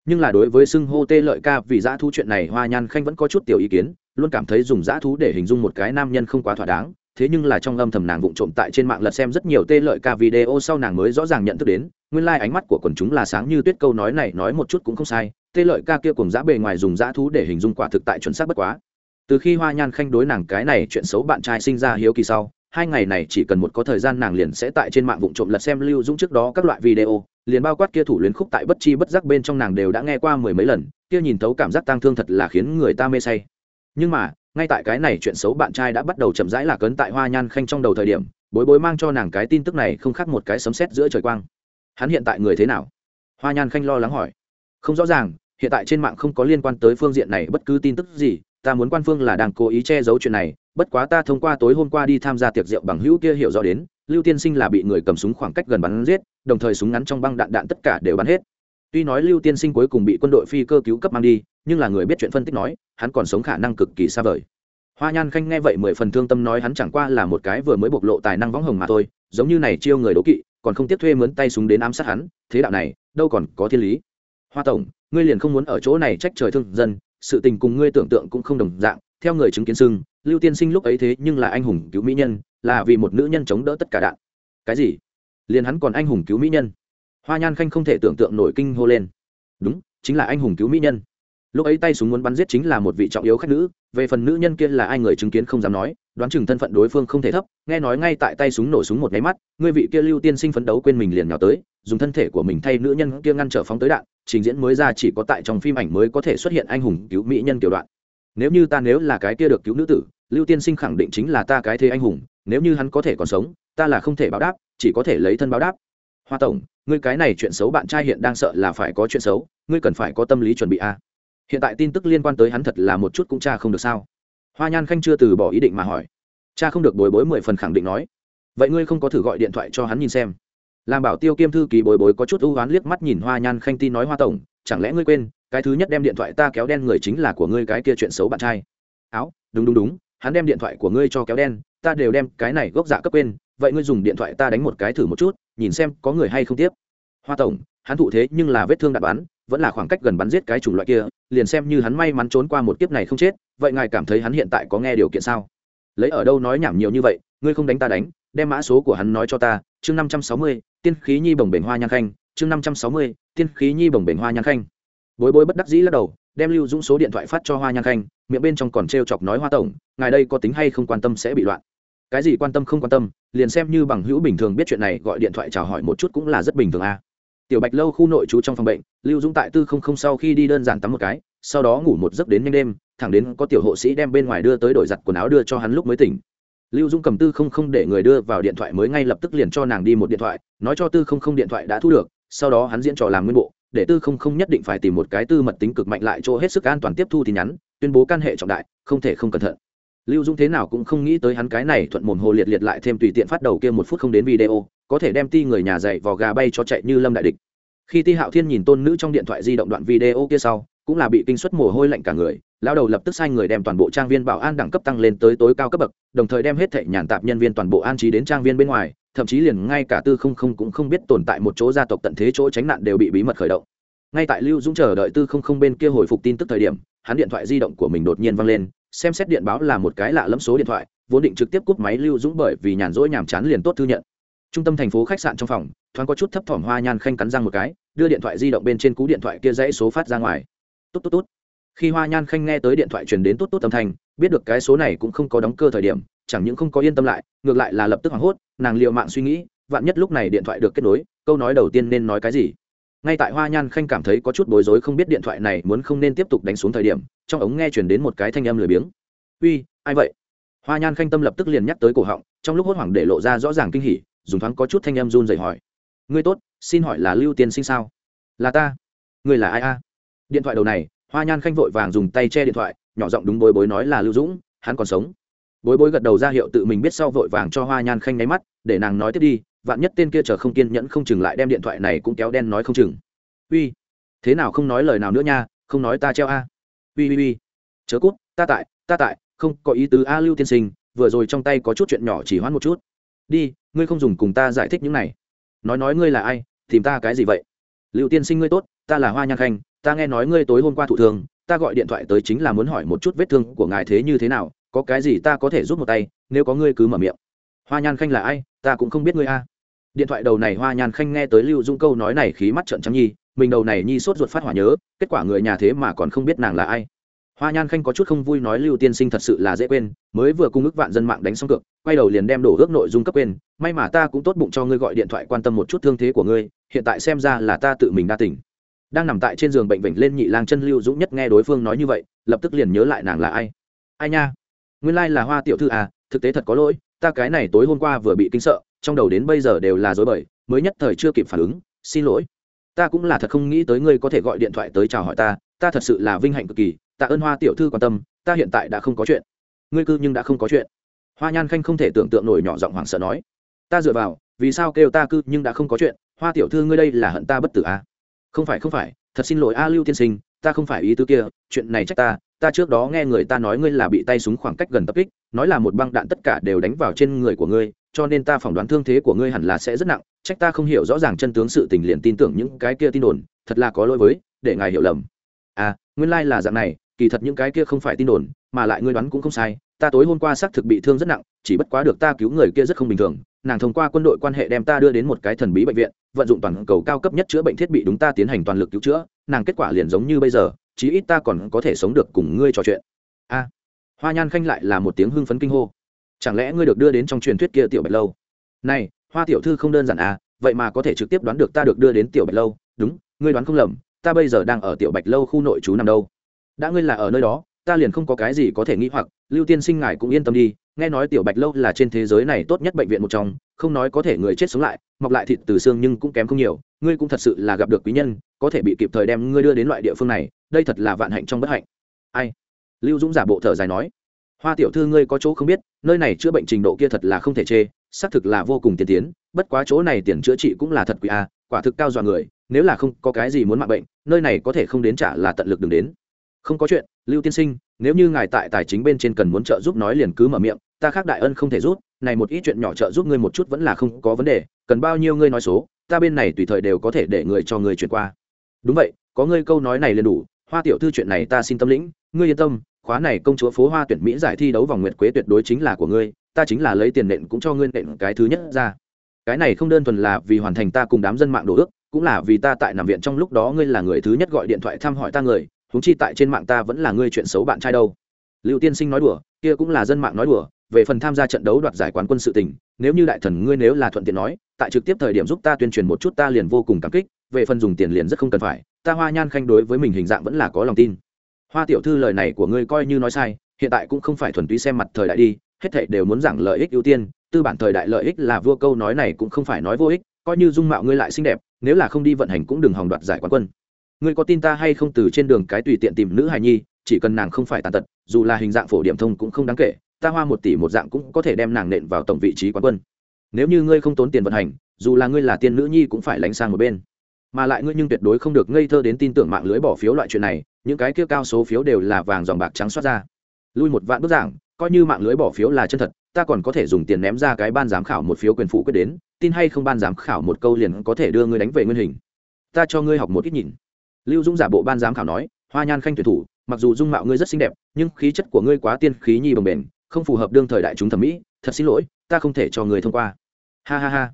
Nhưng là đối với xưng hô tê lợi ca vì dã thú chuyện này, hoa nhan khanh vẫn có chút tiểu ý kiến luôn cảm thấy dùng dã thú để hình dung một cái nam nhân không quá thỏa đáng, thế nhưng là trong âm thầm nàng vụng trộm tại trên mạng lật xem rất nhiều tê lợi ca video sau nàng mới rõ ràng nhận thức đến, nguyên lai、like、ánh mắt của quần chúng là sáng như tuyết câu nói này, nói một chút cũng không sai, tê lợi ca kia cùng dã bề ngoài dùng dã thú để hình dung quả thực tại chuẩn xác bất quá. Từ khi hoa nhan khanh đối nàng cái này chuyện xấu bạn trai sinh ra hiếu kỳ sau, hai ngày này chỉ cần một có thời gian nàng liền sẽ tại trên mạng vụng trộm lật xem lưu dũng trước đó các loại video, liền bao quát kia thủ luyến khúc tại bất chi bất giác bên trong nàng đều đã nghe qua mười mấy lần, kia nhìn thấu cảm giác tang thương thật là khiến người ta mê say nhưng mà, ngay tại cái này chuyện xấu bạn trai đã bắt đầu chậm rãi là cấn tại hoa nhan khanh trong đầu thời điểm, bối bối mang cho nàng cái tin tức này không khác một cái sấm sét giữa trời quang. Hắn hiện tại người thế nào? Hoa nhan khanh lo lắng hỏi. Không rõ ràng, hiện tại trên mạng không có liên quan tới phương diện này bất cứ tin tức gì, ta muốn quan phương là đang cố ý che giấu chuyện này, bất quá ta thông qua tối hôm qua đi tham gia tiệc rượu bằng hữu kia hiểu rõ đến, lưu tiên sinh là bị người cầm súng khoảng cách gần bắn giết, đồng thời súng ngắn trong băng đạn đạn tất cả đều bắn hết. Tuy nói lưu tiên sinh cuối cùng bị quân đội phi cơ cứu cấp mang đi nhưng là người biết chuyện phân tích nói, hắn còn sống khả năng cực kỳ xa vời. Hoa nhan khanh nghe vậy mười phần thương tâm nói hắn chẳng qua là một cái vừa mới bộc lộ tài năng võng hồng mà thôi, giống như này chiêu người đố kỵ, còn không tiếp thuê mướn tay súng đến ám sát hắn, thế đạo này, đâu còn có thiên lý. Hoa tổng, ngươi liền không muốn ở chỗ này trách trời thương dân, sự tình cùng ngươi tưởng tượng cũng không đồng dạng, theo người chứng kiến sưng lưu tiên sinh lúc ấy thế nhưng là anh hùng cứu mỹ nhân, là vì một nữ nhân chống đỡ tất cả đạn. Cái gì? Liền hắn còn anh hùng cứu mỹ nhân? Hoa nhan khanh không thể tưởng tượng nổi kinh hô lên. Đúng, chính là anh hùng cứu mỹ nhân lúc ấy tay súng muốn bắn giết chính là một vị trọng yếu khách nữ, về phần nữ nhân kia là ai người chứng kiến không dám nói, đoán chừng thân phận đối phương không thể thấp, nghe nói ngay tại tay súng nổ súng một nháy mắt ngươi vị kia lưu tiên sinh phấn đấu quên mình liền nhào tới, dùng thân thể của mình thay nữ nhân kia ngăn trở phóng tới đạn, trình diễn mới ra chỉ có tại trong phim ảnh mới có thể xuất hiện anh hùng cứu mỹ nhân kiểu đoạn. Nếu như ta nếu là cái kia được cứu nữ tử, lưu tiên sinh khẳng định chính là ta cái thế anh hùng, nếu như hắn có thể còn sống, ta là không thể báo đáp, chỉ có thể lấy thân báo đáp. Hoa tổng, ngươi cái này chuyện xấu bạn trai hiện đang sợ là phải có chuyện xấu, ngươi cần phải có tâm lý chuẩn bị a hiện tại tin tức liên quan tới hắn thật là một chút cũng cha không được sao. Hoa nhan khanh chưa từ bỏ ý định mà hỏi. Cha không được bồi bối mười phần khẳng định nói. Vậy ngươi không có thử gọi điện thoại cho hắn nhìn xem. Làm bảo tiêu kiêm thư ký bồi bối có chút ưu oán liếc mắt nhìn hoa nhan khanh tin nói hoa tổng, chẳng lẽ ngươi quên, cái thứ nhất đem điện thoại ta kéo đen người chính là của ngươi cái kia chuyện xấu bạn trai. Áo, đúng đúng đúng, hắn đem điện thoại của ngươi cho kéo đen, ta đều đem cái này gốc dạ cấp quên, vậy ngươi dùng điện thoại ta đánh một cái thử một chút, nhìn xem có người hay không tiếp. Hoa tổng, hắn thụ thế nhưng là vết thương đạn bắn vẫn là khoảng cách gần bắn giết cái chủng loại kia, liền xem như hắn may mắn trốn qua một kiếp này không chết, vậy ngài cảm thấy hắn hiện tại có nghe điều kiện sao? Lấy ở đâu nói nhảm nhiều như vậy, ngươi không đánh ta đánh, đem mã số của hắn nói cho ta, chương năm trăm sáu mươi, tiên khí nhi bồng bềnh hoa nhan khanh, chương năm trăm sáu mươi, tiên khí nhi bồng bềnh hoa nhan khanh. Bối bối bất đắc dĩ lắc đầu, đem lưu dũng số điện thoại phát cho hoa nhan khanh, miệng bên trong còn t r e o chọc nói hoa tổng, ngài đây có tính hay không quan tâm sẽ bị loạn. Cái gì quan tâm không quan tâm, liền xem như bằng hữu bình thường biết chuyện này, gọi điện thoại chào hỏi một chút cũng là rất bình thường à tiểu bạch lâu khu nội trú trong phòng bệnh, lưu dũng tại tư không không sau khi đi đơn giản tắm một cái, sau đó ngủ một giấc đến nhanh đêm, thẳng đến có tiểu hộ sĩ đem bên ngoài đưa tới đổi giặt quần áo đưa cho hắn lúc mới tỉnh. Lưu dũng cầm tư không không để người đưa vào điện thoại mới ngay lập tức liền cho nàng đi một điện thoại, nói cho tư không không điện thoại đã thu được, sau đó hắn diễn trò làm nguyên bộ, để tư không không nhất định phải tìm một cái tư mật tính cực mạnh lại chỗ hết sức an toàn tiếp thu tin nhắn, tuyên bố can hệ trọng đại, không thể không cẩn thận lưu dũng thế nào cũng không nghĩ tới hắn cái này thuận mồm hồ liệt liệt lại thêm tùy tiện phát đầu kia một phút không đến video, có thể đem ti người nhà dạy vò gà bay cho chạy như lâm đại địch. Khi ti hạo thiên nhìn tôn nữ trong điện thoại di động đoạn video kia sau, cũng là bị kinh suất mồ hôi lạnh cả người lao đầu lập tức sai người đem toàn bộ trang viên bảo an đẳng cấp tăng lên tới tối cao cấp bậc, đồng thời đem hết thệ nhàn tạp nhân viên toàn bộ an trí đến trang viên bên ngoài, thậm chí liền ngay cả tư không không cũng không biết tồn tại một chỗ gia tộc tận thế chỗ tránh nạn đều bị bí mật khởi động. Ngay tại lưu dũng chờ đợi tư không không bên kia hồi phục tin tức thời điểm, hắn điện thoại di động của mình đột nhiên văng lên xem xét điện báo là một cái lạ lẫm số điện thoại, vốn định trực tiếp cúp máy lưu dũng bởi vì nhàn rỗi nhàm chán liền tốt thư nhận. Trung tâm thành phố khách sạn trong phòng, thoáng có chút thấp thỏm hoa nhan khanh cắn răng một cái, đưa điện thoại di động bên trên cú điện thoại kia dãy số phát ra ngoài. Tốt tốt tốt. Khi hoa nhan khanh nghe tới điện thoại truyền đến tốt tốt âm thanh, biết được cái số này cũng không có đóng cơ thời điểm, chẳng những không có yên tâm lại, ngược lại là lập tức hoảng hốt, nàng liệu mạng suy nghĩ, vạn nhất lúc này điện thoại được kết nối, câu nói đầu tiên nên nói cái gì? Ngay tại hoa nhan khanh cảm thấy có chút bối rối không biết điện thoại này muốn không nên tiếp tục đánh xuống thời điểm, trong ống nghe chuyển đến một cái thanh âm lười biếng. Uy, ai vậy? Hoa nhan khanh tâm lập tức liền nhắc tới cổ họng, trong lúc hốt hoảng để lộ ra rõ ràng kinh hỉ, dùng thoáng có chút thanh âm run dậy hỏi. Ngươi tốt, xin hỏi là lưu tiên sinh sao? Là ta. Ngươi là ai a? Điện thoại đầu này, hoa nhan khanh vội vàng dùng tay che điện thoại, nhỏ giọng đúng bối bối nói là lưu dũng, hắn còn sống. Bối bối gật đầu ra hiệu tự mình biết sau vội vàng cho hoa nhan khanh nháy mắt, để nàng nói tiếp đi vạn nhất tên kia chờ không kiên nhẫn không chừng lại đem điện thoại này cũng kéo đen nói không chừng. Uy, thế nào không nói lời nào nữa nha, không nói ta treo a. Uy uy uy. Chớ cút, ta tại ta tại, không có ý tứ a lưu tiên sinh, vừa rồi trong tay có chút chuyện nhỏ chỉ hoãn một chút. Đi, ngươi không dùng cùng ta giải thích những này. Nói nói ngươi là ai, tìm ta cái gì vậy? Lưu tiên sinh ngươi tốt, ta là hoa nhan khanh, ta nghe nói ngươi tối hôm qua thụ thương, ta gọi điện thoại tới chính là muốn hỏi một chút vết thương của ngài thế như thế nào, có cái gì ta có thể giúp một tay, nếu có ngươi cứ mở miệng. Hoa nhan khanh là ai, ta cũng không biết ngươi a điện thoại đầu này hoa nhan khanh nghe tới lưu dung câu nói này khí mắt trận trắng nhi, mình đầu này nhi sốt ruột phát hỏa nhớ, kết quả người nhà thế mà còn không biết nàng là ai. Hoa nhan khanh có chút không vui nói lưu tiên sinh thật sự là dễ quên, mới vừa cung ức vạn dân mạng đánh xong cược, quay đầu liền đem đổ ước nội dung cấp quên, may mà ta cũng tốt bụng cho ngươi gọi điện thoại quan tâm một chút thương thế của ngươi, hiện tại xem ra là ta tự mình đa tỉnh đang nằm tại trên giường bệnh vịnh lên nhị lang chân lưu dũng nhất nghe đối phương nói như vậy, lập tức liền nhớ lại nàng là ai. Ai nha? Nguyên lai là hoa tiểu thư à thực tế thật có lỗi, ta cái này tối hôm qua vừa bị kinh sợ trong đầu đến bây giờ đều là dối bời, mới nhất thời chưa kịp phản ứng, xin lỗi, ta cũng là thật không nghĩ tới ngươi có thể gọi điện thoại tới chào hỏi ta ta thật sự là vinh hạnh cực kỳ, tạ ơn hoa tiểu thư quan tâm, ta hiện tại đã không có chuyện. Ngươi cư nhưng đã không có chuyện. Hoa nhan khanh không thể tưởng tượng nổi nhỏ giọng hoảng sợ nói. Ta dựa vào, vì sao kêu ta cư nhưng đã không có chuyện, hoa tiểu thư ngươi đây là hận ta bất tử à? không phải không phải, thật xin lỗi a lưu tiên sinh, ta không phải ý tứ kia, chuyện này trách ta ta trước đó nghe người ta nói ngươi là bị tay súng khoảng cách gần tập kích, nói là một băng đạn tất cả đều đánh vào trên người của ngươi, cho nên ta phỏng đoán thương thế của ngươi hẳn là sẽ rất nặng, trách ta không hiểu rõ ràng chân tướng sự tình liền tin tưởng những cái kia tin đồn, thật là có lỗi với, để ngài hiểu lầm. À nguyên lai là dạng này, kỳ thật những cái kia không phải tin đồn, mà lại ngươi đoán cũng không sai, ta tối hôm qua xác thực bị thương rất nặng, chỉ bất quá được ta cứu người kia rất không bình thường, nàng thông qua quân đội quan hệ đem ta đưa đến một cái thần bí bệnh viện, vận dụng toàn cầu cao cấp nhất chữa bệnh thiết bị đúng ta tiến hành toàn lực cứu chữa, nàng kết quả liền giống như bây giờ chí ít ta còn có thể sống được cùng ngươi trò chuyện. A. Hoa nhan khanh lại là một tiếng hưng phấn kinh hô. Chẳng lẽ ngươi được đưa đến trong truyền thuyết kia tiểu bạch lâu? Này, hoa tiểu thư không đơn giản à vậy mà có thể trực tiếp đoán được ta được đưa đến tiểu bạch lâu. Đúng, ngươi đoán không lầm, ta bây giờ đang ở tiểu bạch lâu khu nội trú nằm đâu. Đã ngươi là ở nơi đó, ta liền không có cái gì có thể nghĩ hoặc, lưu tiên sinh ngài cũng yên tâm đi, nghe nói tiểu bạch lâu là trên thế giới này tốt nhất bệnh viện một trong không nói có thể người chết sống lại, mọc lại thịt từ xương nhưng cũng kém không nhiều, ngươi cũng thật sự là gặp được quý nhân, có thể bị kịp thời đem ngươi đưa đến loại địa phương này, đây thật là vạn hạnh trong bất hạnh. Ai? Lưu dũng giả bộ thở dài nói. Hoa tiểu thư ngươi có chỗ không biết, nơi này chữa bệnh trình độ kia thật là không thể chê, xác thực là vô cùng tiên tiến, bất quá chỗ này tiền chữa trị cũng là thật quý a, quả thực cao dọa người, nếu là không có cái gì muốn mạng bệnh, nơi này có thể không đến trả là tận lực đừng đến. Không có chuyện, lưu tiên sinh, nếu như ngài tại tài chính bên trên cần muốn trợ giúp nói liền cứ mở miệng, ta khác đại ân không thể rút này một ít chuyện nhỏ trợ giúp ngươi một chút vẫn là không có vấn đề, cần bao nhiêu ngươi nói số, ta bên này tùy thời đều có thể để người cho ngươi chuyển qua. Đúng vậy, có ngươi câu nói này liền đủ, hoa tiểu thư chuyện này ta xin tâm lĩnh, ngươi yên tâm, khóa này công chúa phố hoa tuyển mỹ giải thi đấu vòng nguyệt quế tuyệt đối chính là của ngươi, ta chính là lấy tiền nện cũng cho ngươi nện cái thứ nhất ra. Cái này không đơn thuần là vì hoàn thành ta cùng đám dân mạng đồ ước, cũng là vì ta tại nằm viện trong lúc đó ngươi là người thứ nhất gọi điện thoại thăm hỏi ta người, huống chi tại trên mạng ta vẫn là ngươi chuyện xấu bạn trai đâu. Lưu tiên sinh nói đùa, kia cũng là dân mạng nói đùa về phần tham gia trận đấu đoạt giải quán quân sự tình, nếu như đại thần ngươi nếu là thuận tiện nói, tại trực tiếp thời điểm giúp ta tuyên truyền một chút ta liền vô cùng cảm kích, về phần dùng tiền liền rất không cần phải, ta hoa nhan khanh đối với mình hình dạng vẫn là có lòng tin. Hoa tiểu thư lời này của ngươi coi như nói sai, hiện tại cũng không phải thuần túy xem mặt thời đại đi, hết thảy đều muốn giảng lợi ích ưu tiên, tư bản thời đại lợi ích là vua câu nói này cũng không phải nói vô ích, coi như dung mạo ngươi lại xinh đẹp, nếu là không đi vận hành cũng đừng hòng đoạt giải quán quân. Ngươi có tin ta hay không từ trên đường cái tùy tiện tìm nữ hài nhi, chỉ cần nàng không phải tàn tật, dù là hình dạng phổ điểm thông cũng không đáng kể ta hoa một tỷ một dạng cũng có thể đem nàng nện vào tổng vị trí quán quân. Nếu như ngươi không tốn tiền vận hành, dù là ngươi là tiên nữ nhi cũng phải lánh sang một bên. Mà lại ngươi nhưng tuyệt đối không được ngây thơ đến tin tưởng mạng lưới bỏ phiếu loại chuyện này, những cái kia cao số phiếu đều là vàng dòng bạc trắng xuất ra. Lui một vạn bức giảng, coi như mạng lưới bỏ phiếu là chân thật, ta còn có thể dùng tiền ném ra cái ban giám khảo một phiếu quyền phụ quyết đến, tin hay không ban giám khảo một câu liền có thể đưa ngươi đánh về nguyên hình. Ta cho ngươi học một ít nhìn. Lưu dũng giả bộ ban giám khảo nói, hoa nhan khanh tuyển thủ, mặc dù dung mạo ngươi rất xinh đẹp, nhưng khí chất của ngươi quá tiên khí nhi bồng bềnh không phù hợp đương thời đại chúng thẩm mỹ, thật xin lỗi, ta không thể cho người thông qua. Ha ha ha.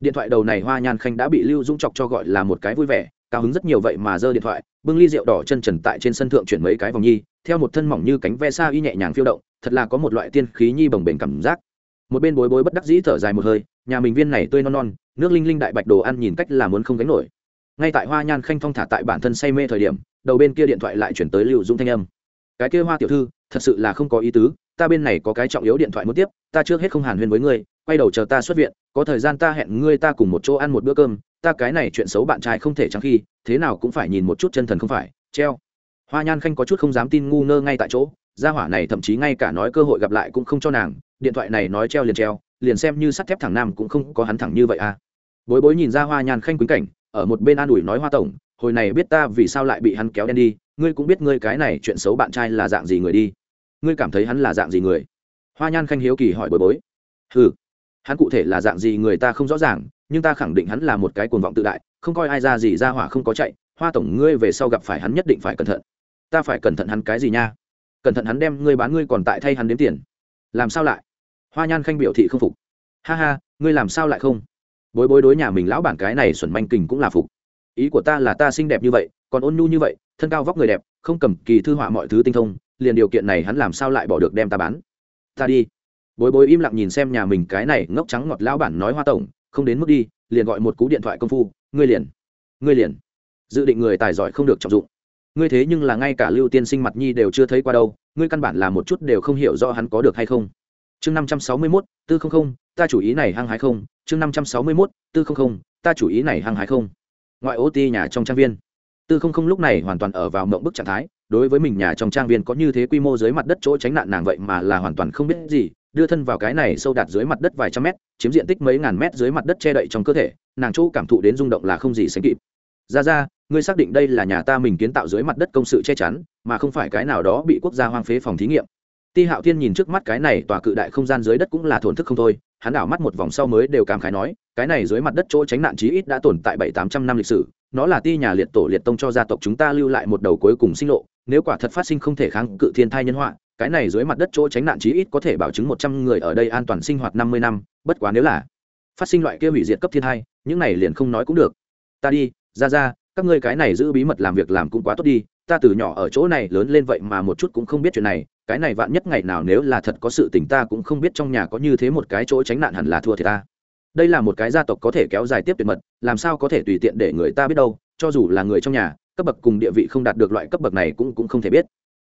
Điện thoại đầu này hoa nhan khanh đã bị lưu dũng chọc cho gọi là một cái vui vẻ, cao hứng rất nhiều vậy mà giơ điện thoại, bưng ly rượu đỏ chân trần tại trên sân thượng chuyển mấy cái vòng nhi, theo một thân mỏng như cánh ve sa y nhẹ nhàng phiêu động, thật là có một loại tiên khí nhi bồng bềnh cảm giác. Một bên bối bối bất đắc dĩ thở dài một hơi, nhà mình viên này tươi non non, nước linh linh đại bạch đồ ăn nhìn cách là muốn không gánh nổi. Ngay tại hoa nhan khanh thong thả tại bản thân say mê thời điểm, đầu bên kia điện thoại lại chuyển tới lưu dũng thanh âm. Cái kia hoa tiểu thư, thật sự là không có ý tứ ta bên này có cái trọng yếu điện thoại muốn tiếp, ta trước hết không hàn huyên với ngươi, quay đầu chờ ta xuất viện, có thời gian ta hẹn ngươi ta cùng một chỗ ăn một bữa cơm, ta cái này chuyện xấu bạn trai không thể trắng khi, thế nào cũng phải nhìn một chút chân thần không phải, treo. Hoa nhan khanh có chút không dám tin ngu ngơ ngay tại chỗ, gia hỏa này thậm chí ngay cả nói cơ hội gặp lại cũng không cho nàng, điện thoại này nói treo liền treo, liền xem như sắt thép thẳng nam cũng không có hắn thẳng như vậy à. Bối bối nhìn ra hoa nhan khanh quấn cảnh, ở một bên an ủi nói hoa tổng, hồi này biết ta vì sao lại bị hắn kéo đen đi, ngươi cũng biết ngươi cái này chuyện xấu bạn trai là dạng gì người đi ngươi cảm thấy hắn là dạng gì người? Hoa nhan khanh hiếu kỳ hỏi bối bối. Ừ hắn cụ thể là dạng gì người ta không rõ ràng, nhưng ta khẳng định hắn là một cái cuồng vọng tự đại, không coi ai ra gì ra hỏa không có chạy, hoa tổng ngươi về sau gặp phải hắn nhất định phải cẩn thận. Ta phải cẩn thận hắn cái gì nha? Cẩn thận hắn đem ngươi bán ngươi còn tại thay hắn đếm tiền. Làm sao lại? Hoa nhan khanh biểu thị không phục. Ha ha, ngươi làm sao lại không? Bối bối đối nhà mình lão bản cái này xuẩn manh kình cũng là phục. Ý của ta là ta xinh đẹp như vậy, còn ôn nhu như vậy, thân cao vóc người đẹp, không cầm kỳ thư họa mọi thứ tinh thông liền điều kiện này hắn làm sao lại bỏ được đem ta bán? Ta đi. Bối bối im lặng nhìn xem nhà mình cái này ngốc trắng ngọt lão bản nói hoa tổng, không đến mức đi, liền gọi một cú điện thoại công phu, ngươi liền ngươi liền. Dự định người tài giỏi không được trọng dụng. Ngươi thế nhưng là ngay cả lưu tiên sinh mặt nhi đều chưa thấy qua đâu, ngươi căn bản là một chút đều không hiểu rõ hắn có được hay không. Chương năm trăm sáu mươi mốt, tư không không, ta chủ ý này hăng hái không? Chương năm trăm sáu mươi mốt, tư không không, ta chủ ý này hăng hái không? Ngoại ô ti nhà trong trang viên. Tư không không lúc này hoàn toàn ở vào mộng bức trạng thái đối với mình nhà trong trang viên có như thế quy mô dưới mặt đất chỗ tránh nạn nàng vậy mà là hoàn toàn không biết gì, đưa thân vào cái này sâu đạt dưới mặt đất vài trăm mét, chiếm diện tích mấy ngàn mét dưới mặt đất che đậy trong cơ thể, nàng chỗ cảm thụ đến rung động là không gì sánh kịp. Ra ra, ngươi xác định đây là nhà ta mình kiến tạo dưới mặt đất công sự che chắn, mà không phải cái nào đó bị quốc gia hoang phế phòng thí nghiệm. Ti hạo thiên nhìn trước mắt cái này tòa cự đại không gian dưới đất cũng là thổn thức không thôi, hắn đảo mắt một vòng sau mới đều cảm khái nói, cái này dưới mặt đất chỗ tránh nạn chí ít đã tồn tại bảy tám trăm năm lịch sử nó là ti nhà liệt tổ liệt tông cho gia tộc chúng ta lưu lại một đầu cuối cùng sinh lộ, nếu quả thật phát sinh không thể kháng cự thiên thai nhân họa, cái này dưới mặt đất chỗ tránh nạn chí ít có thể bảo chứng một trăm người ở đây an toàn sinh hoạt năm mươi năm, bất quá nếu là phát sinh loại kia hủy diệt cấp thiên thai, những này liền không nói cũng được. Ta đi ra ra các ngươi cái này giữ bí mật làm việc làm cũng quá tốt đi, ta từ nhỏ ở chỗ này lớn lên vậy mà một chút cũng không biết chuyện này, cái này vạn nhất ngày nào nếu là thật có sự tình ta cũng không biết trong nhà có như thế một cái chỗ tránh nạn hẳn là thua thì ta đây là một cái gia tộc có thể kéo dài tiếp tuyệt mật, làm sao có thể tùy tiện để người ta biết đâu, cho dù là người trong nhà, cấp bậc cùng địa vị không đạt được loại cấp bậc này cũng cũng không thể biết.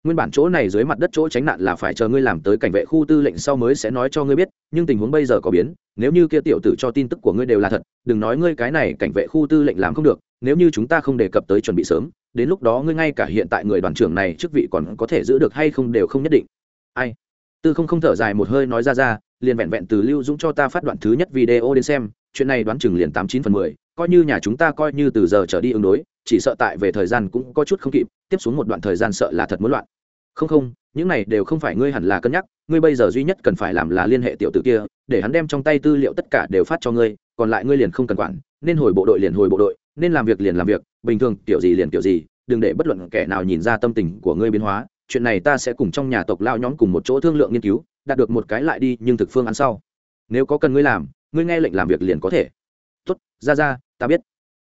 Nguyên bản chỗ này dưới mặt đất chỗ tránh nạn là phải chờ ngươi làm tới cảnh vệ khu tư lệnh sau mới sẽ nói cho ngươi biết, nhưng tình huống bây giờ có biến, nếu như kia tiểu tử cho tin tức của ngươi đều là thật, đừng nói ngươi cái này cảnh vệ khu tư lệnh làm không được, nếu như chúng ta không đề cập tới chuẩn bị sớm, đến lúc đó ngươi ngay cả hiện tại người đoàn trưởng này chức vị còn có thể giữ được hay không đều không nhất định. Ai? Tư không không thở dài một hơi nói ra ra liền vẹn vẹn từ lưu dũng cho ta phát đoạn thứ nhất video đến xem, chuyện này đoán chừng liền tám chín phần mười, coi như nhà chúng ta coi như từ giờ trở đi ứng đối, chỉ sợ tại về thời gian cũng có chút không kịp, tiếp xuống một đoạn thời gian sợ là thật muốn loạn. Không không, những này đều không phải ngươi hẳn là cân nhắc, ngươi bây giờ duy nhất cần phải làm là liên hệ tiểu tử kia, để hắn đem trong tay tư liệu tất cả đều phát cho ngươi, còn lại ngươi liền không cần quản, nên hồi bộ đội liền hồi bộ đội, nên làm việc liền làm việc, bình thường kiểu gì liền kiểu gì, đừng để bất luận kẻ nào nhìn ra tâm tình của ngươi biến hóa chuyện này ta sẽ cùng trong nhà tộc lao nhóm cùng một chỗ thương lượng nghiên cứu, đạt được một cái lại đi, nhưng thực phương án sau. Nếu có cần ngươi làm, ngươi nghe lệnh làm việc liền có thể. Tốt, ra ra, ta biết.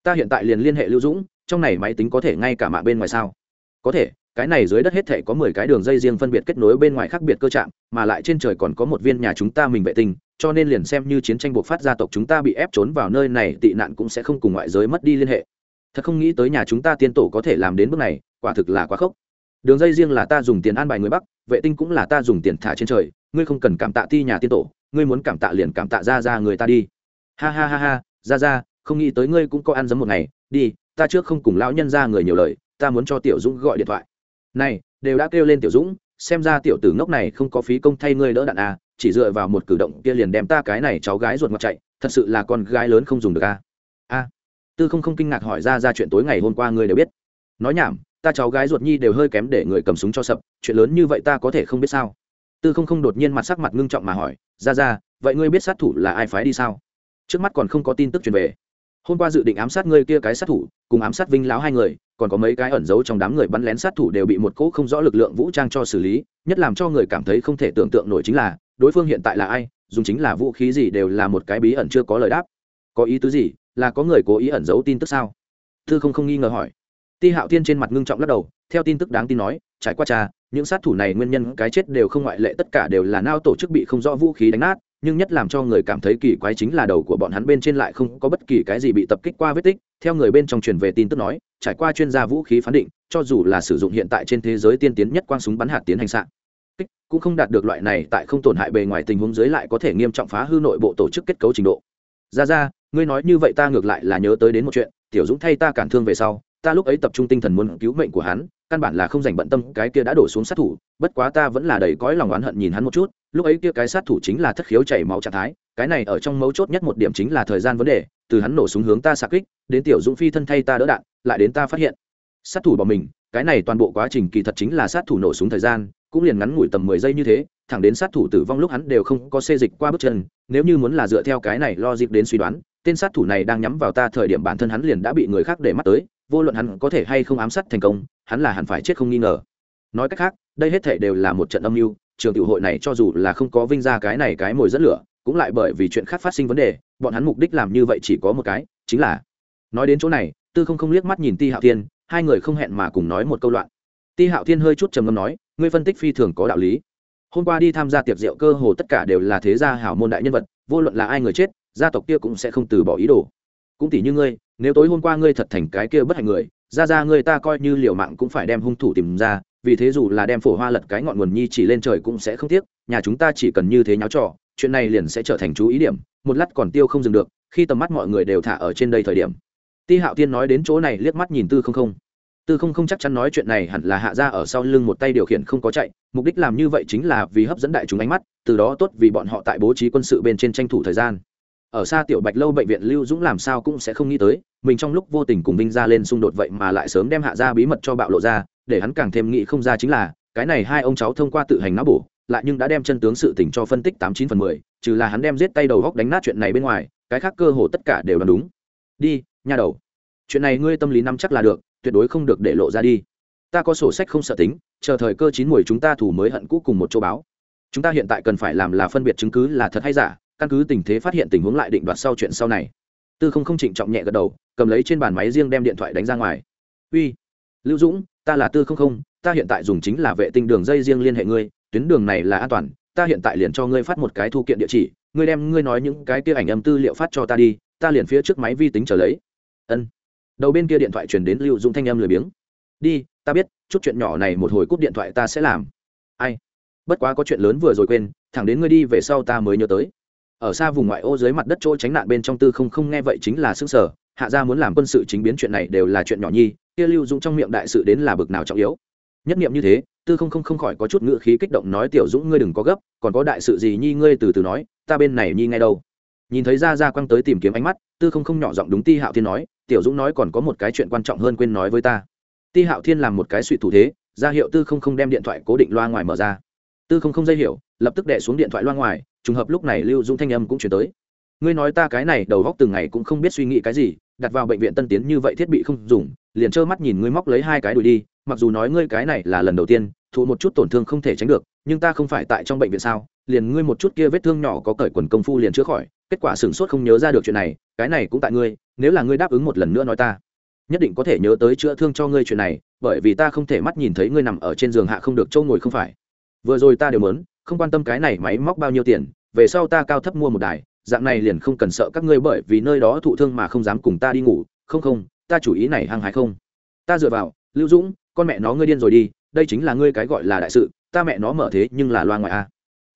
Ta hiện tại liền liên hệ lưu dũng, trong này máy tính có thể ngay cả mạng bên ngoài sao? Có thể, cái này dưới đất hết thể có mười cái đường dây riêng phân biệt kết nối bên ngoài khác biệt cơ trạm mà lại trên trời còn có một viên nhà chúng ta mình vệ tinh, cho nên liền xem như chiến tranh buộc phát gia tộc chúng ta bị ép trốn vào nơi này, tị nạn cũng sẽ không cùng ngoại giới mất đi liên hệ. Thật không nghĩ tới nhà chúng ta tiên tổ có thể làm đến bước này, quả thực là quá khốc đường dây riêng là ta dùng tiền an bài người bắc, vệ tinh cũng là ta dùng tiền thả trên trời, ngươi không cần cảm tạ ti nhà tiên tổ, ngươi muốn cảm tạ liền cảm tạ ra ra người ta đi. Ha ha ha ha, ra ra, không nghĩ tới ngươi cũng có ăn giấm một ngày, đi, ta trước không cùng lão nhân ra người nhiều lời, ta muốn cho tiểu dũng gọi điện thoại. Này, đều đã kêu lên tiểu dũng, xem ra tiểu tử ngốc này không có phí công thay ngươi đỡ đạn à chỉ dựa vào một cử động kia liền đem ta cái này cháu gái ruột ngoặt chạy, thật sự là con gái lớn không dùng được à. A. Tư không không kinh ngạc hỏi ra ra chuyện tối ngày hôm qua ngươi đều biết. Nói nhảm ta cháu gái ruột nhi đều hơi kém để người cầm súng cho sập, chuyện lớn như vậy ta có thể không biết sao? Tư không không đột nhiên mặt sắc mặt ngưng trọng mà hỏi, ra ra, vậy ngươi biết sát thủ là ai phái đi sao? Trước mắt còn không có tin tức truyền về. Hôm qua dự định ám sát ngươi kia cái sát thủ, cùng ám sát vinh lão hai người, còn có mấy cái ẩn giấu trong đám người bắn lén sát thủ đều bị một cỗ không rõ lực lượng vũ trang cho xử lý, nhất làm cho người cảm thấy không thể tưởng tượng nổi chính là, đối phương hiện tại là ai, dùng chính là vũ khí gì đều là một cái bí ẩn chưa có lời đáp. Có ý tứ gì, là có người cố ý ẩn giấu tin tức sao? Thư không không nghi ngờ hỏi ti hạo thiên trên mặt ngưng trọng lắc đầu, theo tin tức đáng tin nói, trải qua trà, những sát thủ này nguyên nhân cái chết đều không ngoại lệ, tất cả đều là nao tổ chức bị không rõ vũ khí đánh nát, nhưng nhất làm cho người cảm thấy kỳ quái chính là đầu của bọn hắn bên trên lại không có bất kỳ cái gì bị tập kích qua vết tích. Theo người bên trong truyền về tin tức nói, trải qua chuyên gia vũ khí phán định, cho dù là sử dụng hiện tại trên thế giới tiên tiến nhất quang súng bắn hạt tiến hành xạ, kích cũng không đạt được loại này tại không tổn hại bề ngoài tình huống dưới lại có thể nghiêm trọng phá hư nội bộ tổ chức kết cấu trình độ. Ra ra, ngươi nói như vậy ta ngược lại là nhớ tới đến một chuyện, tiểu dũng thay ta cản thương về sau ta lúc ấy tập trung tinh thần muốn cứu mệnh của hắn, căn bản là không dành bận tâm cái kia đã đổ xuống sát thủ, bất quá ta vẫn là đầy cõi lòng oán hận nhìn hắn một chút, lúc ấy kia cái sát thủ chính là thất khiếu chảy máu trạng thái, cái này ở trong mấu chốt nhất một điểm chính là thời gian vấn đề, từ hắn nổ súng hướng ta xạ kích, đến tiểu dũng phi thân thay ta đỡ đạn, lại đến ta phát hiện. Sát thủ bỏ mình, cái này toàn bộ quá trình kỳ thật chính là sát thủ nổ súng thời gian, cũng liền ngắn ngủi tầm mười giây như thế, thẳng đến sát thủ tử vong lúc hắn đều không có xê dịch qua bước chân, nếu như muốn là dựa theo cái này lo dịp đến suy đoán tên sát thủ này đang nhắm vào ta thời điểm bản thân hắn liền đã bị người khác để mắt tới, vô luận hắn có thể hay không ám sát thành công, hắn là hẳn phải chết không nghi ngờ. Nói cách khác, đây hết thể đều là một trận âm mưu, trường tiểu hội này cho dù là không có vinh ra cái này cái mồi dẫn lửa, cũng lại bởi vì chuyện khác phát sinh vấn đề, bọn hắn mục đích làm như vậy chỉ có một cái, chính là nói đến chỗ này, tư không không liếc mắt nhìn ti hạo thiên, hai người không hẹn mà cùng nói một câu loạn. Ti hạo thiên hơi chút trầm ngâm nói, ngươi phân tích phi thường có đạo lý. Hôm qua đi tham gia tiệc rượu cơ hồ tất cả đều là thế gia hảo môn đại nhân vật, vô luận là ai người chết gia tộc kia cũng sẽ không từ bỏ ý đồ. Cũng tỷ như ngươi, nếu tối hôm qua ngươi thật thành cái kia bất hạnh người, ra ra ngươi ta coi như liều mạng cũng phải đem hung thủ tìm ra, vì thế dù là đem phổ hoa lật cái ngọn nguồn nhi chỉ lên trời cũng sẽ không tiếc, nhà chúng ta chỉ cần như thế nháo trò, chuyện này liền sẽ trở thành chú ý điểm, một lát còn tiêu không dừng được, khi tầm mắt mọi người đều thả ở trên đây thời điểm. Ti hạo tiên nói đến chỗ này liếc mắt nhìn tư không không. Tư không không chắc chắn nói chuyện này hẳn là hạ ra ở sau lưng một tay điều khiển không có chạy, mục đích làm như vậy chính là vì hấp dẫn đại chúng ánh mắt, từ đó tốt vì bọn họ tại bố trí quân sự bên trên tranh thủ thời gian ở xa tiểu bạch lâu bệnh viện lưu dũng làm sao cũng sẽ không nghĩ tới, mình trong lúc vô tình cùng vinh ra lên xung đột vậy mà lại sớm đem hạ ra bí mật cho bạo lộ ra, để hắn càng thêm nghĩ không ra chính là, cái này hai ông cháu thông qua tự hành não bổ, lại nhưng đã đem chân tướng sự tình cho phân tích tám chín phần mười, trừ là hắn đem giết tay đầu góc đánh nát chuyện này bên ngoài, cái khác cơ hồ tất cả đều là đúng. Đi nhà đầu. Chuyện này ngươi tâm lý nắm chắc là được, tuyệt đối không được để lộ ra đi. Ta có sổ sách không sợ tính, chờ thời cơ chín mùi chúng ta thủ mới hận cũ cùng một châu báo. Chúng ta hiện tại cần phải làm là phân biệt chứng cứ là thật hay giả căn cứ tình thế phát hiện tình huống lại định đoạt sau chuyện sau này. Tư không không trịnh trọng nhẹ gật đầu, cầm lấy trên bàn máy riêng đem điện thoại đánh ra ngoài. Uy, lưu dũng, ta là tư không không, ta hiện tại dùng chính là vệ tinh đường dây riêng liên hệ ngươi, tuyến đường này là an toàn, ta hiện tại liền cho ngươi phát một cái thu kiện địa chỉ, ngươi đem ngươi nói những cái kia ảnh âm tư liệu phát cho ta đi, ta liền phía trước máy vi tính trở lấy. Ân. Đầu bên kia điện thoại truyền đến lưu dũng thanh âm lười biếng. Đi, ta biết, chút chuyện nhỏ này một hồi cúp điện thoại ta sẽ làm. Ai? Bất quá có chuyện lớn vừa rồi quên, thẳng đến ngươi đi về sau ta mới nhớ tới ở xa vùng ngoại ô dưới mặt đất chỗ tránh nạn bên trong tư không không nghe vậy chính là xương sở hạ gia muốn làm quân sự chính biến chuyện này đều là chuyện nhỏ nhi, kia lưu dũng trong miệng đại sự đến là bực nào trọng yếu. Nhất nghiệm như thế, tư không không không khỏi có chút ngựa khí kích động nói, tiểu dũng ngươi đừng có gấp, còn có đại sự gì nhi ngươi từ từ nói, ta bên này nhi ngay đâu. Nhìn thấy ra ra quăng tới tìm kiếm ánh mắt, tư không không nhỏ giọng đúng ti hạo thiên nói, tiểu dũng nói còn có một cái chuyện quan trọng hơn quên nói với ta. Ti hạo thiên làm một cái suy thủ thế, ra hiệu tư không không đem điện thoại cố định loa ngoài mở ra tư không không dây hiểu, lập tức đẻ xuống điện thoại loa ngoài, trùng hợp lúc này lưu dũng thanh âm cũng chuyển tới. Ngươi nói ta cái này đầu góc từng ngày cũng không biết suy nghĩ cái gì, đặt vào bệnh viện tân tiến như vậy thiết bị không dùng, liền trơ mắt nhìn ngươi móc lấy hai cái đùi đi, mặc dù nói ngươi cái này là lần đầu tiên, thụ một chút tổn thương không thể tránh được, nhưng ta không phải tại trong bệnh viện sao, liền ngươi một chút kia vết thương nhỏ có cởi quần công phu liền chữa khỏi, kết quả sửng sốt không nhớ ra được chuyện này, cái này cũng tại ngươi, nếu là ngươi đáp ứng một lần nữa nói ta, nhất định có thể nhớ tới chữa thương cho ngươi chuyện này, bởi vì ta không thể mắt nhìn thấy ngươi nằm ở trên giường hạ không được trâu ngồi không phải vừa rồi ta đều muốn, không quan tâm cái này máy móc bao nhiêu tiền, về sau ta cao thấp mua một đài, dạng này liền không cần sợ các ngươi bởi vì nơi đó thụ thương mà không dám cùng ta đi ngủ. Không không, ta chủ ý này hăng hái không. Ta dựa vào, lưu dũng, con mẹ nó ngươi điên rồi đi, đây chính là ngươi cái gọi là đại sự, ta mẹ nó mở thế nhưng là loa ngoại a.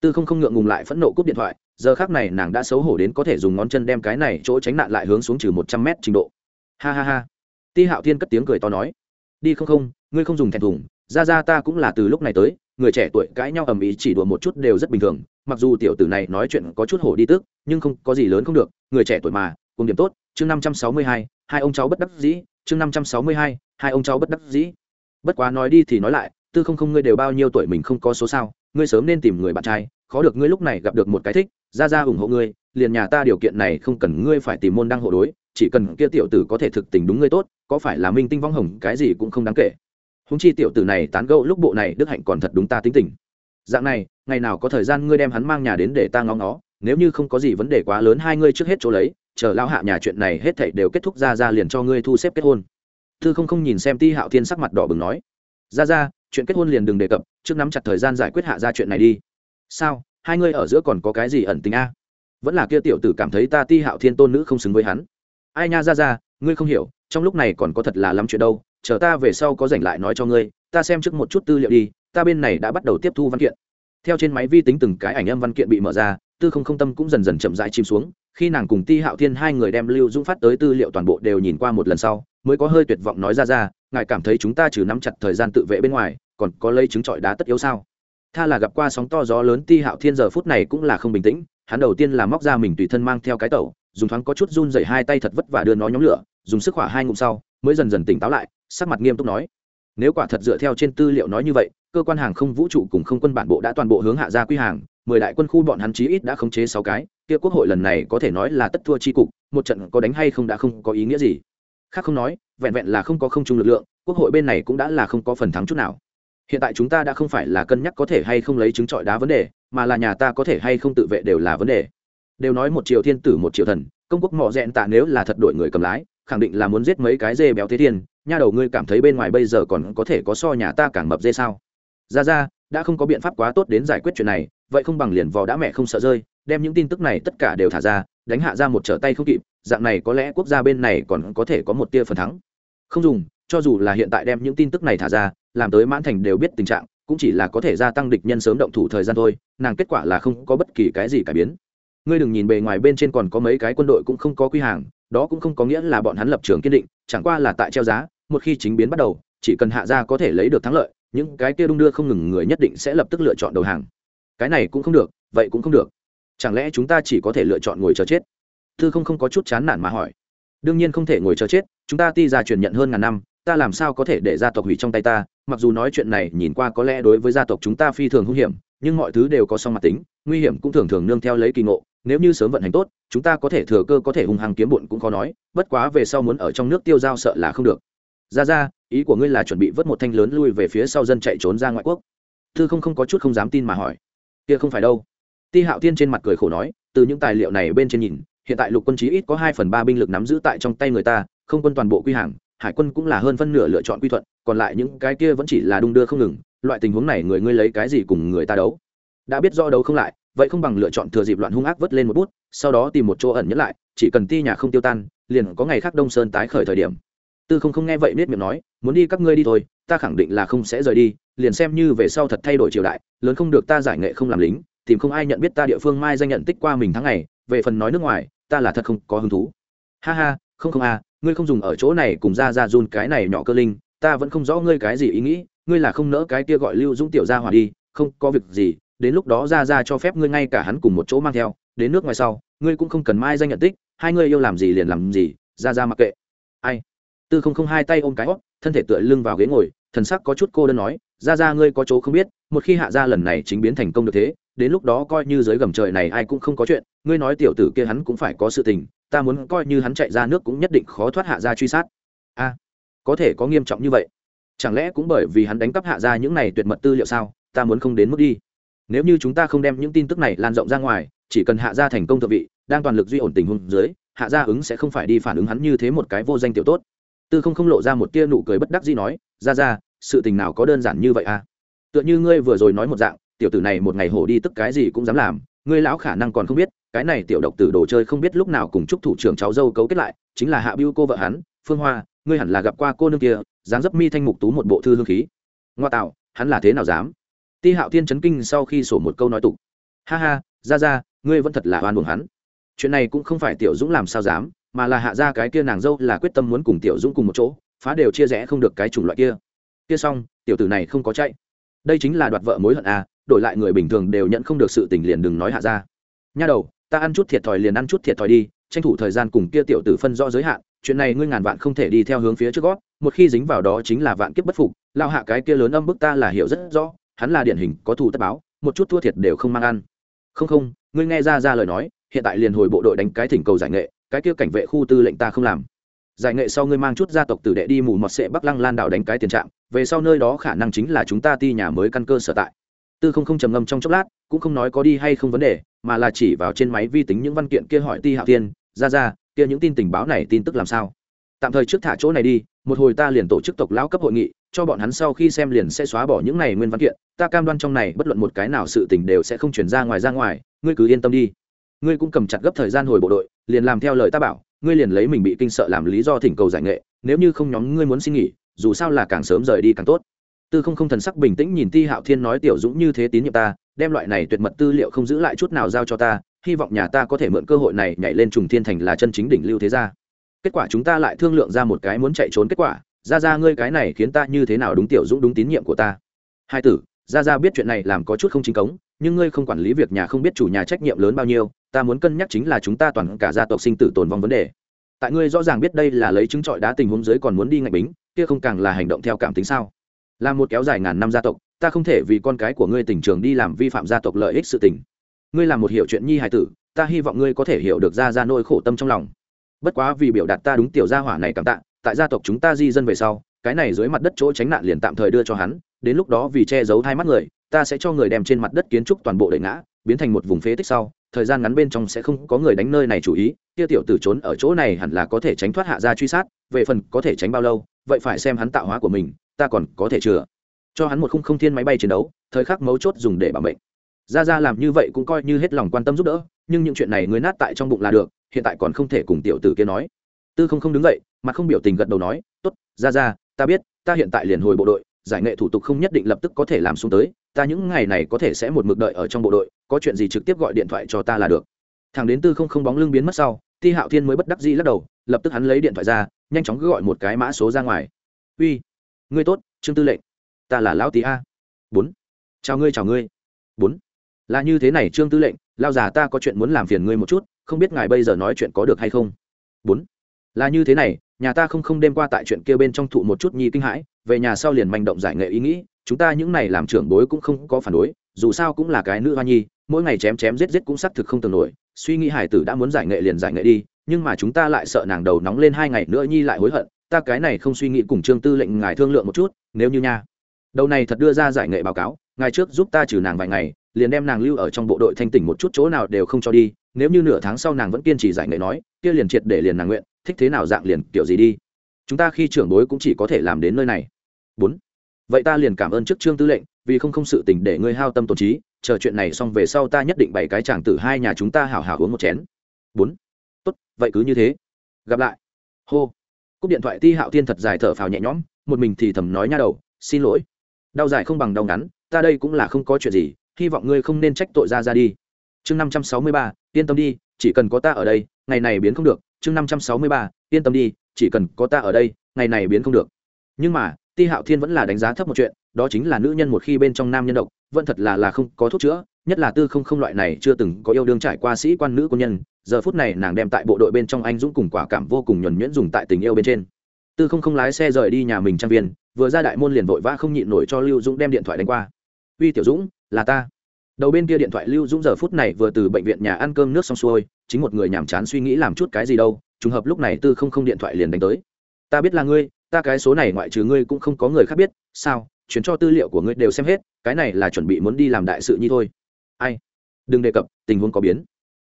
Tư không không ngượng ngùng lại phẫn nộ cúp điện thoại, giờ khác này nàng đã xấu hổ đến có thể dùng ngón chân đem cái này chỗ tránh nạn lại hướng xuống trừ một trăm mét trình độ. Ha ha ha. Ti hạo thiên cất tiếng cười to nói, đi không không, ngươi không dùng thẹn thùng ra ra ta cũng là từ lúc này tới người trẻ tuổi cãi nhau ầm ĩ chỉ đùa một chút đều rất bình thường. Mặc dù tiểu tử này nói chuyện có chút hổ đi tức nhưng không, có gì lớn không được. Người trẻ tuổi mà, cùng điểm tốt. Chương năm trăm sáu mươi hai hai ông cháu bất đắc dĩ. Chương năm trăm sáu mươi hai hai ông cháu bất đắc dĩ. Bất quá nói đi thì nói lại, tư không không ngươi đều bao nhiêu tuổi mình không có số sao? Ngươi sớm nên tìm người bạn trai, khó được ngươi lúc này gặp được một cái thích, ra ra ủng hộ ngươi, liền nhà ta điều kiện này không cần ngươi phải tìm môn đăng hộ đối, chỉ cần kia tiểu tử có thể thực tình đúng ngươi tốt, có phải là minh tinh vong hồng, cái gì cũng không đáng kể húng chi tiểu tử này tán gẫu lúc bộ này đức hạnh còn thật đúng ta tính tình. Dạng này, ngày nào có thời gian ngươi đem hắn mang nhà đến để ta ngó ngó, nếu như không có gì vấn đề quá lớn hai ngươi trước hết chỗ lấy, chờ lao hạ nhà chuyện này hết thảy đều kết thúc ra ra liền cho ngươi thu xếp kết hôn. Thư không không nhìn xem ti hạo thiên sắc mặt đỏ bừng nói, ra ra, chuyện kết hôn liền đừng đề cập, trước nắm chặt thời gian giải quyết hạ ra chuyện này đi. Sao? Hai ngươi ở giữa còn có cái gì ẩn tình a? Vẫn là kia tiểu tử cảm thấy ta ti hạo thiên tôn nữ không xứng với hắn. Ai nha, ra ra, ngươi không hiểu, trong lúc này còn có thật là lắm chuyện đâu chờ ta về sau có rảnh lại nói cho ngươi, ta xem trước một chút tư liệu đi, ta bên này đã bắt đầu tiếp thu văn kiện. Theo trên máy vi tính từng cái ảnh âm văn kiện bị mở ra, tư không không tâm cũng dần dần chậm rãi chìm xuống, khi nàng cùng ti hạo thiên hai người đem lưu dũng phát tới tư liệu toàn bộ đều nhìn qua một lần sau, mới có hơi tuyệt vọng nói ra ra, ngài cảm thấy chúng ta trừ nắm chặt thời gian tự vệ bên ngoài, còn có lấy chứng trọi đá tất yếu sao? Tha là gặp qua sóng to gió lớn, ti hạo thiên giờ phút này cũng là không bình tĩnh, hắn đầu tiên là móc ra mình tùy thân mang theo cái tẩu, dùng thoáng có chút run rẩy hai tay thật vất vả đưa nó nhóm lửa, dùng sức hỏa hai ngụm sau, mới dần dần tỉnh táo lại sắc mặt nghiêm túc nói, nếu quả thật dựa theo trên tư liệu nói như vậy, cơ quan hàng không vũ trụ cùng không quân bản bộ đã toàn bộ hướng hạ ra quy hàng, mười đại quân khu bọn hắn chí ít đã khống chế sáu cái, kia quốc hội lần này có thể nói là tất thua chi cục, một trận có đánh hay không đã không có ý nghĩa gì. Khác không nói, vẹn vẹn là không có không chung lực lượng, quốc hội bên này cũng đã là không có phần thắng chút nào. Hiện tại chúng ta đã không phải là cân nhắc có thể hay không lấy chứng trọi đá vấn đề, mà là nhà ta có thể hay không tự vệ đều là vấn đề. Đều nói một triệu thiên tử một triệu thần, công quốc mỏ rẽn tạ nếu là thật đổi người cầm lái khẳng định là muốn giết mấy cái dê béo thế thiên, nha đầu ngươi cảm thấy bên ngoài bây giờ còn có thể có so nhà ta càng mập dê sao? Ra ra, đã không có biện pháp quá tốt đến giải quyết chuyện này, vậy không bằng liền vò đã mẹ không sợ rơi, đem những tin tức này tất cả đều thả ra, đánh hạ ra một trở tay không kịp, dạng này có lẽ quốc gia bên này còn có thể có một tia phần thắng. Không dùng, cho dù là hiện tại đem những tin tức này thả ra, làm tới mãn thành đều biết tình trạng, cũng chỉ là có thể gia tăng địch nhân sớm động thủ thời gian thôi, nàng kết quả là không có bất kỳ cái gì cải biến. Ngươi đừng nhìn bề ngoài bên trên còn có mấy cái quân đội cũng không có quy hàng đó cũng không có nghĩa là bọn hắn lập trường kiên định, chẳng qua là tại treo giá, một khi chính biến bắt đầu, chỉ cần hạ gia có thể lấy được thắng lợi, những cái kia đung đưa không ngừng người nhất định sẽ lập tức lựa chọn đầu hàng. Cái này cũng không được, vậy cũng không được. Chẳng lẽ chúng ta chỉ có thể lựa chọn ngồi chờ chết? Thư không không có chút chán nản mà hỏi. Đương nhiên không thể ngồi chờ chết, chúng ta ti ra truyền nhận hơn ngàn năm, ta làm sao có thể để gia tộc hủy trong tay ta? Mặc dù nói chuyện này nhìn qua có lẽ đối với gia tộc chúng ta phi thường hung hiểm, nhưng mọi thứ đều có song mặt tính, nguy hiểm cũng thường thường nương theo lấy kỳ ngộ, nếu như sớm vận hành tốt chúng ta có thể thừa cơ có thể hung hăng kiếm bụn cũng khó nói, bất quá về sau muốn ở trong nước tiêu dao sợ là không được. Ra ra, ý của ngươi là chuẩn bị vớt một thanh lớn lui về phía sau dân chạy trốn ra ngoại quốc. Thư không không có chút không dám tin mà hỏi. Kia không phải đâu. Ti hạo tiên trên mặt cười khổ nói, từ những tài liệu này bên trên nhìn, hiện tại lục quân chí ít có hai phần ba binh lực nắm giữ tại trong tay người ta, không quân toàn bộ quy hàng, hải quân cũng là hơn phân nửa lựa chọn quy thuận, còn lại những cái kia vẫn chỉ là đung đưa không ngừng, loại tình huống này người ngươi lấy cái gì cùng người ta đấu? Đã biết do đấu không lại vậy không bằng lựa chọn thừa dịp loạn hung ác vớt lên một bút, sau đó tìm một chỗ ẩn nhẫn lại, chỉ cần ti nhà không tiêu tan, liền có ngày khác đông sơn tái khởi thời điểm. Tư không không nghe vậy nết miệng nói, muốn đi các ngươi đi thôi, ta khẳng định là không sẽ rời đi, liền xem như về sau thật thay đổi triều đại, lớn không được ta giải nghệ không làm lính, tìm không ai nhận biết ta địa phương mai danh nhận tích qua mình tháng ngày, về phần nói nước ngoài, ta là thật không có hứng thú. Ha ha, không không a ngươi không dùng ở chỗ này cùng ra ra run cái này nhỏ cơ linh, ta vẫn không rõ ngươi cái gì ý nghĩ, ngươi là không nỡ cái kia gọi lưu dũng tiểu ra hỏa đi, không có việc gì đến lúc đó ra ra cho phép ngươi ngay cả hắn cùng một chỗ mang theo, đến nước ngoài sau, ngươi cũng không cần mai danh nhận tích, hai ngươi yêu làm gì liền làm gì, ra ra mặc kệ. Ai? Tư không không hai tay ôm cái hót, thân thể tựa lưng vào ghế ngồi, thần sắc có chút cô đơn nói, ra ra ngươi có chỗ không biết, một khi hạ ra lần này chính biến thành công được thế, đến lúc đó coi như dưới gầm trời này ai cũng không có chuyện, ngươi nói tiểu tử kia hắn cũng phải có sự tình, ta muốn coi như hắn chạy ra nước cũng nhất định khó thoát hạ ra truy sát. A, có thể có nghiêm trọng như vậy? Chẳng lẽ cũng bởi vì hắn đánh cắp hạ ra những này tuyệt mật tư liệu sao, ta muốn không đến mức đi nếu như chúng ta không đem những tin tức này lan rộng ra ngoài, chỉ cần hạ gia thành công thượng vị, đang toàn lực duy ổn tình huống dưới, hạ gia ứng sẽ không phải đi phản ứng hắn như thế một cái vô danh tiểu tốt. Tư không không lộ ra một tia nụ cười bất đắc dĩ nói ra ra sự tình nào có đơn giản như vậy à? Tựa như ngươi vừa rồi nói một dạng, tiểu tử này một ngày hổ đi tức cái gì cũng dám làm, ngươi lão khả năng còn không biết, cái này tiểu độc tử đồ chơi không biết lúc nào cùng chúc thủ trưởng cháu dâu cấu kết lại, chính là hạ biêu cô vợ hắn, phương hoa, ngươi hẳn là gặp qua cô nương kia, dáng dấp mi thanh mục tú một bộ thư hương khí. Ngoa tạo, hắn là thế nào dám? Ti hạo thiên chấn kinh sau khi sổ một câu nói tục. Ha ha ra ra ngươi vẫn thật là oan buồng hắn. Chuyện này cũng không phải tiểu dũng làm sao dám, mà là hạ ra cái kia nàng dâu là quyết tâm muốn cùng tiểu dũng cùng một chỗ, phá đều chia rẽ không được cái chủng loại kia. Kia xong, tiểu tử này không có chạy. Đây chính là đoạt vợ mối hận à đổi lại người bình thường đều nhận không được sự tình liền đừng nói hạ ra nha đầu, ta ăn chút thiệt thòi liền ăn chút thiệt thòi đi, tranh thủ thời gian cùng kia tiểu tử phân rõ giới hạn, chuyện này ngươi ngàn vạn không thể đi theo hướng phía trước gót, một khi dính vào đó chính là vạn kiếp bất phục lao hạ cái kia lớn âm bức ta là hiểu rất rõ hắn là điển hình, có thù tất báo, một chút thua thiệt đều không mang ăn. Không không, ngươi nghe ra ra lời nói, hiện tại liền hồi bộ đội đánh cái thỉnh cầu giải nghệ, cái kia cảnh vệ khu tư lệnh ta không làm. Giải nghệ sau ngươi mang chút gia tộc tử đệ đi mù mọt sệ bắc lăng lan đảo đánh cái tiền trạng, về sau nơi đó khả năng chính là chúng ta ti nhà mới căn cơ sở tại. Tư không không trầm ngâm trong chốc lát, cũng không nói có đi hay không vấn đề, mà là chỉ vào trên máy vi tính những văn kiện kia hỏi ti hạo tiên ra ra, kia những tin tình báo này tin tức làm sao? Tạm thời trước thả chỗ này đi một hồi ta liền tổ chức tộc lão cấp hội nghị, cho bọn hắn sau khi xem liền sẽ xóa bỏ những này nguyên văn kiện. Ta cam đoan trong này bất luận một cái nào sự tình đều sẽ không chuyển ra ngoài ra ngoài. Ngươi cứ yên tâm đi. Ngươi cũng cầm chặt gấp thời gian hồi bộ đội, liền làm theo lời ta bảo. Ngươi liền lấy mình bị kinh sợ làm lý do thỉnh cầu giải nghệ. Nếu như không nhóm ngươi muốn xin nghỉ, dù sao là càng sớm rời đi càng tốt. Tư không không thần sắc bình tĩnh nhìn ti hạo thiên nói tiểu dũng như thế tín nhiệm ta, đem loại này tuyệt mật tư liệu không giữ lại chút nào giao cho ta, hy vọng nhà ta có thể mượn cơ hội này nhảy lên trùng thiên thành là chân chính đỉnh lưu thế gia kết quả chúng ta lại thương lượng ra một cái muốn chạy trốn kết quả. Ra ra ngươi cái này khiến ta như thế nào đúng tiểu dũng đúng tín nhiệm của ta? Hai tử ra ra biết chuyện này làm có chút không chính cống, nhưng ngươi không quản lý việc nhà không biết chủ nhà trách nhiệm lớn bao nhiêu, ta muốn cân nhắc chính là chúng ta toàn cả gia tộc sinh tử tồn vong vấn đề. Tại ngươi rõ ràng biết đây là lấy chứng trọi đá tình huống dưới còn muốn đi ngạch bính, kia không càng là hành động theo cảm tính sao? Là một kéo dài ngàn năm gia tộc, ta không thể vì con cái của ngươi tỉnh trường đi làm vi phạm gia tộc lợi ích sự tình. Ngươi làm một hiểu chuyện nhi hài tử, ta hy vọng ngươi có thể hiểu được ra ra nỗi khổ tâm trong lòng bất quá vì biểu đạt ta đúng tiểu gia hỏa này cảm tạ, tại gia tộc chúng ta di dân về sau, cái này dưới mặt đất chỗ tránh nạn liền tạm thời đưa cho hắn, đến lúc đó vì che giấu hai mắt người, ta sẽ cho người đem trên mặt đất kiến trúc toàn bộ đẩy ngã, biến thành một vùng phế tích sau, thời gian ngắn bên trong sẽ không có người đánh nơi này chủ ý, kia tiểu tử trốn ở chỗ này hẳn là có thể tránh thoát hạ gia truy sát, về phần có thể tránh bao lâu, vậy phải xem hắn tạo hóa của mình, ta còn có thể chừa. Cho hắn một khung không thiên máy bay chiến đấu, thời khắc mấu chốt dùng để bảo mệnh. Ra ra làm như vậy cũng coi như hết lòng quan tâm giúp đỡ, nhưng những chuyện này người nát tại trong bụng là được hiện tại còn không thể cùng tiểu tử kia nói. Tư không không đứng dậy, mặt không biểu tình gật đầu nói, tốt, ra ra, ta biết, ta hiện tại liền hồi bộ đội, giải nghệ thủ tục không nhất định lập tức có thể làm xuống tới, ta những ngày này có thể sẽ một mực đợi ở trong bộ đội, có chuyện gì trực tiếp gọi điện thoại cho ta là được. Thằng đến tư không không bóng lưng biến mất sau, ti hạo thiên mới bất đắc dĩ lắc đầu, lập tức hắn lấy điện thoại ra, nhanh chóng gọi một cái mã số ra ngoài. Uy, ngươi tốt, trương tư lệnh, ta là lão tý a. Bốn. Chào ngươi chào ngươi. Bốn. Là như thế này, trương tư lệnh lao già ta có chuyện muốn làm phiền ngươi một chút không biết ngài bây giờ nói chuyện có được hay không? Bốn. Là như thế này, nhà ta không không đêm qua tại chuyện kia bên trong thụ một chút nhi kinh hãi, về nhà sau liền manh động giải nghệ ý nghĩ, chúng ta những này làm trưởng bối cũng không có phản đối, dù sao cũng là cái nữ hoa nhi, mỗi ngày chém chém giết giết cũng xác thực không tưởng nổi, suy nghĩ hải tử đã muốn giải nghệ liền giải nghệ đi, nhưng mà chúng ta lại sợ nàng đầu nóng lên hai ngày nữa nhi lại hối hận, ta cái này không suy nghĩ cùng trương tư lệnh ngài thương lượng một chút, nếu như nha. Đầu này thật đưa ra giải nghệ báo cáo, ngài trước giúp ta trừ nàng vài ngày, liền đem nàng lưu ở trong bộ đội thanh tỉnh một chút chỗ nào đều không cho đi nếu như nửa tháng sau nàng vẫn kiên trì giải nghệ nói, kia liền triệt để liền nàng nguyện, thích thế nào dạng liền kiểu gì đi. Chúng ta khi trưởng bối cũng chỉ có thể làm đến nơi này. Bốn. Vậy ta liền cảm ơn trước trương tư lệnh, vì không không sự tình để ngươi hao tâm tổn trí, chờ chuyện này xong về sau ta nhất định bày cái chàng tử hai nhà chúng ta hảo hảo uống một chén. Bốn. Tốt, vậy cứ như thế. Gặp lại. Hô. Cúp điện thoại ti hạo thiên thật dài thở phào nhẹ nhõm, một mình thì thầm nói nha đầu, xin lỗi. Đau dài không bằng đau ngắn, ta đây cũng là không có chuyện gì, hy vọng ngươi không nên trách tội ra ra đi. Chương năm trăm sáu mươi ba yên tâm đi, chỉ cần có ta ở đây, ngày này biến không được, chương năm trăm sáu mươi ba, yên tâm đi, chỉ cần có ta ở đây, ngày này biến không được. Nhưng mà, ti hạo thiên vẫn là đánh giá thấp một chuyện, đó chính là nữ nhân một khi bên trong nam nhân độc, vẫn thật là là không có thuốc chữa, nhất là tư không không loại này chưa từng có yêu đương trải qua sĩ quan nữ quân nhân, giờ phút này nàng đem tại bộ đội bên trong anh dũng cùng quả cảm vô cùng nhuẩn nhuyễn dùng tại tình yêu bên trên. Tư không không lái xe rời đi nhà mình trang viên, vừa ra đại môn liền vội vã không nhịn nổi cho lưu dũng đem điện thoại đánh qua. Uy tiểu dũng, là ta đầu bên kia điện thoại lưu dũng giờ phút này vừa từ bệnh viện nhà ăn cơm nước xong xuôi, chính một người nhàm chán suy nghĩ làm chút cái gì đâu, trùng hợp lúc này tư không không điện thoại liền đánh tới. Ta biết là ngươi, ta cái số này ngoại trừ ngươi cũng không có người khác biết, sao, chuyển cho tư liệu của ngươi đều xem hết, cái này là chuẩn bị muốn đi làm đại sự như thôi. Ai? Đừng đề cập, tình huống có biến.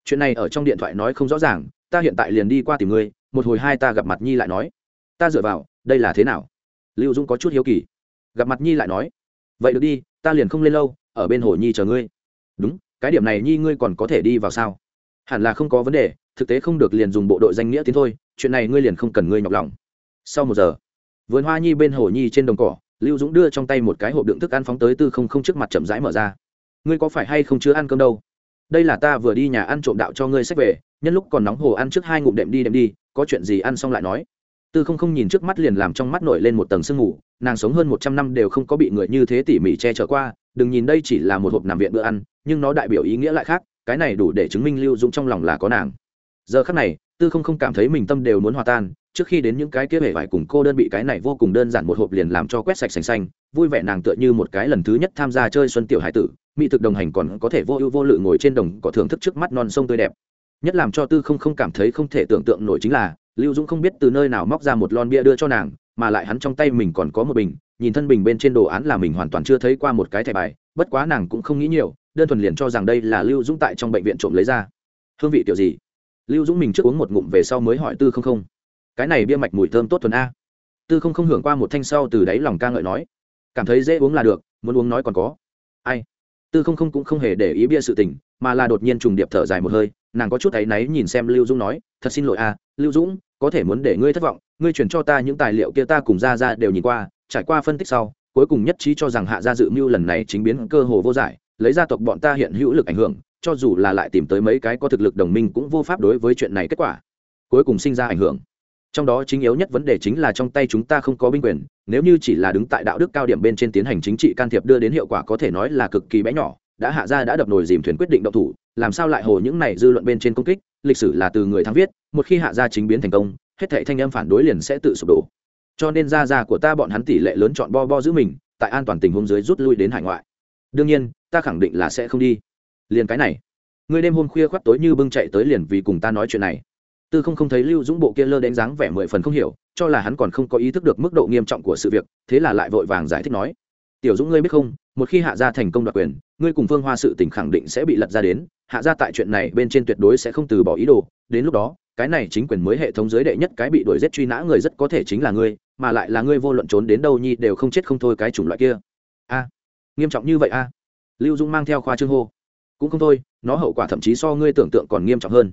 Chuyện này ở trong điện thoại nói không rõ ràng, ta hiện tại liền đi qua tìm ngươi, một hồi hai ta gặp mặt nhi lại nói. Ta dựa vào, đây là thế nào? Lưu dũng có chút hiếu kỳ. Gặp mặt nhi lại nói. Vậy được đi, ta liền không lên lâu, ở bên hồ nhi chờ ngươi đúng, cái điểm này nhi ngươi còn có thể đi vào sao? Hẳn là không có vấn đề, thực tế không được liền dùng bộ đội danh nghĩa tiến thôi, chuyện này ngươi liền không cần ngươi nhọc lòng. Sau một giờ, vườn hoa nhi bên hồ nhi trên đồng cỏ, lưu dũng đưa trong tay một cái hộp đựng thức ăn phóng tới tư không không trước mặt chậm rãi mở ra. Ngươi có phải hay không chưa ăn cơm đâu? Đây là ta vừa đi nhà ăn trộm đạo cho ngươi sách về, nhân lúc còn nóng hồ ăn trước hai ngụm đệm đi đệm đi, có chuyện gì ăn xong lại nói. Tư không không nhìn trước mắt liền làm trong mắt nổi lên một tầng sương mù, nàng sống hơn một trăm năm đều không có bị người như thế tỉ mỉ che chở qua đừng nhìn đây chỉ là một hộp nằm viện bữa ăn, nhưng nó đại biểu ý nghĩa lại khác, cái này đủ để chứng minh lưu dũng trong lòng là có nàng. Giờ khắc này, tư không không cảm thấy mình tâm đều muốn hòa tan, trước khi đến những cái kia hề vải cùng cô đơn bị cái này vô cùng đơn giản một hộp liền làm cho quét sạch sành xanh, vui vẻ nàng tựa như một cái lần thứ nhất tham gia chơi xuân tiểu hải tử, mỹ thực đồng hành còn có thể vô ưu vô lự ngồi trên đồng cỏ thưởng thức trước mắt non sông tươi đẹp. Nhất làm cho tư không không cảm thấy không thể tưởng tượng nổi chính là, lưu dũng không biết từ nơi nào móc ra một lon bia đưa cho nàng, mà lại hắn trong tay mình còn có một bình nhìn thân bình bên trên đồ án là mình hoàn toàn chưa thấy qua một cái thẻ bài, bất quá nàng cũng không nghĩ nhiều, đơn thuần liền cho rằng đây là lưu dũng tại trong bệnh viện trộm lấy ra. Hương vị kiểu gì? Lưu dũng mình trước uống một ngụm về sau mới hỏi tư không không. Cái này bia mạch mùi thơm tốt thuần a. Tư không không hưởng qua một thanh sau từ đáy lòng ca ngợi nói, cảm thấy dễ uống là được, muốn uống nói còn có. Ai? Tư không không cũng không hề để ý bia sự tình, mà là đột nhiên trùng điệp thở dài một hơi, nàng có chút áy náy nhìn xem lưu dũng nói, thật xin lỗi a, lưu dũng, có thể muốn để ngươi thất vọng, ngươi chuyển cho ta những tài liệu kia ta cùng ra ra đều nhìn qua trải qua phân tích sau, cuối cùng nhất trí cho rằng hạ gia dự mưu lần này chính biến cơ hồ vô giải, lấy gia tộc bọn ta hiện hữu lực ảnh hưởng, cho dù là lại tìm tới mấy cái có thực lực đồng minh cũng vô pháp đối với chuyện này kết quả. Cuối cùng sinh ra ảnh hưởng. Trong đó chính yếu nhất vấn đề chính là trong tay chúng ta không có binh quyền, nếu như chỉ là đứng tại đạo đức cao điểm bên trên tiến hành chính trị can thiệp đưa đến hiệu quả có thể nói là cực kỳ bé nhỏ, đã hạ ra đã đập nồi dìm thuyền quyết định động thủ, làm sao lại hồ những này dư luận bên trên công kích, lịch sử là từ người thắng viết, một khi hạ ra chính biến thành công, hết thệ thanh âm phản đối liền sẽ tự sụp đổ cho nên ra ra của ta bọn hắn tỷ lệ lớn chọn bo bo giữ mình, tại an toàn tình huống dưới rút lui đến hải ngoại. Đương nhiên, ta khẳng định là sẽ không đi. Liền cái này, người đêm hôm khuya khoắt tối như bưng chạy tới liền vì cùng ta nói chuyện này. Tư không không thấy lưu dũng bộ kia lơ đánh dáng vẻ mười phần không hiểu, cho là hắn còn không có ý thức được mức độ nghiêm trọng của sự việc, thế là lại vội vàng giải thích nói. Tiểu dũng ngươi biết không, một khi hạ gia thành công đoạt quyền, ngươi cùng phương hoa sự tỉnh khẳng định sẽ bị lật ra đến, hạ gia tại chuyện này bên trên tuyệt đối sẽ không từ bỏ ý đồ. Đến lúc đó, cái này chính quyền mới hệ thống giới đệ nhất cái bị đuổi giết truy nã người rất có thể chính là ngươi mà lại là ngươi vô luận trốn đến đâu nhi đều không chết không thôi cái chủng loại kia. A, nghiêm trọng như vậy a? Lưu dung mang theo khoa trương hô. Cũng không thôi, nó hậu quả thậm chí so ngươi tưởng tượng còn nghiêm trọng hơn.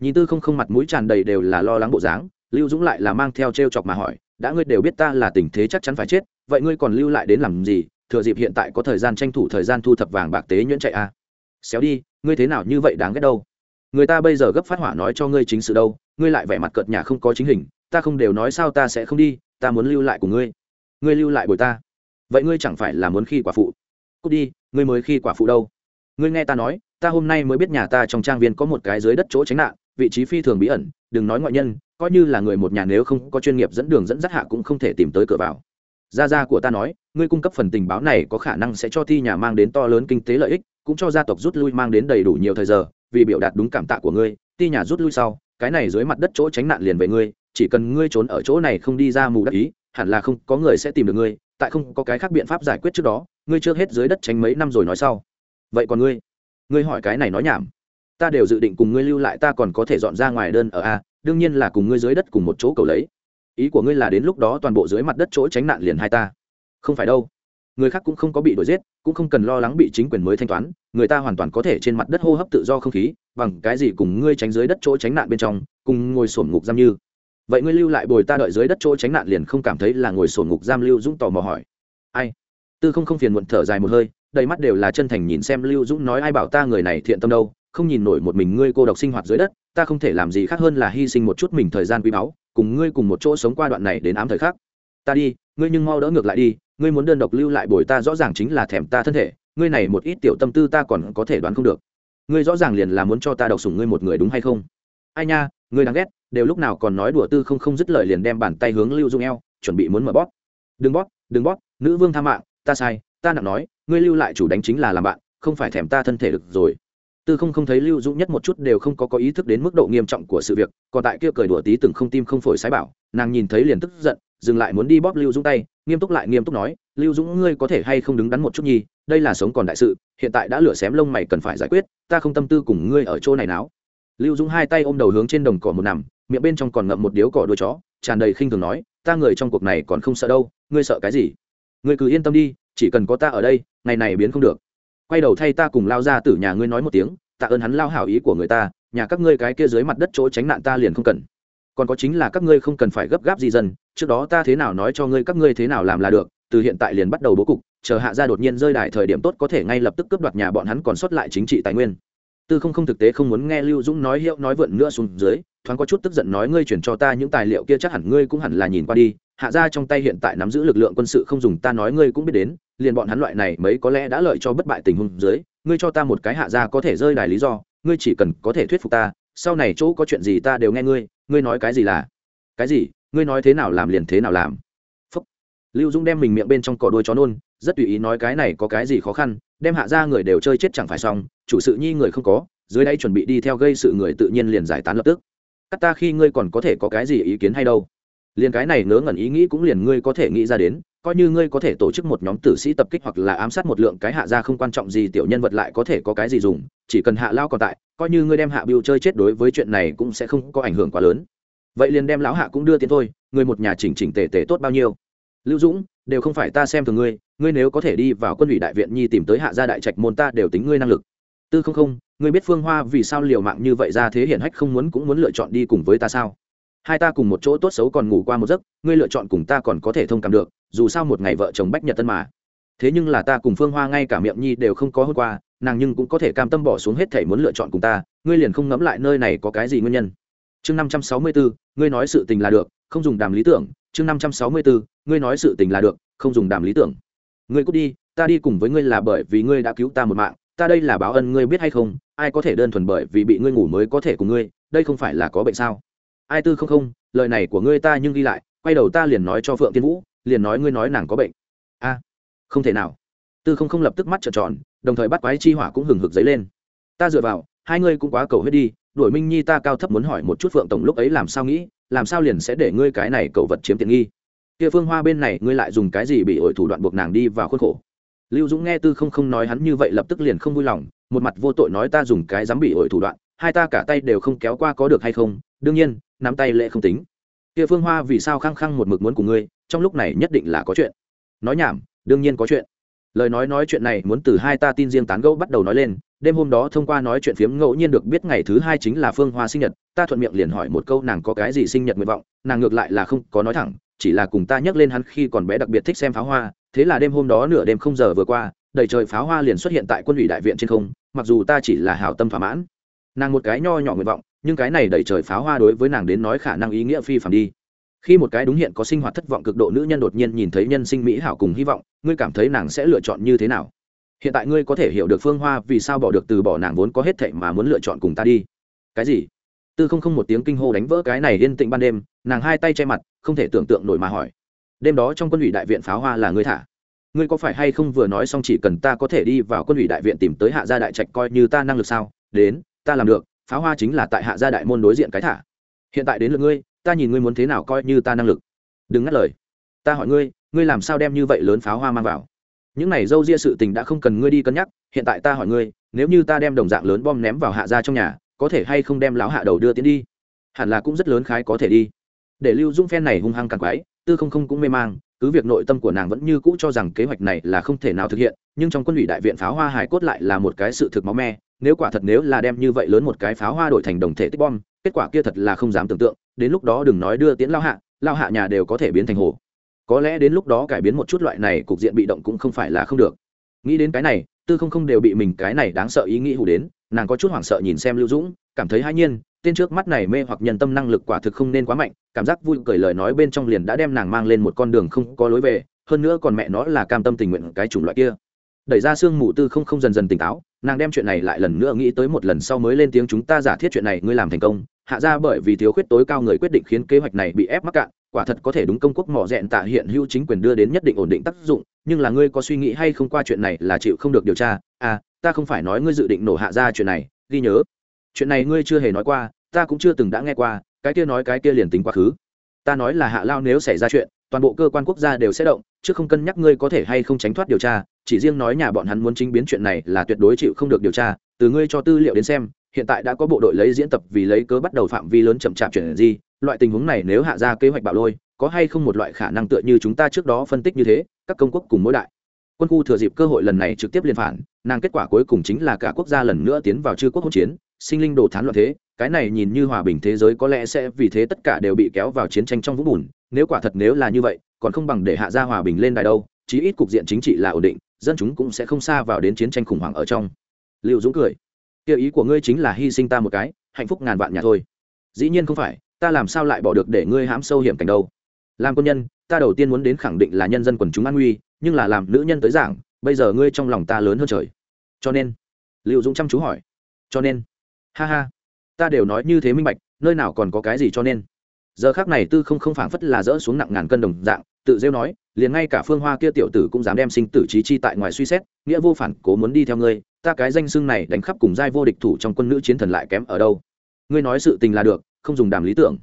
Nhìn tư không không mặt mũi tràn đầy đều là lo lắng bộ dáng, lưu dũng lại là mang theo t r e o chọc mà hỏi, đã ngươi đều biết ta là tình thế chắc chắn phải chết, vậy ngươi còn lưu lại đến làm gì? Thừa dịp hiện tại có thời gian tranh thủ thời gian thu thập vàng bạc tế nhuyễn chạy a. Xéo đi, ngươi thế nào như vậy đáng ghét đâu? Người ta bây giờ gấp phát hỏa nói cho ngươi chính sự đâu, ngươi lại vẻ mặt cợt nhà không có chính hình, ta không đều nói sao ta sẽ không đi ta muốn lưu lại của ngươi. Ngươi lưu lại bồi ta. Vậy ngươi chẳng phải là muốn khi quả phụ? Cút đi, ngươi mới khi quả phụ đâu? Ngươi nghe ta nói, ta hôm nay mới biết nhà ta trong trang viên có một cái dưới đất chỗ tránh nạn, vị trí phi thường bí ẩn, đừng nói ngoại nhân, coi như là người một nhà nếu không có chuyên nghiệp dẫn đường dẫn dắt hạ cũng không thể tìm tới cửa vào. Gia gia của ta nói, ngươi cung cấp phần tình báo này có khả năng sẽ cho thi nhà mang đến to lớn kinh tế lợi ích, cũng cho gia tộc rút lui mang đến đầy đủ nhiều thời giờ, vì biểu đạt đúng cảm tạ của ngươi ti nhà rút lui sau, cái này dưới mặt đất chỗ tránh nạn liền về ngươi chỉ cần ngươi trốn ở chỗ này không đi ra mù đắc ý, hẳn là không có người sẽ tìm được ngươi, tại không có cái khác biện pháp giải quyết trước đó, ngươi chưa hết dưới đất tránh mấy năm rồi nói sau. Vậy còn ngươi? Ngươi hỏi cái này nói nhảm. Ta đều dự định cùng ngươi lưu lại, ta còn có thể dọn ra ngoài đơn ở a, đương nhiên là cùng ngươi dưới đất cùng một chỗ cầu lấy. Ý của ngươi là đến lúc đó toàn bộ dưới mặt đất chỗ tránh nạn liền hai ta. Không phải đâu. Người khác cũng không có bị đuổi giết, cũng không cần lo lắng bị chính quyền mới thanh toán, người ta hoàn toàn có thể trên mặt đất hô hấp tự do không khí, bằng cái gì cùng ngươi tránh dưới đất chỗ tránh nạn bên trong, cùng ngồi sổm ngục giam như vậy ngươi lưu lại bồi ta đợi dưới đất chỗ tránh nạn liền không cảm thấy là ngồi sổ ngục giam lưu dũng tò mò hỏi. Ai? Tư không không phiền muộn thở dài một hơi, đầy mắt đều là chân thành nhìn xem lưu dũng nói ai bảo ta người này thiện tâm đâu, không nhìn nổi một mình ngươi cô độc sinh hoạt dưới đất, ta không thể làm gì khác hơn là hy sinh một chút mình thời gian quý báu, cùng ngươi cùng một chỗ sống qua đoạn này đến ám thời khắc. Ta đi, ngươi nhưng mau đỡ ngược lại đi, ngươi muốn đơn độc lưu lại bồi ta rõ ràng chính là thèm ta thân thể, ngươi này một ít tiểu tâm tư ta còn có thể đoán không được. Ngươi rõ ràng liền là muốn cho ta độc sủng ngươi một người đúng hay không? Ai nha, ngươi đáng ghét đều lúc nào còn nói đùa tư không không dứt lời liền đem bàn tay hướng lưu dung eo, chuẩn bị muốn mở bóp. Đừng bóp đừng bóp, nữ vương tha mạng, ta sai, ta nặng nói, ngươi lưu lại chủ đánh chính là làm bạn, không phải thèm ta thân thể được rồi. Tư không không thấy lưu dũng nhất một chút đều không có có ý thức đến mức độ nghiêm trọng của sự việc, còn tại kia cười đùa tí từng không tim không phổi sái bảo, nàng nhìn thấy liền tức giận, dừng lại muốn đi bóp lưu dũng tay, nghiêm túc lại nghiêm túc nói, lưu dũng ngươi có thể hay không đứng đắn một chút nhi đây là sống còn đại sự, hiện tại đã lửa xém lông mày cần phải giải quyết, ta không tâm tư cùng ngươi ở chỗ này nào lưu dũng hai tay ôm đầu hướng trên đồng cỏ một nằm miệng bên trong còn ngậm một điếu cỏ đuôi chó, tràn đầy khinh thường nói, ta người trong cuộc này còn không sợ đâu, ngươi sợ cái gì? Ngươi cứ yên tâm đi, chỉ cần có ta ở đây, ngày này biến không được. Quay đầu thay ta cùng lao ra từ nhà ngươi nói một tiếng, tạ ơn hắn lao hảo ý của người ta, nhà các ngươi cái kia dưới mặt đất chỗ tránh nạn ta liền không cần. Còn có chính là các ngươi không cần phải gấp gáp gì dần trước đó ta thế nào nói cho ngươi các ngươi thế nào làm là được, từ hiện tại liền bắt đầu bố cục, chờ hạ ra đột nhiên rơi đại thời điểm tốt có thể ngay lập tức cướp đoạt nhà bọn hắn còn xuất lại chính trị tài nguyên tư không không thực tế không muốn nghe lưu dũng nói hiệu nói vượn nữa xuống dưới, thoáng có chút tức giận nói ngươi chuyển cho ta những tài liệu kia chắc hẳn ngươi cũng hẳn là nhìn qua đi. Hạ ra trong tay hiện tại nắm giữ lực lượng quân sự không dùng, ta nói ngươi cũng biết đến, liền bọn hắn loại này mấy có lẽ đã lợi cho bất bại tình huống dưới, ngươi cho ta một cái hạ ra có thể rơi đài lý do, ngươi chỉ cần có thể thuyết phục ta, sau này chỗ có chuyện gì ta đều nghe ngươi ngươi nói cái gì là? Cái gì? Ngươi nói thế nào làm liền thế nào làm. Phúc. lưu dũng đem mình miệng bên trong cỏ đuôi chó nôn rất tùy ý nói cái này có cái gì khó khăn, đem hạ ra người đều chơi chết chẳng phải xong, chủ sự nhi người không có, dưới đây chuẩn bị đi theo gây sự người tự nhiên liền giải tán lập tức. Cắt ta khi ngươi còn có thể có cái gì ý kiến hay đâu? Liền cái này ngớ ngẩn ý nghĩ cũng liền ngươi có thể nghĩ ra đến, coi như ngươi có thể tổ chức một nhóm tử sĩ tập kích hoặc là ám sát một lượng cái hạ ra không quan trọng gì, tiểu nhân vật lại có thể có cái gì dùng, chỉ cần hạ lao còn tại, coi như ngươi đem hạ biêu chơi chết đối với chuyện này cũng sẽ không có ảnh hưởng quá lớn. Vậy liền đem lão hạ cũng đưa tiền thôi ngươi một nhà chỉnh chỉnh tề tề tốt bao nhiêu? Lưu dũng, đều không phải ta xem thường ngươi ngươi nếu có thể đi vào quân ủy đại viện nhi tìm tới hạ gia đại trạch môn ta đều tính ngươi năng lực. Tư không không, ngươi biết phương hoa vì sao liều mạng như vậy ra thế hiển hách không muốn cũng muốn lựa chọn đi cùng với ta sao? Hai ta cùng một chỗ tốt xấu còn ngủ qua một giấc, ngươi lựa chọn cùng ta còn có thể thông cảm được, dù sao một ngày vợ chồng bách nhật tân mà. Thế nhưng là ta cùng phương hoa ngay cả miệng nhi đều không có hôm qua, nàng nhưng cũng có thể cam tâm bỏ xuống hết thể muốn lựa chọn cùng ta, ngươi liền không ngẫm lại nơi này có cái gì nguyên nhân. Chương năm trăm sáu mươi bốn ngươi nói sự tình là được, không dùng đàm lý tưởng chương năm trăm sáu mươi bốn ngươi nói sự tình là được, không dùng đàm lý tưởng. Ngươi cút đi, ta đi cùng với ngươi là bởi vì ngươi đã cứu ta một mạng, ta đây là báo ân ngươi biết hay không, ai có thể đơn thuần bởi vì bị ngươi ngủ mới có thể cùng ngươi, đây không phải là có bệnh sao? Ai tư không không, lời này của ngươi ta nhưng ghi lại, quay đầu ta liền nói cho phượng tiên vũ, liền nói ngươi nói nàng có bệnh. A, không thể nào. Tư không không lập tức mắt trợn tròn, đồng thời bắt quái chi hỏa cũng hừng hực dấy lên. Ta dựa vào, hai ngươi cũng quá cầu hết đi, đuổi minh nhi ta cao thấp muốn hỏi một chút phượng tổng lúc ấy làm sao nghĩ làm sao liền sẽ để ngươi cái này cậu vật chiếm tiện nghi? Kia phương hoa bên này, ngươi lại dùng cái gì bị ổi thủ đoạn buộc nàng đi vào khuôn khổ? Lưu dũng nghe tư không không nói hắn như vậy lập tức liền không vui lòng, một mặt vô tội nói ta dùng cái dám bị ổi thủ đoạn, hai ta cả tay đều không kéo qua có được hay không? Đương nhiên, nắm tay lệ không tính. Kia phương hoa vì sao khăng khăng một mực muốn của ngươi, trong lúc này nhất định là có chuyện. Nói nhảm, đương nhiên có chuyện. Lời nói nói chuyện này muốn từ hai ta tin riêng tán gẫu bắt đầu nói lên đêm hôm đó thông qua nói chuyện phiếm ngẫu nhiên được biết ngày thứ hai chính là phương hoa sinh nhật, ta thuận miệng liền hỏi một câu nàng có cái gì sinh nhật nguyện vọng, nàng ngược lại là không có nói thẳng, chỉ là cùng ta nhắc lên hắn khi còn bé đặc biệt thích xem pháo hoa, thế là đêm hôm đó nửa đêm không giờ vừa qua, đầy trời pháo hoa liền xuất hiện tại quân ủy đại viện trên không, mặc dù ta chỉ là hảo tâm thỏa mãn. Nàng một cái nho nhỏ nguyện vọng, nhưng cái này đầy trời pháo hoa đối với nàng đến nói khả năng ý nghĩa phi phạm đi. Khi một cái đúng hiện có sinh hoạt thất vọng cực độ nữ nhân đột nhiên nhìn thấy nhân sinh mỹ hảo cùng hy vọng, ngươi cảm thấy nàng sẽ lựa chọn như thế nào? Hiện tại ngươi có thể hiểu được phương hoa vì sao bỏ được từ bỏ nàng vốn có hết thệ mà muốn lựa chọn cùng ta đi. Cái gì? Tư không không một tiếng kinh hô đánh vỡ cái này yên tĩnh ban đêm, nàng hai tay che mặt, không thể tưởng tượng nổi mà hỏi. Đêm đó trong quân ủy đại viện pháo hoa là ngươi thả. Ngươi có phải hay không vừa nói xong chỉ cần ta có thể đi vào quân ủy đại viện tìm tới hạ gia đại trạch coi như ta năng lực sao? Đến, ta làm được, pháo hoa chính là tại hạ gia đại môn đối diện cái thả. Hiện tại đến lượt ngươi, ta nhìn ngươi muốn thế nào coi như ta năng lực. Đừng ngắt lời. Ta hỏi ngươi ngươi làm sao đem như vậy lớn pháo hoa mang vào? Những này dâu ria sự tình đã không cần ngươi đi cân nhắc, hiện tại ta hỏi ngươi, nếu như ta đem đồng dạng lớn bom ném vào hạ gia trong nhà, có thể hay không đem lão hạ đầu đưa tiến đi? Hẳn là cũng rất lớn khái có thể đi. Để lưu dung phen này hung hăng càng quái, tư không không cũng mê mang, cứ việc nội tâm của nàng vẫn như cũ cho rằng kế hoạch này là không thể nào thực hiện, nhưng trong quân ủy đại viện pháo hoa hải cốt lại là một cái sự thực máu me, nếu quả thật nếu là đem như vậy lớn một cái pháo hoa đổi thành đồng thể tích bom, kết quả kia thật là không dám tưởng tượng, đến lúc đó đừng nói đưa tiến lao hạ lao hạ nhà đều có thể biến thành hồ có lẽ đến lúc đó cải biến một chút loại này cục diện bị động cũng không phải là không được. Nghĩ đến cái này, tư không không đều bị mình cái này đáng sợ ý nghĩ hủ đến, nàng có chút hoảng sợ nhìn xem lưu dũng, cảm thấy hai nhiên, tên trước mắt này mê hoặc nhân tâm năng lực quả thực không nên quá mạnh, cảm giác vui cười lời nói bên trong liền đã đem nàng mang lên một con đường không có lối về, hơn nữa còn mẹ nó là cam tâm tình nguyện cái chủng loại kia. Đẩy ra xương mù tư không không dần dần tỉnh táo, nàng đem chuyện này lại lần nữa nghĩ tới một lần sau mới lên tiếng chúng ta giả thiết chuyện này ngươi làm thành công, hạ ra bởi vì thiếu khuyết tối cao người quyết định khiến kế hoạch này bị ép mắc cạn quả thật có thể đúng công quốc mỏ rẹn tạ hiện hữu chính quyền đưa đến nhất định ổn định tác dụng, nhưng là ngươi có suy nghĩ hay không qua chuyện này là chịu không được điều tra. À ta không phải nói ngươi dự định nổ hạ ra chuyện này, ghi nhớ. Chuyện này ngươi chưa hề nói qua, ta cũng chưa từng đã nghe qua, cái kia nói cái kia liền tính quá khứ. Ta nói là hạ lao nếu xảy ra chuyện, toàn bộ cơ quan quốc gia đều sẽ động, chứ không cân nhắc ngươi có thể hay không tránh thoát điều tra. Chỉ riêng nói nhà bọn hắn muốn chính biến chuyện này là tuyệt đối chịu không được điều tra. Từ ngươi cho tư liệu đến xem, hiện tại đã có bộ đội lấy diễn tập vì lấy cớ bắt đầu phạm vi lớn chậm chạp chuyển gì loại tình huống này nếu hạ ra kế hoạch bạo lôi, có hay không một loại khả năng tựa như chúng ta trước đó phân tích như thế, các công quốc cùng mỗi đại. Quân khu thừa dịp cơ hội lần này trực tiếp liên phản, nàng kết quả cuối cùng chính là cả quốc gia lần nữa tiến vào chư quốc hỗn chiến, sinh linh đồ thán loạn thế, cái này nhìn như hòa bình thế giới có lẽ sẽ vì thế tất cả đều bị kéo vào chiến tranh trong vũng bùn, nếu quả thật nếu là như vậy, còn không bằng để hạ gia hòa bình lên đài đâu, chí ít cục diện chính trị là ổn định, dân chúng cũng sẽ không xa vào đến chiến tranh khủng hoảng ở trong. Liệu dũng cười kia ý của ngươi chính là hy sinh ta một cái, hạnh phúc ngàn vạn nhà thôi. Dĩ nhiên không phải ta làm sao lại bỏ được để ngươi hãm sâu hiểm cảnh đâu? Làm quân nhân, ta đầu tiên muốn đến khẳng định là nhân dân quần chúng an nguy, nhưng là làm nữ nhân tới giảng, bây giờ ngươi trong lòng ta lớn hơn trời. Cho nên liệu dũng chăm chú hỏi. Cho nên, ha ha, ta đều nói như thế minh bạch, nơi nào còn có cái gì cho nên? Giờ khác này tư không không phảng phất là dỡ xuống nặng ngàn cân đồng dạng, tự rêu nói, liền ngay cả phương hoa kia tiểu tử cũng dám đem sinh tử trí chi tại ngoài suy xét, nghĩa vô phản, cố muốn đi theo ngươi, ta cái danh xưng này đánh khắp cùng giai vô địch thủ trong quân nữ chiến thần lại kém ở đâu? Ngươi nói sự tình là được không dùng đàm lý tưởng.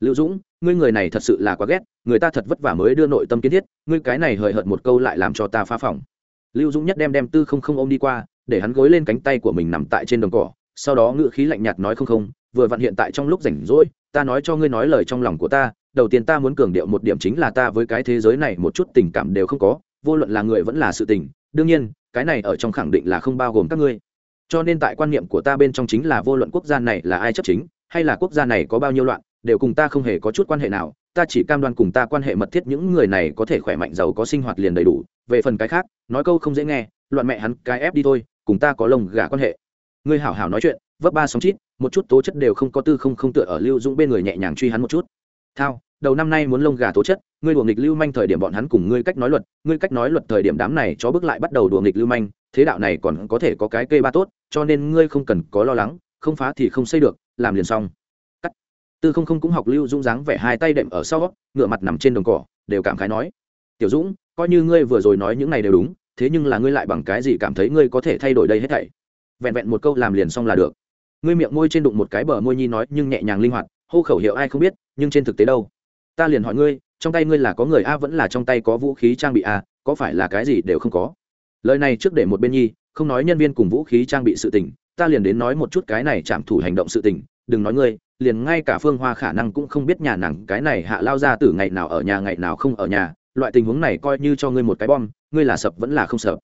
Lưu dũng, ngươi người này thật sự là quá ghét, người ta thật vất vả mới đưa nội tâm kiến thiết, ngươi cái này hời hợt một câu lại làm cho ta phá phỏng lưu dũng nhất đem đem tư không không ôm đi qua, để hắn gối lên cánh tay của mình nằm tại trên đồng cỏ, sau đó ngự khí lạnh nhạt nói không không, vừa vặn hiện tại trong lúc rảnh rỗi, ta nói cho ngươi nói lời trong lòng của ta, đầu tiên ta muốn cường điệu một điểm chính là ta với cái thế giới này một chút tình cảm đều không có, vô luận là người vẫn là sự tình, đương nhiên, cái này ở trong khẳng định là không bao gồm các ngươi. Cho nên tại quan niệm của ta bên trong chính là vô luận quốc gia này là ai chấp chính hay là quốc gia này có bao nhiêu loạn, đều cùng ta không hề có chút quan hệ nào, ta chỉ cam đoan cùng ta quan hệ mật thiết những người này có thể khỏe mạnh giàu có sinh hoạt liền đầy đủ, về phần cái khác, nói câu không dễ nghe, loạn mẹ hắn cái ép đi thôi, cùng ta có lồng gà quan hệ. Ngươi hảo hảo nói chuyện, vấp ba sóng chít, một chút tố chất đều không có tư không không tựa ở lưu dũng bên người nhẹ nhàng truy hắn một chút. Thao, đầu năm nay muốn lông gà tố chất, ngươi đùa nghịch lưu manh thời điểm bọn hắn cùng ngươi cách nói luật, ngươi cách nói luật thời điểm đám này chó bước lại bắt đầu đùa nghịch lưu manh, thế đạo này còn có thể có cái cây ba tốt, cho nên ngươi không cần có lo lắng không phá thì không xây được, làm liền xong. Cắt. Tư không không cũng học lưu dũng dáng vẻ hai tay đệm ở sau, ngựa mặt nằm trên đồng cỏ, đều cảm khái nói, tiểu dũng, coi như ngươi vừa rồi nói những này đều đúng, thế nhưng là ngươi lại bằng cái gì cảm thấy ngươi có thể thay đổi đây hết thảy? Vẹn vẹn một câu làm liền xong là được. Ngươi miệng môi trên đụng một cái bờ môi nhi nói, nhưng nhẹ nhàng linh hoạt, hô khẩu hiệu ai không biết, nhưng trên thực tế đâu? Ta liền hỏi ngươi, trong tay ngươi là có người a vẫn là trong tay có vũ khí trang bị a, có phải là cái gì đều không có? Lời này trước để một bên nhi, không nói nhân viên cùng vũ khí trang bị sự tình ta liền đến nói một chút cái này chạm thủ hành động sự tình, đừng nói ngươi, liền ngay cả phương hoa khả năng cũng không biết nhà nàng cái này hạ lao ra từ ngày nào ở nhà ngày nào không ở nhà, loại tình huống này coi như cho ngươi một cái bom, ngươi là sập vẫn là không sập.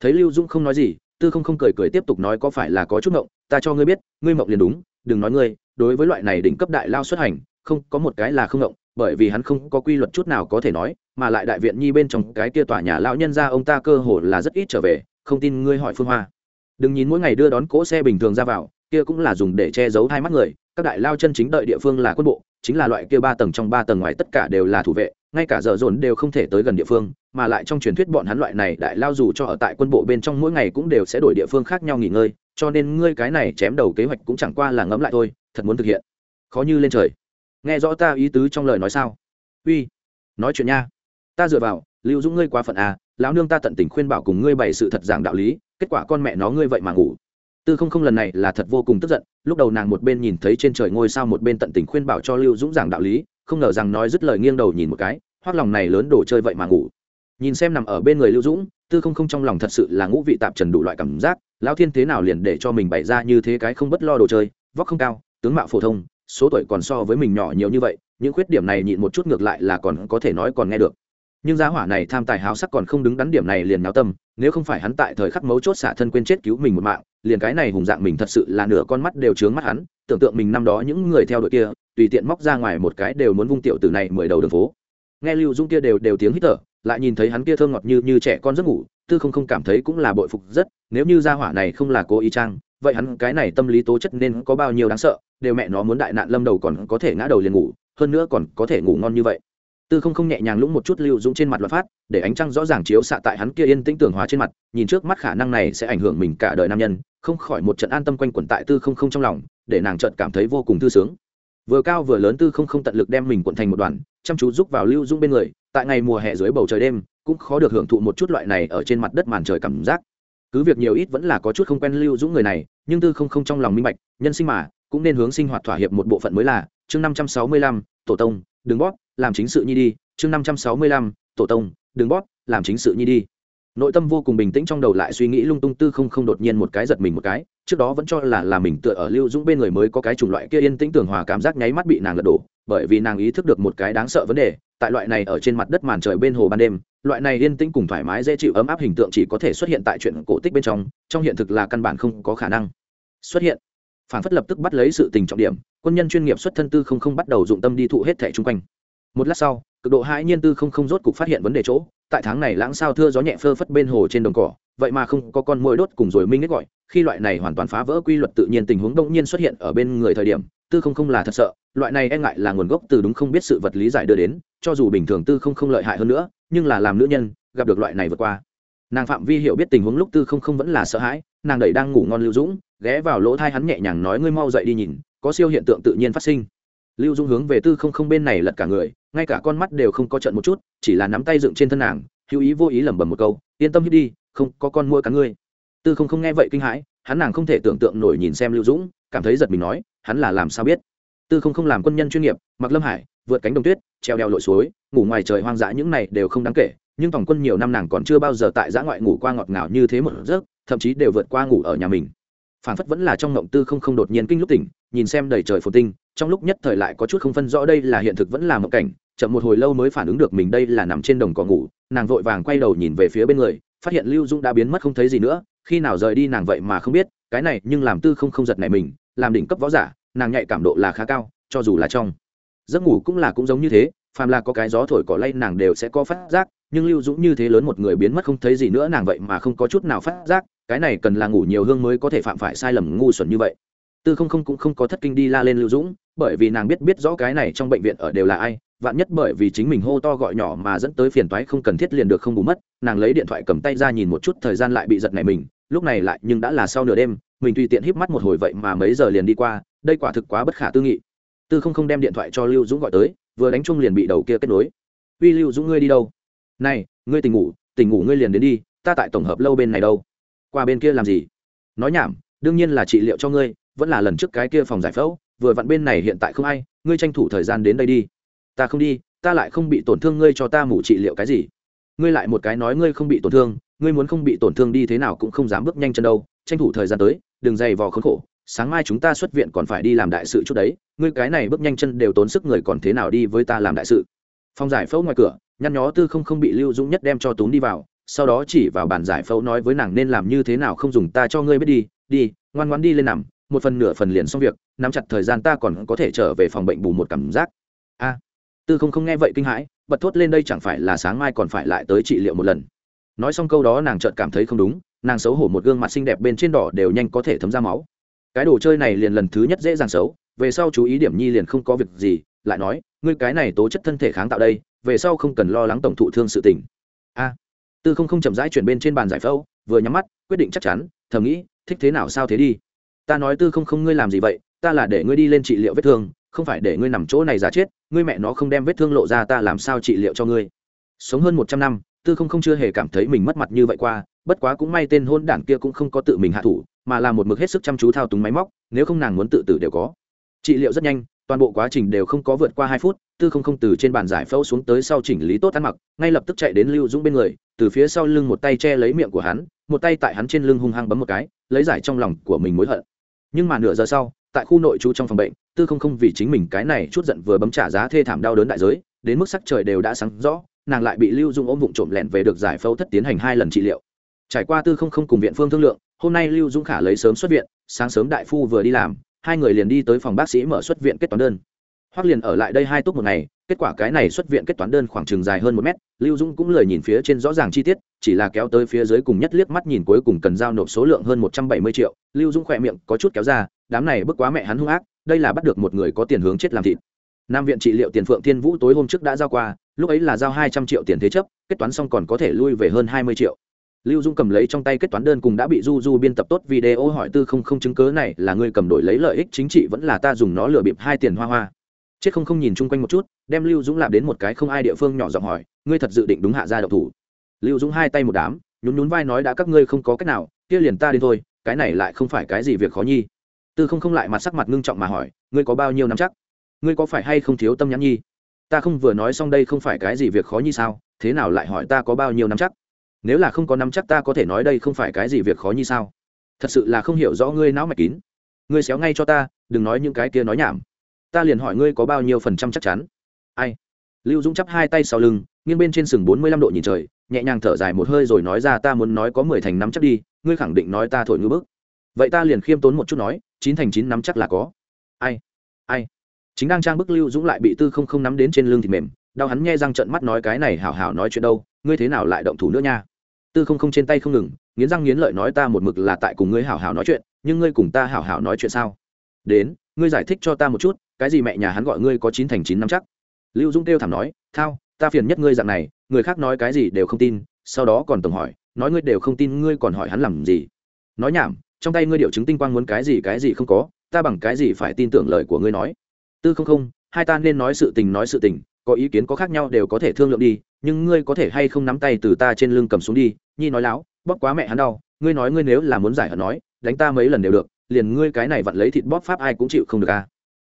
Thấy lưu dũng không nói gì, tư không không cười cười tiếp tục nói có phải là có chút ngộng ta cho ngươi biết, ngươi mộng liền đúng, đừng nói ngươi, đối với loại này đỉnh cấp đại lao xuất hành, không, có một cái là không ngộng bởi vì hắn không có quy luật chút nào có thể nói, mà lại đại viện nhi bên trong cái kia tòa nhà lão nhân ra ông ta cơ hồ là rất ít trở về, không tin ngươi hỏi phương hoa đừng nhìn mỗi ngày đưa đón cỗ xe bình thường ra vào, kia cũng là dùng để che giấu hai mắt người. Các đại lao chân chính đợi địa phương là quân bộ, chính là loại kia ba tầng trong ba tầng ngoài tất cả đều là thủ vệ, ngay cả giờ dồn đều không thể tới gần địa phương, mà lại trong truyền thuyết bọn hắn loại này đại lao dù cho ở tại quân bộ bên trong mỗi ngày cũng đều sẽ đổi địa phương khác nhau nghỉ ngơi, cho nên ngươi cái này chém đầu kế hoạch cũng chẳng qua là ngẫm lại thôi, thật muốn thực hiện. Khó như lên trời. Nghe rõ ta ý tứ trong lời nói sao? Uy, nói chuyện nha. Ta dựa vào lưu dũng ngươi quá phận à lão nương ta tận tình khuyên bảo cùng ngươi bày sự thật giảng đạo lý, kết quả con mẹ nó ngươi vậy mà ngủ. Tư không không lần này là thật vô cùng tức giận, lúc đầu nàng một bên nhìn thấy trên trời ngôi sao một bên tận tình khuyên bảo cho lưu dũng giảng đạo lý, không ngờ rằng nói dứt lời nghiêng đầu nhìn một cái, hoác lòng này lớn đồ chơi vậy mà ngủ. Nhìn xem nằm ở bên người lưu dũng, tư không không trong lòng thật sự là ngũ vị tạp trần đủ loại cảm giác, lão thiên thế nào liền để cho mình bày ra như thế cái không bất lo đồ chơi, vóc không cao, tướng mạo phổ thông, số tuổi còn so với mình nhỏ nhiều như vậy, những khuyết điểm này nhịn một chút ngược lại là còn có thể nói còn nghe được nhưng giá hỏa này tham tài háo sắc còn không đứng đắn điểm này liền náo tâm, nếu không phải hắn tại thời khắc mấu chốt xả thân quên chết cứu mình một mạng, liền cái này hùng dạng mình thật sự là nửa con mắt đều trướng mắt hắn, tưởng tượng mình năm đó những người theo đội kia, tùy tiện móc ra ngoài một cái đều muốn vung tiểu từ này mười đầu đường phố. Nghe lưu dung kia đều đều tiếng hít thở, lại nhìn thấy hắn kia thơ ngọt như như trẻ con giấc ngủ, tư không không cảm thấy cũng là bội phục rất, nếu như gia hỏa này không là cố ý trang vậy hắn cái này tâm lý tố chất nên có bao nhiêu đáng sợ, đều mẹ nó muốn đại nạn lâm đầu còn có thể ngã đầu liền ngủ, hơn nữa còn có thể ngủ ngon như vậy tư không không nhẹ nhàng lũng một chút lưu dũng trên mặt luật phát, để ánh trăng rõ ràng chiếu xạ tại hắn kia yên tĩnh tưởng hóa trên mặt, nhìn trước mắt khả năng này sẽ ảnh hưởng mình cả đời nam nhân, không khỏi một trận an tâm quanh quẩn tại tư không không trong lòng, để nàng chợt cảm thấy vô cùng thư sướng. Vừa cao vừa lớn tư không không tận lực đem mình cuộn thành một đoàn, chăm chú giúp vào lưu dũng bên người, tại ngày mùa hè dưới bầu trời đêm, cũng khó được hưởng thụ một chút loại này ở trên mặt đất màn trời cảm giác. Cứ việc nhiều ít vẫn là có chút không quen lưu dũng người này, nhưng tư không không trong lòng minh bạch, nhân sinh mà, cũng nên hướng sinh hoạt thỏa hiệp một bộ phận mới là, chương năm trăm sáu mươi lăm, tổ tông, đừng bóp làm chính sự nhi đi, chương năm trăm sáu mươi lăm, tổ tông, đừng bóp, làm chính sự nhi đi. Nội tâm vô cùng bình tĩnh trong đầu lại suy nghĩ lung tung tư không không đột nhiên một cái giật mình một cái, trước đó vẫn cho là là mình tựa ở lưu dũng bên người mới có cái chủng loại kia yên tĩnh tường hòa cảm giác nháy mắt bị nàng lật đổ, bởi vì nàng ý thức được một cái đáng sợ vấn đề, tại loại này ở trên mặt đất màn trời bên hồ ban đêm, loại này yên tĩnh cùng thoải mái dễ chịu ấm áp hình tượng chỉ có thể xuất hiện tại chuyện cổ tích bên trong trong hiện thực là căn bản không có khả năng xuất hiện. Phản phất lập tức bắt lấy sự tình trọng điểm, quân nhân chuyên nghiệp xuất thân tư không không bắt đầu dụng tâm đi thụ hết thẻ chung quanh một lát sau, cực độ hãi nhiên tư không không rốt cục phát hiện vấn đề chỗ, tại tháng này lãng sao thưa gió nhẹ phơ phất bên hồ trên đồng cỏ, vậy mà không có con mồi đốt cùng rồi minh nết gọi, khi loại này hoàn toàn phá vỡ quy luật tự nhiên tình huống đông nhiên xuất hiện ở bên người thời điểm, tư không không là thật sợ, loại này e ngại là nguồn gốc từ đúng không biết sự vật lý giải đưa đến, cho dù bình thường tư không không lợi hại hơn nữa, nhưng là làm nữ nhân, gặp được loại này vượt qua. Nàng phạm vi hiểu biết tình huống lúc tư không không vẫn là sợ hãi, nàng đẩy đang ngủ ngon lưu dũng, ghé vào lỗ thai hắn nhẹ nhàng nói, ngươi mau dậy đi nhìn, có siêu hiện tượng tự nhiên phát sinh lưu Dung hướng về tư không không bên này lật cả người, ngay cả con mắt đều không có trận một chút, chỉ là nắm tay dựng trên thân nàng, hữu ý vô ý lẩm bẩm một câu, yên tâm hít đi, không có con mua cá ngươi. Tư không không nghe vậy kinh hãi, hắn nàng không thể tưởng tượng nổi nhìn xem lưu dũng, cảm thấy giật mình nói, hắn là làm sao biết? Tư không không làm quân nhân chuyên nghiệp, mặc lâm hải, vượt cánh đồng tuyết, treo đeo lội suối, ngủ ngoài trời hoang dã những này đều không đáng kể, nhưng tổng quân nhiều năm nàng còn chưa bao giờ tại giã ngoại ngủ qua ngọt ngào như thế một giấc, thậm chí đều vượt qua ngủ ở nhà mình. Phản phất vẫn là trong ngộng tư không không đột nhiên kinh lúc tỉnh, nhìn xem đầy trời phồn tinh trong lúc nhất thời lại có chút không phân rõ đây là hiện thực vẫn là mộng cảnh, chậm một hồi lâu mới phản ứng được mình đây là nằm trên đồng cỏ ngủ, nàng vội vàng quay đầu nhìn về phía bên người, phát hiện lưu dung đã biến mất không thấy gì nữa, khi nào rời đi nàng vậy mà không biết, cái này nhưng làm tư không không giật này mình, làm đỉnh cấp võ giả, nàng nhạy cảm độ là khá cao, cho dù là trong giấc ngủ cũng là cũng giống như thế, phàm là có cái gió thổi cỏ lay nàng đều sẽ có phát giác, nhưng lưu dũng như thế lớn một người biến mất không thấy gì nữa nàng vậy mà không có chút nào phát giác, cái này cần là ngủ nhiều hương mới có thể phạm phải sai lầm ngu xuẩn như vậy. Tư không không cũng không có thất kinh đi la lên lưu dũng bởi vì nàng biết biết rõ cái này trong bệnh viện ở đều là ai, vạn nhất bởi vì chính mình hô to gọi nhỏ mà dẫn tới phiền toái không cần thiết liền được không bù mất, nàng lấy điện thoại cầm tay ra nhìn một chút thời gian lại bị giật này mình, lúc này lại nhưng đã là sau nửa đêm, mình tùy tiện híp mắt một hồi vậy mà mấy giờ liền đi qua, đây quả thực quá bất khả tư nghị. Tư không không đem điện thoại cho lưu dũng gọi tới, vừa đánh chung liền bị đầu kia kết nối. Uy lưu dũng ngươi đi đâu? Này, ngươi tỉnh ngủ tỉnh ngủ ngươi liền đến đi, ta tại tổng hợp lâu bên này đâu. Qua bên kia làm gì? Nói nhảm, đương nhiên là trị liệu cho ngươi, vẫn là lần trước cái kia phòng giải phẫu vừa vặn bên này hiện tại không ai, ngươi tranh thủ thời gian đến đây đi. Ta không đi, ta lại không bị tổn thương, ngươi cho ta mủ trị liệu cái gì? Ngươi lại một cái nói ngươi không bị tổn thương, ngươi muốn không bị tổn thương đi thế nào cũng không dám bước nhanh chân đâu. Tranh thủ thời gian tới, đừng dày vò khốn khổ. Sáng mai chúng ta xuất viện còn phải đi làm đại sự chút đấy. Ngươi cái này bước nhanh chân đều tốn sức người còn thế nào đi với ta làm đại sự? Phòng giải phẫu ngoài cửa, nhăn nhó tư không không bị lưu dũng nhất đem cho tú đi vào, sau đó chỉ vào bàn giải phẫu nói với nàng nên làm như thế nào không dùng ta cho ngươi biết đi đi, ngoan ngoan đi lên nằm một phần nửa phần liền xong việc, nắm chặt thời gian ta còn có thể trở về phòng bệnh bù một cảm giác. A, tư không không nghe vậy kinh hãi, bật thốt lên đây chẳng phải là sáng mai còn phải lại tới trị liệu một lần. Nói xong câu đó nàng chợt cảm thấy không đúng, nàng xấu hổ một gương mặt xinh đẹp bên trên đỏ đều nhanh có thể thấm ra máu. Cái đồ chơi này liền lần thứ nhất dễ dàng xấu, về sau chú ý điểm nhi liền không có việc gì, lại nói, ngươi cái này tố chất thân thể kháng tạo đây, về sau không cần lo lắng tổng thụ thương sự tình. A, tư không không chậm rãi chuyển bên trên bàn giải phẫu, vừa nhắm mắt, quyết định chắc chắn, thầm nghĩ, thích thế nào sao thế đi? Ta nói tư không không ngươi làm gì vậy, ta là để ngươi đi lên trị liệu vết thương, không phải để ngươi nằm chỗ này giả chết, ngươi mẹ nó không đem vết thương lộ ra ta làm sao trị liệu cho ngươi. Sống hơn một trăm năm, tư không không chưa hề cảm thấy mình mất mặt như vậy qua, bất quá cũng may tên hôn đản kia cũng không có tự mình hạ thủ, mà là một mực hết sức chăm chú thao túng máy móc, nếu không nàng muốn tự tử đều có. Trị liệu rất nhanh, toàn bộ quá trình đều không có vượt qua hai phút, tư không không từ trên bàn giải phẫu xuống tới sau chỉnh lý tốt ăn mặc, ngay lập tức chạy đến lưu dũng bên người, từ phía sau lưng một tay che lấy miệng của hắn, một tay tại hắn trên lưng hung hăng bấm một cái, lấy giải trong lòng của mình mối hận nhưng mà nửa giờ sau, tại khu nội trú trong phòng bệnh, tư không không vì chính mình cái này chút giận vừa bấm trả giá thê thảm đau đớn đại giới, đến mức sắc trời đều đã sáng rõ, nàng lại bị lưu dung ôm vụng trộm lẹn về được giải phẫu thất tiến hành hai lần trị liệu. Trải qua tư không không cùng viện phương thương lượng, hôm nay lưu dung khả lấy sớm xuất viện, sáng sớm đại phu vừa đi làm, hai người liền đi tới phòng bác sĩ mở xuất viện kết toán đơn. Hoặc liền ở lại đây hai túc một ngày kết quả cái này xuất viện kết toán đơn khoảng chừng dài hơn một mét, lưu dung cũng lời nhìn phía trên rõ ràng chi tiết, chỉ là kéo tới phía dưới cùng nhất liếc mắt nhìn cuối cùng cần giao nộp số lượng hơn một trăm bảy mươi triệu. Lưu dung khỏe miệng có chút kéo ra, đám này bức quá mẹ hắn hung ác, đây là bắt được một người có tiền hướng chết làm thịt. Nam viện trị liệu tiền phượng thiên vũ tối hôm trước đã giao qua, lúc ấy là giao hai trăm triệu tiền thế chấp, kết toán xong còn có thể lui về hơn hai mươi triệu. Lưu dung cầm lấy trong tay kết toán đơn cùng đã bị du du biên tập tốt video hỏi tư không không chứng cớ này là ngươi cầm đổi lấy lợi ích chính trị vẫn là ta dùng nó lừa bịp hai tiền hoa hoa chết không không nhìn chung quanh một chút, đem lưu dũng lạp đến một cái không ai địa phương nhỏ giọng hỏi, ngươi thật dự định đúng hạ ra độc thủ? Lưu dũng hai tay một đám, nhún nhún vai nói, đã các ngươi không có cách nào, kia liền ta đi thôi, cái này lại không phải cái gì việc khó nhi. Tư không không lại mặt sắc mặt ngưng trọng mà hỏi, ngươi có bao nhiêu năm chắc? Ngươi có phải hay không thiếu tâm nhãn nhi? Ta không vừa nói xong đây không phải cái gì việc khó nhi sao? Thế nào lại hỏi ta có bao nhiêu năm chắc? Nếu là không có năm chắc ta có thể nói đây không phải cái gì việc khó nhi sao? Thật sự là không hiểu rõ ngươi não mạch kín. Ngươi xéo ngay cho ta, đừng nói những cái kia nói nhảm ta liền hỏi ngươi có bao nhiêu phần trăm chắc chắn? Ai? Lưu dũng chắp hai tay sau lưng, nghiêng bên trên sừng bốn mươi lăm độ nhìn trời, nhẹ nhàng thở dài một hơi rồi nói ra ta muốn nói có mười thành năm chắc đi, ngươi khẳng định nói ta thổi ngư bức. Vậy ta liền khiêm tốn một chút nói, chín thành chín năm chắc là có. Ai? Ai? Chính đang trang bức lưu dũng lại bị tư không không nắm đến trên lưng thịt mềm, đau hắn nghe răng trận mắt nói cái này hảo hảo nói chuyện đâu, ngươi thế nào lại động thủ nữa nha? Tư không không trên tay không ngừng, nghiến răng nghiến lợi nói ta một mực là tại cùng ngươi hảo hảo nói chuyện, nhưng ngươi cùng ta hảo hảo nói chuyện sao? Đến ngươi giải thích cho ta một chút, cái gì mẹ nhà hắn gọi ngươi có chín thành chín năm chắc? Lưu dũng kêu thảm nói, thao, ta phiền nhất ngươi dạng này, người khác nói cái gì đều không tin, sau đó còn tổng hỏi, nói ngươi đều không tin, ngươi còn hỏi hắn làm gì? Nói nhảm, trong tay ngươi điệu chứng tinh quang muốn cái gì cái gì không có, ta bằng cái gì phải tin tưởng lời của ngươi nói? Tư không không, hai ta nên nói sự tình nói sự tình, có ý kiến có khác nhau đều có thể thương lượng đi, nhưng ngươi có thể hay không nắm tay từ ta trên lưng cầm xuống đi? Nhi nói láo, bóp quá mẹ hắn đau, ngươi nói ngươi nếu là muốn giải hận nói, đánh ta mấy lần đều được liền ngươi cái này vặn lấy thịt bóp pháp ai cũng chịu không được à.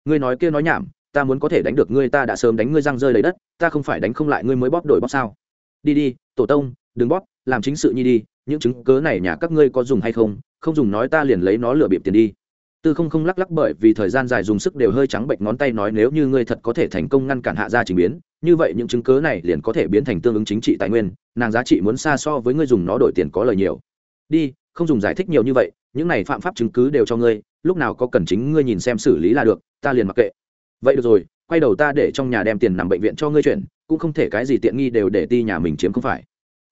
Ngươi nói kia nói nhảm, ta muốn có thể đánh được ngươi, ta đã sớm đánh ngươi răng rơi lấy đất, ta không phải đánh không lại ngươi mới bóp đổi bóp sao. Đi đi, tổ tông, đừng bóp, làm chính sự nhi đi, những chứng cớ này nhà các ngươi có dùng hay không không dùng nói ta liền lấy nó lừa bịp tiền đi. Tư không không lắc lắc bởi vì thời gian dài dùng sức đều hơi trắng bệnh ngón tay nói nếu như ngươi thật có thể thành công ngăn cản hạ gia trình biến, như vậy những chứng cớ này liền có thể biến thành tương ứng chính trị tài nguyên, nàng giá trị muốn xa so với ngươi dùng nó đổi tiền có lời nhiều. Đi không dùng giải thích nhiều như vậy, những này phạm pháp chứng cứ đều cho ngươi, lúc nào có cần chính ngươi nhìn xem xử lý là được, ta liền mặc kệ. Vậy được rồi, quay đầu ta để trong nhà đem tiền nằm bệnh viện cho ngươi chuyển, cũng không thể cái gì tiện nghi đều để ti nhà mình chiếm không phải.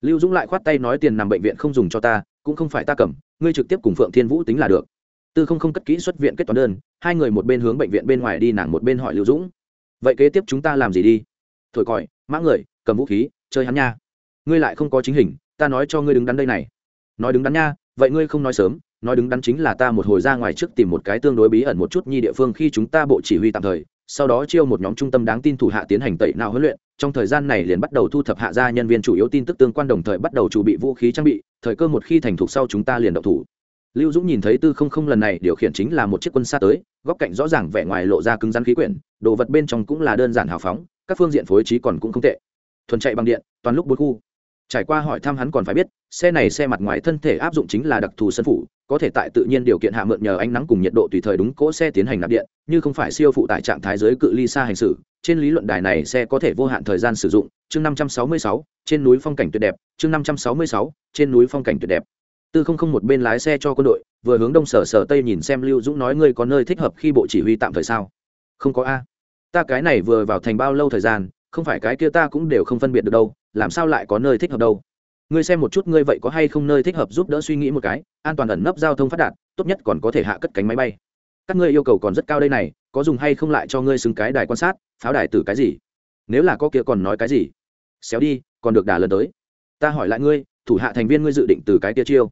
Lưu dũng lại khoát tay nói tiền nằm bệnh viện không dùng cho ta, cũng không phải ta cầm, ngươi trực tiếp cùng phượng thiên vũ tính là được. Tư không không cất kỹ xuất viện kết toán đơn, hai người một bên hướng bệnh viện bên ngoài đi, nàng một bên hỏi lưu dũng. Vậy kế tiếp chúng ta làm gì đi? Thổi còi, mã người, cầm vũ khí, chơi hắn nha. Ngươi lại không có chính hình, ta nói cho ngươi đứng đắn đây này. Nói đứng đắn nha vậy ngươi không nói sớm, nói đứng đắn chính là ta một hồi ra ngoài trước tìm một cái tương đối bí ẩn một chút nhi địa phương khi chúng ta bộ chỉ huy tạm thời, sau đó chiêu một nhóm trung tâm đáng tin thủ hạ tiến hành tẩy nào huấn luyện, trong thời gian này liền bắt đầu thu thập hạ gia nhân viên chủ yếu tin tức tương quan đồng thời bắt đầu chuẩn bị vũ khí trang bị, thời cơ một khi thành thục sau chúng ta liền động thủ. Lưu dũng nhìn thấy tư không không lần này điều khiển chính là một chiếc quân xa tới, góc cạnh rõ ràng vẻ ngoài lộ ra cứng rắn khí quyển, đồ vật bên trong cũng là đơn giản hào phóng, các phương diện phối trí còn cũng không tệ. Thuần chạy bằng điện, toàn lúc bốn khu trải qua hỏi thăm hắn còn phải biết, xe này xe mặt ngoài thân thể áp dụng chính là đặc thù sân phủ, có thể tại tự nhiên điều kiện hạ mượn nhờ ánh nắng cùng nhiệt độ tùy thời đúng cỗ xe tiến hành nạp điện, như không phải siêu phụ tải trạng thái giới cự ly xa hành xử. Trên lý luận đài này xe có thể vô hạn thời gian sử dụng, chương năm trăm sáu mươi sáu, trên núi phong cảnh tuyệt đẹp, chương năm trăm sáu mươi sáu, trên núi phong cảnh tuyệt đẹp. Tư không không một bên lái xe cho quân đội, vừa hướng đông sở sở tây nhìn xem lưu dũng nói ngươi có nơi thích hợp khi bộ chỉ huy tạm thời sao? Không có a. Ta cái này vừa vào thành bao lâu thời gian, không phải cái kia ta cũng đều không phân biệt được đâu làm sao lại có nơi thích hợp đâu? Ngươi xem một chút ngươi vậy có hay không nơi thích hợp giúp đỡ suy nghĩ một cái, an toàn ẩn nấp giao thông phát đạt, tốt nhất còn có thể hạ cất cánh máy bay. Các ngươi yêu cầu còn rất cao đây này, có dùng hay không lại cho ngươi xứng cái đài quan sát, pháo đài từ cái gì? Nếu là có kia còn nói cái gì? Xéo đi, còn được đả lần tới. Ta hỏi lại ngươi, thủ hạ thành viên ngươi dự định từ cái kia chiêu.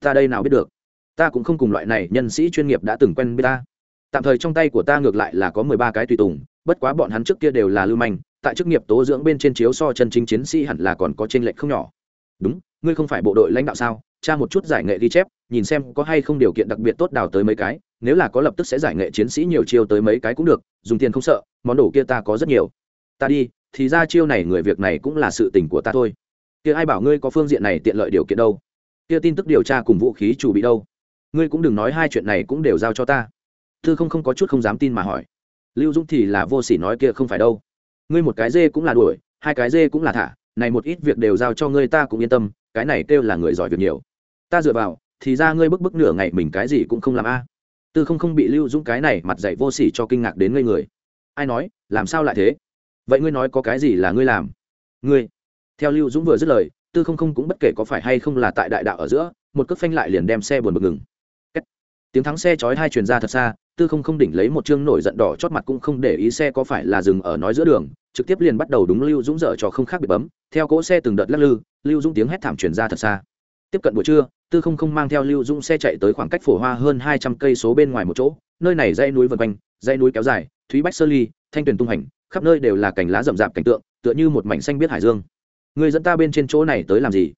Ta đây nào biết được? Ta cũng không cùng loại này nhân sĩ chuyên nghiệp đã từng quen biết ta. Tạm thời trong tay của ta ngược lại là có mười ba cái tùy tùng, bất quá bọn hắn trước kia đều là lưu manh tại chức nghiệp tố dưỡng bên trên chiếu so chân chính chiến sĩ hẳn là còn có trên lệnh không nhỏ. Đúng, ngươi không phải bộ đội lãnh đạo sao? Tra một chút giải nghệ ghi chép, nhìn xem có hay không điều kiện đặc biệt tốt đào tới mấy cái, nếu là có lập tức sẽ giải nghệ chiến sĩ nhiều chiêu tới mấy cái cũng được, dùng tiền không sợ, món đồ kia ta có rất nhiều. Ta đi, thì ra chiêu này người việc này cũng là sự tình của ta thôi. Kia ai bảo ngươi có phương diện này tiện lợi điều kiện đâu? Kia tin tức điều tra cùng vũ khí chủ bị đâu? Ngươi cũng đừng nói hai chuyện này cũng đều giao cho ta. Thư không không có chút không dám tin mà hỏi. Lưu dũng thì là vô s ỉ nói kia không phải đâu ngươi một cái dê cũng là đuổi, hai cái dê cũng là thả, này một ít việc đều giao cho ngươi ta cũng yên tâm, cái này kêu là người giỏi việc nhiều. Ta dựa vào, thì ra ngươi bức bức nửa ngày mình cái gì cũng không làm a. Tư không không bị lưu dũng cái này mặt dạy vô s ỉ cho kinh ngạc đến ngây người. Ai nói, làm sao lại thế? Vậy ngươi nói có cái gì là ngươi làm? Ngươi. Theo lưu dũng vừa dứt lời, tư không không cũng bất kể có phải hay không là tại đại đạo ở giữa, một cước phanh lại liền đem xe buồn bực ngừng. Tiếng thắng xe chói hai truyền ra thật xa tư không không đỉnh lấy một chương nổi giận đỏ chót mặt cũng không để ý xe có phải là dừng ở nói giữa đường, trực tiếp liền bắt đầu đúng lưu dũng dở cho không khác bị bấm. Theo cỗ xe từng đợt lắc lư, lưu dũng tiếng hét thảm truyền ra thật xa. Tiếp cận buổi trưa, tư không không mang theo lưu dũng xe chạy tới khoảng cách phổ hoa hơn hai trăm cây số bên ngoài một chỗ, nơi này dãy núi vân quanh, dãy núi kéo dài thúy bách sơ ly, thanh tuyền tung hành, khắp nơi đều là cành lá rậm rạp cảnh tượng, tựa như một mảnh xanh biết hải dương. Người dẫn ta bên trên chỗ này tới làm gì?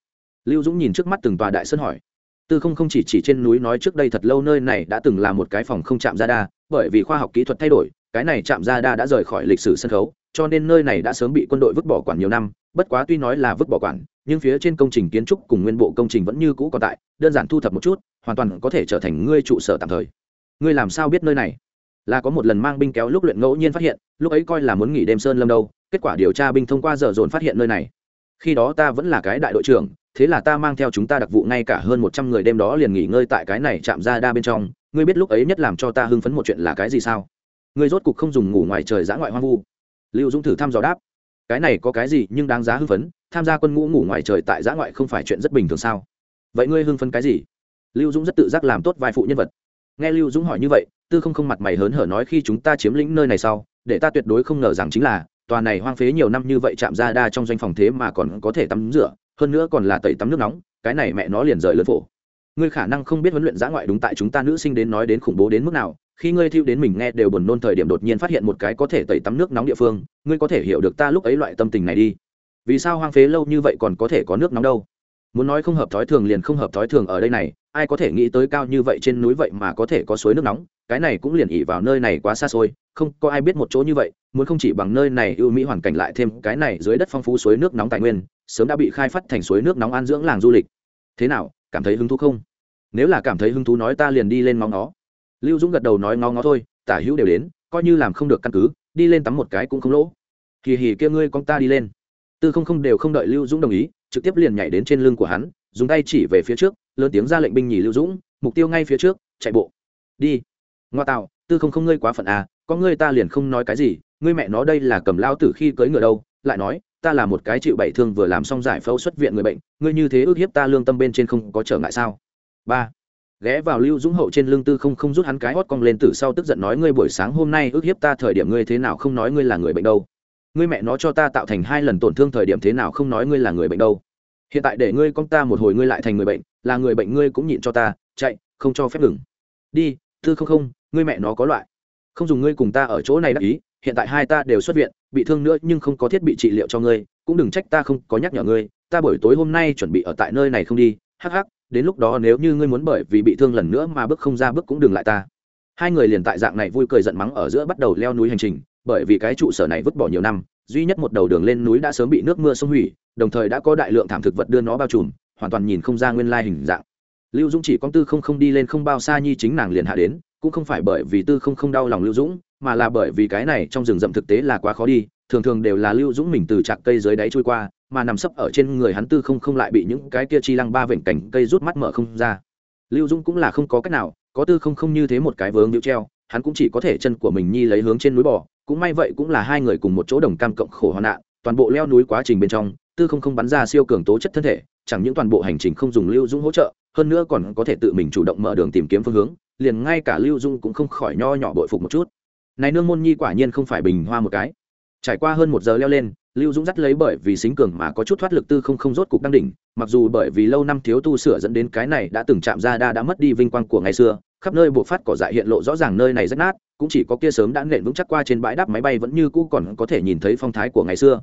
Lưu dũng nhìn trước mắt từng tòa đại sơn hỏi tư không không chỉ chỉ trên núi nói trước đây thật lâu nơi này đã từng là một cái phòng không chạm ra đa, bởi vì khoa học kỹ thuật thay đổi, cái này chạm ra đa đã rời khỏi lịch sử sân khấu, cho nên nơi này đã sớm bị quân đội vứt bỏ quản nhiều năm. Bất quá tuy nói là vứt bỏ quản, nhưng phía trên công trình kiến trúc cùng nguyên bộ công trình vẫn như cũ còn tại, đơn giản thu thập một chút, hoàn toàn có thể trở thành ngươi trụ sở tạm thời. Ngươi làm sao biết nơi này? Là có một lần mang binh kéo lúc luyện ngẫu nhiên phát hiện, lúc ấy coi là muốn nghỉ đêm sơn lâm đâu, kết quả điều tra binh thông qua giờ dồn phát hiện nơi này. Khi đó ta vẫn là cái đại đội trưởng thế là ta mang theo chúng ta đặc vụ ngay cả hơn một trăm người đêm đó liền nghỉ ngơi tại cái này chạm ra đa bên trong, ngươi biết lúc ấy nhất làm cho ta hưng phấn một chuyện là cái gì sao? Ngươi rốt cục không dùng ngủ ngoài trời giã ngoại hoang vu. Lưu dũng thử thăm dò đáp. Cái này có cái gì nhưng đáng giá hưng phấn, tham gia quân ngũ ngủ ngoài trời tại giã ngoại không phải chuyện rất bình thường sao? Vậy ngươi hưng phấn cái gì? Lưu dũng rất tự giác làm tốt vai phụ nhân vật. Nghe lưu dũng hỏi như vậy, tư không không mặt mày hớn hở nói khi chúng ta chiếm lĩnh nơi này sau, để ta tuyệt đối không ngờ rằng chính là, tòa này hoang phế nhiều năm như vậy chạm ra đa trong doanh phòng thế mà còn có thể tắm rửa hơn nữa còn là tẩy tắm nước nóng, cái này mẹ nó liền rời lớn phổ. Ngươi khả năng không biết huấn luyện giã ngoại đúng tại chúng ta nữ sinh đến nói đến khủng bố đến mức nào, khi ngươi thiêu đến mình nghe đều buồn nôn thời điểm đột nhiên phát hiện một cái có thể tẩy tắm nước nóng địa phương, ngươi có thể hiểu được ta lúc ấy loại tâm tình này đi. Vì sao hoang phế lâu như vậy còn có thể có nước nóng đâu? Muốn nói không hợp thói thường liền không hợp thói thường ở đây này, ai có thể nghĩ tới cao như vậy trên núi vậy mà có thể có suối nước nóng cái này cũng liền ỉ vào nơi này quá xa xôi, không có ai biết một chỗ như vậy, muốn không chỉ bằng nơi này ưu mỹ hoàn cảnh lại thêm cái này dưới đất phong phú suối nước nóng tài nguyên, sớm đã bị khai phát thành suối nước nóng an dưỡng làng du lịch. Thế nào, cảm thấy hứng thú không? Nếu là cảm thấy hứng thú nói ta liền đi lên ngó ngó. Lưu dũng gật đầu nói ngó ngó thôi, tả hữu đều đến, coi như làm không được căn cứ, đi lên tắm một cái cũng không lỗ. Kỳ hỉ kia ngươi con ta đi lên. Tư không không đều không đợi lưu dũng đồng ý, trực tiếp liền nhảy đến trên lưng của hắn, dùng tay chỉ về phía trước, lớn tiếng ra lệnh binh nhì lưu dũng, mục tiêu ngay phía trước, chạy bộ. Đi ngoa tạo, tư không không ngươi quá phận à có ngươi ta liền không nói cái gì, ngươi mẹ nó đây là cầm lao tử khi cưới ngựa đâu, lại nói, ta là một cái chịu bảy thương vừa làm xong giải phẫu xuất viện người bệnh, ngươi như thế ước hiếp ta lương tâm bên trên không có trở ngại sao? Ba, ghé vào lưu dũng hậu trên lương tư không không rút hắn cái hót cong lên từ sau tức giận nói ngươi buổi sáng hôm nay ước hiếp ta thời điểm ngươi thế nào không nói ngươi là người bệnh đâu? Ngươi mẹ nó cho ta tạo thành hai lần tổn thương thời điểm thế nào không nói ngươi là người bệnh đâu? Hiện tại để ngươi con ta một hồi ngươi lại thành người bệnh, là người bệnh ngươi cũng nhịn cho ta, chạy, không cho phép ngừng. Đi, tư không không ngươi mẹ nó có loại. Không dùng ngươi cùng ta ở chỗ này đắc ý, hiện tại hai ta đều xuất viện, bị thương nữa nhưng không có thiết bị trị liệu cho ngươi, cũng đừng trách ta không có nhắc nhở ngươi, ta buổi tối hôm nay chuẩn bị ở tại nơi này không đi, hắc hắc, đến lúc đó nếu như ngươi muốn bởi vì bị thương lần nữa mà bước không ra bước cũng đừng lại ta. Hai người liền tại dạng này vui cười giận mắng ở giữa bắt đầu leo núi hành trình, bởi vì cái trụ sở này vứt bỏ nhiều năm, duy nhất một đầu đường lên núi đã sớm bị nước mưa xông hủy, đồng thời đã có đại lượng thảm thực vật đưa nó bao trùm, hoàn toàn nhìn không ra nguyên lai hình dạng. Lưu dũng chỉ con tư không không đi lên không bao xa nhi chính nàng liền hạ đến cũng không phải bởi vì tư không không đau lòng lưu dũng, mà là bởi vì cái này trong rừng rậm thực tế là quá khó đi, thường thường đều là lưu dũng mình từ chạc cây dưới đáy trôi qua, mà nằm sấp ở trên người hắn tư không không lại bị những cái kia chi lăng ba vểnh cảnh cây rút mắt mở không ra. Lưu dũng cũng là không có cách nào, có tư không không như thế một cái vướng níu treo, hắn cũng chỉ có thể chân của mình nhi lấy hướng trên núi bò, cũng may vậy cũng là hai người cùng một chỗ đồng cam cộng khổ hoạn nạn, toàn bộ leo núi quá trình bên trong, tư không không bắn ra siêu cường tố chất thân thể, chẳng những toàn bộ hành trình không dùng lưu dũng hỗ trợ, hơn nữa còn có thể tự mình chủ động mở đường tìm kiếm phương hướng liền ngay cả lưu dung cũng không khỏi nho nhỏ bội phục một chút. Này nương môn nhi quả nhiên không phải bình hoa một cái. Trải qua hơn một giờ leo lên, lưu dũng dắt lấy bởi vì xính cường mà có chút thoát lực tư không không rốt cục đăng đỉnh, mặc dù bởi vì lâu năm thiếu tu sửa dẫn đến cái này đã từng chạm ra đa đã mất đi vinh quang của ngày xưa, khắp nơi bộ phát cỏ dại hiện lộ rõ ràng nơi này rách nát, cũng chỉ có kia sớm đã nện vững chắc qua trên bãi đáp máy bay vẫn như cũ còn có thể nhìn thấy phong thái của ngày xưa.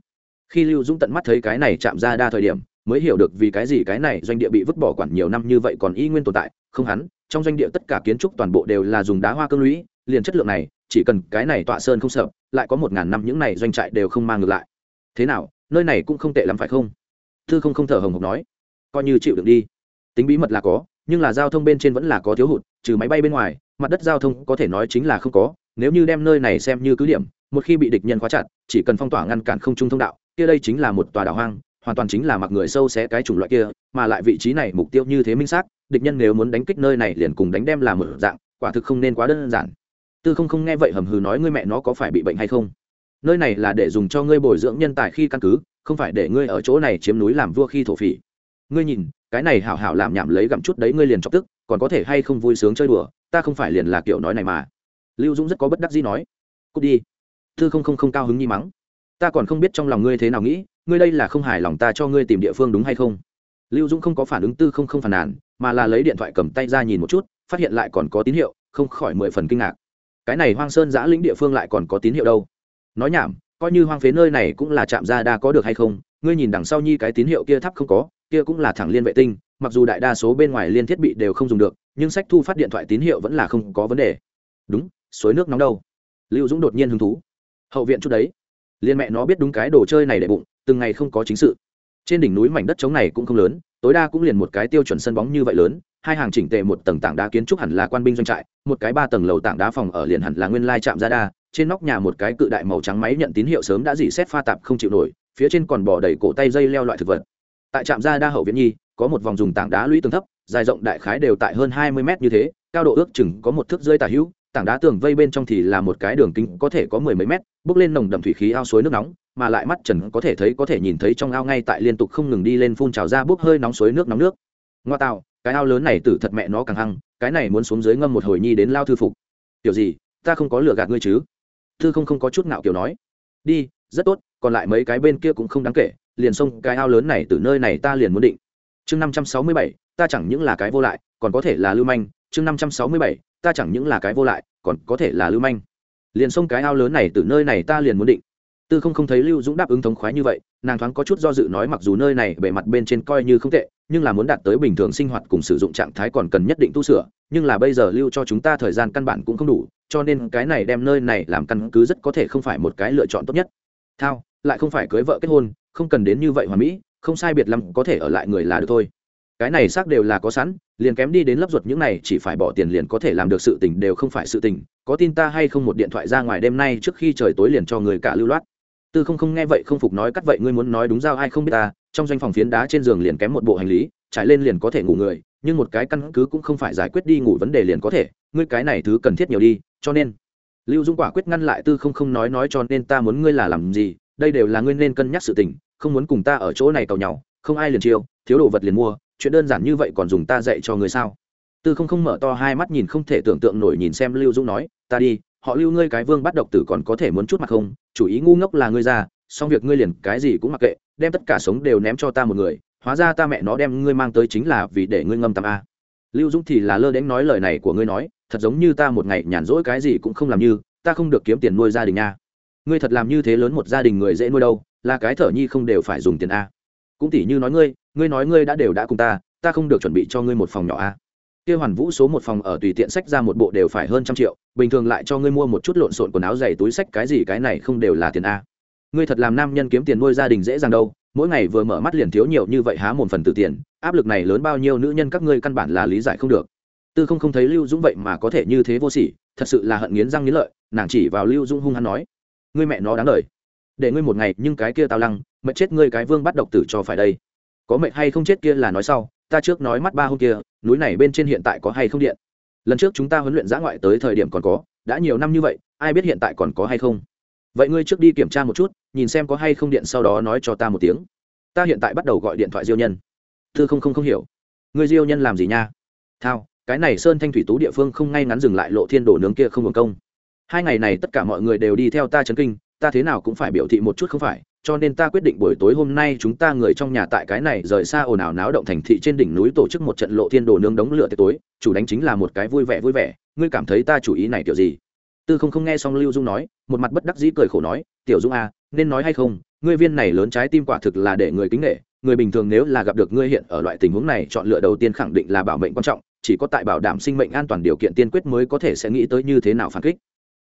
Khi lưu dũng tận mắt thấy cái này chạm ra đa thời điểm, mới hiểu được vì cái gì cái này doanh địa bị vứt bỏ quản nhiều năm như vậy còn y nguyên tồn tại, không hắn trong doanh địa tất cả kiến trúc toàn bộ đều là dùng đá hoa cương lũy, liền chất lượng này, chỉ cần cái này tọa sơn không sợ, lại có một ngàn năm những này doanh trại đều không mang ngược lại. Thế nào, nơi này cũng không tệ lắm phải không? Thư không không thở hồng hộc nói. Coi như chịu được đi. Tính bí mật là có, nhưng là giao thông bên trên vẫn là có thiếu hụt, trừ máy bay bên ngoài, mặt đất giao thông có thể nói chính là không có. Nếu như đem nơi này xem như cứ điểm, một khi bị địch nhân khóa chặt, chỉ cần phong tỏa ngăn cản không trung thông đạo, kia đây chính là một tòa đảo hoang, hoàn toàn chính là mặc người sâu xé cái chủng loại kia, mà lại vị trí này mục tiêu như thế minh xác địch nhân nếu muốn đánh kích nơi này liền cùng đánh đem làm một dạng, quả thực không nên quá đơn giản. Tư không không nghe vậy hầm hừ nói ngươi mẹ nó có phải bị bệnh hay không? Nơi này là để dùng cho ngươi bồi dưỡng nhân tài khi căn cứ, không phải để ngươi ở chỗ này chiếm núi làm vua khi thổ phỉ. Ngươi nhìn, cái này hảo hảo làm nhảm lấy gặm chút đấy ngươi liền chọc tức, còn có thể hay không vui sướng chơi đùa, ta không phải liền là kiểu nói này mà. Lưu dũng rất có bất đắc dĩ nói. Cút đi. Tư không không không cao hứng nhi mắng. Ta còn không biết trong lòng ngươi thế nào nghĩ, ngươi đây là không hài lòng ta cho ngươi tìm địa phương đúng hay không? Lưu dũng không có phản ứng tư không không phản nàn mà là lấy điện thoại cầm tay ra nhìn một chút, phát hiện lại còn có tín hiệu, không khỏi mười phần kinh ngạc. Cái này hoang sơn giã lĩnh địa phương lại còn có tín hiệu đâu? Nói nhảm, coi như hoang phế nơi này cũng là chạm ra đa có được hay không? Ngươi nhìn đằng sau nhi cái tín hiệu kia thắp không có, kia cũng là thẳng liên vệ tinh, mặc dù đại đa số bên ngoài liên thiết bị đều không dùng được, nhưng sách thu phát điện thoại tín hiệu vẫn là không có vấn đề. Đúng, suối nước nóng đâu? Lưu dũng đột nhiên hứng thú. Hậu viện chút đấy. Liên mẹ nó biết đúng cái đồ chơi này để bụng, từng ngày không có chính sự trên đỉnh núi mảnh đất trống này cũng không lớn, tối đa cũng liền một cái tiêu chuẩn sân bóng như vậy lớn, hai hàng chỉnh tề một tầng tảng đá kiến trúc hẳn là quan binh doanh trại, một cái ba tầng lầu tảng đá phòng ở liền hẳn là nguyên lai trạm ra đa trên nóc nhà một cái cự đại màu trắng máy nhận tín hiệu sớm đã dỉ xét pha tạp không chịu nổi, phía trên còn bỏ đầy cổ tay dây leo loại thực vật. Tại trạm ra đa hậu viện nhi, có một vòng dùng tảng đá lũy tường thấp, dài rộng đại khái đều tại hơn hai mươi mét như thế, cao độ ước chừng có một thước rơi tả hữu tảng đá tường vây bên trong thì là một cái đường kính có thể có mười mấy mét, bước lên nồng đậm thủy khí ao suối nước nóng, mà lại mắt trần có thể thấy có thể nhìn thấy trong ao ngay tại liên tục không ngừng đi lên phun trào ra bốc hơi nóng suối nước nóng nước. Ngoa tạo, cái ao lớn này tử thật mẹ nó càng hăng, cái này muốn xuống dưới ngâm một hồi nhi đến lao thư phục. Kiểu gì, ta không có lừa gạt ngươi chứ? Thư không không có chút nào kiểu nói. Đi, rất tốt, còn lại mấy cái bên kia cũng không đáng kể, liền xông cái ao lớn này từ nơi này ta liền muốn định. Chương năm trăm sáu mươi bảy, ta chẳng những là cái vô lại, còn có thể là lưu manh chương năm trăm sáu mươi bảy, ta chẳng những là cái vô lại, còn có thể là lưu manh. Liền xông cái ao lớn này từ nơi này ta liền muốn định. Tư không không thấy lưu dũng đáp ứng thống khoái như vậy, nàng thoáng có chút do dự nói mặc dù nơi này bề mặt bên trên coi như không tệ, nhưng là muốn đạt tới bình thường sinh hoạt cùng sử dụng trạng thái còn cần nhất định tu sửa, nhưng là bây giờ lưu cho chúng ta thời gian căn bản cũng không đủ, cho nên cái này đem nơi này làm căn cứ rất có thể không phải một cái lựa chọn tốt nhất. Thao, lại không phải cưới vợ kết hôn, không cần đến như vậy hoàn mỹ, không sai biệt lắm có thể ở lại người là được thôi cái này xác đều là có sẵn, liền kém đi đến lấp ruột những này, chỉ phải bỏ tiền liền có thể làm được sự tình đều không phải sự tình. Có tin ta hay không một điện thoại ra ngoài đêm nay trước khi trời tối liền cho người cả lưu loát. Tư không không nghe vậy không phục nói cắt vậy, ngươi muốn nói đúng giao ai không biết ta. Trong doanh phòng phiến đá trên giường liền kém một bộ hành lý, trải lên liền có thể ngủ người, nhưng một cái căn cứ cũng không phải giải quyết đi ngủ vấn đề liền có thể. Ngươi cái này thứ cần thiết nhiều đi, cho nên. Lưu dung quả quyết ngăn lại tư không không nói nói cho nên ta muốn ngươi là làm gì, đây đều là ngươi nên cân nhắc sự tình, không muốn cùng ta ở chỗ này tàu nhau, không ai liền chiêu, thiếu đồ vật liền mua chuyện đơn giản như vậy còn dùng ta dạy cho ngươi sao? Tư không không mở to hai mắt nhìn không thể tưởng tượng nổi nhìn xem lưu dung nói, ta đi, họ lưu ngươi cái vương bắt độc tử còn có thể muốn chút mặt không? Chủ ý ngu ngốc là ngươi ra, xong việc ngươi liền cái gì cũng mặc kệ, đem tất cả sống đều ném cho ta một người, hóa ra ta mẹ nó đem ngươi mang tới chính là vì để ngươi ngâm tầm a. Lưu dũng thì là lơ đến nói lời này của ngươi nói, thật giống như ta một ngày nhàn rỗi cái gì cũng không làm như, ta không được kiếm tiền nuôi gia đình nha ngươi thật làm như thế lớn một gia đình người dễ nuôi đâu, là cái thở nhi không đều phải dùng tiền a. Cũng tỉ như nói ngươi ngươi nói ngươi đã đều đã cùng ta ta không được chuẩn bị cho ngươi một phòng nhỏ a. Kia hoàn vũ số một phòng ở tùy tiện sách ra một bộ đều phải hơn trăm triệu, bình thường lại cho ngươi mua một chút lộn xộn quần áo giày túi sách cái gì cái này không đều là tiền a. Ngươi thật làm nam nhân kiếm tiền nuôi gia đình dễ dàng đâu, mỗi ngày vừa mở mắt liền thiếu nhiều như vậy há một phần từ tiền, áp lực này lớn bao nhiêu nữ nhân các ngươi căn bản là lý giải không được. Tư không không thấy lưu dũng vậy mà có thể như thế vô sỉ, thật sự là hận nghiến răng nghiến lợi, nàng chỉ vào lưu dũng hung hăng nói, ngươi mẹ nó đáng lời để ngươi một ngày nhưng cái kia tao lăng, mệt chết ngươi cái vương bắt độc tử cho phải đây có mệnh hay không chết kia là nói sau, ta trước nói mắt ba hôm kia, núi này bên trên hiện tại có hay không điện? Lần trước chúng ta huấn luyện giã ngoại tới thời điểm còn có, đã nhiều năm như vậy, ai biết hiện tại còn có hay không? Vậy ngươi trước đi kiểm tra một chút, nhìn xem có hay không điện sau đó nói cho ta một tiếng. Ta hiện tại bắt đầu gọi điện thoại diêu nhân. Thư không không không hiểu. Ngươi diêu nhân làm gì nha? Thao, cái này sơn thanh thủy tú địa phương không ngay ngắn dừng lại lộ thiên đổ nướng kia không hưởng công. Hai ngày này tất cả mọi người đều đi theo ta chấn kinh, ta thế nào cũng phải biểu thị một chút không phải cho nên ta quyết định buổi tối hôm nay chúng ta người trong nhà tại cái này rời xa ồn ào náo động thành thị trên đỉnh núi tổ chức một trận lộ thiên đồ nướng đống lửa tiệc tối, chủ đánh chính là một cái vui vẻ vui vẻ, ngươi cảm thấy ta chủ ý này kiểu gì? Tư không không nghe xong lưu dung nói, một mặt bất đắc dĩ cười khổ nói, tiểu dung à nên nói hay không, ngươi viên này lớn trái tim quả thực là để người kính nghệ người bình thường nếu là gặp được ngươi hiện ở loại tình huống này, chọn lựa đầu tiên khẳng định là bảo mệnh quan trọng, chỉ có tại bảo đảm sinh mệnh an toàn điều kiện tiên quyết mới có thể sẽ nghĩ tới như thế nào phản kích.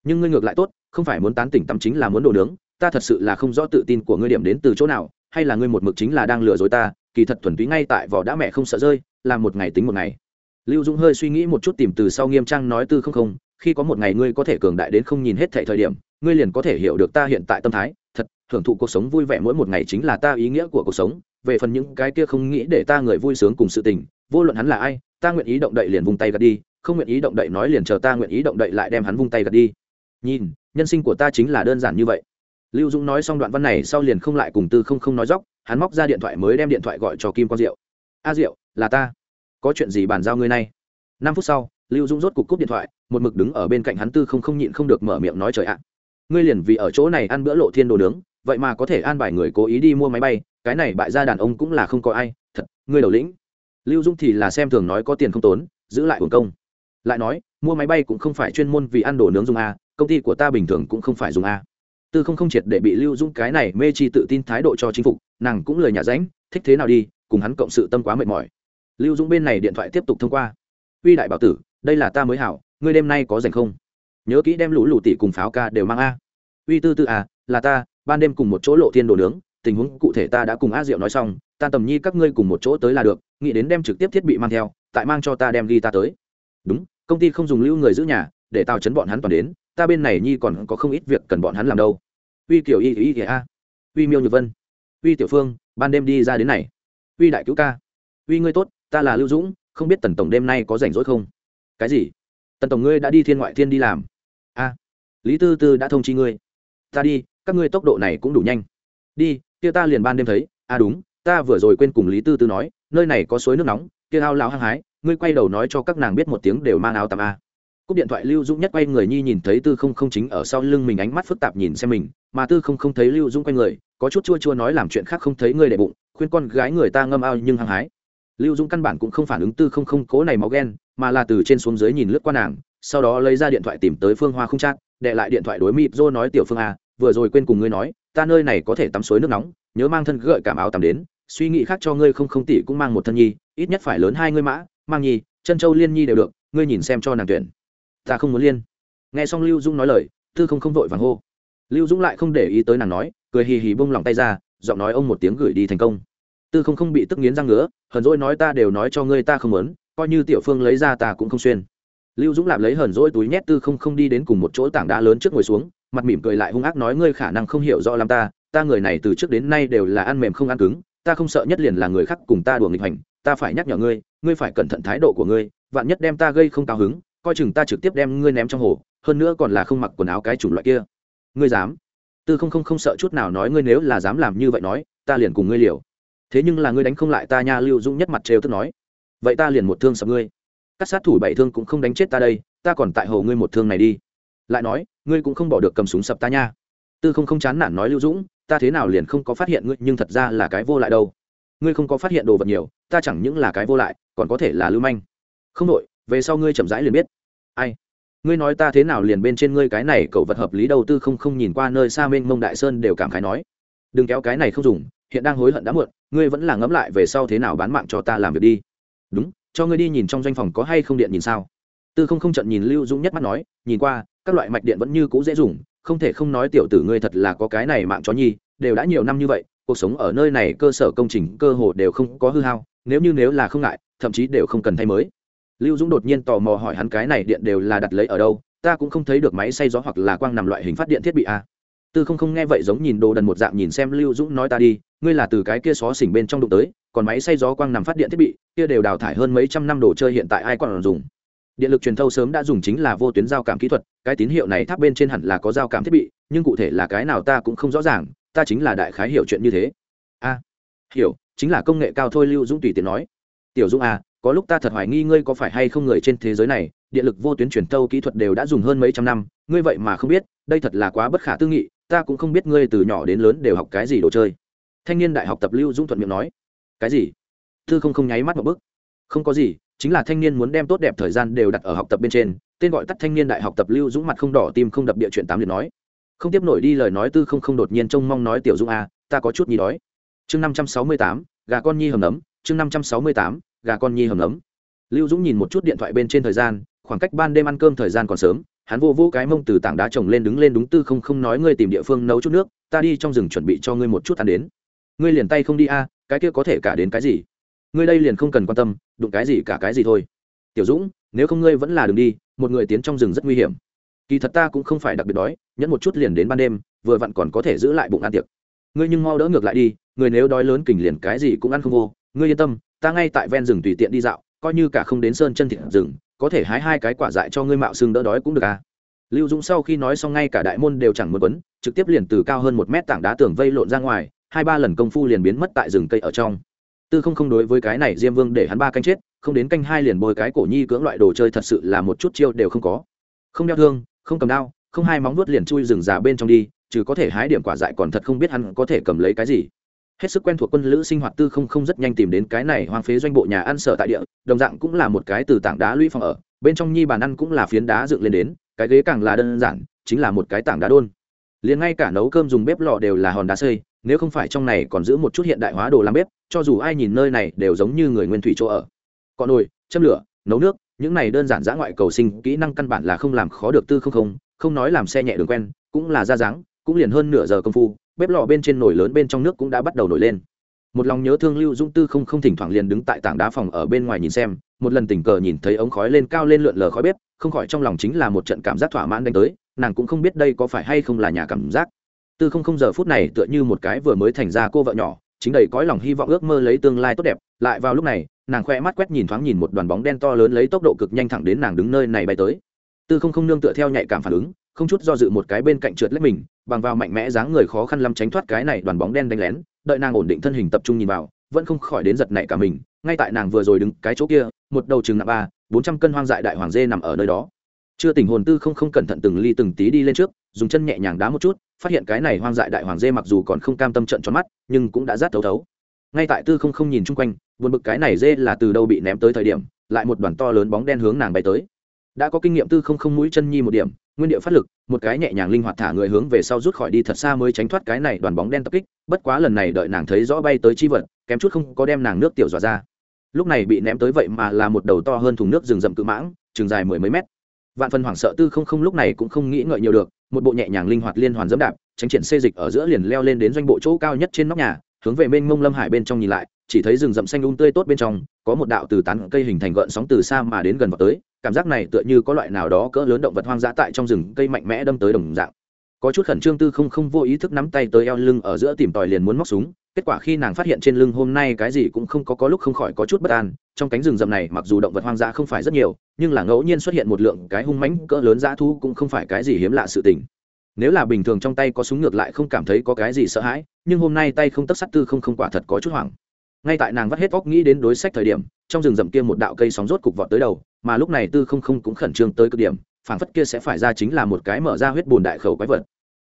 Nhưng ngươi ngược lại tốt, không phải muốn tán tỉnh tâm chính là muốn đồ nướng ta thật sự là không rõ tự tin của ngươi điểm đến từ chỗ nào, hay là ngươi một mực chính là đang lừa dối ta, kỳ thật thuần túy ngay tại vỏ đã mẹ không sợ rơi làm một ngày tính một ngày. Lưu dũng hơi suy nghĩ một chút tìm từ sau nghiêm trang nói tư không không, khi có một ngày ngươi có thể cường đại đến không nhìn hết thệ thời điểm, ngươi liền có thể hiểu được ta hiện tại tâm thái, thật, hưởng thụ cuộc sống vui vẻ mỗi một ngày chính là ta ý nghĩa của cuộc sống, về phần những cái kia không nghĩ để ta người vui sướng cùng sự tình, vô luận hắn là ai, ta nguyện ý động đậy liền vung tay gạt đi, không nguyện ý động đậy nói liền chờ ta nguyện ý động đậy lại đem hắn vung tay gạt đi. Nhìn, nhân sinh của ta chính là đơn giản như vậy lưu dũng nói xong đoạn văn này sau liền không lại cùng tư không không nói dóc hắn móc ra điện thoại mới đem điện thoại gọi cho kim quang diệu. A diệu, là ta. Có chuyện gì bàn giao ngươi nay? Năm phút sau, lưu dũng rốt cục cúp điện thoại, một mực đứng ở bên cạnh hắn tư không không nhịn không được mở miệng nói, trời ạ, ngươi liền vì ở chỗ này ăn bữa lộ thiên đồ nướng, vậy mà có thể an bài người cố ý đi mua máy bay, cái này bại gia đàn ông cũng là không có ai, thật, ngươi đầu lĩnh. Lưu dũng thì là xem thường nói, có tiền không tốn, giữ lại hưởng công. Lại nói, mua máy bay cũng không phải chuyên môn vì ăn đồ nướng dùng a công ty của ta bình thường cũng không phải dùng a tư không không triệt để bị lưu dũng cái này mê chi tự tin thái độ cho chính phục, nàng cũng lời nhà ránh, thích thế nào đi, cùng hắn cộng sự tâm quá mệt mỏi. Lưu dũng bên này điện thoại tiếp tục thông qua. Uy đại bảo tử, đây là ta mới hảo, ngươi đêm nay có rảnh không? Nhớ kỹ đem lũ lụ tỷ cùng pháo ca đều mang a. Uy tư tư à là ta, ban đêm cùng một chỗ lộ thiên đồ nướng, tình huống cụ thể ta đã cùng a diệu nói xong, ta tầm nhi các ngươi cùng một chỗ tới là được, nghĩ đến đem trực tiếp thiết bị mang theo, tại mang cho ta đem ghi ta tới. Đúng, công ty không dùng lưu người giữ nhà, để tao chấn bọn hắn toàn đến ta bên này nhi còn có không ít việc cần bọn hắn làm đâu. Uy kiểu y y y, a. Uy miêu nhược vân. Uy tiểu phương, ban đêm đi ra đến này. Uy đại cứu ca. Uy ngươi tốt, ta là lưu dũng, không biết tần tổng đêm nay có rảnh rỗi không? Cái gì? Tần tổng ngươi đã đi thiên ngoại thiên đi làm. A. Lý tư tư đã thông chi ngươi. Ta đi, các ngươi tốc độ này cũng đủ nhanh. Đi, kia ta liền ban đêm thấy. A đúng, ta vừa rồi quên cùng lý tư tư nói, nơi này có suối nước nóng, kia ao lão hăng hái, ngươi quay đầu nói cho các nàng biết một tiếng đều mang áo tắm a cúp điện thoại lưu dũng nhất quay người nhi nhìn thấy tư không không chính ở sau lưng mình ánh mắt phức tạp nhìn xem mình, mà tư không không thấy lưu dũng quay người, có chút chua chua nói làm chuyện khác không thấy người đệ bụng, khuyên con gái người ta ngâm ao nhưng hăng hái. Lưu dũng căn bản cũng không phản ứng tư không không cố này máu ghen, mà là từ trên xuống dưới nhìn lướt qua nàng, sau đó lấy ra điện thoại tìm tới phương hoa không chắc đệ lại điện thoại đối mịp dô nói, tiểu phương a vừa rồi quên cùng ngươi nói, ta nơi này có thể tắm suối nước nóng, nhớ mang thân gợi cảm áo tắm đến, suy nghĩ khác cho ngươi không không tỷ cũng mang một thân nhi, ít nhất phải lớn hai ngươi mã, mang nhi, chân châu liên nhi đều được, ngươi nhìn xem cho nàng tuyển ta không muốn liên. Nghe xong lưu dũng nói lời, tư không không vội vàng hô. Lưu dũng lại không để ý tới nàng nói, cười hì hì bông lòng tay ra, giọng nói ông một tiếng gửi đi thành công. Tư không không bị tức nghiến răng ngứa, hờn dỗi nói ta đều nói cho ngươi ta không muốn, coi như tiểu phương lấy ra ta cũng không xuyên. Lưu dũng lạp lấy hờn dỗi túi nhét tư không không đi đến cùng một chỗ tảng đá lớn trước ngồi xuống, mặt mỉm cười lại hung ác nói ngươi khả năng không hiểu rõ làm ta ta người này từ trước đến nay đều là ăn mềm không ăn cứng, ta không sợ nhất liền là người khác cùng ta đùa nghịch hành ta phải nhắc nhở ngươi ngươi phải cẩn thận thái độ của ngươi, vạn nhất đem ta gây không cao hứng coi chừng ta trực tiếp đem ngươi ném trong hồ, hơn nữa còn là không mặc quần áo cái chủng loại kia. Ngươi dám? Tư không không không sợ chút nào nói ngươi nếu là dám làm như vậy nói, ta liền cùng ngươi liều. Thế nhưng là ngươi đánh không lại ta nha, lưu dũng nhất mặt trêu tức nói. Vậy ta liền một thương sập ngươi. Các sát thủ bảy thương cũng không đánh chết ta đây, ta còn tại hồ ngươi một thương này đi. Lại nói, ngươi cũng không bỏ được cầm súng sập ta nha. Tư không không chán nản nói lưu dũng, ta thế nào liền không có phát hiện ngươi, nhưng thật ra là cái vô lại đâu. Ngươi không có phát hiện đồ vật nhiều, ta chẳng những là cái vô lại, còn có thể là lưu manh. Không đội về sau ngươi chậm rãi liền biết. Ai? Ngươi nói ta thế nào liền bên trên ngươi cái này cậu vật hợp lý đầu tư không không nhìn qua nơi xa mênh mông đại sơn đều cảm khái nói. Đừng kéo cái này không dùng, hiện đang hối hận đã muộn, ngươi vẫn là ngẫm lại về sau thế nào bán mạng cho ta làm việc đi. Đúng, cho ngươi đi nhìn trong doanh phòng có hay không điện nhìn sao. Tư không không trận nhìn lưu dũng nhất mắt nói, nhìn qua, các loại mạch điện vẫn như cũ dễ dùng, không thể không nói tiểu tử ngươi thật là có cái này mạng chó nhi, đều đã nhiều năm như vậy, cuộc sống ở nơi này cơ sở công trình cơ hồ đều không có hư hao, nếu như nếu là không ngại, thậm chí đều không cần thay mới lưu dũng đột nhiên tò mò hỏi hắn cái này điện đều là đặt lấy ở đâu, ta cũng không thấy được máy xay gió hoặc là quang nằm loại hình phát điện thiết bị a à. tư không không nghe vậy giống nhìn đồ đần một dạng nhìn xem lưu dũng nói ta đi, ngươi là từ cái kia xó xỉnh bên trong đụng tới, còn máy xay gió quang nằm phát điện thiết bị, kia đều đào thải hơn mấy trăm năm đồ chơi hiện tại ai còn dùng điện lực truyền thâu sớm đã dùng chính là vô tuyến giao cảm kỹ thuật, cái tín hiệu này tháp bên trên hẳn là có giao cảm thiết bị, nhưng cụ thể là cái nào ta cũng không rõ ràng, ta chính là đại khái hiểu chuyện như thế a hiểu, chính là công nghệ cao thôi lưu dũng tùy tiện nói tiểu dũng à có lúc ta thật hoài nghi ngươi có phải hay không người trên thế giới này điện lực vô tuyến truyền tâu kỹ thuật đều đã dùng hơn mấy trăm năm, ngươi vậy mà không biết, đây thật là quá bất khả tư nghị, ta cũng không biết ngươi từ nhỏ đến lớn đều học cái gì đồ chơi. Thanh niên đại học tập lưu dũng thuận miệng nói. Cái gì? Thư không không nháy mắt một bức không có gì, chính là thanh niên muốn đem tốt đẹp thời gian đều đặt ở học tập bên trên. Tên gọi tắt thanh niên đại học tập lưu dũng mặt không đỏ tim không đập địa chuyện tám liền nói. Không tiếp nổi đi lời nói tư không không đột nhiên trông mong nói tiểu dũng a ta có chút nhi đói. Chương năm trăm sáu mươi tám, gà con nhi hầm nấm chương năm trăm sáu mươi tám gà con nhi hầm nấm lưu dũng nhìn một chút điện thoại bên trên thời gian, khoảng cách ban đêm ăn cơm thời gian còn sớm, hắn vô vô cái mông từ tảng đá trồng lên đứng lên đúng tư không không nói ngươi tìm địa phương nấu chút nước, ta đi trong rừng chuẩn bị cho ngươi một chút ăn đến. Ngươi liền tay không đi a, cái kia có thể cả đến cái gì? Ngươi đây liền không cần quan tâm, đụng cái gì cả cái gì thôi. Tiểu dũng, nếu không ngươi vẫn là đường đi, một người tiến trong rừng rất nguy hiểm. Kỳ thật ta cũng không phải đặc biệt đói, nhẫn một chút liền đến ban đêm, vừa vặn còn có thể giữ lại bụng ăn tiệc. Ngươi nhưng mau đỡ ngược lại đi, người nếu đói lớn kình liền cái gì cũng ăn không vô, ngươi yên tâm ta ngay tại ven rừng tùy tiện đi dạo, coi như cả không đến sơn chân thịt rừng, có thể hái hai cái quả dại cho ngươi mạo xương đỡ đói cũng được à. Lưu dũng sau khi nói xong ngay cả đại môn đều chẳng muốn quấn, trực tiếp liền từ cao hơn một mét tảng đá tường vây lộn ra ngoài, hai ba lần công phu liền biến mất tại rừng cây ở trong. Tư không không đối với cái này diêm vương để hắn ba canh chết, không đến canh hai liền bôi cái cổ nhi cưỡng loại đồ chơi thật sự là một chút chiêu đều không có. Không đeo thương, không cầm đao, không hai móng vuốt liền chui rừng già bên trong đi chứ có thể hái điểm quả dại còn thật không biết hắn có thể cầm lấy cái gì hết sức quen thuộc quân lữ sinh hoạt tư không không rất nhanh tìm đến cái này hoang phế doanh bộ nhà ăn sở tại địa, đồng dạng cũng là một cái từ tảng đá lũy phòng ở, bên trong nhi bàn ăn cũng là phiến đá dựng lên đến, cái ghế càng là đơn giản, chính là một cái tảng đá đôn. Liền ngay cả nấu cơm dùng bếp lò đều là hòn đá xây, nếu không phải trong này còn giữ một chút hiện đại hóa đồ làm bếp, cho dù ai nhìn nơi này đều giống như người nguyên thủy chỗ ở. Còn nồi, châm lửa, nấu nước, những này đơn giản dã ngoại cầu sinh, kỹ năng căn bản là không làm khó được tư không không không nói làm xe nhẹ đường quen, cũng là ra dáng, cũng liền hơn nửa giờ công phu bếp lò bên trên nồi lớn bên trong nước cũng đã bắt đầu nổi lên. Một lòng nhớ thương lưu dung tư không không thỉnh thoảng liền đứng tại tảng đá phòng ở bên ngoài nhìn xem, một lần tình cờ nhìn thấy ống khói lên cao lên lượn lờ khói bếp, không khỏi trong lòng chính là một trận cảm giác thỏa mãn đánh tới, nàng cũng không biết đây có phải hay không là nhà cảm giác. Tư không không giờ phút này tựa như một cái vừa mới thành ra cô vợ nhỏ, chính đầy cõi lòng hy vọng ước mơ lấy tương lai tốt đẹp, lại vào lúc này, nàng khoe mắt quét nhìn thoáng nhìn một đoàn bóng đen to lớn lấy tốc độ cực nhanh thẳng đến nàng đứng nơi này bay tới. Tư không không nương tựa theo nhạy cảm phản ứng, không chút do dự một cái bên cạnh trượt lách mình bằng vào mạnh mẽ dáng người khó khăn lắm tránh thoát cái này đoàn bóng đen đánh lén, đợi nàng ổn định thân hình tập trung nhìn vào, vẫn không khỏi đến giật nảy cả mình, ngay tại nàng vừa rồi đứng cái chỗ kia, một đầu chừng nặng ba, bốn trăm cân hoang dại đại hoàng dê nằm ở nơi đó. Chưa tình hồn tư không không cẩn thận từng ly từng tí đi lên trước, dùng chân nhẹ nhàng đá một chút, phát hiện cái này hoang dại đại hoàng dê mặc dù còn không cam tâm trận tròn mắt, nhưng cũng đã rát thấu thấu. Ngay tại tư không không nhìn chung quanh, buồn bực cái này dê là từ đâu bị ném tới thời điểm, lại một đoàn to lớn bóng đen hướng nàng bay tới. Đã có kinh nghiệm tư không không mũi chân nhi một điểm nguyên địa phát lực, một cái nhẹ nhàng linh hoạt thả người hướng về sau rút khỏi đi thật xa mới tránh thoát cái này đoàn bóng đen tập kích, bất quá lần này đợi nàng thấy rõ bay tới chi vật, kém chút không có đem nàng nước tiểu dọa ra. Lúc này bị ném tới vậy mà là một đầu to hơn thùng nước rừng rậm cự mãng, chừng dài mười mấy mét. Vạn phần hoảng sợ tư không không lúc này cũng không nghĩ ngợi nhiều được, một bộ nhẹ nhàng linh hoạt liên hoàn dẫm đạp, tránh triển xê dịch ở giữa liền leo lên đến doanh bộ chỗ cao nhất trên nóc nhà, hướng về mênh mông lâm hải bên trong nhìn lại, chỉ thấy rừng rậm xanh um tươi tốt bên trong, có một đạo từ tán cây hình thành gợn sóng từ xa mà đến gần vào tới cảm giác này tựa như có loại nào đó cỡ lớn động vật hoang dã tại trong rừng cây mạnh mẽ đâm tới đồng dạng. Có chút khẩn trương tư không không vô ý thức nắm tay tới eo lưng ở giữa tìm tòi liền muốn móc súng, kết quả khi nàng phát hiện trên lưng hôm nay cái gì cũng không có có lúc không khỏi có chút bất an, trong cánh rừng rậm này mặc dù động vật hoang dã không phải rất nhiều, nhưng là ngẫu nhiên xuất hiện một lượng cái hung mãnh cỡ lớn dã thu cũng không phải cái gì hiếm lạ sự tình. Nếu là bình thường trong tay có súng ngược lại không cảm thấy có cái gì sợ hãi, nhưng hôm nay tay không tất sắt tư không không quả thật có chút hoảng. Ngay tại nàng vắt hết óc nghĩ đến đối sách thời điểm, trong rừng rậm kia một đạo cây sóng rốt cục vọt tới đầu mà lúc này tư không không cũng khẩn trương tới cực điểm, phảng phất kia sẽ phải ra chính là một cái mở ra huyết bùn đại khẩu quái vật.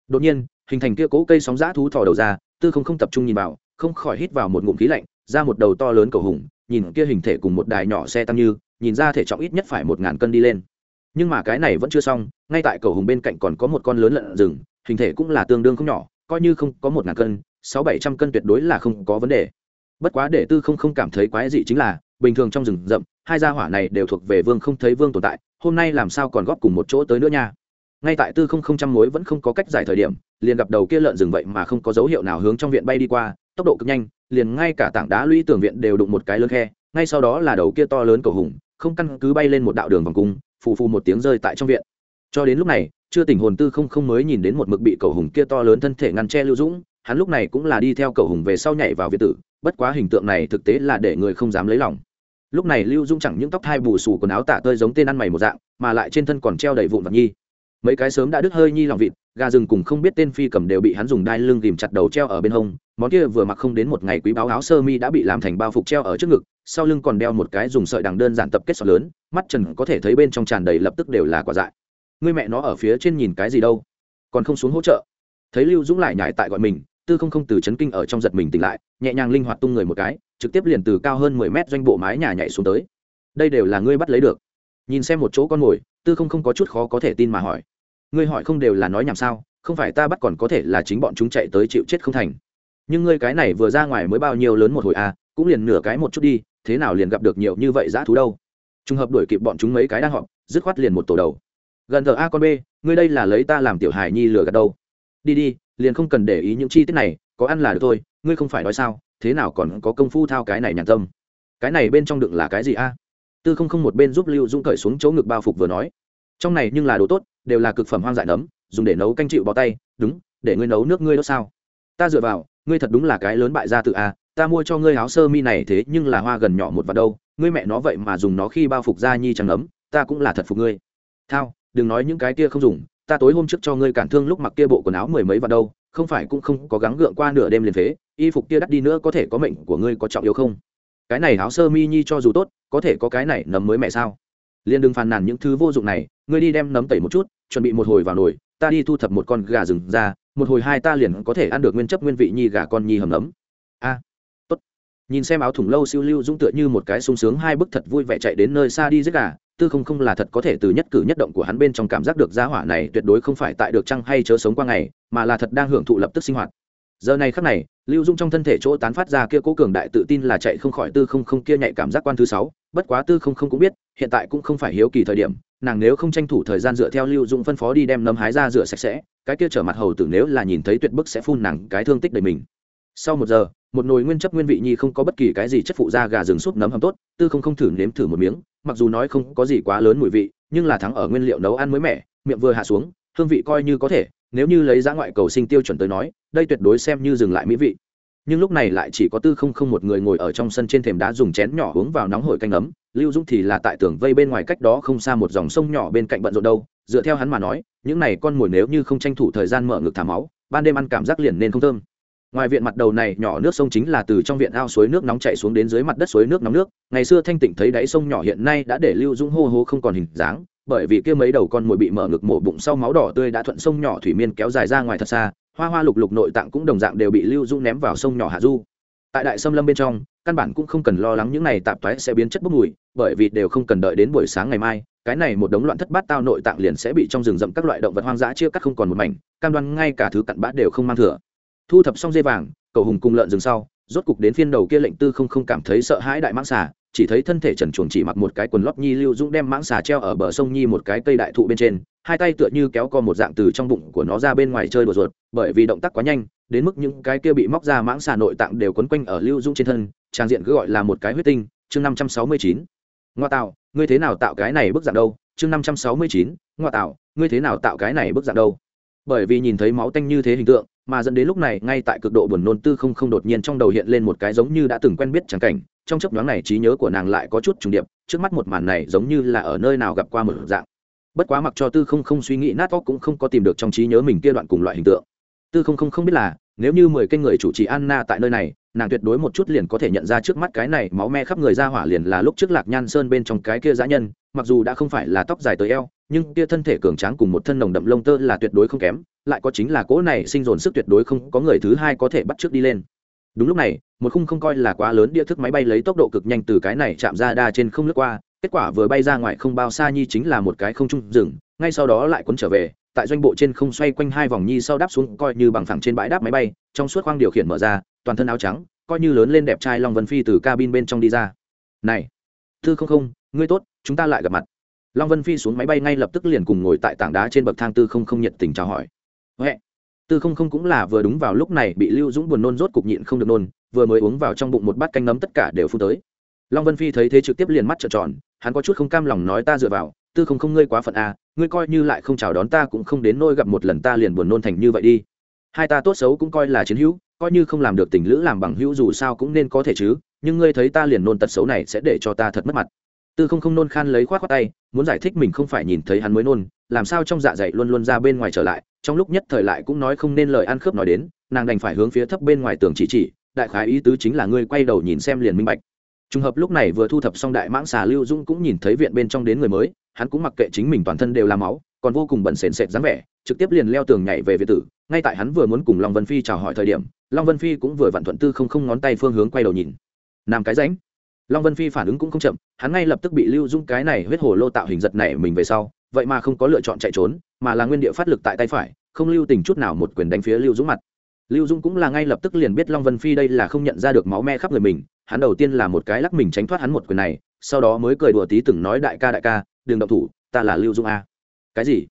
Đột nhiên, hình thành kia cố cây sóng giã thú thò đầu ra, tư không không tập trung nhìn vào, không khỏi hít vào một ngụm khí lạnh, ra một đầu to lớn cầu hùng, nhìn kia hình thể cùng một đài nhỏ xe tăng như, nhìn ra thể trọng ít nhất phải một ngàn cân đi lên. Nhưng mà cái này vẫn chưa xong, ngay tại cầu hùng bên cạnh còn có một con lớn lợn rừng, hình thể cũng là tương đương không nhỏ, coi như không có một ngàn cân, sáu bảy trăm cân tuyệt đối là không có vấn đề. Bất quá để tư không không cảm thấy quái dị chính là, bình thường trong rừng rậm hai gia hỏa này đều thuộc về vương không thấy vương tồn tại, hôm nay làm sao còn góp cùng một chỗ tới nữa nha? Ngay tại tư không không trăm mối vẫn không có cách giải thời điểm, liền gặp đầu kia lợn rừng vậy mà không có dấu hiệu nào hướng trong viện bay đi qua, tốc độ cực nhanh, liền ngay cả tảng đá lũy tường viện đều đụng một cái lớn khe, ngay sau đó là đầu kia to lớn cầu hùng, không căn cứ bay lên một đạo đường vòng cung, phù phù một tiếng rơi tại trong viện. Cho đến lúc này, chưa tỉnh hồn tư không không mới nhìn đến một mực bị cầu hùng kia to lớn thân thể ngăn che lưu dũng, hắn lúc này cũng là đi theo cầu hùng về sau nhảy vào viện tử, bất quá hình tượng này thực tế là để người không dám lấy lòng lúc này lưu dũng chẳng những tóc hai bù xù quần áo tả tơi giống tên ăn mày một dạng, mà lại trên thân còn treo đầy vụn vật nhi. Mấy cái sớm đã đứt hơi nhi lòng vịt, gà rừng cùng không biết tên phi cầm đều bị hắn dùng đai lưng ghìm chặt đầu treo ở bên hông, món kia vừa mặc không đến một ngày quý báo áo sơ mi đã bị làm thành bao phục treo ở trước ngực, sau lưng còn đeo một cái dùng sợi đằng đơn giản tập kết sọt lớn, mắt trần có thể thấy bên trong tràn đầy lập tức đều là quả dại. Người mẹ nó ở phía trên nhìn cái gì đâu? Còn không xuống hỗ trợ. Thấy lưu dũng lại nhải tại gọi mình tư không không từ chấn kinh ở trong giật mình tỉnh lại, nhẹ nhàng linh hoạt tung người một cái, trực tiếp liền từ cao hơn mười mét doanh bộ mái nhà nhảy xuống tới. Đây đều là ngươi bắt lấy được. Nhìn xem một chỗ con mồi, tư không không có chút khó có thể tin mà hỏi. Ngươi hỏi không đều là nói nhảm sao, không phải ta bắt còn có thể là chính bọn chúng chạy tới chịu chết không thành. Nhưng ngươi cái này vừa ra ngoài mới bao nhiêu lớn một hồi à cũng liền nửa cái một chút đi, thế nào liền gặp được nhiều như vậy dã thú đâu. Trùng hợp đuổi kịp bọn chúng mấy cái đang họp, dứt khoát liền một tổ đầu. Gần thờ a con b, ngươi đây là lấy ta làm tiểu hài nhi lừa gạt đâu. Đi đi liền không cần để ý những chi tiết này, có ăn là được thôi, ngươi không phải nói sao, thế nào còn có công phu thao cái này nhàn tâm? Cái này bên trong đựng là cái gì a? Tư không không một bên giúp lưu dũng cởi xuống chỗ ngực bao phục vừa nói. Trong này nhưng là đồ tốt, đều là cực phẩm hoang dại nấm, dùng để nấu canh chịu bó tay, đúng, để ngươi nấu nước ngươi đốt sao? Ta dựa vào, ngươi thật đúng là cái lớn bại gia tự a, ta mua cho ngươi áo sơ mi này thế nhưng là hoa gần nhỏ một vạt đâu, ngươi mẹ nó vậy mà dùng nó khi bao phục da nhi trắng ấm ta cũng là thật phục ngươi. Thao, đừng nói những cái kia không dùng ta tối hôm trước cho ngươi cản thương lúc mặc kia bộ quần áo mười mấy vạn đâu, không phải cũng không có gắng gượng qua nửa đêm liền phế, y phục kia đắt đi nữa có thể có mệnh của ngươi có trọng yếu không? Cái này áo sơ mi nhi cho dù tốt, có thể có cái này nấm mới mẹ sao? Liền đừng phàn nàn những thứ vô dụng này, ngươi đi đem nấm tẩy một chút, chuẩn bị một hồi vào nồi, ta đi thu thập một con gà rừng ra, một hồi hai ta liền có thể ăn được nguyên chấp nguyên vị nhi gà con nhi hầm nấm. A nhìn xem áo thủng lâu siêu lưu dũng tựa như một cái sung sướng hai bức thật vui vẻ chạy đến nơi xa đi giết gà, tư không không là thật có thể từ nhất cử nhất động của hắn bên trong cảm giác được gia hỏa này tuyệt đối không phải tại được trăng hay chớ sống qua ngày, mà là thật đang hưởng thụ lập tức sinh hoạt. Giờ này khắc này, lưu dung trong thân thể chỗ tán phát ra kia cố cường đại tự tin là chạy không khỏi tư không không kia nhạy cảm giác quan thứ sáu, bất quá tư không không cũng biết, hiện tại cũng không phải hiếu kỳ thời điểm, nàng nếu không tranh thủ thời gian dựa theo lưu dung phân phó đi đem nấm hái ra rửa sạch sẽ, cái kia trở mặt hầu tử nếu là nhìn thấy tuyệt bức sẽ phun nàng cái thương tích đầy mình. Sau một giờ một nồi nguyên chất nguyên vị nhi không có bất kỳ cái gì chất phụ da gà rừng súp nấm hầm tốt, tư không không thử nếm thử một miếng, mặc dù nói không có gì quá lớn mùi vị, nhưng là thắng ở nguyên liệu nấu ăn mới mẻ, miệng vừa hạ xuống, hương vị coi như có thể, nếu như lấy giá ngoại cầu sinh tiêu chuẩn tới nói, đây tuyệt đối xem như dừng lại mỹ vị. Nhưng lúc này lại chỉ có tư không không một người ngồi ở trong sân trên thềm đá dùng chén nhỏ uống vào nóng hổi canh ấm, lưu dũng thì là tại tường vây bên ngoài cách đó không xa một dòng sông nhỏ bên cạnh bận rộn đâu, dựa theo hắn mà nói, những này con mồi nếu như không tranh thủ thời gian mở ngực thả máu, ban đêm ăn cảm giác liền nên không thơm ngoài viện mặt đầu này nhỏ nước sông chính là từ trong viện ao suối nước nóng chảy xuống đến dưới mặt đất suối nước nóng nước. Ngày xưa thanh tịnh thấy đáy sông nhỏ hiện nay đã để lưu dũng hô hô không còn hình dáng, bởi vì kia mấy đầu con mồi bị mở ngực mổ bụng sau máu đỏ tươi đã thuận sông nhỏ thủy miên kéo dài ra ngoài thật xa. Hoa hoa lục lục nội tạng cũng đồng dạng đều bị lưu dũng ném vào sông nhỏ hạ du. Tại đại sâm lâm bên trong, căn bản cũng không cần lo lắng những này tạp thoái sẽ biến chất bốc mùi, bởi vì đều không cần đợi đến buổi sáng ngày mai, cái này một đống loạn thất bát tao nội tạng liền sẽ bị trong rừng rậm các loại động vật hoang dã chia cắt không còn một mảnh, cam đoan ngay cả thứ cặn bát đều không mang thừa thu thập xong dây vàng, cầu hùng cùng lợn rừng sau, rốt cục đến phiên đầu kia lệnh tư không không cảm thấy sợ hãi đại mãng xà, chỉ thấy thân thể trần chuồng chỉ mặc một cái quần lót nhi lưu dũng đem mãng xà treo ở bờ sông nhi một cái cây đại thụ bên trên, hai tay tựa như kéo co một dạng từ trong bụng của nó ra bên ngoài chơi đùa ruột, bởi vì động tác quá nhanh, đến mức những cái kia bị móc ra mãng xà nội tạng đều quấn quanh ở lưu dũng trên thân, trang diện cứ gọi là một cái huyết tinh, chương năm trăm sáu mươi chín. Ngoa tạo ngươi thế nào tạo cái này bức dạng đâu? Chương năm trăm sáu mươi chín, ngoa tạo ngươi thế nào tạo cái này bức dạng đâu? Bởi vì nhìn thấy máu tanh như thế hình tượng mà dẫn đến lúc này ngay tại cực độ buồn nôn tư không không đột nhiên trong đầu hiện lên một cái giống như đã từng quen biết chẳng cảnh. Trong chấp nhoáng này trí nhớ của nàng lại có chút trùng điệp, trước mắt một màn này giống như là ở nơi nào gặp qua một dạng. Bất quá mặc cho tư không không suy nghĩ nát óc cũng không có tìm được trong trí nhớ mình kia đoạn cùng loại hình tượng. Tư không không không biết là, nếu như mười kênh người chủ trì anna tại nơi này nàng tuyệt đối một chút liền có thể nhận ra trước mắt cái này máu me khắp người ra hỏa liền là lúc trước lạc nhan sơn bên trong cái kia dã nhân, mặc dù đã không phải là tóc dài tới eo, nhưng kia thân thể cường tráng cùng một thân nồng đậm lông tơ là tuyệt đối không kém, lại có chính là cỗ này sinh dồn sức tuyệt đối không có người thứ hai có thể bắt trước đi lên. Đúng lúc này, một khung không coi là quá lớn địa thức máy bay lấy tốc độ cực nhanh từ cái này chạm ra đa trên không lướt qua, kết quả vừa bay ra ngoài không bao xa nhi chính là một cái không trung rừng, ngay sau đó lại quấn trở về tại doanh bộ trên không xoay quanh hai vòng nhi sau đáp xuống coi như bằng thẳng trên bãi đáp máy bay, trong suốt khoang điều khiển mở ra, toàn thân áo trắng, coi như lớn lên đẹp trai long vân phi từ cabin bên trong đi ra. Này, thư không không, ngươi tốt, chúng ta lại gặp mặt. Long vân phi xuống máy bay ngay lập tức liền cùng ngồi tại tảng đá trên bậc thang tư không không nhiệt tình chào hỏi. Huệ. Tư không không cũng là vừa đúng vào lúc này bị lưu dũng buồn nôn rốt cục nhịn không được nôn, vừa mới uống vào trong bụng một bát canh nấm tất cả đều phun tới. Long vân phi thấy thế trực tiếp liền mắt trợn tròn, hắn có chút không cam lòng nói ta dựa vào, tư không không ngươi quá phận à ngươi coi như lại không chào đón ta cũng không đến nôi gặp một lần ta liền buồn nôn thành như vậy đi. Hai ta tốt xấu cũng coi là chiến hữu, coi như không làm được tình lữ làm bằng hữu dù sao cũng nên có thể chứ, nhưng ngươi thấy ta liền nôn tật xấu này sẽ để cho ta thật mất mặt. Tư không không nôn khan lấy khoát khoát tay, muốn giải thích mình không phải nhìn thấy hắn mới nôn, làm sao trong dạ dày luôn luôn ra bên ngoài trở lại, trong lúc nhất thời lại cũng nói không nên lời ăn khớp nói đến, nàng đành phải hướng phía thấp bên ngoài tường chỉ chỉ, đại khái ý tứ chính là ngươi quay đầu nhìn xem liền minh bạch. Trùng hợp lúc này vừa thu thập xong đại mãng xà lưu dũng cũng nhìn thấy viện bên trong đến người mới hắn cũng mặc kệ chính mình toàn thân đều là máu, còn vô cùng bẩn sền sệt dáng vẻ, trực tiếp liền leo tường nhảy về việt tử. Ngay tại hắn vừa muốn cùng long vân phi chào hỏi thời điểm, long vân phi cũng vừa vặn thuận tư không không ngón tay phương hướng quay đầu nhìn. Nam cái ránh. Long vân phi phản ứng cũng không chậm, hắn ngay lập tức bị lưu dung cái này huyết hồ lô tạo hình giật nảy mình về sau, vậy mà không có lựa chọn chạy trốn, mà là nguyên địa phát lực tại tay phải, không lưu tình chút nào một quyền đánh phía lưu dũng mặt. Lưu dũng cũng là ngay lập tức liền biết long vân phi đây là không nhận ra được máu me khắp người mình, hắn đầu tiên là một cái lắc mình tránh thoát hắn một quyền này, sau đó mới cười đùa tí từng nói đại ca đại ca đường động thủ, ta là lưu dung a. Cái gì?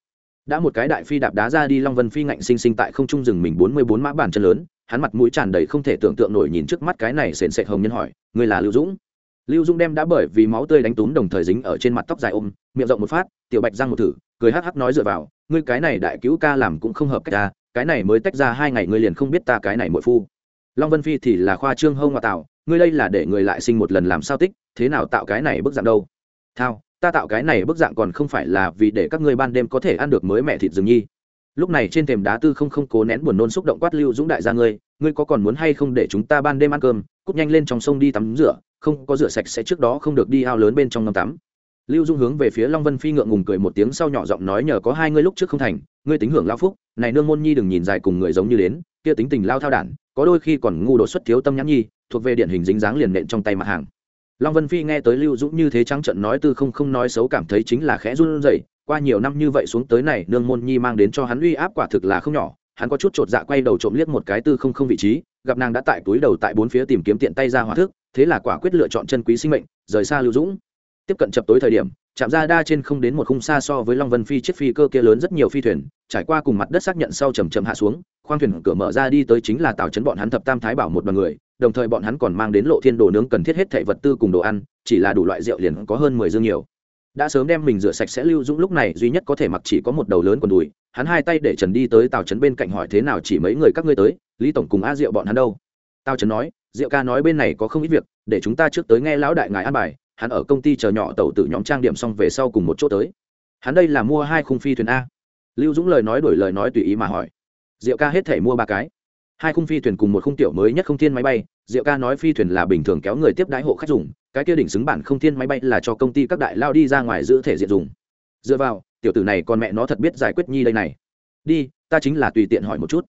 Đã một cái đại phi đạp đá ra đi, long vân phi ngạnh sinh sinh tại không trung rừng mình bốn mươi bốn mã bản chân lớn, hắn mặt mũi tràn đầy không thể tưởng tượng nổi nhìn trước mắt cái này sền sệt hồng nhân hỏi người là lưu dũng? Lưu dũng đem đã bởi vì máu tươi đánh túm đồng thời dính ở trên mặt tóc dài ôm, miệng rộng một phát, tiểu bạch răng một thử, cười hắc hắc nói dựa vào, ngươi cái này đại cứu ca làm cũng không hợp cách ta, cái này mới tách ra hai ngày ngươi liền không biết ta cái này muội phu. Long vân phi thì là khoa trương hông ngoại tạo, ngươi đây là để người lại sinh một lần làm sao tích, thế nào tạo cái này bức dạng đâu? Thao ta tạo cái này bức dạng còn không phải là vì để các ngươi ban đêm có thể ăn được mới mẹ thịt rừng nhi. Lúc này trên thềm đá tư không không cố nén buồn nôn xúc động quát lưu dũng đại gia ngươi ngươi có còn muốn hay không để chúng ta ban đêm ăn cơm, cút nhanh lên trong sông đi tắm rửa, không có rửa sạch sẽ trước đó không được đi ao lớn bên trong ngâm tắm. Lưu dung hướng về phía long vân phi ngượng ngùng cười một tiếng sau nhỏ giọng nói nhờ có hai ngươi lúc trước không thành, ngươi tính hưởng lao phúc, này nương môn nhi đừng nhìn dài cùng người giống như đến, kia tính tình lao thao đản, có đôi khi còn ngu đột xuất thiếu tâm nhãn nhi, thuộc về điển hình dính dáng liền nện trong tay mặt hàng long vân phi nghe tới lưu dũng như thế trắng trận nói tư không không nói xấu cảm thấy chính là khẽ run rẩy, qua nhiều năm như vậy xuống tới này, nương môn nhi mang đến cho hắn uy áp quả thực là không nhỏ, hắn có chút chột dạ quay đầu trộm liếc một cái tư không không vị trí, gặp nàng đã tại túi đầu tại bốn phía tìm kiếm tiện tay ra hỏa thức, thế là quả quyết lựa chọn chân quý sinh mệnh, rời xa lưu dũng. Tiếp cận chập tối thời điểm, chạm ra đa trên không đến một khung xa so với long vân phi chiếc phi cơ kia lớn rất nhiều phi thuyền, trải qua cùng mặt đất xác nhận sau chầm chậm hạ xuống, khoang thuyền cửa mở ra đi tới chính là tàu chấn bọn hắn thập tam thái bảo một đoàn người đồng thời bọn hắn còn mang đến lộ thiên đồ nướng cần thiết hết thảy vật tư cùng đồ ăn, chỉ là đủ loại rượu liền có hơn mười dương nhiều. Đã sớm đem mình rửa sạch sẽ lưu dũng lúc này duy nhất có thể mặc chỉ có một đầu lớn quần đùi, hắn hai tay để trần đi tới tào trấn bên cạnh hỏi thế nào chỉ mấy người các ngươi tới, lý tổng cùng a diệu bọn hắn đâu? Tào trấn nói, diệu ca nói bên này có không ít việc, để chúng ta trước tới nghe lão đại ngài an bài, hắn ở công ty chờ nhỏ tàu tự nhóm trang điểm xong về sau cùng một chỗ tới. Hắn đây là mua hai khung phi thuyền a. Lưu dũng lời nói đổi lời nói tùy ý mà hỏi, diệu ca hết thể mua ba cái hai khung phi thuyền cùng một khung tiểu mới nhất không thiên máy bay, diệu ca nói phi thuyền là bình thường kéo người tiếp đái hộ khách dùng, cái kia đỉnh xứng bản không thiên máy bay là cho công ty các đại lao đi ra ngoài giữ thể diện dùng. Dựa vào, tiểu tử này con mẹ nó thật biết giải quyết nhi đây này. Đi, ta chính là tùy tiện hỏi một chút.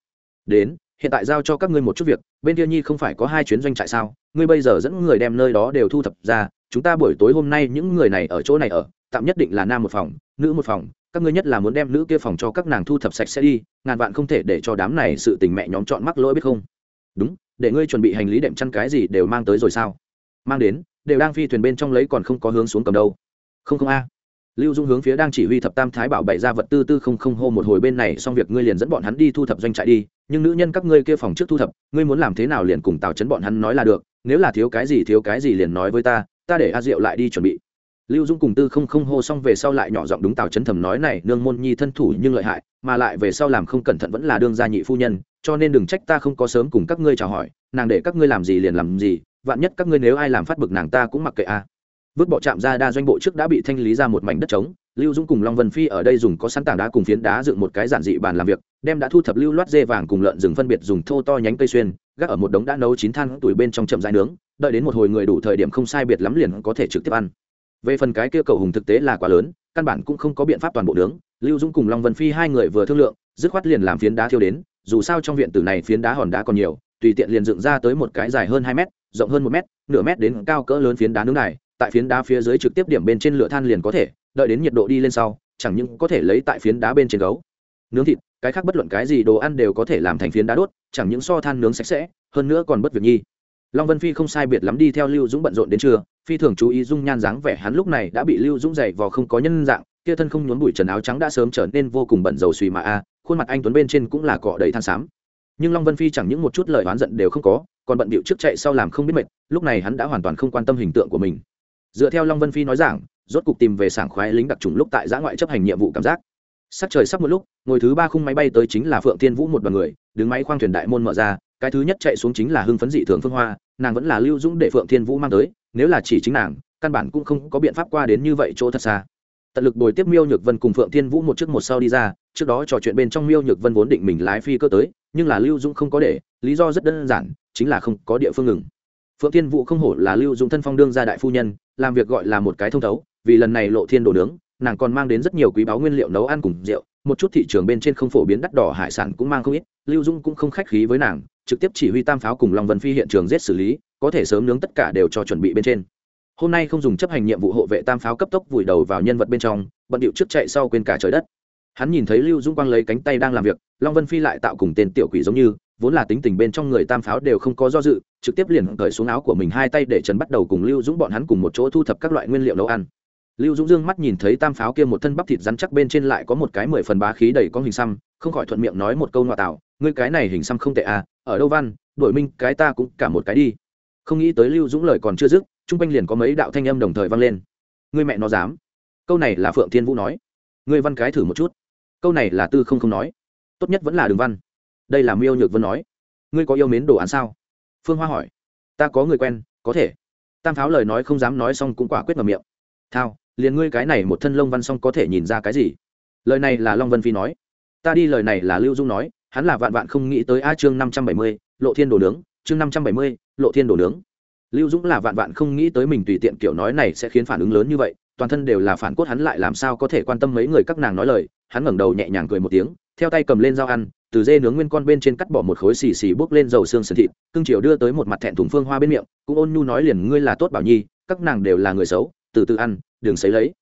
Đến, hiện tại giao cho các ngươi một chút việc, bên kia nhi không phải có hai chuyến doanh trại sao? Ngươi bây giờ dẫn người đem nơi đó đều thu thập ra, chúng ta buổi tối hôm nay những người này ở chỗ này ở, tạm nhất định là nam một phòng, nữ một phòng các ngươi nhất là muốn đem nữ kia phòng cho các nàng thu thập sạch sẽ đi, ngàn vạn không thể để cho đám này sự tình mẹ nhóm chọn mắc lỗi biết không? Đúng, để ngươi chuẩn bị hành lý đệm chăn cái gì đều mang tới rồi sao? Mang đến, đều đang phi thuyền bên trong lấy còn không có hướng xuống cầm đâu. Không không a. Lưu dung hướng phía đang chỉ huy thập tam thái bảo bày ra vật tư tư không không hô một hồi bên này, xong việc ngươi liền dẫn bọn hắn đi thu thập doanh trại đi, nhưng nữ nhân các ngươi kia phòng trước thu thập, ngươi muốn làm thế nào liền cùng tào chấn bọn hắn nói là được, nếu là thiếu cái gì thiếu cái gì liền nói với ta ta để a diệu lại đi chuẩn bị lưu dung cùng tư không không hô xong về sau lại nhỏ giọng đúng tào chấn thầm nói này, nương môn nhi thân thủ nhưng lợi hại, mà lại về sau làm không cẩn thận vẫn là đương gia nhị phu nhân, cho nên đừng trách ta không có sớm cùng các ngươi chào hỏi, nàng để các ngươi làm gì liền làm gì, vạn nhất các ngươi nếu ai làm phát bực nàng ta cũng mặc kệ a. Vứt bỏ chạm ra đa doanh bộ trước đã bị thanh lý ra một mảnh đất trống, lưu dung cùng long vân phi ở đây dùng có sẵn tảng đá cùng phiến đá dựng một cái giản dị bàn làm việc, đem đã thu thập lưu loát dê vàng cùng lợn rừng phân biệt dùng thô to nhánh cây xuyên, gác ở một đống đã nấu chín than tuổi bên trong chậm dài nướng, đợi đến một hồi người đủ thời điểm không sai biệt lắm liền có thể trực tiếp ăn về phần cái kia cầu hùng thực tế là quá lớn, căn bản cũng không có biện pháp toàn bộ nướng. Lưu dung cùng long vân phi hai người vừa thương lượng, dứt khoát liền làm phiến đá thiêu đến, dù sao trong viện tử này phiến đá hòn đá còn nhiều, tùy tiện liền dựng ra tới một cái dài hơn hai mét, rộng hơn một mét, nửa mét đến cao cỡ lớn phiến đá nướng này, tại phiến đá phía dưới trực tiếp điểm bên trên lửa than liền có thể, đợi đến nhiệt độ đi lên sau, chẳng những có thể lấy tại phiến đá bên trên gấu. Nướng thịt, cái khác bất luận cái gì đồ ăn đều có thể làm thành phiến đá đốt, chẳng những so than nướng sạch sẽ, hơn nữa còn bất việc nhi long vân phi không sai biệt lắm đi theo lưu dũng bận rộn đến trưa, phi thường chú ý dung nhan dáng vẻ, hắn lúc này đã bị lưu dũng dày vò không có nhân dạng, kia thân không nhốn bụi trần áo trắng đã sớm trở nên vô cùng bẩn dầu suy mà a, khuôn mặt anh tuấn bên trên cũng là cọ đầy than xám. Nhưng long vân phi chẳng những một chút lời oán giận đều không có, còn bận bịu trước chạy sau làm không biết mệt, lúc này hắn đã hoàn toàn không quan tâm hình tượng của mình. Dựa theo long vân phi nói rằng rốt cục tìm về sảng khoái lính đặc trùng lúc tại giã ngoại chấp hành nhiệm vụ cảm giác. Sắc trời sắp một lúc, ngồi thứ ba khung máy bay tới chính là phượng thiên vũ một đoàn người, đứng máy khoang thuyền đại môn mở ra cái thứ nhất chạy xuống chính là hưng phấn dị thường phương hoa, nàng vẫn là lưu dũng để phượng thiên vũ mang tới, nếu là chỉ chính nàng, căn bản cũng không có biện pháp qua đến như vậy chỗ thật xa. Tận lực bồi tiếp miêu nhược vân cùng phượng thiên vũ một trước một sau đi ra, trước đó trò chuyện bên trong miêu nhược vân vốn định mình lái phi cơ tới, nhưng là lưu dũng không có để, lý do rất đơn giản, chính là không có địa phương ngừng. Phượng thiên vũ không hổ là lưu dũng thân phong đương gia đại phu nhân, làm việc gọi là một cái thông thấu, vì lần này lộ thiên đồ nướng, nàng còn mang đến rất nhiều quý báu nguyên liệu nấu ăn cùng rượu một chút thị trường bên trên không phổ biến đắt đỏ hải sản cũng mang không ít, lưu dung cũng không khách khí với nàng, trực tiếp chỉ huy tam pháo cùng long vân phi hiện trường giết xử lý, có thể sớm nướng tất cả đều cho chuẩn bị bên trên. Hôm nay không dùng chấp hành nhiệm vụ hộ vệ tam pháo cấp tốc vùi đầu vào nhân vật bên trong, bận điệu trước chạy sau quên cả trời đất. Hắn nhìn thấy lưu dung quang lấy cánh tay đang làm việc, long vân phi lại tạo cùng tên tiểu quỷ giống như, vốn là tính tình bên trong người tam pháo đều không có do dự, trực tiếp liền cởi xuống áo của mình hai tay để trần bắt đầu cùng lưu dũng bọn hắn cùng một chỗ thu thập các loại nguyên liệu nấu ăn lưu dũng dương mắt nhìn thấy tam pháo kia một thân bắp thịt rắn chắc bên trên lại có một cái mười phần bá khí đầy có hình xăm, không khỏi thuận miệng nói một câu ngoại tạo ngươi cái này hình xăm không tệ à ở đâu văn, đổi minh, cái ta cũng cả một cái đi. Không nghĩ tới lưu dũng lời còn chưa dứt chung quanh liền có mấy đạo thanh âm đồng thời vang lên. Ngươi mẹ nó dám. Câu này là phượng thiên vũ nói. Ngươi văn cái thử một chút. Câu này là tư không không nói. Tốt nhất vẫn là đường văn. Đây là miêu nhược vân nói. Ngươi có yêu mến đồ án sao? Phương hoa hỏi. Ta có người quen, có thể. Tam pháo lời nói không dám nói xong cũng quả quyết ngầm miệng. Thao liền ngươi cái này một thân lông văn xong có thể nhìn ra cái gì? Lời này là long vân phi nói. Ta đi lời này là lưu dung nói, hắn là vạn vạn không nghĩ tới a chương năm trăm bảy mươi, lộ thiên đồ nướng, chương năm trăm bảy mươi, lộ thiên đồ nướng. Lưu dũng là vạn vạn không nghĩ tới mình tùy tiện kiểu nói này sẽ khiến phản ứng lớn như vậy, toàn thân đều là phản cốt hắn lại làm sao có thể quan tâm mấy người các nàng nói lời, hắn ngẩng đầu nhẹ nhàng cười một tiếng, theo tay cầm lên dao ăn, từ dê nướng nguyên con bên trên cắt bỏ một khối xì xì bốc lên dầu xương sườn thịt, cưng chiều đưa tới một mặt thẹn thùng phương hoa bên miệng, cũng ôn nhu nói liền ngươi là tốt bảo nhi, các nàng đều là người xấu, từ từ ăn đừng xấy lấy.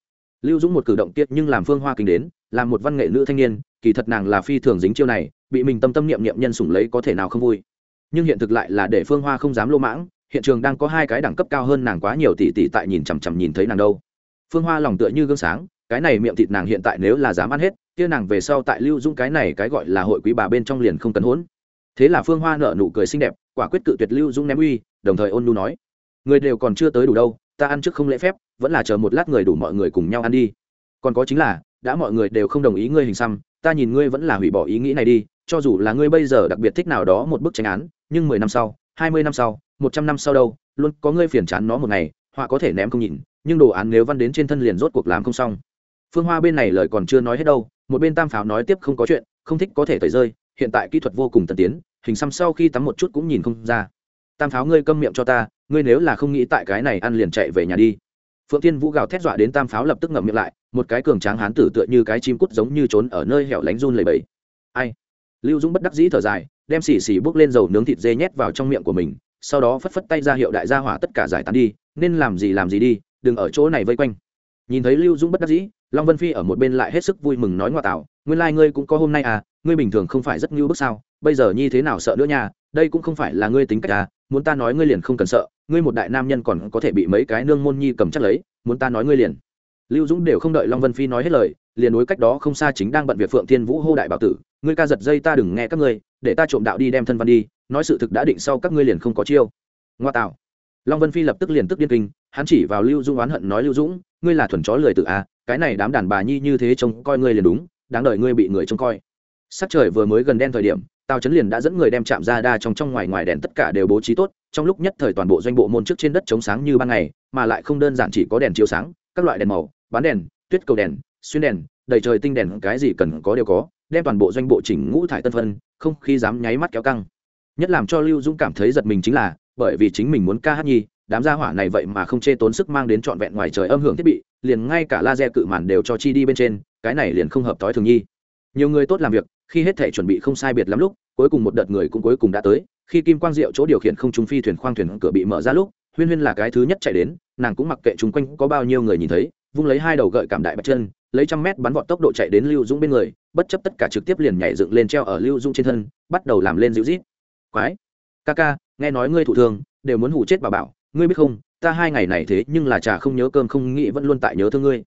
Lưu dũng một cử động tiết nhưng làm phương hoa kinh đến, làm một văn nghệ nữ thanh niên, kỳ thật nàng là phi thường dính chiêu này, bị mình tâm tâm niệm niệm nhân sủng lấy có thể nào không vui. Nhưng hiện thực lại là để phương hoa không dám lô mãng, hiện trường đang có hai cái đẳng cấp cao hơn nàng quá nhiều tỷ tỷ tại nhìn chằm chằm nhìn thấy nàng đâu. Phương hoa lòng tựa như gương sáng, cái này miệng thịt nàng hiện tại nếu là dám ăn hết, kia nàng về sau tại lưu dũng cái này cái gọi là hội quý bà bên trong liền không cần hỗn thế là phương hoa nở nụ cười xinh đẹp, quả quyết cự tuyệt lưu dũng ném uy, đồng thời ôn nu nói, người đều còn chưa tới đủ đâu ta ăn trước không lễ phép, vẫn là chờ một lát người đủ mọi người cùng nhau ăn đi. Còn có chính là, đã mọi người đều không đồng ý ngươi hình xăm, ta nhìn ngươi vẫn là hủy bỏ ý nghĩ này đi, cho dù là ngươi bây giờ đặc biệt thích nào đó một bức tranh án, nhưng mười năm sau, hai mươi năm sau, một trăm năm sau đâu, luôn có ngươi phiền chán nó một ngày, họa có thể ném không nhìn, nhưng đồ án nếu văn đến trên thân liền rốt cuộc làm không xong. Phương hoa bên này lời còn chưa nói hết đâu, một bên tam pháo nói tiếp không có chuyện, không thích có thể tẩy rơi, hiện tại kỹ thuật vô cùng tân tiến, hình xăm sau khi tắm một chút cũng nhìn không ra. Tam pháo ngươi câm miệng cho ta ngươi nếu là không nghĩ tại cái này ăn liền chạy về nhà đi. Phượng thiên vũ gào thét dọa đến tam pháo lập tức ngậm miệng lại, một cái cường tráng hán tử tựa như cái chim cút giống như trốn ở nơi hẻo lánh run lầy bẫy ai? Lưu dũng bất đắc dĩ thở dài, đem xì xì bước lên dầu nướng thịt dê nhét vào trong miệng của mình, sau đó phất phất tay ra hiệu đại gia hỏa tất cả giải tán đi, nên làm gì làm gì đi, đừng ở chỗ này vây quanh. Nhìn thấy lưu dũng bất đắc dĩ, long vân phi ở một bên lại hết sức vui mừng nói ngoại tạo, nguyên lai、like、ngươi cũng có hôm nay à ngươi bình thường không phải rất ngưu bức sao, bây giờ như thế nào sợ nữa nha, đây cũng không phải là ngươi tính cách à muốn ta nói ngươi liền không cần sợ ngươi một đại nam nhân còn có thể bị mấy cái nương môn nhi cầm chắc lấy, muốn ta nói ngươi liền. Lưu dũng đều không đợi long vân phi nói hết lời, liền đối cách đó không xa chính đang bận việc phượng thiên vũ hô đại bảo tử, ngươi ca giật dây ta đừng nghe các ngươi, để ta trộm đạo đi đem thân văn đi, nói sự thực đã định sau các ngươi liền không có chiêu. Ngoa tạo. Long vân phi lập tức liền tức điên kinh, hắn chỉ vào lưu dũng oán hận nói lưu dũng, ngươi là thuần chó lười tự a cái này đám đàn bà nhi như thế trông coi ngươi liền đúng, đáng đợi ngươi bị người trông coi. Sắc trời vừa mới gần đen thời điểm tào trấn liền đã dẫn người đem chạm ra đa trong trong ngoài ngoài đèn tất cả đều bố trí tốt, trong lúc nhất thời toàn bộ doanh bộ môn trước trên đất chống sáng như ban ngày, mà lại không đơn giản chỉ có đèn chiếu sáng, các loại đèn màu, bán đèn, tuyết cầu đèn, xuyên đèn, đầy trời tinh đèn, cái gì cần có đều có, đem toàn bộ doanh bộ chỉnh ngũ thải tân phân, không khi dám nháy mắt kéo căng. Nhất làm cho lưu dũng cảm thấy giật mình chính là, bởi vì chính mình muốn ca hát nhi, đám gia hỏa này vậy mà không chê tốn sức mang đến trọn vẹn ngoài trời âm hưởng thiết bị, liền ngay cả laser cự màn đều cho chi đi bên trên, cái này liền không hợp tối thường nhi. Nhiều người tốt làm việc khi hết thể chuẩn bị không sai biệt lắm lúc, cuối cùng một đợt người cũng cuối cùng đã tới, khi kim quang diệu chỗ điều khiển không trung phi thuyền khoang thuyền cửa bị mở ra lúc, huyên huyên là cái thứ nhất chạy đến, nàng cũng mặc kệ chung quanh có bao nhiêu người nhìn thấy, vung lấy hai đầu gợi cảm đại bạch chân, lấy trăm mét bắn vọt tốc độ chạy đến lưu dũng bên người, bất chấp tất cả trực tiếp liền nhảy dựng lên treo ở lưu dũng trên thân, bắt đầu làm lên dịu rít quái, ca ca, nghe nói ngươi thụ thương đều muốn hủ chết bà bảo, ngươi biết không, ta hai ngày này thế nhưng là trà không nhớ cơm không nghĩ vẫn luôn tại nhớ thương ngươi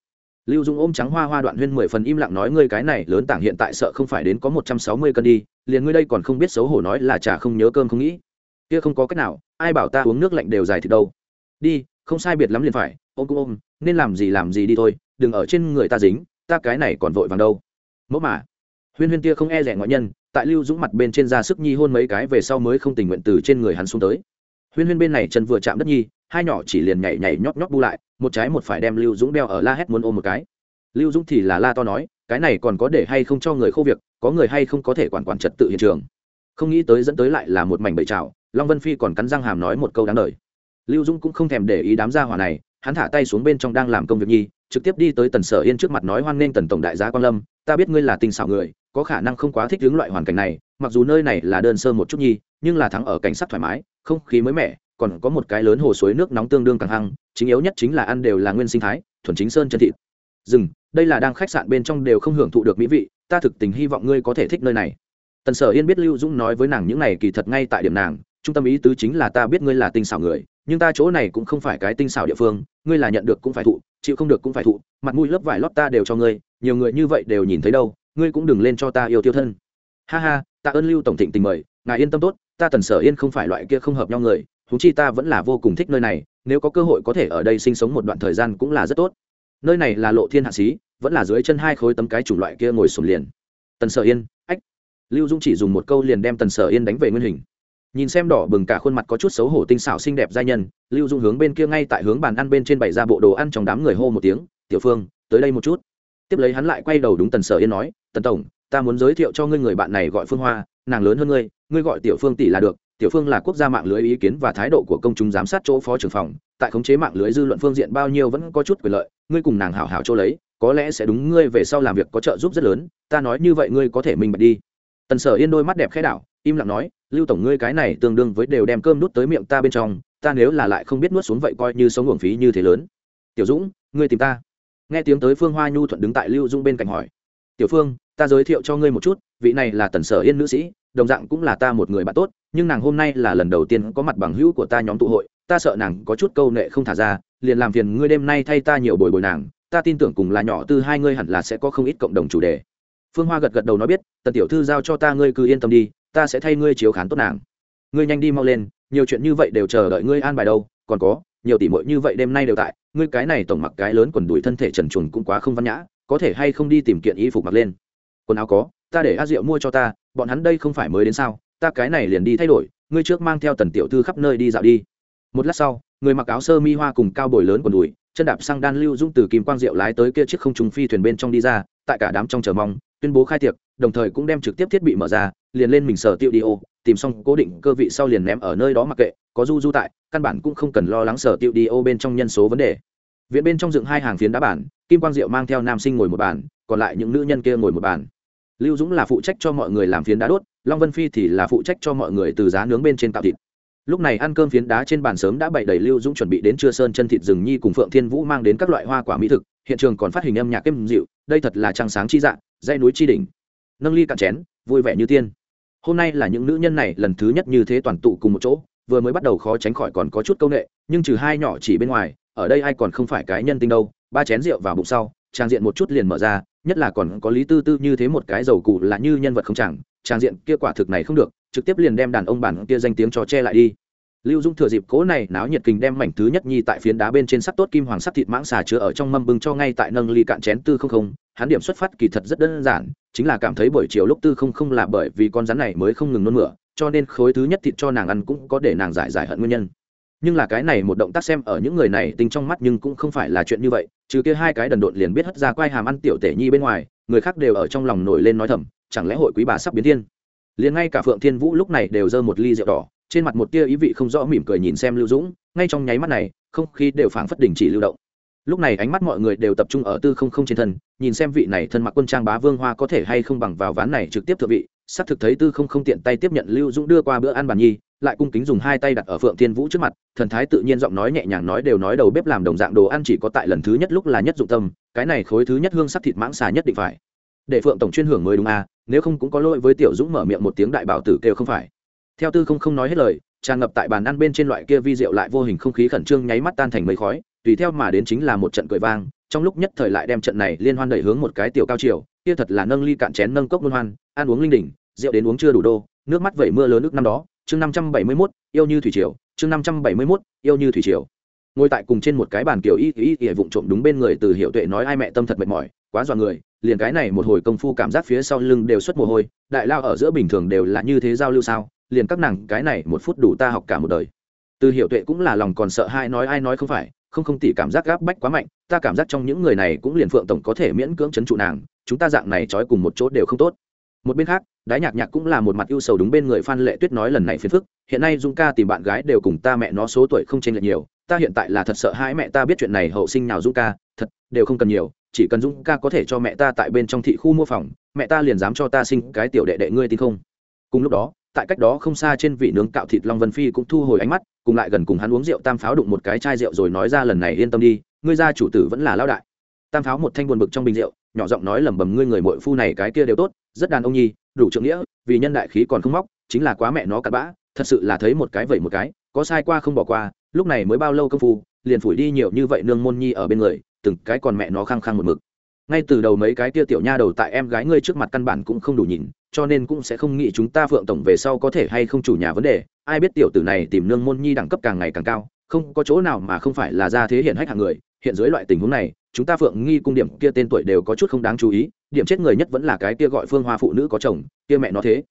lưu dung ôm trắng hoa hoa đoạn huyên mười phần im lặng nói, ngươi cái này lớn tảng hiện tại sợ không phải đến có một trăm sáu mươi cân đi, liền ngươi đây còn không biết xấu hổ nói là trà không nhớ cơm không nghĩ. Kia không có cách nào, ai bảo ta uống nước lạnh đều dài thì đâu. Đi, không sai biệt lắm liền phải, ôm cũng ôm, nên làm gì làm gì đi thôi, đừng ở trên người ta dính, ta cái này còn vội vàng đâu. Mẫu mà, huyên huyên tia không e rẻ ngoại nhân, tại lưu dũng mặt bên trên ra sức nhi hôn mấy cái về sau mới không tình nguyện từ trên người hắn xuống tới. Huyên huyên bên này chân vừa chạm đất nhi hai nhỏ chỉ liền nhảy nhảy nhót nhót bu lại, một trái một phải đem lưu dũng đeo ở la hét muốn ôm một cái. Lưu dũng thì là la to nói, cái này còn có để hay không cho người khô việc, có người hay không có thể quản quản trật tự hiện trường. Không nghĩ tới dẫn tới lại là một mảnh bậy trào, long vân phi còn cắn răng hàm nói một câu đáng lời lưu Dũng cũng không thèm để ý đám gia hỏa này, hắn thả tay xuống bên trong đang làm công việc nhi, trực tiếp đi tới tần sở yên trước mặt nói hoan nghênh tần tổng đại gia quan lâm, ta biết ngươi là tinh xảo người, có khả năng không quá thích hướng loại hoàn cảnh này, mặc dù nơi này là đơn sơ một chút nhi, nhưng là thắng ở cảnh sắc thoải mái, không khí mới mẻ còn có một cái lớn hồ suối nước nóng tương đương càng hăng, chính yếu nhất chính là ăn đều là nguyên sinh thái, thuần chính sơn chân thịt. Dừng, đây là đang khách sạn bên trong đều không hưởng thụ được mỹ vị, ta thực tình hy vọng ngươi có thể thích nơi này. Tần sở yên biết lưu dũng nói với nàng những này kỳ thật ngay tại điểm nàng, trung tâm ý tứ chính là ta biết ngươi là tinh xảo người, nhưng ta chỗ này cũng không phải cái tinh xảo địa phương, ngươi là nhận được cũng phải thụ, chịu không được cũng phải thụ, mặt mũi lớp vải lót ta đều cho ngươi, nhiều người như vậy đều nhìn thấy đâu, ngươi cũng đừng lên cho ta yêu tiêu thân. Ha ha ta ơn lưu tổng thịnh tình mời, ngài yên tâm tốt, ta tần sở yên không phải loại kia không hợp nhau người chúng chi ta vẫn là vô cùng thích nơi này, nếu có cơ hội có thể ở đây sinh sống một đoạn thời gian cũng là rất tốt. Nơi này là lộ thiên hạ xí, vẫn là dưới chân hai khối tấm cái chủng loại kia ngồi sồn liền. Tần sở yên, ách. Lưu dung chỉ dùng một câu liền đem tần sở yên đánh về nguyên hình. Nhìn xem đỏ bừng cả khuôn mặt có chút xấu hổ tinh xảo xinh đẹp giai nhân, lưu dung hướng bên kia ngay tại hướng bàn ăn bên trên bày ra bộ đồ ăn trong đám người hô một tiếng, tiểu phương, tới đây một chút. Tiếp lấy hắn lại quay đầu đúng tần sở yên nói, tần tổng, ta muốn giới thiệu cho ngươi người bạn này gọi phương hoa, nàng lớn hơn ngươi ngươi gọi tiểu phương tỷ là được tiểu phương là quốc gia mạng lưới ý kiến và thái độ của công chúng giám sát chỗ phó trưởng phòng, tại khống chế mạng lưới dư luận phương diện bao nhiêu vẫn có chút quyền lợi, ngươi cùng nàng hảo hảo chỗ lấy, có lẽ sẽ đúng, ngươi về sau làm việc có trợ giúp rất lớn, ta nói như vậy ngươi có thể minh bạch đi. Tần sở yên đôi mắt đẹp khẽ đảo, im lặng nói, lưu tổng, ngươi cái này tương đương với đều đem cơm nuốt tới miệng ta bên trong, ta nếu là lại không biết nuốt xuống vậy coi như sống uổng phí như thế lớn. Tiểu dũng, ngươi tìm ta. Nghe tiếng tới phương hoa nhu thuận đứng tại lưu dung bên cạnh hỏi, tiểu phương, ta giới thiệu cho ngươi một chút, vị này là tần sở yên nữ sĩ đồng dạng cũng là ta một người bạn tốt, nhưng nàng hôm nay là lần đầu tiên có mặt bằng hữu của ta nhóm tụ hội, ta sợ nàng có chút câu nệ không thả ra, liền làm phiền ngươi đêm nay thay ta nhiều bồi bồi nàng, ta tin tưởng cùng là nhỏ tư hai ngươi hẳn là sẽ có không ít cộng đồng chủ đề. Phương hoa gật gật đầu nói biết, tần tiểu thư giao cho ta ngươi cứ yên tâm đi, ta sẽ thay ngươi chiếu khán tốt nàng. Ngươi nhanh đi mau lên, nhiều chuyện như vậy đều chờ đợi ngươi an bài đâu, còn có, nhiều tỷ muội như vậy đêm nay đều tại, ngươi cái này tổng mặc cái lớn quần đùi thân thể trần truồng cũng quá không văn nhã, có thể hay không đi tìm kiện y phục mặc lên? Quần áo có ta để a diệu mua cho ta, bọn hắn đây không phải mới đến sao, ta cái này liền đi thay đổi, ngươi trước mang theo tần tiểu thư khắp nơi đi dạo đi. Một lát sau, người mặc áo sơ mi hoa cùng cao bồi lớn quần đùi, chân đạp sang đan lưu dung từ kim quang diệu lái tới kia chiếc không trùng phi thuyền bên trong đi ra, tại cả đám trong chờ mong, tuyên bố khai tiệc, đồng thời cũng đem trực tiếp thiết bị mở ra, liền lên mình sở tiêu đi ô, tìm xong cố định cơ vị sau liền ném ở nơi đó mặc kệ, có du du tại, căn bản cũng không cần lo lắng sở tiêu đi ô bên trong nhân số vấn đề. Viện bên trong dựng hai hàng phiến đá bản, kim quang diệu mang theo nam sinh ngồi một bàn, còn lại những nữ nhân kia ngồi một bàn lưu dũng là phụ trách cho mọi người làm phiến đá đốt, long vân phi thì là phụ trách cho mọi người từ giá nướng bên trên tạo thịt. Lúc này ăn cơm phiến đá trên bàn sớm đã bày đầy lưu dũng chuẩn bị đến trưa sơn chân thịt rừng nhi cùng phượng thiên vũ mang đến các loại hoa quả mỹ thực, hiện trường còn phát hình âm nhạc êm dịu, đây thật là trăng sáng chi dạng dây núi chi đỉnh. Nâng ly cạn chén, vui vẻ như tiên. Hôm nay là những nữ nhân này lần thứ nhất như thế toàn tụ cùng một chỗ, vừa mới bắt đầu khó tránh khỏi còn có chút công nghệ, nhưng trừ hai nhỏ chỉ bên ngoài, ở đây ai còn không phải cái nhân tinh đâu, ba chén rượu vào bụng sau, trang diện một chút liền mở ra nhất là còn có lý tư tư như thế một cái dầu cụ là như nhân vật không chẳng trang diện kia quả thực này không được, trực tiếp liền đem đàn ông bản kia danh tiếng cho che lại đi. Lưu dung thừa dịp cố này náo nhiệt kình đem mảnh thứ nhất nhi tại phiến đá bên trên sắt tốt kim hoàng sắt thịt mãng xà chứa ở trong mâm bưng cho ngay tại nâng ly cạn chén tư không không, hắn điểm xuất phát kỳ thật rất đơn giản, chính là cảm thấy buổi chiều lúc tư không không là bởi vì con rắn này mới không ngừng nôn mửa, cho nên khối thứ nhất thịt cho nàng ăn cũng có để nàng giải giải hận nguyên nhân nhưng là cái này một động tác xem ở những người này tinh trong mắt nhưng cũng không phải là chuyện như vậy, trừ kia hai cái đần độn liền biết hất ra quai hàm ăn tiểu tể nhi bên ngoài, người khác đều ở trong lòng nổi lên nói thầm, chẳng lẽ hội quý bà sắp biến thiên? Liền ngay cả phượng thiên vũ lúc này đều giơ một ly rượu đỏ, trên mặt một tia ý vị không rõ mỉm cười nhìn xem lưu dũng, ngay trong nháy mắt này, không khí đều phảng phất đình chỉ lưu động. Lúc này ánh mắt mọi người đều tập trung ở tư không không trên thân, nhìn xem vị này thân mặc quân trang bá vương hoa có thể hay không bằng vào ván này trực tiếp thượng vị, xác thực thấy tư không không tiện tay tiếp nhận lưu dũng đưa qua bữa ăn bàn nhi lại cung kính dùng hai tay đặt ở phượng thiên vũ trước mặt, thần thái tự nhiên giọng nói nhẹ nhàng nói đều nói đầu bếp làm đồng dạng đồ ăn chỉ có tại lần thứ nhất lúc là nhất dụng tâm, cái này khối thứ nhất hương sắc thịt mãng xà nhất định phải. Để phượng tổng chuyên hưởng mới đúng à nếu không cũng có lỗi với tiểu dũng mở miệng một tiếng đại bảo tử kêu không phải. Theo tư không không nói hết lời, tràn ngập tại bàn ăn bên trên loại kia vi rượu lại vô hình không khí khẩn trương nháy mắt tan thành mây khói, tùy theo mà đến chính là một trận cười vang, trong lúc nhất thời lại đem trận này liên hoan đẩy hướng một cái tiểu cao chiều kia thật là nâng ly cạn chén nâng cốc luân hoan, ăn uống linh đỉnh, rượu đến uống chưa đủ đô, nước mắt vẩy mưa lớn nước năm đó chương năm trăm bảy mươi mốt, yêu như thủy triều, chương năm trăm bảy mươi mốt, yêu như thủy triều. Ngồi tại cùng trên một cái bàn kiểu y y y vụng trộm đúng bên người từ hiệu tuệ nói ai mẹ tâm thật mệt mỏi, quá dọa người, liền cái này một hồi công phu cảm giác phía sau lưng đều xuất mồ hôi, đại lao ở giữa bình thường đều là như thế giao lưu sao, liền các nàng cái này một phút đủ ta học cả một đời. Từ hiệu tuệ cũng là lòng còn sợ hai nói ai nói không phải, không không tỉ cảm giác gáp bách quá mạnh, ta cảm giác trong những người này cũng liền phượng tổng có thể miễn cưỡng chấn trụ nàng, chúng ta dạng này trói cùng một chỗ đều không tốt một bên khác, đái nhạc nhạc cũng là một mặt ưu sầu đúng bên người phan lệ tuyết nói lần này phiền phức, hiện nay dung ca tìm bạn gái đều cùng ta mẹ nó số tuổi không chênh lệch nhiều, ta hiện tại là thật sợ hãi mẹ ta biết chuyện này hậu sinh nào dung ca, thật, đều không cần nhiều, chỉ cần dung ca có thể cho mẹ ta tại bên trong thị khu mua phòng, mẹ ta liền dám cho ta sinh cái tiểu đệ đệ ngươi tin không? Cùng lúc đó, tại cách đó không xa trên vị nướng cạo thịt long vân phi cũng thu hồi ánh mắt, cùng lại gần cùng hắn uống rượu tam pháo đụng một cái chai rượu rồi nói ra lần này yên tâm đi, ngươi gia chủ tử vẫn là lao đại. Tam pháo một thanh buồn bực trong bình rượu nhỏ giọng nói lẩm bẩm, ngươi người mội phu này cái kia đều tốt, rất đàn ông nhi, đủ trượng nghĩa, vì nhân đại khí còn không móc, chính là quá mẹ nó cặn bã, thật sự là thấy một cái vậy một cái, có sai qua không bỏ qua, lúc này mới bao lâu công phu, liền phủi đi nhiều như vậy nương môn nhi ở bên người, từng cái còn mẹ nó khăng khăng một mực. Ngay từ đầu mấy cái kia tiểu nha đầu tại em gái ngươi trước mặt căn bản cũng không đủ nhìn, cho nên cũng sẽ không nghĩ chúng ta phượng tổng về sau có thể hay không chủ nhà vấn đề. Ai biết tiểu tử này tìm nương môn nhi đẳng cấp càng ngày càng cao, không có chỗ nào mà không phải là ra thế hiện hách hạng người, hiện dưới loại tình huống này chúng ta phượng nghi cung điểm kia tên tuổi đều có chút không đáng chú ý, điểm chết người nhất vẫn là cái kia gọi phương hoa phụ nữ có chồng, kia mẹ nó thế.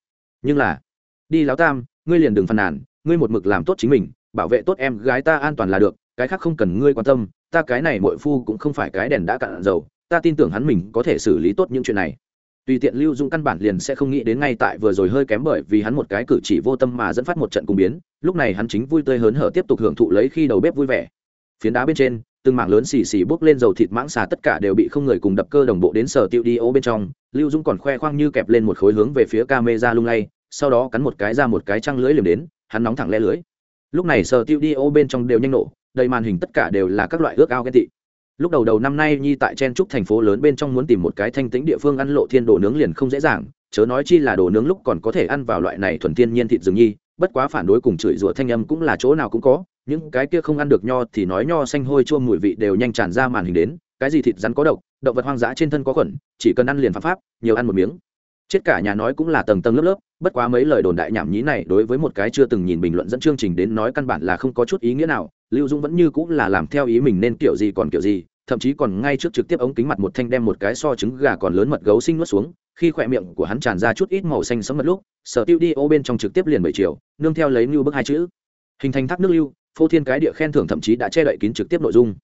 Nhưng là, đi láo tam, ngươi liền đừng phàn nàn, ngươi một mực làm tốt chính mình, bảo vệ tốt em gái ta an toàn là được, cái khác không cần ngươi quan tâm, ta cái này mội phu cũng không phải cái đèn đã cạn dầu, ta tin tưởng hắn mình có thể xử lý tốt những chuyện này. Tùy tiện lưu dung căn bản liền sẽ không nghĩ đến ngay tại vừa rồi hơi kém bởi vì hắn một cái cử chỉ vô tâm mà dẫn phát một trận cung biến, lúc này hắn chính vui tươi hớn hở tiếp tục hưởng thụ lấy khi đầu bếp vui vẻ. Phiến đá bên trên từng mảng lớn xì xì bốc lên dầu thịt mãng xà tất cả đều bị không người cùng đập cơ đồng bộ đến sở tiêu đi ô bên trong. Lưu dũng còn khoe khoang như kẹp lên một khối hướng về phía ca mê ra lung lay, sau đó cắn một cái ra một cái trăng lưới liềm đến, hắn nóng thẳng le lưới. Lúc này sở tiêu đi ô bên trong đều nhanh nổ, đầy màn hình tất cả đều là các loại ước ao ghen tị. Lúc đầu đầu năm nay nhi tại chen trúc thành phố lớn bên trong muốn tìm một cái thanh tĩnh địa phương ăn lộ thiên đồ nướng liền không dễ dàng, chớ nói chi là đồ nướng lúc còn có thể ăn vào loại này thuần thiên nhiên thịt rừng nhi, bất quá phản đối cùng chửi rủa thanh âm cũng là chỗ nào cũng có những cái kia không ăn được nho thì nói nho xanh hôi chua mùi vị đều nhanh tràn ra màn hình đến, cái gì thịt rắn có độc, động vật hoang dã trên thân có khuẩn, chỉ cần ăn liền phạm pháp, nhiều ăn một miếng. Chết cả nhà nói cũng là tầng tầng lớp lớp, bất quá mấy lời đồn đại nhảm nhí này đối với một cái chưa từng nhìn bình luận dẫn chương trình đến nói căn bản là không có chút ý nghĩa nào, lưu dung vẫn như cũng là làm theo ý mình nên kiểu gì còn kiểu gì, thậm chí còn ngay trước trực tiếp ống kính mặt một thanh đem một cái so trứng gà còn lớn mật gấu sinh nuốt xuống, khi khỏe miệng của hắn tràn ra chút ít màu xanh sẫm mật lúc, sở tiêu đi ô bên trong trực tiếp liền bảy chiều nương theo lấy lưu bức hai chữ. Hình thành thác nước lưu phô thiên cái địa khen thưởng thậm chí đã che đậy kín trực tiếp nội dung.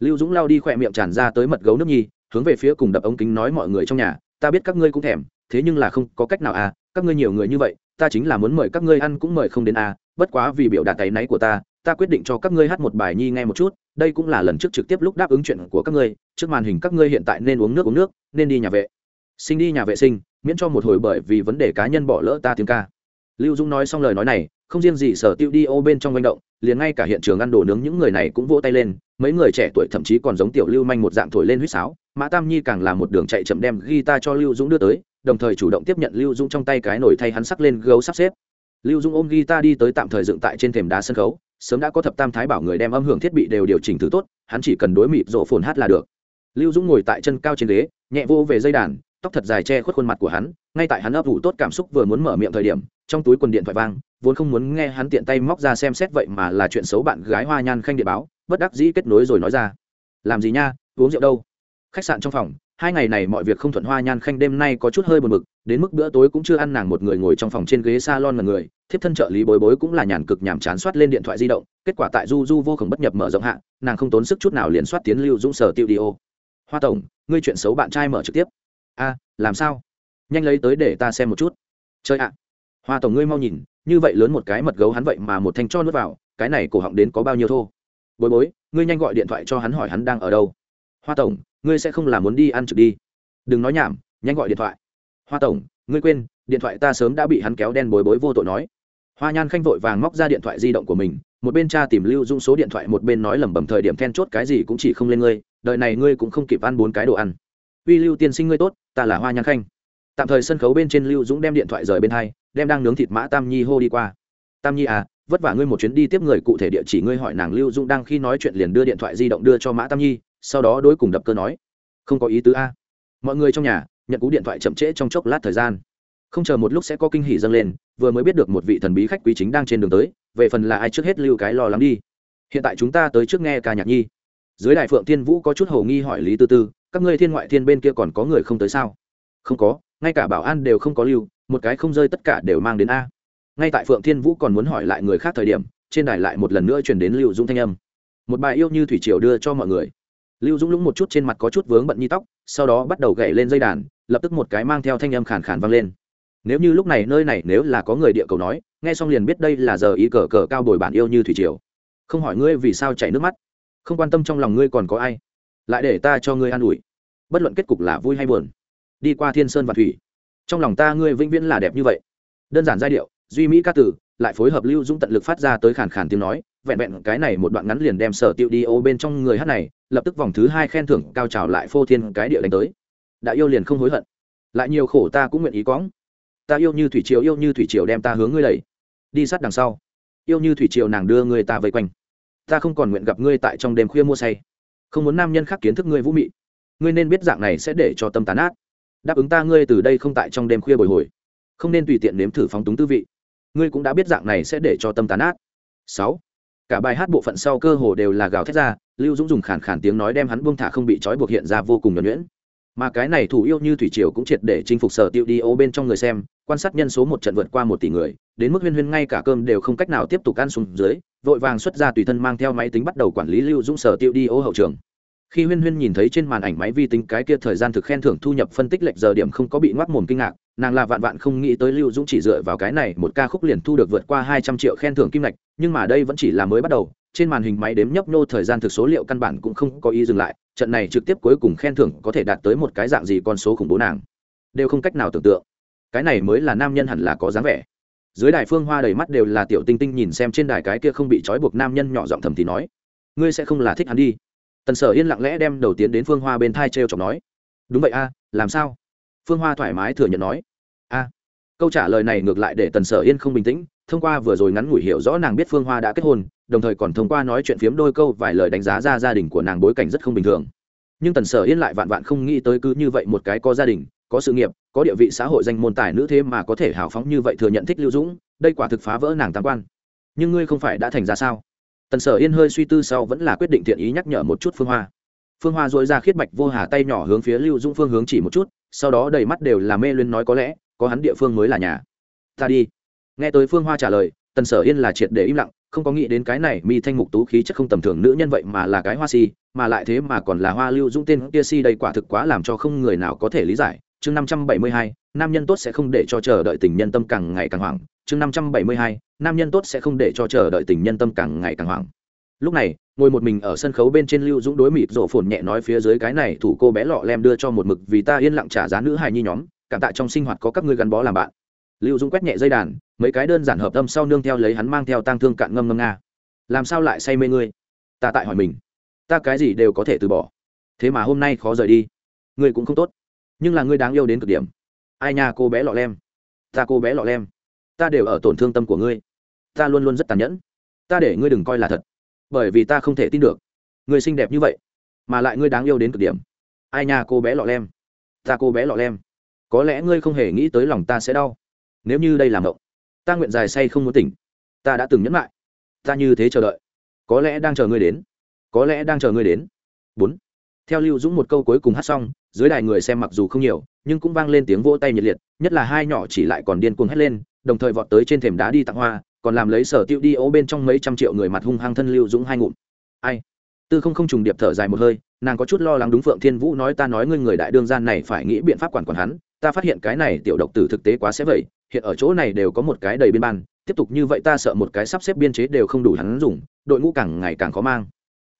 Lưu dũng lao đi khỏe miệng tràn ra tới mật gấu nước nhi, hướng về phía cùng đập ống kính nói mọi người trong nhà, ta biết các ngươi cũng thèm, thế nhưng là không có cách nào à các ngươi nhiều người như vậy, ta chính là muốn mời các ngươi ăn cũng mời không đến à bất quá vì biểu đạt tay náy của ta ta quyết định cho các ngươi hát một bài nhi nghe một chút, đây cũng là lần trước trực tiếp lúc đáp ứng chuyện của các ngươi, trước màn hình các ngươi hiện tại nên uống nước uống nước, nên đi nhà vệ. Sinh đi nhà vệ sinh, miễn cho một hồi bởi vì vấn đề cá nhân bỏ lỡ ta tiếng ca. Lưu Dũng nói xong lời nói này, không riêng gì sở tiêu đi ô bên trong manh động liền ngay cả hiện trường ăn đồ nướng những người này cũng vỗ tay lên, mấy người trẻ tuổi thậm chí còn giống tiểu lưu manh một dạng thổi lên huýt sáo, mã tam nhi càng là một đường chạy chậm đem guitar cho lưu dũng đưa tới, đồng thời chủ động tiếp nhận lưu dũng trong tay cái nổi thay hắn sắc lên gấu sắp xếp. Lưu dũng ôm guitar đi tới tạm thời dựng tại trên thềm đá sân khấu, sớm đã có thập tam thái bảo người đem âm hưởng thiết bị đều điều chỉnh thứ tốt, hắn chỉ cần đối mịp rộ phồn hát là được. Lưu dũng ngồi tại chân cao trên ghế, nhẹ vô về dây đàn, tóc thật dài che khuất khuôn mặt của hắn, ngay tại hắn ấp ủ tốt cảm xúc vừa muốn mở miệng thời điểm, trong túi quần điện thoại vang vốn không muốn nghe hắn tiện tay móc ra xem xét vậy mà là chuyện xấu bạn gái hoa nhan khanh địa báo, bất đắc dĩ kết nối rồi nói ra. Làm gì nha, uống rượu đâu? Khách sạn trong phòng, hai ngày này mọi việc không thuận hoa nhan khanh đêm nay có chút hơi buồn bực, đến mức bữa tối cũng chưa ăn nàng một người ngồi trong phòng trên ghế salon là người, thiếp thân trợ lý bối bối cũng là nhàn cực nhàm chán soát lên điện thoại di động, kết quả tại du du vô cùng bất nhập mở rộng hạ, nàng không tốn sức chút nào liền soát tiến lưu dũng sở tiêu đi ô hoa tổng, ngươi chuyện xấu bạn trai mở trực tiếp. A, làm sao? Nhanh lấy tới để ta xem một chút. Chơi ạ. Hoa tổng ngươi mau nhìn như vậy lớn một cái mật gấu hắn vậy mà một thanh cho nuốt vào, cái này cổ họng đến có bao nhiêu thô? Bối bối, ngươi nhanh gọi điện thoại cho hắn hỏi hắn đang ở đâu. Hoa tổng, ngươi sẽ không làm muốn đi ăn trực đi. Đừng nói nhảm, nhanh gọi điện thoại. Hoa tổng, ngươi quên, điện thoại ta sớm đã bị hắn kéo đen bối bối vô tội nói. Hoa nhan khanh vội vàng móc ra điện thoại di động của mình, một bên cha tìm lưu dung số điện thoại, một bên nói lẩm bẩm thời điểm then chốt cái gì cũng chỉ không lên ngươi đời này ngươi cũng không kịp ăn bốn cái đồ ăn. Uy lưu tiên sinh ngươi tốt, ta là hoa nhan khanh. Tạm thời sân khấu bên trên lưu dũng đem điện thoại rời bên hai đem đang nướng thịt mã tam nhi hô đi qua. Tam nhi à vất vả ngươi một chuyến đi tiếp người cụ thể địa chỉ ngươi hỏi nàng lưu dũng đang khi nói chuyện liền đưa điện thoại di động đưa cho mã tam nhi, sau đó đối cùng đập cơ nói. Không có ý tứ a. Mọi người trong nhà nhận cú điện thoại chậm trễ trong chốc lát thời gian. Không chờ một lúc sẽ có kinh hỉ dâng lên, vừa mới biết được một vị thần bí khách quý chính đang trên đường tới, về phần là ai trước hết lưu cái lo lắng đi. Hiện tại chúng ta tới trước nghe ca nhạc nhi. Dưới đại phượng thiên vũ có chút hầu nghi hỏi lý tư tư, các ngươi thiên ngoại thiên bên kia còn có người không tới sao? Không có, ngay cả bảo an đều không có lưu một cái không rơi tất cả đều mang đến a. Ngay tại phượng thiên vũ còn muốn hỏi lại người khác thời điểm, trên đài lại một lần nữa chuyển đến lưu dũng thanh âm. Một bài yêu như thủy triều đưa cho mọi người. Lưu dũng lũng một chút trên mặt có chút vướng bận nhi tóc, sau đó bắt đầu gậy lên dây đàn, lập tức một cái mang theo thanh âm khàn khàn vang lên. Nếu như lúc này nơi này nếu là có người địa cầu nói, nghe xong liền biết đây là giờ ý cờ cờ cao bồi bản yêu như thủy triều. Không hỏi ngươi vì sao chảy nước mắt. Không quan tâm trong lòng ngươi còn có ai. Lại để ta cho ngươi an ủi. Bất luận kết cục là vui hay buồn. Đi qua thiên sơn và thủy trong lòng ta ngươi vĩnh viễn là đẹp như vậy. Đơn giản giai điệu, duy mỹ ca tử lại phối hợp lưu dũng tận lực phát ra tới khàn khàn tiếng nói, vẹn vẹn cái này một đoạn ngắn liền đem sở tiêu đi ô bên trong người hát này, lập tức vòng thứ hai khen thưởng, cao trào lại phô thiên cái địa đánh tới. Đã yêu liền không hối hận. Lại nhiều khổ ta cũng nguyện ý cóng ta yêu như thủy triều, yêu như thủy triều đem ta hướng ngươi đẩy. Đi sát đằng sau. Yêu như thủy triều nàng đưa người ta vây quanh. Ta không còn nguyện gặp ngươi tại trong đêm khuya mua say. Không muốn nam nhân khác kiến thức ngươi vũ mị. Ngươi nên biết dạng này sẽ để cho tâm tán át đáp ứng ta ngươi từ đây không tại trong đêm khuya bồi hồi. Không nên tùy tiện nếm thử phóng túng tư vị. Ngươi cũng đã biết dạng này sẽ để cho tâm tán át sáu. Cả bài hát bộ phận sau cơ hồ đều là gào thét ra, lưu dũng dùng khản khản tiếng nói đem hắn buông thả không bị trói buộc hiện ra vô cùng nhuẩn nhuyễn. Mà cái này thủ yêu như thủy triều cũng triệt để chinh phục sở tiêu đi ô bên trong người xem, quan sát nhân số một trận vượt qua một tỷ người, đến mức huyên huyên ngay cả cơm đều không cách nào tiếp tục ăn xuống dưới, vội vàng xuất ra tùy thân mang theo máy tính bắt đầu quản lý lưu dũng sở tiêu đi ô hậu trường khi huyên huyên nhìn thấy trên màn ảnh máy vi tính cái kia thời gian thực khen thưởng thu nhập phân tích lệch giờ điểm không có bị ngoắc mồm kinh ngạc, nàng là vạn vạn không nghĩ tới lưu dũng chỉ dựa vào cái này một ca khúc liền thu được vượt qua hai trăm triệu khen thưởng kim lệch nhưng mà đây vẫn chỉ là mới bắt đầu, trên màn hình máy đếm nhấp nô thời gian thực số liệu căn bản cũng không có ý dừng lại, trận này trực tiếp cuối cùng khen thưởng có thể đạt tới một cái dạng gì con số khủng bố nàng, đều không cách nào tưởng tượng. Cái này mới là nam nhân hẳn là có dáng vẻ. Dưới đài phương hoa đầy mắt đều là tiểu tinh tinh nhìn xem trên đài cái kia không bị trói buộc nam nhân nhỏ giọng thầm thì nói, ngươi sẽ không là thích hắn đi tần sở yên lặng lẽ đem đầu tiến đến phương hoa bên thai t r e o chọc nói, đúng vậy a, làm sao? Phương hoa thoải mái thừa nhận nói, a. Câu trả lời này ngược lại để tần sở yên không bình tĩnh, thông qua vừa rồi ngắn ngủi hiểu rõ nàng biết phương hoa đã kết hôn, đồng thời còn thông qua nói chuyện phiếm đôi câu vài lời đánh giá ra gia đình của nàng bối cảnh rất không bình thường. Nhưng tần sở yên lại vạn vạn không nghĩ tới cứ như vậy một cái có gia đình, có sự nghiệp, có địa vị xã hội danh môn tài nữ thế mà có thể hào phóng như vậy thừa nhận thích lưu dũng, đây quả thực phá vỡ nàng tam quan. Nhưng ngươi không phải đã thành ra sao? Tần sở yên hơi suy tư sau vẫn là quyết định thiện ý nhắc nhở một chút phương hoa. Phương hoa dội ra khiết bạch vô hà tay nhỏ hướng phía lưu dũng phương hướng chỉ một chút, sau đó đầy mắt đều là mê luyến nói có lẽ, có hắn địa phương mới là nhà. Ta đi. Nghe tới phương hoa trả lời, tần sở yên là triệt để im lặng, không có nghĩ đến cái này mi thanh mục tú khí chất không tầm thường nữ nhân vậy mà là cái hoa si, mà lại thế mà còn là hoa lưu dũng tên kia si đây quả thực quá làm cho không người nào có thể lý giải. Chương năm trăm bảy mươi hai, nam nhân tốt sẽ không để cho chờ đợi tình nhân tâm càng ngày càng hoảng. Chương năm trăm bảy mươi hai nam nhân tốt sẽ không để cho chờ đợi tình nhân tâm càng ngày càng hoảng. Lúc này, ngồi một mình ở sân khấu bên trên lưu dũng đối mịt rổ phồn nhẹ nói phía dưới cái này thủ cô bé lọ lem đưa cho một mực vì ta yên lặng trả giá nữ hài nhi nhóm, cảm tạ trong sinh hoạt có các ngươi gắn bó làm bạn. Lưu dũng quét nhẹ dây đàn, mấy cái đơn giản hợp tâm sau nương theo lấy hắn mang theo tang thương cạn ngâm ngâm nga. Làm sao lại say mê ngươi? Ta tại hỏi mình. Ta cái gì đều có thể từ bỏ. Thế mà hôm nay khó rời đi. Ngươi cũng không tốt. Nhưng là ngươi đáng yêu đến cực điểm. Ai nha cô bé lọ lem? Ta cô bé lọ lem. Ta đều ở tổn thương tâm của ngươi ta luôn luôn rất tàn nhẫn. Ta để ngươi đừng coi là thật, bởi vì ta không thể tin được. Ngươi xinh đẹp như vậy, mà lại ngươi đáng yêu đến cực điểm. Ai nha, cô bé lọ lem. Ta cô bé lọ lem. Có lẽ ngươi không hề nghĩ tới lòng ta sẽ đau. Nếu như đây là mộng, ta nguyện dài say không muốn tỉnh. Ta đã từng nhẫn lại. Ta như thế chờ đợi. Có lẽ đang chờ ngươi đến. Có lẽ đang chờ ngươi đến. Bốn. Theo lưu dũng một câu cuối cùng hát xong, dưới đài người xem mặc dù không nhiều, nhưng cũng vang lên tiếng vỗ tay nhiệt liệt, nhất là hai nhỏ chỉ lại còn điên cuồng hét lên, đồng thời vọt tới trên thềm đá đi tặng hoa còn làm lấy sở tiêu đi ố bên trong mấy trăm triệu người mặt hung hăng thân lưu dũng hai ngụm. Ai? Tư không không trùng điệp thở dài một hơi, nàng có chút lo lắng đúng phượng thiên vũ nói ta nói ngươi người đại đương gian này phải nghĩ biện pháp quản quản hắn, ta phát hiện cái này tiểu độc tử thực tế quá sẽ vậy, hiện ở chỗ này đều có một cái đầy biên ban, tiếp tục như vậy ta sợ một cái sắp xếp biên chế đều không đủ hắn dùng, đội ngũ càng ngày càng khó mang.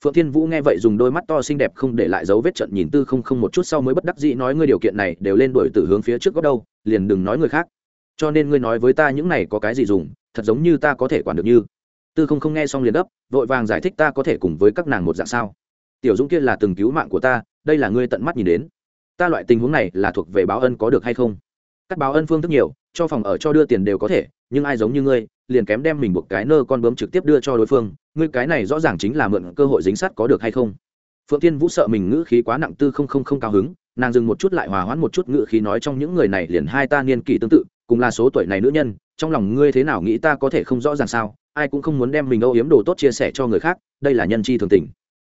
Phượng thiên vũ nghe vậy dùng đôi mắt to xinh đẹp không để lại dấu vết trận nhìn tư không không một chút sau mới bất đắc dĩ nói ngươi điều kiện này đều lên đổi từ hướng phía trước góc đâu, liền đừng nói người khác. Cho nên ngươi nói với ta những này có cái gì dùng thật giống như ta có thể quản được như. Tư không không nghe xong liền ấp vội vàng giải thích ta có thể cùng với các nàng một dạng sao. Tiểu dũng kia là từng cứu mạng của ta, đây là ngươi tận mắt nhìn đến. Ta loại tình huống này là thuộc về báo ân có được hay không? Các báo ân phương thức nhiều, cho phòng ở cho đưa tiền đều có thể, nhưng ai giống như ngươi, liền kém đem mình buộc cái nơ con bướm trực tiếp đưa cho đối phương, ngươi cái này rõ ràng chính là mượn cơ hội dính sát có được hay không? Phượng tiên vũ sợ mình ngữ khí quá nặng tư không không không cao hứng, nàng dừng một chút lại hòa hoãn một chút ngữ khí nói trong những người này liền hai ta niên kỷ tương tự, cùng là số tuổi này nữ nhân trong lòng ngươi thế nào nghĩ ta có thể không rõ ràng sao? Ai cũng không muốn đem mình âu yếm đồ tốt chia sẻ cho người khác, đây là nhân chi thường tình.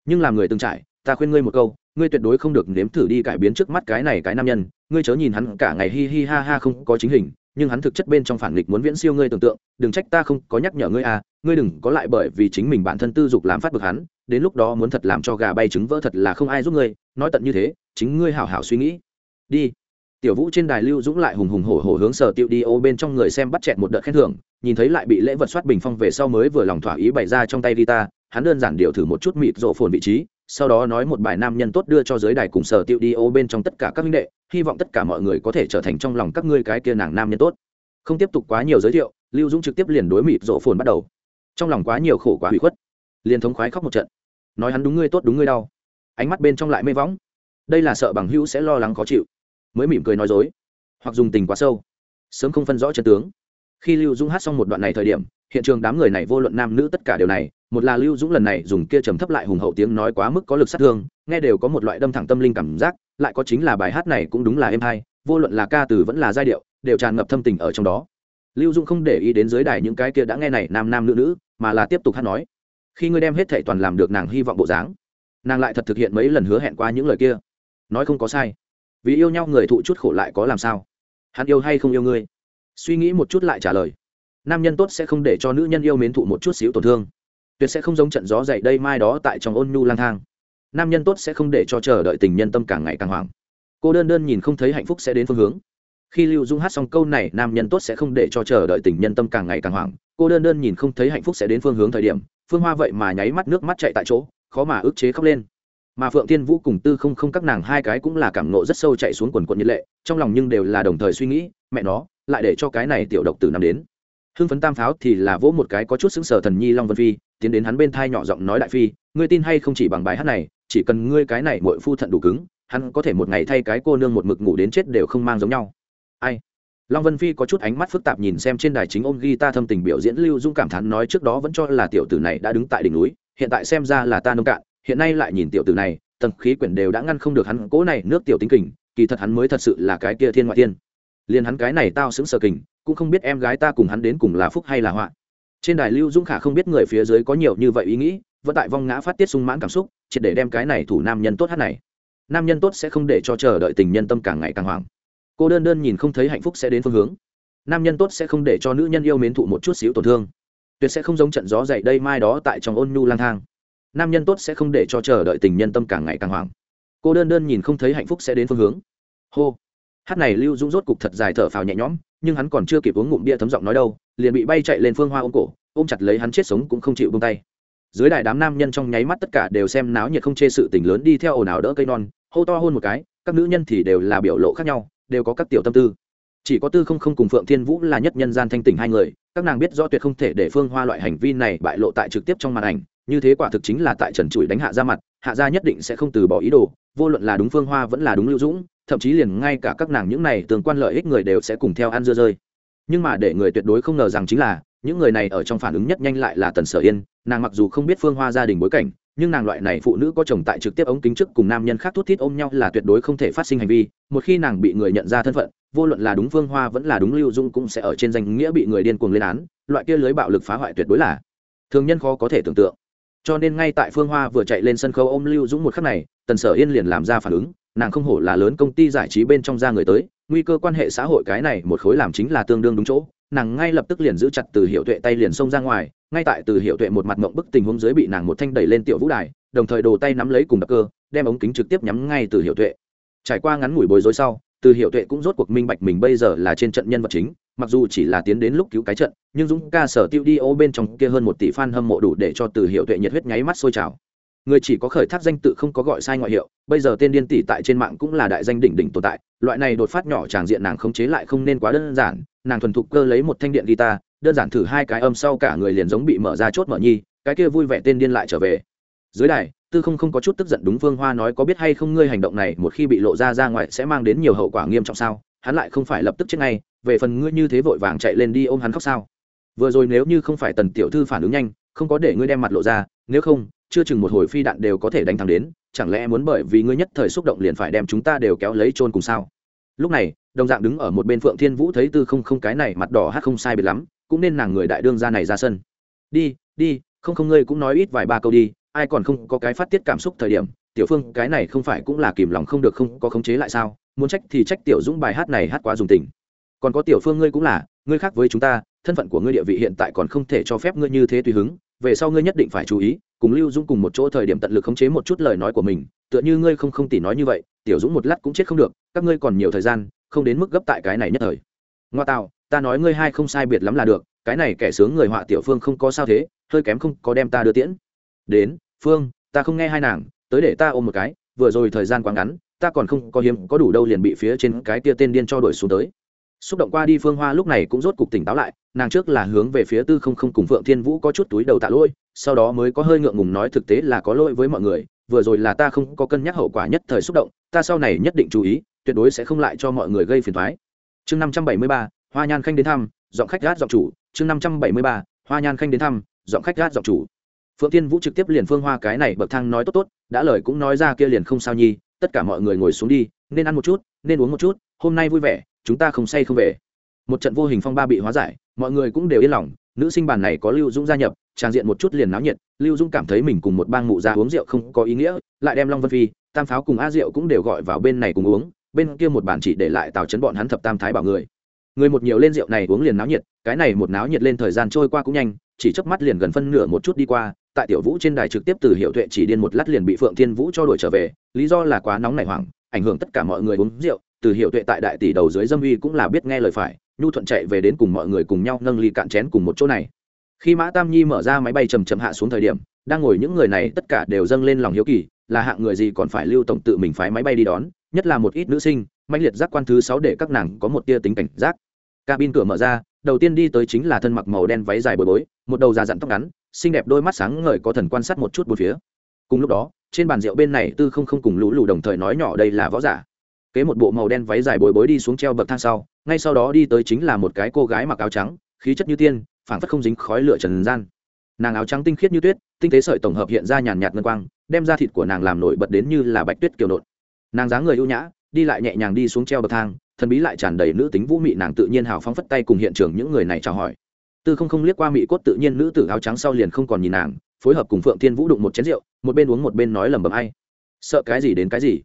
Nhưng làm người từng trải, ta khuyên ngươi một câu, ngươi tuyệt đối không được nếm thử đi cải biến trước mắt cái này cái nam nhân. Ngươi chớ nhìn hắn cả ngày hi hi ha ha không có chính hình, nhưng hắn thực chất bên trong phản nghịch muốn viễn siêu ngươi tưởng tượng. Đừng trách ta không có nhắc nhở ngươi à ngươi đừng có lại bởi vì chính mình bản thân tư dục làm phát bực hắn, đến lúc đó muốn thật làm cho gà bay trứng vỡ thật là không ai giúp ngươi. Nói tận như thế, chính ngươi hảo hảo suy nghĩ. Đi tiểu vũ trên đài lưu dũng lại hùng hùng hổ hổ hướng sở tiệu đi ô bên trong người xem bắt chẹt một đợt khen thưởng, nhìn thấy lại bị lễ vật soát bình phong về sau mới vừa lòng thỏa ý bày ra trong tay guitar hắn đơn giản điều thử một chút mịt rộ phồn vị trí, sau đó nói một bài nam nhân tốt đưa cho giới đài cùng sở tiệu đi ô bên trong tất cả các minh đệ, hy vọng tất cả mọi người có thể trở thành trong lòng các ngươi cái kia nàng nam nhân tốt. Không tiếp tục quá nhiều giới thiệu, lưu dũng trực tiếp liền đối mịt rộ phồn bắt đầu. Trong lòng quá nhiều khổ quá hủy khuất, liền thống khoái khóc một trận. Nói hắn đúng ngươi tốt đúng ngươi đau. Ánh mắt bên trong lại mê võng. Đây là sợ bằng hữu sẽ lo lắng khó chịu mới mỉm cười nói dối. Hoặc dùng tình quá sâu. Sớm không phân rõ chân tướng. Khi lưu dũng hát xong một đoạn này thời điểm, hiện trường đám người này vô luận nam nữ tất cả điều này, một là lưu dũng lần này dùng kia trầm thấp lại hùng hậu tiếng nói quá mức có lực sát thương, nghe đều có một loại đâm thẳng tâm linh cảm giác, lại có chính là bài hát này cũng đúng là êm hay, vô luận là ca từ vẫn là giai điệu, đều tràn ngập thâm tình ở trong đó. Lưu dũng không để ý đến dưới đài những cái kia đã nghe này nam nam nữ nữ, mà là tiếp tục hát nói. Khi ngươi đem hết thệ toàn làm được nàng hy vọng bộ dáng, nàng lại thật thực hiện mấy lần hứa hẹn qua những lời kia. Nói không có sai vì yêu nhau người thụ chút khổ lại có làm sao? Hắn yêu hay không yêu ngươi? Suy nghĩ một chút lại trả lời. Nam nhân tốt sẽ không để cho nữ nhân yêu mến thụ một chút xíu tổn thương. Tuyệt sẽ không giống trận gió dậy đây mai đó tại trong ôn nhu lang thang. Nam nhân tốt sẽ không để cho chờ đợi tình nhân tâm càng ngày càng hoảng. Cô đơn đơn nhìn không thấy hạnh phúc sẽ đến phương hướng. Khi lưu dung hát xong câu này, nam nhân tốt sẽ không để cho chờ đợi tình nhân tâm càng ngày càng hoảng. Cô đơn đơn nhìn không thấy hạnh phúc sẽ đến phương hướng thời điểm. Phương hoa vậy mà nháy mắt nước mắt chạy tại chỗ, khó mà ức chế khóc lên mà phượng tiên vũ cùng tư không không các nàng hai cái cũng là cảm nộ rất sâu chạy xuống quần quận nhiệt lệ, trong lòng nhưng đều là đồng thời suy nghĩ, mẹ nó, lại để cho cái này tiểu độc tử năm đến. Hưng phấn tam pháo thì là vỗ một cái có chút xứng sở thần nhi long vân phi, tiến đến hắn bên thai nhỏ giọng nói đại phi, ngươi tin hay không chỉ bằng bài hát này, chỉ cần ngươi cái này mội phu thận đủ cứng, hắn có thể một ngày thay cái cô nương một mực ngủ đến chết đều không mang giống nhau. Ai? Long vân phi có chút ánh mắt phức tạp nhìn xem trên đài chính ôm ta thâm tình biểu diễn lưu dung cảm thán nói trước đó vẫn cho là tiểu tử này đã đứng tại đỉnh núi, hiện tại xem ra là ta nông cạn hiện nay lại nhìn tiểu tử này, tầng khí quyển đều đã ngăn không được hắn cố này nước tiểu tính kình, kỳ thật hắn mới thật sự là cái kia thiên ngoại thiên. liền hắn cái này tao xứng sở kình, cũng không biết em gái ta cùng hắn đến cùng là phúc hay là họa. Trên đài lưu dũng khả không biết người phía dưới có nhiều như vậy ý nghĩ, vẫn tại vong ngã phát tiết sung mãn cảm xúc, triệt để đem cái này thủ nam nhân tốt hát này. Nam nhân tốt sẽ không để cho chờ đợi tình nhân tâm càng ngày càng hoảng. Cô đơn đơn nhìn không thấy hạnh phúc sẽ đến phương hướng. Nam nhân tốt sẽ không để cho nữ nhân yêu mến thụ một chút xíu tổn thương. Tuyệt sẽ không giống trận gió dậy đây mai đó tại trong ôn nhu lang thang nam nhân tốt sẽ không để cho chờ đợi tình nhân tâm càng ngày càng hoảng. Cô đơn đơn nhìn không thấy hạnh phúc sẽ đến phương hướng. Hô. Hát này lưu dũng rốt cục thật dài thở phào nhẹ nhõm, nhưng hắn còn chưa kịp uống ngụm bia thấm giọng nói đâu, liền bị bay chạy lên phương hoa ôm cổ, ôm chặt lấy hắn chết sống cũng không chịu bông tay. Dưới đài đám nam nhân trong nháy mắt tất cả đều xem náo nhiệt không chê sự tình lớn đi theo ồn ào đỡ cây non, hô to hôn một cái, các nữ nhân thì đều là biểu lộ khác nhau, đều có các tiểu tâm tư. Chỉ có tư không không cùng phượng thiên vũ là nhất nhân gian thanh tỉnh hai người, các nàng biết rõ tuyệt không thể để phương hoa loại hành vi này bại lộ tại trực tiếp trong màn ảnh như thế quả thực chính là tại trần trụi đánh hạ ra mặt, hạ Gia nhất định sẽ không từ bỏ ý đồ, vô luận là đúng phương hoa vẫn là đúng lưu dũng, thậm chí liền ngay cả các nàng những này tương quan lợi ích người đều sẽ cùng theo ăn dưa rơi. Nhưng mà để người tuyệt đối không ngờ rằng chính là, những người này ở trong phản ứng nhất nhanh lại là tần sở yên, nàng mặc dù không biết phương hoa gia đình bối cảnh, nhưng nàng loại này phụ nữ có chồng tại trực tiếp ống kính trước cùng nam nhân khác thút thít ôm nhau là tuyệt đối không thể phát sinh hành vi, một khi nàng bị người nhận ra thân phận, vô luận là đúng phương hoa vẫn là đúng lưu dung cũng sẽ ở trên danh nghĩa bị người điên cuồng lên án, loại kia lưới bạo lực phá hoại tuyệt đối là. Thường nhân khó có thể tưởng tượng cho nên ngay tại phương hoa vừa chạy lên sân khấu ôm lưu dũng một khắc này, tần sở yên liền làm ra phản ứng, nàng không hổ là lớn công ty giải trí bên trong ra người tới, nguy cơ quan hệ xã hội cái này một khối làm chính là tương đương đúng chỗ, nàng ngay lập tức liền giữ chặt từ hiệu tuệ tay liền xông ra ngoài, ngay tại từ hiệu tuệ một mặt mộng bức tình huống dưới bị nàng một thanh đẩy lên tiểu vũ đài, đồng thời đồ tay nắm lấy cùng đập cơ, đem ống kính trực tiếp nhắm ngay từ hiệu tuệ. Trải qua ngắn ngủi bối rối sau, từ hiệu tuệ cũng rốt cuộc minh bạch mình bây giờ là trên trận nhân vật chính mặc dù chỉ là tiến đến lúc cứu cái trận, nhưng dũng ca sở tiêu đi ô bên trong kia hơn một tỷ fan hâm mộ đủ để cho từ hiệu tuệ nhiệt huyết nháy mắt sôi trào. Người chỉ có khởi thác danh tự không có gọi sai ngoại hiệu, bây giờ tên điên tỷ tại trên mạng cũng là đại danh đỉnh đỉnh tồn tại, loại này đột phát nhỏ tràng diện nàng khống chế lại không nên quá đơn giản, nàng thuần thục cơ lấy một thanh điện guitar, đơn giản thử hai cái âm sau cả người liền giống bị mở ra chốt mở nhi, cái kia vui vẻ tên điên lại trở về. Dưới đài, tư không không có chút tức giận đúng phương hoa nói có biết hay không ngươi hành động này, một khi bị lộ ra ra ngoài sẽ mang đến nhiều hậu quả nghiêm trọng sao? Hắn lại không phải lập tức chết ngay, về phần ngươi như thế vội vàng chạy lên đi ôm hắn khóc sao? Vừa rồi nếu như không phải tần tiểu thư phản ứng nhanh, không có để ngươi đem mặt lộ ra, nếu không, chưa chừng một hồi phi đạn đều có thể đánh thẳng đến, chẳng lẽ muốn bởi vì ngươi nhất thời xúc động liền phải đem chúng ta đều kéo lấy trôn cùng sao? Lúc này, đồng dạng đứng ở một bên phượng thiên vũ thấy tư không không cái này mặt đỏ hát không sai biệt lắm, cũng nên nàng người đại đương ra này ra sân. Đi đi, không không ngươi cũng nói ít vài ba câu đi, ai còn không có cái phát tiết cảm xúc thời điểm, tiểu phương, cái này không phải cũng là kìm lòng không được không có khống chế lại sao? Muốn trách thì trách tiểu dũng bài hát này hát quá dùng tình. Còn có tiểu phương ngươi cũng là, ngươi khác với chúng ta, thân phận của ngươi địa vị hiện tại còn không thể cho phép ngươi như thế tùy hứng, về sau ngươi nhất định phải chú ý, cùng lưu dũng cùng một chỗ thời điểm tận lực khống chế một chút lời nói của mình, tựa như ngươi không không tỉ nói như vậy, tiểu dũng một lát cũng chết không được, các ngươi còn nhiều thời gian, không đến mức gấp tại cái này nhất thời. Ngoa tạo, ta nói ngươi hai không sai biệt lắm là được, cái này kẻ sướng người họa tiểu phương không có sao thế, hơi kém không có đem ta đưa tiễn. Đến, phương, ta không nghe hai nàng, tới để ta ôm một cái, vừa rồi thời gian quá ngắn ta còn không có hiếm có đủ đâu liền bị phía trên cái tia tên điên cho đuổi xuống tới. Xúc động qua đi phương hoa lúc này cũng rốt cục tỉnh táo lại, nàng trước là hướng về phía tư không không cùng phượng thiên vũ có chút túi đầu tạ lỗi, sau đó mới có hơi ngượng ngùng nói thực tế là có lỗi với mọi người, vừa rồi là ta không có cân nhắc hậu quả nhất thời xúc động, ta sau này nhất định chú ý, tuyệt đối sẽ không lại cho mọi người gây phiền thoái chương năm trăm bảy mươi ba, hoa nhan khanh đến thăm, giọng khách gát giọng chủ. Chương năm trăm bảy mươi ba, hoa nhan khanh đến thăm, giọng khách gát giọng chủ. Phượng thiên vũ trực tiếp liền phương hoa cái này bậc thang nói tốt tốt, đã lời cũng nói ra kia liền không sao nhi tất cả mọi người ngồi xuống đi, nên ăn một chút, nên uống một chút, hôm nay vui vẻ, chúng ta không say không về. Một trận vô hình phong ba bị hóa giải, mọi người cũng đều yên lòng, nữ sinh bàn này có lưu dũng gia nhập trang diện một chút liền náo nhiệt, lưu dũng cảm thấy mình cùng một bang mụ ra uống rượu không có ý nghĩa, lại đem long vân phi, tam pháo cùng a rượu cũng đều gọi vào bên này cùng uống, bên kia một bàn chỉ để lại tào chấn bọn hắn thập tam thái bảo người. Người một nhiều lên rượu này uống liền náo nhiệt, cái này một náo nhiệt lên thời gian trôi qua cũng nhanh chỉ chớp mắt liền gần phân nửa một chút đi qua, tại tiểu vũ trên đài trực tiếp từ hiệu tuệ chỉ điên một lát liền bị phượng thiên vũ cho đuổi trở về, lý do là quá nóng nảy hoảng, ảnh hưởng tất cả mọi người uống rượu, từ hiệu tuệ tại đại tỷ đầu dưới dâm uy cũng là biết nghe lời phải, nhu thuận chạy về đến cùng mọi người cùng nhau nâng ly cạn chén cùng một chỗ này. Khi mã tam nhi mở ra máy bay chầm chậm hạ xuống thời điểm, đang ngồi những người này tất cả đều dâng lên lòng hiếu kỳ, là hạng người gì còn phải lưu tổng tự mình phái máy bay đi đón, nhất là một ít nữ sinh mạnh liệt giác quan thứ sáu để các nàng có một tia tính cảnh giác. Cabin cửa mở ra đầu tiên đi tới chính là thân mặc màu đen váy dài bồi bối, một đầu già dặn tóc ngắn, xinh đẹp đôi mắt sáng ngời có thần quan sát một chút một phía. Cùng lúc đó, trên bàn rượu bên này tư không không cùng lũ lù đồng thời nói nhỏ đây là võ giả. Kế một bộ màu đen váy dài bồi bối đi xuống treo bậc thang sau, ngay sau đó đi tới chính là một cái cô gái mặc áo trắng, khí chất như tiên, phảng phất không dính khói lửa trần gian. Nàng áo trắng tinh khiết như tuyết, tinh tế sợi tổng hợp hiện ra nhàn nhạt ngân quang, đem ra thịt của nàng làm nổi bật đến như là bạch tuyết kiều nộn. Nàng dáng người ưu nhã, đi lại nhẹ nhàng đi xuống treo bậc thang thần bí lại tràn đầy nữ tính vũ mị, nàng tự nhiên hào phóng phất tay cùng hiện trường những người này chào hỏi. Tư không không liếc qua mị cốt tự nhiên nữ tử áo trắng sau liền không còn nhìn nàng, phối hợp cùng phượng thiên vũ đụng một chén rượu, một bên uống một bên nói lẩm bẩm ai. Sợ cái gì đến cái gì?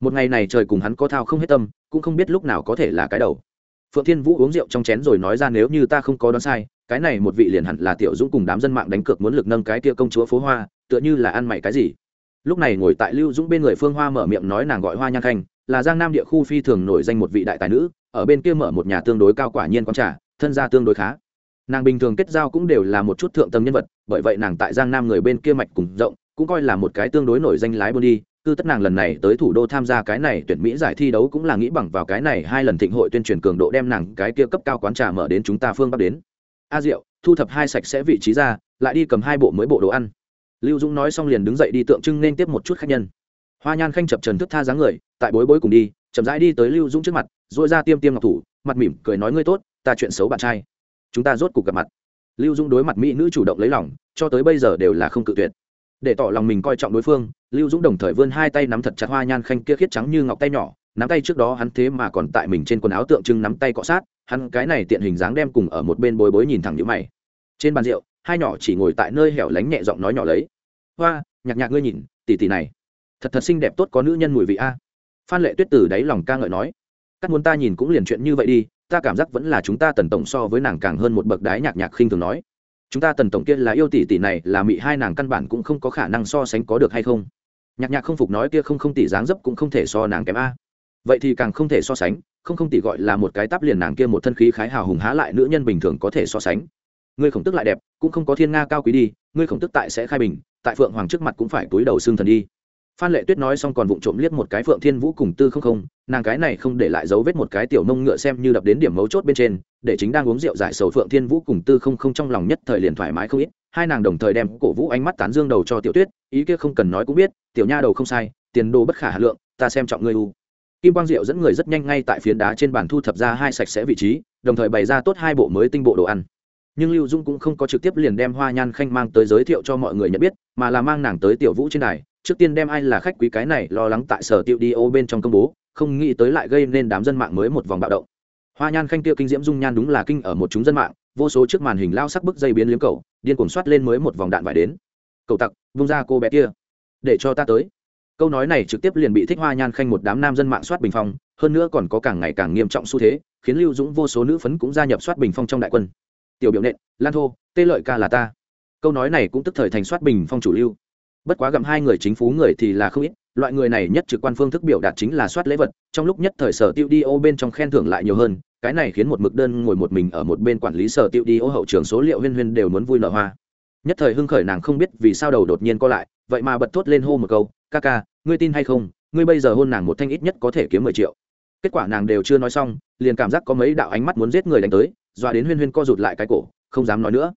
Một ngày này trời cùng hắn có thao không hết tâm, cũng không biết lúc nào có thể là cái đầu. Phượng thiên vũ uống rượu trong chén rồi nói ra nếu như ta không có đoán sai, cái này một vị liền hẳn là tiểu dũng cùng đám dân mạng đánh cược muốn lực nâng cái kia công chúa phố hoa, tựa như là ăn mày cái gì. Lúc này ngồi tại lưu dũng bên người phương hoa mở miệng nói nàng gọi hoa nhan khanh là giang nam địa khu phi thường nổi danh một vị đại tài nữ, ở bên kia mở một nhà tương đối cao quả nhiên con trả thân gia tương đối khá. Nàng bình thường kết giao cũng đều là một chút thượng tâm nhân vật, bởi vậy nàng tại giang nam người bên kia mạch cùng rộng, cũng coi là một cái tương đối nổi danh lái buôn đi cứ tất nàng lần này tới thủ đô tham gia cái này tuyển mỹ giải thi đấu cũng là nghĩ bằng vào cái này hai lần thịnh hội tuyên truyền cường độ đem nàng cái kia cấp cao quán trà mở đến chúng ta phương bắc đến. A diệu, thu thập hai sạch sẽ vị trí ra, lại đi cầm hai bộ mới bộ đồ ăn. Lưu dũng nói xong liền đứng dậy đi tượng trưng nên tiếp một chút khách nhân hoa nhan khanh chập trần thức tha dáng người, tại bối bối cùng đi, chậm rãi đi tới lưu dũng trước mặt dội ra tiêm tiêm ngọc thủ, mặt mỉm cười nói ngươi tốt, ta chuyện xấu bạn trai. Chúng ta rốt cuộc gặp mặt. Lưu dũng đối mặt mỹ nữ chủ động lấy lòng, cho tới bây giờ đều là không cự tuyệt. Để tỏ lòng mình coi trọng đối phương, lưu dũng đồng thời vươn hai tay nắm thật chặt hoa nhan khanh kia khiết trắng như ngọc tay nhỏ, nắm tay trước đó hắn thế mà còn tại mình trên quần áo tượng trưng nắm tay cọ sát, hắn cái này tiện hình dáng đem cùng ở một bên bối bối nhìn thẳng nhữ mày. Trên bàn rượu, hai nhỏ chỉ ngồi tại nơi hẻo lánh nhẹ giọng nói nhỏ lấy. Hoa, nhạc nhạc ngươi nhìn, tỷ tỷ này thật thật xinh đẹp tốt có nữ nhân mùi vị a. Phan lệ tuyết từ đáy lòng ca ngợi nói, các muốn ta nhìn cũng liền chuyện như vậy đi, ta cảm giác vẫn là chúng ta tần tổng so với nàng càng hơn một bậc đái nhạc nhạc khinh thường nói. Chúng ta tần tổng kia là yêu tỷ tỷ này, là mị hai nàng căn bản cũng không có khả năng so sánh có được hay không? Nhạc nhạc không phục nói kia không không tỷ dáng dấp cũng không thể so nàng kém a. Vậy thì càng không thể so sánh, không không tỷ gọi là một cái tắp liền nàng kia một thân khí khái hào hùng há lại nữ nhân bình thường có thể so sánh. Ngươi khổng tức lại đẹp, cũng không có thiên nga cao quý đi, ngươi khổng tức tại sẽ khai bình, tại phượng hoàng trước mặt cũng phải túi đầu xương thần đi phan lệ tuyết nói xong còn vụng trộm liếc một cái phượng thiên vũ cùng tư không không, nàng cái này không để lại dấu vết một cái tiểu nông ngựa xem như đập đến điểm mấu chốt bên trên, để chính đang uống rượu giải sầu phượng thiên vũ cùng tư không không trong lòng nhất thời liền thoải mái không ít, hai nàng đồng thời đem cổ vũ ánh mắt tán dương đầu cho tiểu tuyết, ý kia không cần nói cũng biết, tiểu nha đầu không sai, tiền đồ bất khả hà lượng, ta xem trọng ngươi u. Kim quang diệu dẫn người rất nhanh ngay tại phiến đá trên bàn thu thập ra hai sạch sẽ vị trí, đồng thời bày ra tốt hai bộ mới tinh bộ đồ ăn. Nhưng lưu dung cũng không có trực tiếp liền đem hoa nhan khanh mang tới giới thiệu cho mọi người nhận biết, mà là mang nàng tới tiểu vũ trên đài trước tiên đem ai là khách quý cái này lo lắng tại sở tiệu đi ô bên trong công bố, không nghĩ tới lại gây nên đám dân mạng mới một vòng bạo động. Hoa nhan khanh tiêu kinh diễm dung nhan đúng là kinh ở một chúng dân mạng, vô số trước màn hình lao sắc bức dây biến liếm cầu điên cuồng soát lên mới một vòng đạn vải đến. Cầu tặc, vung ra cô bé kia. Để cho ta tới. Câu nói này trực tiếp liền bị thích hoa nhan khanh một đám nam dân mạng soát bình phong, hơn nữa còn có càng ngày càng nghiêm trọng xu thế, khiến lưu dũng vô số nữ phấn cũng gia nhập soát bình phong trong đại quân. Tiểu biểu nện, lan thô, tê lợi ca là ta. Câu nói này cũng tức thời thành soát bình phong chủ lưu bất quá gặm hai người chính phú người thì là không ít, loại người này nhất trực quan phương thức biểu đạt chính là soát lễ vật, trong lúc nhất thời sở tiêu đi ô bên trong khen thưởng lại nhiều hơn, cái này khiến một mực đơn ngồi một mình ở một bên quản lý sở tiêu đi ô hậu trường số liệu huyên huyên đều muốn vui nở hoa. Nhất thời hưng khởi nàng không biết vì sao đầu đột nhiên co lại, vậy mà bật thốt lên hô một câu, ca ca, ngươi tin hay không, ngươi bây giờ hôn nàng một thanh ít nhất có thể kiếm mười triệu. Kết quả nàng đều chưa nói xong, liền cảm giác có mấy đạo ánh mắt muốn giết người đánh tới, dọa đến huyên huyên co rụt lại cái cổ, không dám nói nữa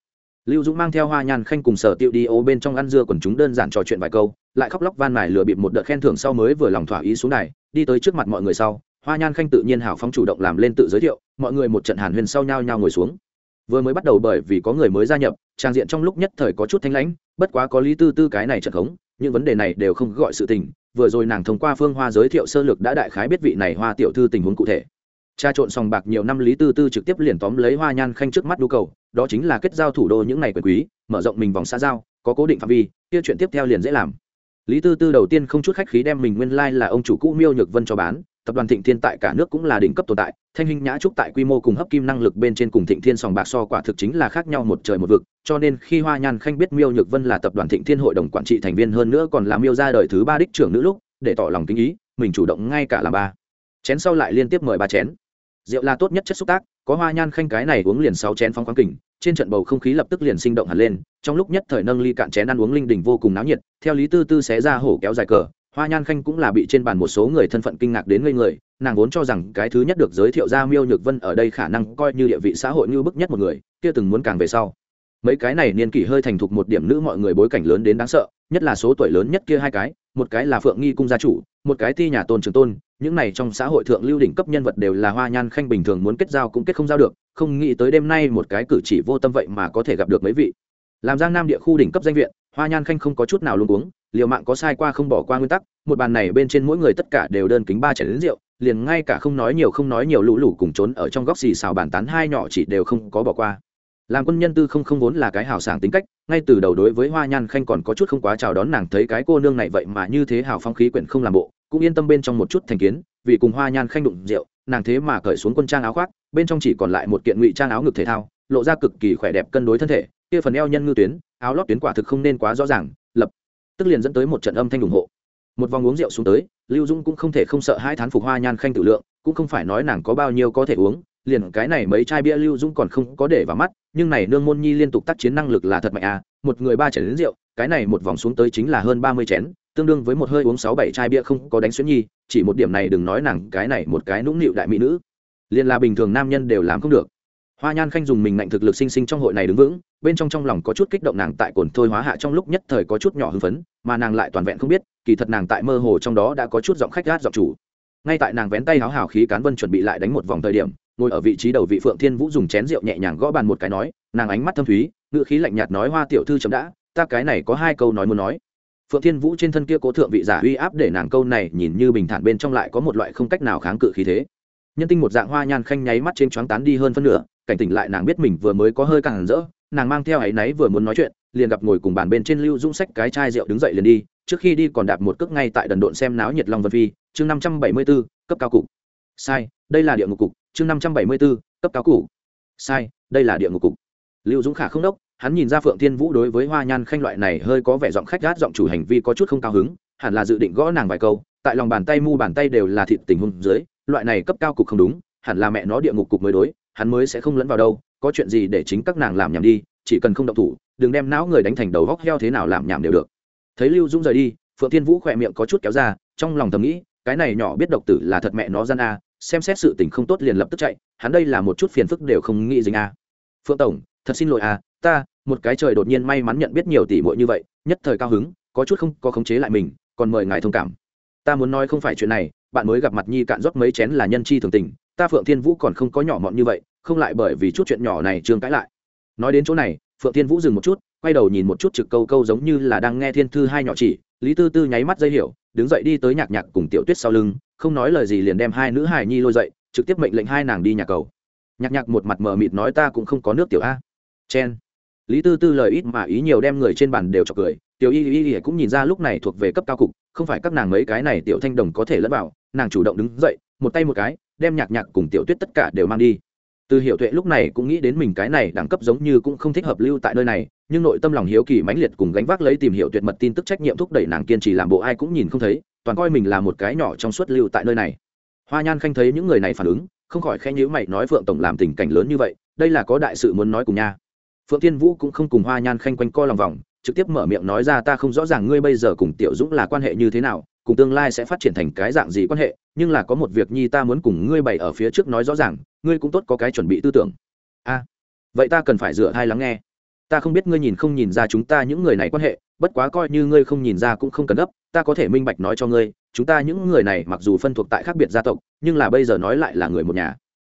lưu dũng mang theo hoa nhan khanh cùng sở tiệu đi ô bên trong ăn dưa quần chúng đơn giản trò chuyện vài câu, lại khóc lóc van mài lừa bịp một đợt khen thưởng sau mới vừa lòng thỏa ý xuống đài, đi tới trước mặt mọi người sau, hoa nhan khanh tự nhiên hào phóng chủ động làm lên tự giới thiệu, mọi người một trận hàn huyền sau nhau nhau ngồi xuống. Vừa mới bắt đầu bởi vì có người mới gia nhập, trang diện trong lúc nhất thời có chút thanh lãnh, bất quá có lý tư tư cái này trận khống, những vấn đề này đều không gọi sự tình, vừa rồi nàng thông qua phương hoa giới thiệu sơ lược đã đại khái biết vị này hoa tiểu thư tình huống cụ thể cha trộn sòng bạc nhiều năm lý tư tư trực tiếp liền tóm lấy hoa nhan khanh trước mắt đu cầu, đó chính là kết giao thủ đô những ngày quyền quý, mở rộng mình vòng xã giao, có cố định phạm vi, kia chuyện tiếp theo liền dễ làm. Lý tư tư đầu tiên không chút khách khí đem mình nguyên lai là ông chủ cũ miêu nhược vân cho bán, tập đoàn thịnh thiên tại cả nước cũng là đỉnh cấp tồn tại, thanh hình nhã trúc tại quy mô cùng hấp kim năng lực bên trên cùng thịnh thiên sòng bạc so quả thực chính là khác nhau một trời một vực, cho nên khi hoa nhan khanh biết miêu nhược vân là tập đoàn thịnh thiên hội đồng quản trị thành viên hơn nữa còn là miêu gia đời thứ ba đích trưởng nữ lúc, để tỏ lòng kính ý, mình chủ động ngay cả là ba. Chén sau lại liên tiếp mời ba chén rượu là tốt nhất chất xúc tác, có hoa nhan khanh cái này uống liền sáu chén phong khoáng kình, trên trận bầu không khí lập tức liền sinh động hẳn lên, trong lúc nhất thời nâng ly cạn chén ăn uống linh đình vô cùng náo nhiệt, theo lý tư tư xé ra hổ kéo dài cờ, hoa nhan khanh cũng là bị trên bàn một số người thân phận kinh ngạc đến ngây người, nàng vốn cho rằng cái thứ nhất được giới thiệu ra miêu nhược vân ở đây khả năng coi như địa vị xã hội như bức nhất một người, kia từng muốn càng về sau. Mấy cái này niên kỷ hơi thành thục một điểm nữ mọi người bối cảnh lớn đến đáng sợ, nhất là số tuổi lớn nhất kia hai cái một cái là phượng nghi cung gia chủ, một cái ti nhà tôn trường tôn, những này trong xã hội thượng lưu đỉnh cấp nhân vật đều là hoa nhan khanh bình thường muốn kết giao cũng kết không giao được, không nghĩ tới đêm nay một cái cử chỉ vô tâm vậy mà có thể gặp được mấy vị. Làm giang nam địa khu đỉnh cấp danh viện, hoa nhan khanh không có chút nào luôn uống liều mạng có sai qua không bỏ qua nguyên tắc, một bàn này bên trên mỗi người tất cả đều đơn kính ba chảy đến rượu, liền ngay cả không nói nhiều không nói nhiều lũ lũ cùng trốn ở trong góc xì xào bàn tán hai nhỏ chỉ đều không có bỏ qua làm quân nhân tư không không vốn là cái hào sảng tính cách, ngay từ đầu đối với hoa nhan khanh còn có chút không quá chào đón nàng thấy cái cô nương này vậy mà như thế hào phong khí quyển không làm bộ, cũng yên tâm bên trong một chút thành kiến, vì cùng hoa nhan khanh đụng rượu, nàng thế mà cởi xuống quân trang áo khoác, bên trong chỉ còn lại một kiện ngụy trang áo ngực thể thao, lộ ra cực kỳ khỏe đẹp cân đối thân thể, kia phần eo nhân ngư tuyến, áo lót tuyến quả thực không nên quá rõ ràng, lập tức liền dẫn tới một trận âm thanh ủng hộ. Một vòng uống rượu xuống tới, lưu dung cũng không thể không sợ hai thán phục hoa nhan khanh tự lượng, cũng không phải nói nàng có bao nhiêu có thể uống liền cái này mấy chai bia lưu dũng còn không có để vào mắt, nhưng này nương môn nhi liên tục tác chiến năng lực là thật mạnh à một người ba chén đến rượu, cái này một vòng xuống tới chính là hơn ba mươi chén, tương đương với một hơi uống sáu bảy chai bia không có đánh xuyến nhi, chỉ một điểm này đừng nói nàng cái này một cái nũng nịu đại mỹ nữ. Liền là bình thường nam nhân đều làm không được. Hoa nhan khanh dùng mình mạnh thực lực sinh sinh trong hội này đứng vững, bên trong trong lòng có chút kích động nàng tại cồn thôi hóa hạ trong lúc nhất thời có chút nhỏ hưng phấn, mà nàng lại toàn vẹn không biết, kỳ thật nàng tại mơ hồ trong đó đã có chút giọng khách gát giọng chủ. Ngay tại nàng vén tay háo hào khí cán vân chuẩn bị lại đánh một vòng thời điểm ngồi ở vị trí đầu vị phượng thiên vũ dùng chén rượu nhẹ nhàng gõ bàn một cái nói nàng ánh mắt thâm thúy ngự khí lạnh nhạt nói hoa tiểu thư chấm đã ta cái này có hai câu nói muốn nói. Phượng thiên vũ trên thân kia cố thượng vị giả uy áp để nàng câu này nhìn như bình thản bên trong lại có một loại không cách nào kháng cự khí thế. Nhân tinh một dạng hoa nhan khanh nháy mắt trên choáng tán đi hơn phân nửa cảnh tỉnh lại nàng biết mình vừa mới có hơi càng rỡ nàng mang theo áy náy vừa muốn nói chuyện liền gặp ngồi cùng bàn bên trên lưu dũng sách cái chai rượu đứng dậy liền đi trước khi đi còn đạp một cước ngay tại đần độn xem náo nhiệt long vân phi chương năm trăm bảy mươi 574, cấp cao cục. Sai đây là địa ngục cục chương năm trăm bảy mươi 574, cấp cao cũ sai đây là địa ngục cục. Lưu dũng khả không đốc hắn nhìn ra phượng thiên vũ đối với hoa nhan khanh loại này hơi có vẻ giọng khách gát giọng chủ hành vi có chút không cao hứng hẳn là dự định gõ nàng vài câu tại lòng bàn tay mu bàn tay đều là thịt tình huống dưới loại này cấp cao cục không đúng hẳn là mẹ nó địa ngục cục mới đối hắn mới sẽ không lẫn vào đâu có chuyện gì để chính các nàng làm nhảm đi chỉ cần không động thủ đừng đem não người đánh thành đầu góc heo thế nào làm nhảm đều được. Thấy lưu dũng rời đi phượng thiên vũ khỏe miệng có chút kéo ra trong lòng thầm nghĩ cái này nhỏ biết độc tử là thật mẹ nó gian a xem xét sự tình không tốt liền lập tức chạy, hắn đây là một chút phiền phức đều không nghĩ dính a. Phượng tổng, thật xin lỗi a, ta, một cái trời đột nhiên may mắn nhận biết nhiều tỷ muội như vậy, nhất thời cao hứng, có chút không, có khống chế lại mình, còn mời ngài thông cảm. Ta muốn nói không phải chuyện này, bạn mới gặp mặt nhi cạn rót mấy chén là nhân chi thường tình, ta phượng thiên vũ còn không có nhỏ mọn như vậy, không lại bởi vì chút chuyện nhỏ này trương cãi lại. Nói đến chỗ này, phượng thiên vũ dừng một chút, quay đầu nhìn một chút trực câu câu giống như là đang nghe thiên thư hai nhỏ chỉ, lý tư tư nháy mắt dây hiểu, đứng dậy đi tới nhạc nhạc cùng tiểu tuyết sau lưng không nói lời gì liền đem hai nữ hài nhi lôi dậy, trực tiếp mệnh lệnh hai nàng đi nhà cầu. Nhạc nhạc một mặt mờ mịt nói ta cũng không có nước tiểu a. Chen. Lý tư tư lời ít mà ý nhiều đem người trên bàn đều chọc cười, tiểu y y y cũng nhìn ra lúc này thuộc về cấp cao cục, không phải các nàng mấy cái này tiểu thanh đồng có thể lẫn vào, nàng chủ động đứng dậy, một tay một cái, đem nhạc nhạc cùng tiểu tuyết tất cả đều mang đi. Từ hiệu tuệ lúc này cũng nghĩ đến mình cái này đẳng cấp giống như cũng không thích hợp lưu tại nơi này, nhưng nội tâm lòng hiếu kỳ mãnh liệt cùng gánh vác lấy tìm hiểu tuyệt mật tin tức trách nhiệm thúc đẩy nàng kiên trì làm bộ ai cũng nhìn không thấy toàn coi mình là một cái nhỏ trong suốt lưu tại nơi này. Hoa nhan khanh thấy những người này phản ứng, không khỏi khen nhữ mày nói phượng tổng làm tình cảnh lớn như vậy, đây là có đại sự muốn nói cùng nha. Phượng thiên vũ cũng không cùng hoa nhan khanh quanh co lòng vòng, trực tiếp mở miệng nói ra ta không rõ ràng ngươi bây giờ cùng tiểu dũng là quan hệ như thế nào, cùng tương lai sẽ phát triển thành cái dạng gì quan hệ, nhưng là có một việc nhi ta muốn cùng ngươi bày ở phía trước nói rõ ràng, ngươi cũng tốt có cái chuẩn bị tư tưởng. A, vậy ta cần phải dựa hai lắng nghe ta không biết ngươi nhìn không nhìn ra chúng ta những người này quan hệ, bất quá coi như ngươi không nhìn ra cũng không cần gấp, ta có thể minh bạch nói cho ngươi, chúng ta những người này mặc dù phân thuộc tại khác biệt gia tộc, nhưng là bây giờ nói lại là người một nhà.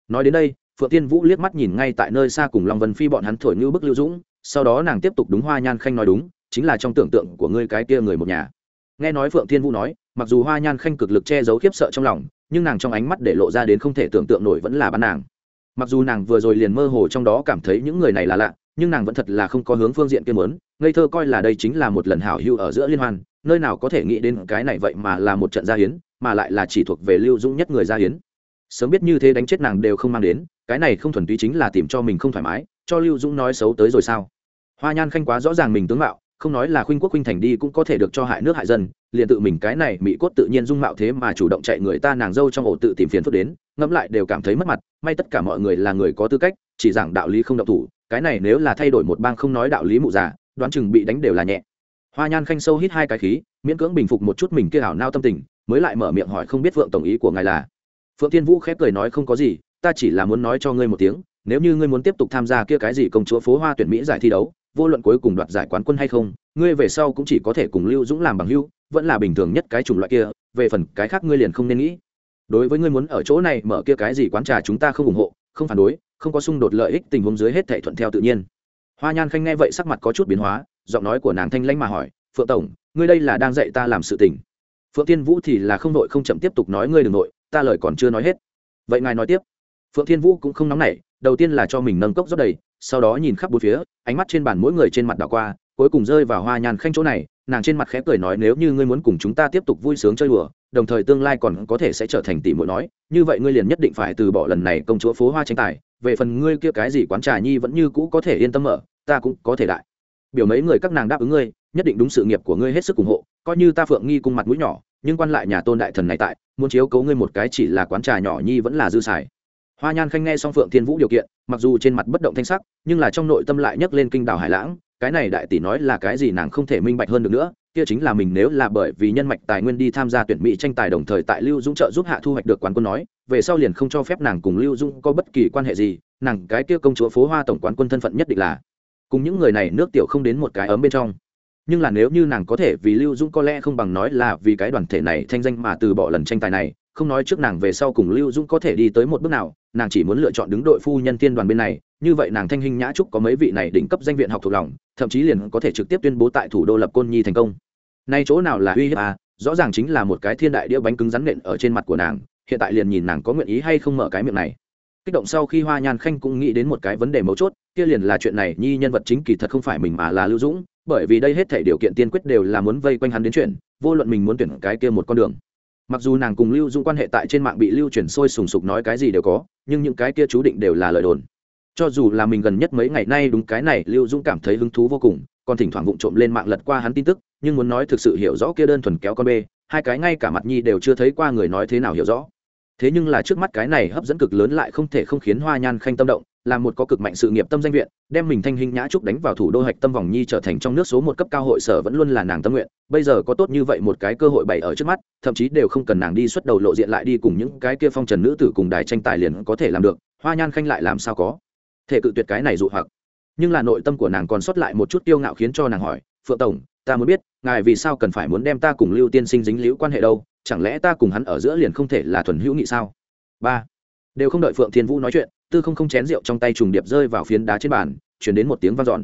Nói đến đây, phượng tiên vũ liếc mắt nhìn ngay tại nơi xa cùng long vân phi bọn hắn thổi như bức lưu dũng, sau đó nàng tiếp tục đúng hoa nhan khanh nói đúng, chính là trong tưởng tượng của ngươi cái kia người một nhà. Nghe nói phượng thiên vũ nói, mặc dù hoa nhan khanh cực lực che giấu khiếp sợ trong lòng, nhưng nàng trong ánh mắt để lộ ra đến không thể tưởng tượng nổi vẫn là bán nàng mặc dù nàng vừa rồi liền mơ hồ trong đó cảm thấy những người này là lạ, nhưng nàng vẫn thật là không có hướng phương diện kia muốn, ngây thơ coi là đây chính là một lần hảo hưu ở giữa liên hoan, nơi nào có thể nghĩ đến cái này vậy mà là một trận gia hiến, mà lại là chỉ thuộc về lưu dũng nhất người gia hiến. Sớm biết như thế đánh chết nàng đều không mang đến, cái này không thuần túy chính là tìm cho mình không thoải mái, cho lưu dũng nói xấu tới rồi sao? Hoa nhan khanh quá rõ ràng mình tướng mạo, không nói là khuynh quốc khuynh thành đi cũng có thể được cho hại nước hại dân liền tự mình cái này mỹ cốt tự nhiên dung mạo thế mà chủ động chạy người ta nàng dâu trong ổ tự tìm phiền phức đến, ngẫm lại đều cảm thấy mất mặt, may tất cả mọi người là người có tư cách, chỉ rằng đạo lý không độc thủ, cái này nếu là thay đổi một bang không nói đạo lý mụ già, đoán chừng bị đánh đều là nhẹ. Hoa nhan khanh sâu hít hai cái khí, miễn cưỡng bình phục một chút mình kia ảo nao tâm tình, mới lại mở miệng hỏi không biết vượng tổng ý của ngài là. Phượng thiên vũ khép cười nói không có gì, ta chỉ là muốn nói cho ngươi một tiếng, nếu như ngươi muốn tiếp tục tham gia kia cái gì công chúa phố hoa tuyển mỹ giải thi đấu vô luận cuối cùng đoạt giải quán quân hay không, ngươi về sau cũng chỉ có thể cùng lưu dũng làm bằng hưu vẫn là bình thường nhất cái chủng loại kia, về phần cái khác ngươi liền không nên nghĩ. Đối với ngươi muốn ở chỗ này mở kia cái gì quán trà chúng ta không ủng hộ, không phản đối, không có xung đột lợi ích tình huống dưới hết thể thuận theo tự nhiên. Hoa nhan khanh nghe vậy sắc mặt có chút biến hóa, giọng nói của nàng thanh lãnh mà hỏi, phượng tổng, ngươi đây là đang dạy ta làm sự tình. Phượng tiên vũ thì là không đội không chậm tiếp tục nói, ngươi đ ừ n g nội ta lời còn chưa nói hết. Vậy ngài nói tiếp. Phượng thiên vũ cũng không nóng nảy đầu tiên là cho mình nâng cốc rót đầy, sau đó nhìn khắp bốn phía, ánh mắt trên bàn mỗi người trên mặt đảo qua, cuối cùng rơi vào hoa nhàn khanh chỗ này, nàng trên mặt khẽ cười nói nếu như ngươi muốn cùng chúng ta tiếp tục vui sướng chơi đùa, đồng thời tương lai còn có thể sẽ trở thành tỷ muội nói, như vậy ngươi liền nhất định phải từ bỏ lần này công chúa phố hoa tranh tài, về phần ngươi kia cái gì quán trà nhi vẫn như cũ có thể yên tâm mở, ta cũng có thể đại. Biểu mấy người các nàng đáp ứng ngươi, nhất định đúng sự nghiệp của ngươi hết sức ủng hộ, coi như ta phượng nghi cung mặt mũi nhỏ, nhưng quan lại nhà tôn đại thần này tại, muốn chiếu cấu ngươi một cái chỉ là quán trà nhỏ nhi vẫn là dư xài hoa nhan khanh nghe xong phượng thiên vũ điều kiện, mặc dù trên mặt bất động thanh sắc, nhưng là trong nội tâm lại nhấc lên kinh đảo hải lãng, cái này đại tỷ nói là cái gì nàng không thể minh bạch hơn được nữa, kia chính là mình nếu là bởi vì nhân mạch tài nguyên đi tham gia tuyển mỹ tranh tài đồng thời tại lưu dũng trợ giúp hạ thu hoạch được quán quân nói, về sau liền không cho phép nàng cùng lưu dũng có bất kỳ quan hệ gì, nàng cái kia công chúa phố hoa tổng quán quân thân phận nhất định là cùng những người này nước tiểu không đến một cái ấm bên trong. Nhưng là nếu như nàng có thể vì lưu dũng có lẽ không bằng nói là vì cái đoàn thể này thanh danh mà từ bỏ lần tranh tài này không nói trước nàng về sau cùng lưu dũng có thể đi tới một bước nào, nàng chỉ muốn lựa chọn đứng đội phu nhân tiên đoàn bên này, như vậy nàng thanh hình nhã trúc có mấy vị này đỉnh cấp danh viện học thuộc lòng, thậm chí liền có thể trực tiếp tuyên bố tại thủ đô lập côn nhi thành công. Nay chỗ nào là uy hiếp à? Rõ ràng chính là một cái thiên đại đĩa bánh cứng rắn nện ở trên mặt của nàng, hiện tại liền nhìn nàng có nguyện ý hay không mở cái miệng này. Kích động sau khi hoa nhan khanh cũng nghĩ đến một cái vấn đề mấu chốt, kia liền là chuyện này, nhi nhân vật chính kỳ thật không phải mình mà là lưu dũng, bởi vì đây hết thể điều kiện tiên quyết đều là muốn vây quanh hắn đến chuyện, vô luận mình muốn tuyển cái kia một con đường mặc dù nàng cùng lưu dũng quan hệ tại trên mạng bị lưu chuyển sôi sùng sục nói cái gì đều có, nhưng những cái kia chú định đều là lời đồn. Cho dù là mình gần nhất mấy ngày nay đúng cái này, lưu dũng cảm thấy hứng thú vô cùng, còn thỉnh thoảng vụng trộm lên mạng lật qua hắn tin tức, nhưng muốn nói thực sự hiểu rõ kia đơn thuần kéo con bê, hai cái ngay cả mặt nhi đều chưa thấy qua người nói thế nào hiểu rõ. Thế nhưng là trước mắt cái này hấp dẫn cực lớn lại không thể không khiến hoa nhan khanh tâm động là một có cực mạnh sự nghiệp tâm danh viện, đem mình thanh hình nhã trúc đánh vào thủ đô hạch tâm vòng nhi trở thành trong nước số một cấp cao hội sở vẫn luôn là nàng tâm nguyện. Bây giờ có tốt như vậy một cái cơ hội bày ở trước mắt, thậm chí đều không cần nàng đi xuất đầu lộ diện lại đi cùng những cái kia phong trần nữ tử cùng đài tranh tài liền có thể làm được, hoa nhan khanh lại làm sao có? Thể cự tuyệt cái này dụ hoặc. Nhưng là nội tâm của nàng còn sót lại một chút tiêu ngạo khiến cho nàng hỏi, phượng tổng, ta muốn biết, ngài vì sao cần phải muốn đem ta cùng lưu tiên sinh dính liễu quan hệ đâu? Chẳng lẽ ta cùng hắn ở giữa liền không thể là thuần hữu nghị sao? Ba. Đều không đợi phượng thiên vũ nói chuyện tư không không chén rượu trong tay trùng điệp rơi vào phiến đá trên bàn, chuyển đến một tiếng vang dọn.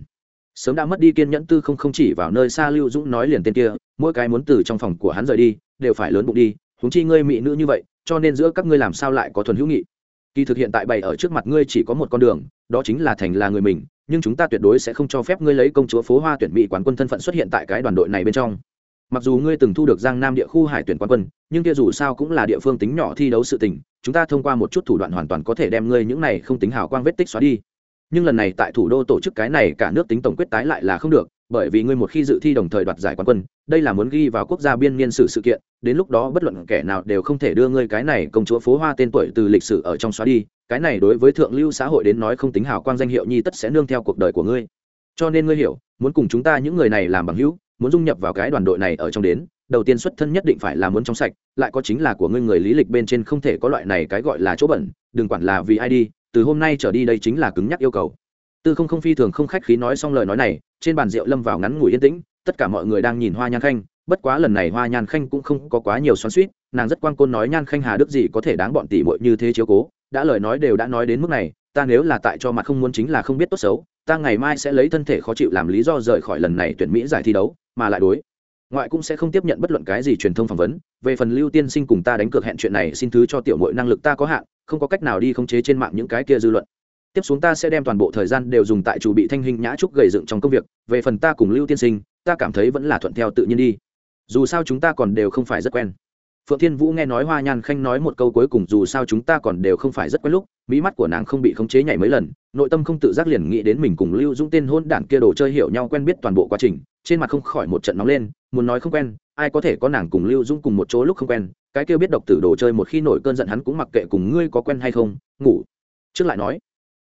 Sớm đã mất đi kiên nhẫn tư không không chỉ vào nơi xa lưu dũng nói liền tên kia, mỗi cái muốn từ trong phòng của hắn rời đi, đều phải lớn bụng đi, huống chi ngươi mỹ nữ như vậy, cho nên giữa các ngươi làm sao lại có thuần hữu nghị? Kỳ thực hiện tại bày ở trước mặt ngươi chỉ có một con đường, đó chính là thành là người mình, nhưng chúng ta tuyệt đối sẽ không cho phép ngươi lấy công chúa phố hoa tuyển mỹ quán quân thân phận xuất hiện tại cái đoàn đội này bên trong. Mặc dù ngươi từng thu được giang nam địa khu hải tuyển quán quân, nhưng kia dù sao cũng là địa phương tính nhỏ thi đấu sự tình chúng ta thông qua một chút thủ đoạn hoàn toàn có thể đem ngươi những này không tính hào quang vết tích xóa đi. Nhưng lần này tại thủ đô tổ chức cái này, cả nước tính tổng quyết tái lại là không được, bởi vì ngươi một khi dự thi đồng thời đoạt giải quán quân, đây là muốn ghi vào quốc gia biên niên sử sự kiện, đến lúc đó bất luận kẻ nào đều không thể đưa ngươi cái này công chúa phố hoa tên tuổi từ lịch sử ở trong xóa đi, cái này đối với thượng lưu xã hội đến nói không tính hào quang danh hiệu nhi tất sẽ nương theo cuộc đời của ngươi. Cho nên ngươi hiểu, muốn cùng chúng ta những người này làm bằng hữu, muốn dung nhập vào cái đoàn đội này ở trong đến đầu tiên xuất thân nhất định phải là muốn trong sạch, lại có chính là của ngươi người lý lịch bên trên không thể có loại này cái gọi là chỗ bẩn, đừng quản là vì ai đi, từ hôm nay trở đi đây chính là cứng nhắc yêu cầu. Tư không không phi thường không khách khí nói xong lời nói này, trên bàn rượu lâm vào ngắn ngủi yên tĩnh, tất cả mọi người đang nhìn hoa nhan khanh, bất quá lần này hoa nhan khanh cũng không có quá nhiều xoắn suýt nàng rất quan côn nói nhan khanh hà đức gì có thể đáng bọn tỷ muội như thế chiếu cố, đã lời nói đều đã nói đến mức này, ta nếu là tại cho mặt không muốn chính là không biết tốt xấu, ta ngày mai sẽ lấy thân thể khó chịu làm lý do rời khỏi lần này tuyển mỹ giải thi đấu, mà lại đối ngoại cũng sẽ không tiếp nhận bất luận cái gì truyền thông phỏng vấn. Về phần lưu tiên sinh cùng ta đánh cược hẹn chuyện này, xin thứ cho tiểu mội năng lực ta có hạn, không có cách nào đi khống chế trên mạng những cái kia dư luận. Tiếp xuống ta sẽ đem toàn bộ thời gian đều dùng tại chủ bị thanh hình nhã trúc gầy dựng trong công việc. Về phần ta cùng lưu tiên sinh, ta cảm thấy vẫn là thuận theo tự nhiên đi. Dù sao chúng ta còn đều không phải rất quen phượng thiên vũ nghe nói hoa nhan khanh nói một câu cuối cùng dù sao chúng ta còn đều không phải rất quen lúc, mỹ mắt của nàng không bị khống chế nhảy mấy lần, nội tâm không tự giác liền nghĩ đến mình cùng lưu dũng tên hôn đản kia đồ chơi hiểu nhau quen biết toàn bộ quá trình, trên mặt không khỏi một trận nóng lên, muốn nói không quen, ai có thể có nàng cùng lưu dũng cùng một chỗ lúc không quen, cái kia biết độc tử đồ chơi một khi nổi cơn giận hắn cũng mặc kệ cùng ngươi có quen hay không, ngủ. Trước lại nói,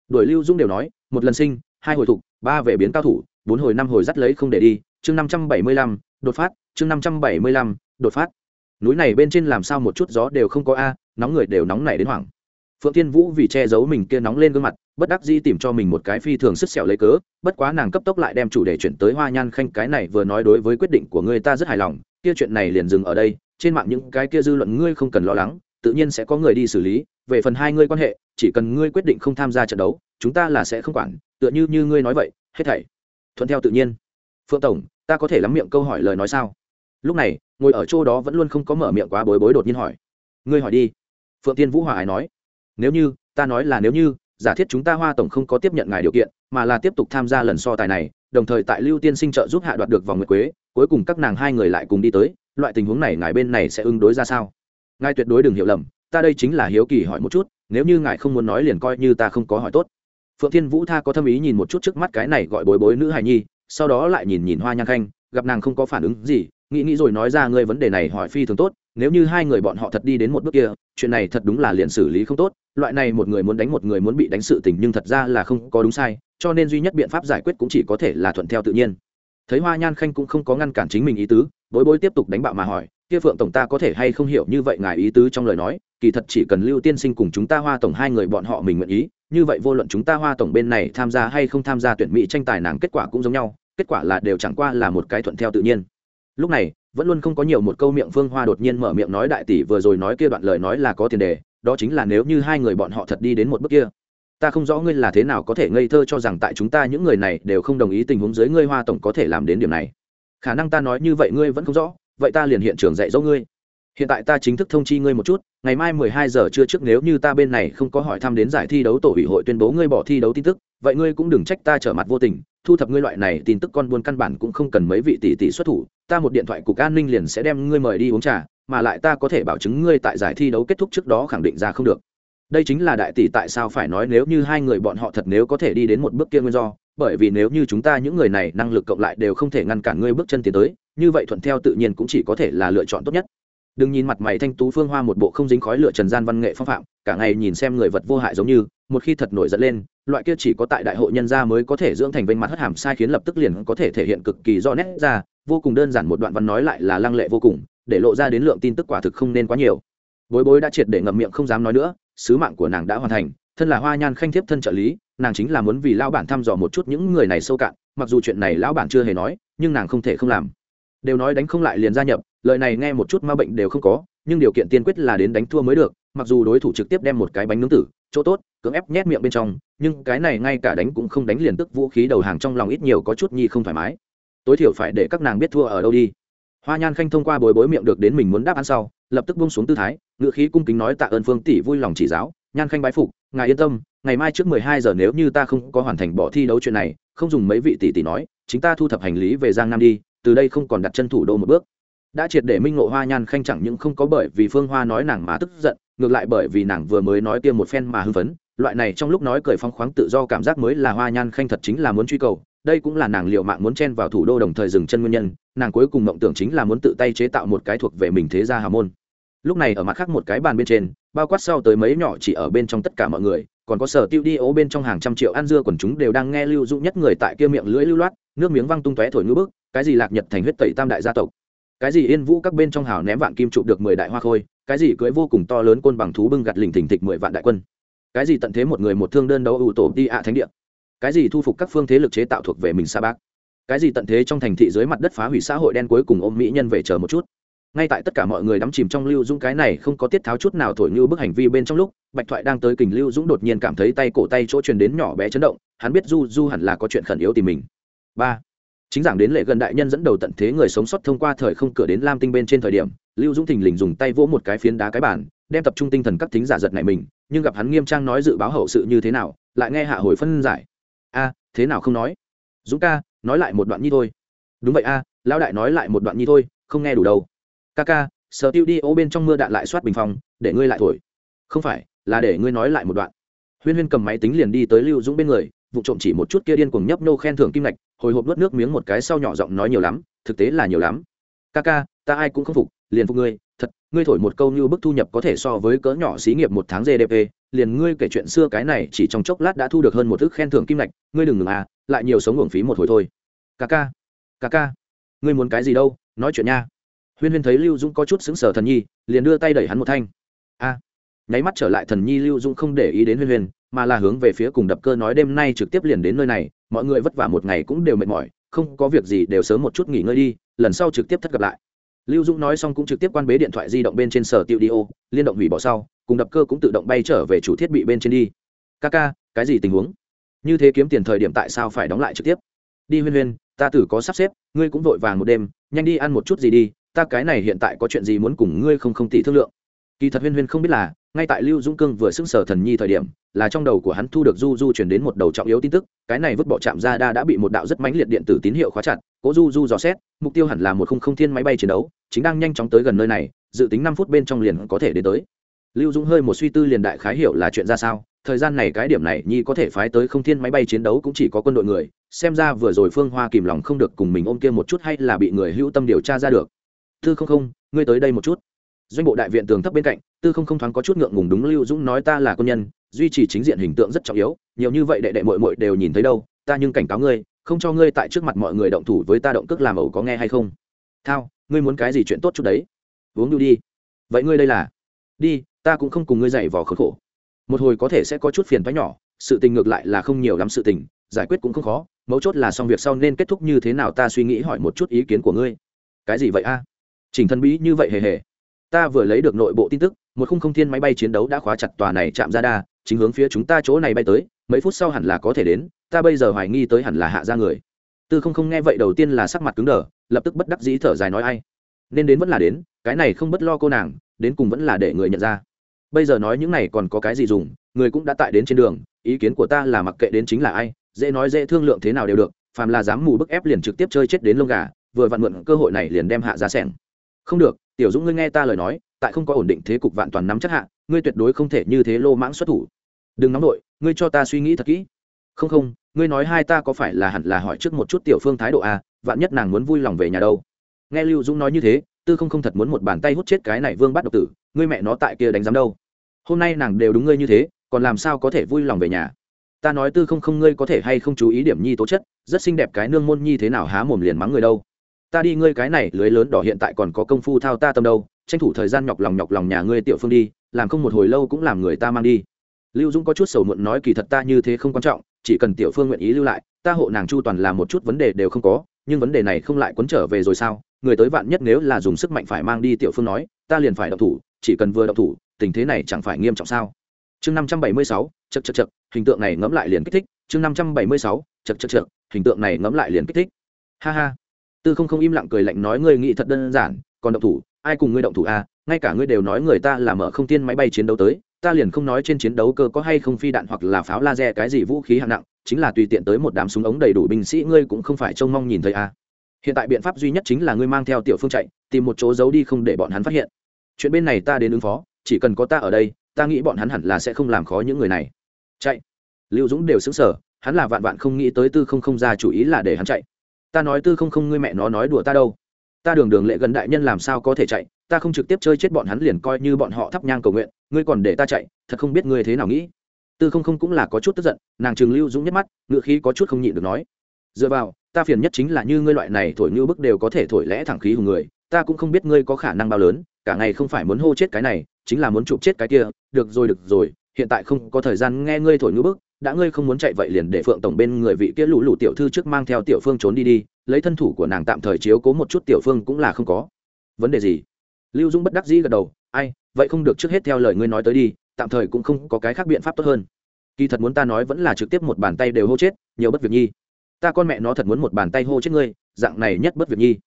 đuổi lưu dũng đều nói, một lần sinh, hai hồi thục, ba về biến cao thủ, bốn hồi năm hồi dắt lấy không để đi, chương năm trăm bảy mươi lăm, đột phát, chương năm trăm bảy mươi lăm, đột phát núi này bên trên làm sao một chút gió đều không có a, nóng người đều nóng nảy đến hoảng. Phượng tiên vũ vì che giấu mình kia nóng lên gương mặt, bất đắc dĩ tìm cho mình một cái phi thường sức sẹo lấy cớ, bất quá nàng cấp tốc lại đem chủ đề chuyển tới hoa nhan khanh, cái này vừa nói đối với quyết định của ngươi ta rất hài lòng, kia chuyện này liền dừng ở đây, trên mạng những cái kia dư luận ngươi không cần lo lắng, tự nhiên sẽ có người đi xử lý, về phần hai ngươi quan hệ, chỉ cần ngươi quyết định không tham gia trận đấu, chúng ta là sẽ không quản, tựa như như ngươi nói vậy, hết thảy. Thuận theo tự nhiên. Phượng tổng, ta có thể lắm miệng câu hỏi lời nói sao? Lúc này ngồi ở chỗ đó vẫn luôn không có mở miệng quá bối bối đột nhiên hỏi. Ngươi hỏi đi. Phượng tiên vũ hòa ái nói. Nếu như, ta nói là nếu như, giả thiết chúng ta hoa tổng không có tiếp nhận ngài điều kiện, mà là tiếp tục tham gia lần so tài này, đồng thời tại lưu tiên sinh trợ giúp hạ đoạt được vòng nguyệt quế, cuối cùng các nàng hai người lại cùng đi tới, loại tình huống này ngài bên này sẽ ứng đối ra sao? Ngài tuyệt đối đừng hiểu lầm, ta đây chính là hiếu kỳ hỏi một chút, nếu như ngài không muốn nói liền coi như ta không có hỏi tốt. Phượng thiên vũ tha có thâm ý nhìn một chút trước mắt cái này gọi bối bối nữ hài nhi, sau đó lại nhìn nhìn hoa nhang khanh gặp nàng không có phản ứng gì, nghĩ nghĩ rồi nói ra ngươi vấn đề này hỏi phi thường tốt, nếu như hai người bọn họ thật đi đến một bước kia, chuyện này thật đúng là liền xử lý không tốt, loại này một người muốn đánh một người muốn bị đánh sự tình nhưng thật ra là không có đúng sai, cho nên duy nhất biện pháp giải quyết cũng chỉ có thể là thuận theo tự nhiên. Thấy hoa nhan khanh cũng không có ngăn cản chính mình ý tứ, bối bối tiếp tục đánh bạo mà hỏi, kia phượng tổng ta có thể hay không hiểu như vậy ngài ý tứ trong lời nói, kỳ thật chỉ cần lưu tiên sinh cùng chúng ta hoa tổng hai người bọn họ mình nguyện ý, như vậy vô luận chúng ta hoa tổng bên này tham gia hay không tham gia tuyển mỹ tranh tài nàng kết quả cũng giống nhau kết quả là đều chẳng qua là một cái thuận theo tự nhiên. Lúc này, vẫn luôn không có nhiều một câu miệng phương hoa đột nhiên mở miệng nói đại tỷ vừa rồi nói kia đoạn lời nói là có tiền đề, đó chính là nếu như hai người bọn họ thật đi đến một bước kia, ta không rõ ngươi là thế nào có thể ngây thơ cho rằng tại chúng ta những người này đều không đồng ý tình huống dưới ngươi hoa tổng có thể làm đến điểm này. Khả năng ta nói như vậy ngươi vẫn không rõ, vậy ta liền hiện trường dạy dỗ ngươi hiện tại ta chính thức thông chi ngươi một chút, ngày mai mười hai giờ trưa trước nếu như ta bên này không có hỏi thăm đến giải thi đấu tổ ủy hội tuyên bố ngươi bỏ thi đấu tin tức, vậy ngươi cũng đừng trách ta trở mặt vô tình, thu thập ngươi loại này tin tức con buôn căn bản cũng không cần mấy vị tỷ tỷ xuất thủ, ta một điện thoại cục an ninh liền sẽ đem ngươi mời đi uống trà, mà lại ta có thể bảo chứng ngươi tại giải thi đấu kết thúc trước đó khẳng định ra không được. Đây chính là đại tỷ tại sao phải nói nếu như hai người bọn họ thật nếu có thể đi đến một bước kia nguyên do, bởi vì nếu như chúng ta những người này năng lực cộng lại đều không thể ngăn cản ngươi bước chân tiến tới, như vậy thuận theo tự nhiên cũng chỉ có thể là lựa chọn tốt nhất đừng nhìn mặt mày thanh tú phương hoa một bộ không dính khói lửa trần gian văn nghệ phong phạm, cả ngày nhìn xem người vật vô hại giống như, một khi thật nổi giận lên, loại kia chỉ có tại đại hội nhân gia mới có thể dưỡng thành vinh mặt hất hàm sai khiến lập tức liền có thể thể hiện cực kỳ rõ nét ra, vô cùng đơn giản một đoạn văn nói lại là lăng lệ vô cùng, để lộ ra đến lượng tin tức quả thực không nên quá nhiều. Bối bối đã triệt để ngậm miệng không dám nói nữa, sứ mạng của nàng đã hoàn thành, thân là hoa nhan khanh thiếp thân trợ lý, nàng chính là muốn vì lão bản thăm dò một chút những người này sâu cạn, mặc dù chuyện này lão bản chưa hề nói, nhưng nàng không thể không làm đều nói đánh không lại liền gia nhập, lời này nghe một chút ma bệnh đều không có, nhưng điều kiện tiên quyết là đến đánh thua mới được, mặc dù đối thủ trực tiếp đem một cái bánh nướng tử, chỗ tốt, cưỡng ép nhét miệng bên trong, nhưng cái này ngay cả đánh cũng không đánh liền tức vũ khí đầu hàng trong lòng ít nhiều có chút nhi không thoải mái. Tối thiểu phải để các nàng biết thua ở đâu đi. Hoa nhan khanh thông qua bồi bối miệng được đến mình muốn đáp án sau, lập tức buông xuống tư thái ngự khí cung kính nói tạ ơn phương tỷ vui lòng chỉ giáo, nhan khanh bái phục, ngài yên tâm, ngày mai trước mười hai giờ nếu như ta không có hoàn thành bỏ thi đấu chuyện này, không dùng mấy vị tỷ tỷ nói, chính ta thu thập hành lý về giang nam đi từ đây không còn đặt chân thủ đô một bước. Đã triệt để minh ngộ hoa nhan khanh chẳng những không có bởi vì phương hoa nói nàng mà tức giận, ngược lại bởi vì nàng vừa mới nói kia một phen mà hưng phấn. Loại này trong lúc nói cười phong khoáng tự do cảm giác mới là hoa nhan khanh thật chính là muốn truy cầu. Đây cũng là nàng liệu mạng muốn chen vào thủ đô đồng thời dừng chân nguyên nhân. Nàng cuối cùng mộng tưởng chính là muốn tự tay chế tạo một cái thuộc về mình thế gia hà môn. Lúc này ở mặt khác một cái bàn bên trên, bao quát sau tới mấy nhỏ chỉ ở bên trong tất cả mọi người, còn có sở tiêu đi ố bên trong hàng trăm triệu ăn dưa quần chúng đều đang nghe lưu dụ nhất người tại kia miệng lưỡi lưu loát, nước miếng văng tung tóe thổi ngữ bức cái gì lạc nhật thành huyết tẩy tam đại gia tộc, cái gì yên vũ các bên trong hào ném vạn kim trụ được mười đại hoa khôi, cái gì cưỡi vô cùng to lớn côn bằng thú bưng gặt lình thình thịch mười vạn đại quân, cái gì tận thế một người một thương đơn đấu ủ tổ đi ạ thánh địa, cái gì thu phục các phương thế lực chế tạo thuộc về mình sa bác, cái gì tận thế trong thành thị dưới mặt đất phá hủy xã hội đen cuối cùng ôm mỹ nhân về chờ một chút. Ngay tại tất cả mọi người đắm chìm trong lưu dũng cái này không có tiết tháo chút nào thổi như bức hành vi bên trong lúc, bạch thoại đang tới kình lưu dũng đột nhiên cảm thấy tay cổ tay chỗ truyền đến nhỏ bé chấn động, hắn biết du du hẳn là có chuyện khẩn yếu tìm mình. Ba chính giảng đến lệ gần đại nhân dẫn đầu tận thế người sống sót thông qua thời không cửa đến lam tinh bên trên thời điểm, lưu dũng thình lình dùng tay vỗ một cái phiến đá cái bản đem tập trung tinh thần các thính giả giật này mình, nhưng gặp hắn nghiêm trang nói dự báo hậu sự như thế nào, lại nghe hạ hồi phân giải. A, thế nào không nói? Dũng ca, nói lại một đoạn nhi thôi. Đúng vậy a, lão đại nói lại một đoạn nhi thôi, không nghe đủ đâu. Ca ca sở tiêu đi, ô bên trong mưa đạn lại soát bình phòng để ngươi lại thổi. Không phải, là để ngươi nói lại một đoạn. Huyên huyên cầm máy tính liền đi tới lưu dũng bên người, vụ trộm chỉ một chút kia điên cuồng nhấp nô khen thưởng kim ngạch hồi hộp nuốt nước miếng một cái sau nhỏ giọng nói nhiều lắm, thực tế là nhiều lắm. Ca ca, ta ai cũng không phục, liền phục ngươi, thật, ngươi thổi một câu như bức thu nhập có thể so với cỡ nhỏ xí nghiệp một tháng gdp liền ngươi kể chuyện xưa cái này chỉ trong chốc lát đã thu được hơn một thức khen thưởng kim lạch ngươi đừng ngừng à lại nhiều sống uổng phí một hồi thôi. Ca ca ca ca, ngươi muốn cái gì đâu, nói chuyện nha. Huyên huyên thấy lưu dũng có chút xứng sở thần nhi, liền đưa tay đẩy hắn một thanh. A. Nháy mắt trở lại thần nhi lưu dũng không để ý đến huyên huyên, mà là hướng về phía cùng đập cơ nói đêm nay trực tiếp liền đến nơi này mọi người vất vả một ngày cũng đều mệt mỏi, không có việc gì đều sớm một chút nghỉ ngơi đi, lần sau trực tiếp thất gặp lại. Lưu dũng nói xong cũng trực tiếp quan bế điện thoại di động bên trên sở tiệu đi ô, liên động hủy bỏ sau, cùng đập cơ cũng tự động bay trở về chủ thiết bị bên trên đi. Ca ca, cái gì tình huống? Như thế kiếm tiền thời điểm tại sao phải đóng lại trực tiếp? Đi huyên huyên, ta tử có sắp xếp, ngươi cũng vội vàng một đêm, nhanh đi ăn một chút gì đi, ta cái này hiện tại có chuyện gì muốn cùng ngươi không không tỷ thương lượng kỳ thật huyên huyên không biết là, ngay tại lưu dũng cương vừa xưng sở thần nhi thời điểm, là trong đầu của hắn thu được du du chuyển đến một đầu trọng yếu tin tức, cái này vứt bỏ chạm ra đa đã bị một đạo rất mãnh liệt điện tử tín hiệu khóa chặt, cố du du dò xét, mục tiêu hẳn là một không không thiên máy bay chiến đấu, chính đang nhanh chóng tới gần nơi này, dự tính năm phút bên trong liền có thể đến tới. Lưu dũng hơi một suy tư liền đại khái hiểu là chuyện ra sao, thời gian này cái điểm này nhi có thể phái tới không thiên máy bay chiến đấu cũng chỉ có quân đội người, xem ra vừa rồi phương hoa kìm lòng không được cùng mình ôm kia một chút hay là bị người hữu tâm điều tra ra được. Thư không không, ngươi tới đây một chút doanh bộ đại viện tường thấp bên cạnh, tư không không thoáng có chút ngượng ngùng đúng lưu dũng nói ta là quân nhân, duy trì chính diện hình tượng rất trọng yếu, nhiều như vậy đệ đệ mội mội đều nhìn thấy đâu, ta nhưng cảnh cáo ngươi, không cho ngươi tại trước mặt mọi người động thủ với ta động cước làm ẩu có nghe hay không? Thao, ngươi muốn cái gì chuyện tốt chút đấy? Uống đu đi. Vậy ngươi đây là? Đi, ta cũng không cùng ngươi dạy vò khốn khổ. Một hồi có thể sẽ có chút phiền thoái nhỏ, sự tình ngược lại là không nhiều lắm sự tình, giải quyết cũng không khó, mấu chốt là xong việc sau nên kết thúc như thế nào ta suy nghĩ hỏi một chút ý kiến của ngươi. Cái gì vậy a? À? chỉnh thân bí như vậy hề hề ta vừa lấy được nội bộ tin tức, một khung không thiên máy bay chiến đấu đã khóa chặt tòa này chạm ra đa chính hướng phía chúng ta chỗ này bay tới, mấy phút sau hẳn là có thể đến, ta bây giờ hoài nghi tới hẳn là hạ ra người. Tư không không nghe vậy đầu tiên là sắc mặt cứng đờ, lập tức bất đắc dĩ thở dài nói ai. Nên đến vẫn là đến, cái này không bất lo cô nàng, đến cùng vẫn là để người nhận ra. Bây giờ nói những này còn có cái gì dùng, người cũng đã tại đến trên đường, ý kiến của ta là mặc kệ đến chính là ai, dễ nói dễ thương lượng thế nào đều được, phàm là dám mù bức ép liền trực tiếp chơi chết đến lông gà, vừa vặn mượn cơ hội này liền đem hạ ra sẻng. Không được tiểu dũng ngươi nghe ta lời nói tại không có ổn định thế cục vạn toàn nắm chắc hạ ngươi tuyệt đối không thể như thế lô mãng xuất thủ. Đừng nóng nổi, ngươi cho ta suy nghĩ thật kỹ. Không không ngươi nói hai ta có phải là hẳn là hỏi trước một chút tiểu phương thái độ à vạn nhất nàng muốn vui lòng về nhà đâu. Nghe lưu dũng nói như thế tư không không thật muốn một bàn tay hút chết cái này vương bắt độc tử ngươi mẹ nó tại kia đánh giám đâu. Hôm nay nàng đều đúng ngươi như thế còn làm sao có thể vui lòng về nhà? Ta nói tư không không ngươi có thể hay không chú ý điểm nhi tố chất rất xinh đẹp cái nương môn nhi thế nào há mồm liền mắng người đâu ta đi, ngươi cái này lưới lớn đỏ hiện tại còn có công phu thao ta tâm đâu, tranh thủ thời gian nhọc lòng nhọc lòng nhà ngươi tiểu phương đi, làm không một hồi lâu cũng làm người ta mang đi. Lưu dũng có chút sầu muộn nói kỳ thật ta như thế không quan trọng, chỉ cần tiểu phương nguyện ý lưu lại, ta hộ nàng chu toàn là một chút vấn đề đều không có, nhưng vấn đề này không lại quấn trở về rồi sao? Người tới vạn nhất nếu là dùng sức mạnh phải mang đi, tiểu phương nói, ta liền phải động thủ, chỉ cần vừa động thủ, tình thế này chẳng phải nghiêm trọng sao? Chương năm trăm bảy mươi sáu chật chật chật hình tượng này ngẫm lại liền kích thích. Chương năm trăm bảy mươi sáu chật chật chật hình tượng này ngẫm lại liền kích thích. Ha ha tư không không im lặng cười lạnh nói, ngươi nghĩ thật đơn giản, còn động thủ, ai cùng ngươi động thủ à? Ngay cả ngươi đều nói người ta là mở không tiên máy bay chiến đấu tới, ta liền không nói trên chiến đấu cơ có hay không phi đạn hoặc là pháo laser cái gì vũ khí hạng nặng, chính là tùy tiện tới một đám súng ống đầy đủ binh sĩ, ngươi cũng không phải trông mong nhìn thấy à. Hiện tại biện pháp duy nhất chính là ngươi mang theo tiểu phương chạy, tìm một chỗ giấu đi không để bọn hắn phát hiện. Chuyện bên này ta đến ứng phó, chỉ cần có ta ở đây, ta nghĩ bọn hắn hẳn là sẽ không làm khó những người này. Chạy. Lưu dũng đều xứng sở hắn là vạn vạn không nghĩ tới tư không không ra chủ ý là để hắn chạy ta nói tư không không ngươi mẹ nó nói đùa ta đâu. Ta đường đường lệ gần đại nhân làm sao có thể chạy, ta không trực tiếp chơi chết bọn hắn liền coi như bọn họ thắp nhang cầu nguyện, ngươi còn để ta chạy, thật không biết ngươi thế nào nghĩ. Tư không không cũng là có chút tức giận, nàng trường lưu dũng nhất mắt ngựa khí có chút không nhịn được nói. Dựa vào, ta phiền nhất chính là như ngươi loại này thổi như bức đều có thể thổi lẽ thẳng khí hùng người, ta cũng không biết ngươi có khả năng bao lớn, cả ngày không phải muốn hô chết cái này, chính là muốn chụp chết cái kia, được rồi được rồi, hiện tại không có thời gian nghe ngươi thổi như bức đã ngươi không muốn chạy vậy liền để phượng tổng bên người vị kia lũ lũ tiểu thư trước mang theo tiểu phương trốn đi đi, lấy thân thủ của nàng tạm thời chiếu cố một chút tiểu phương cũng là không có. Vấn đề gì? Lưu dũng bất đắc dĩ gật đầu, ai, vậy không được trước hết theo lời ngươi nói tới đi, tạm thời cũng không có cái khác biện pháp tốt hơn. Kỳ thật muốn ta nói vẫn là trực tiếp một bàn tay đều hô chết, nhiều bất việc nhi. Ta con mẹ nó thật muốn một bàn tay hô chết ngươi, dạng này nhất bất việc nhi.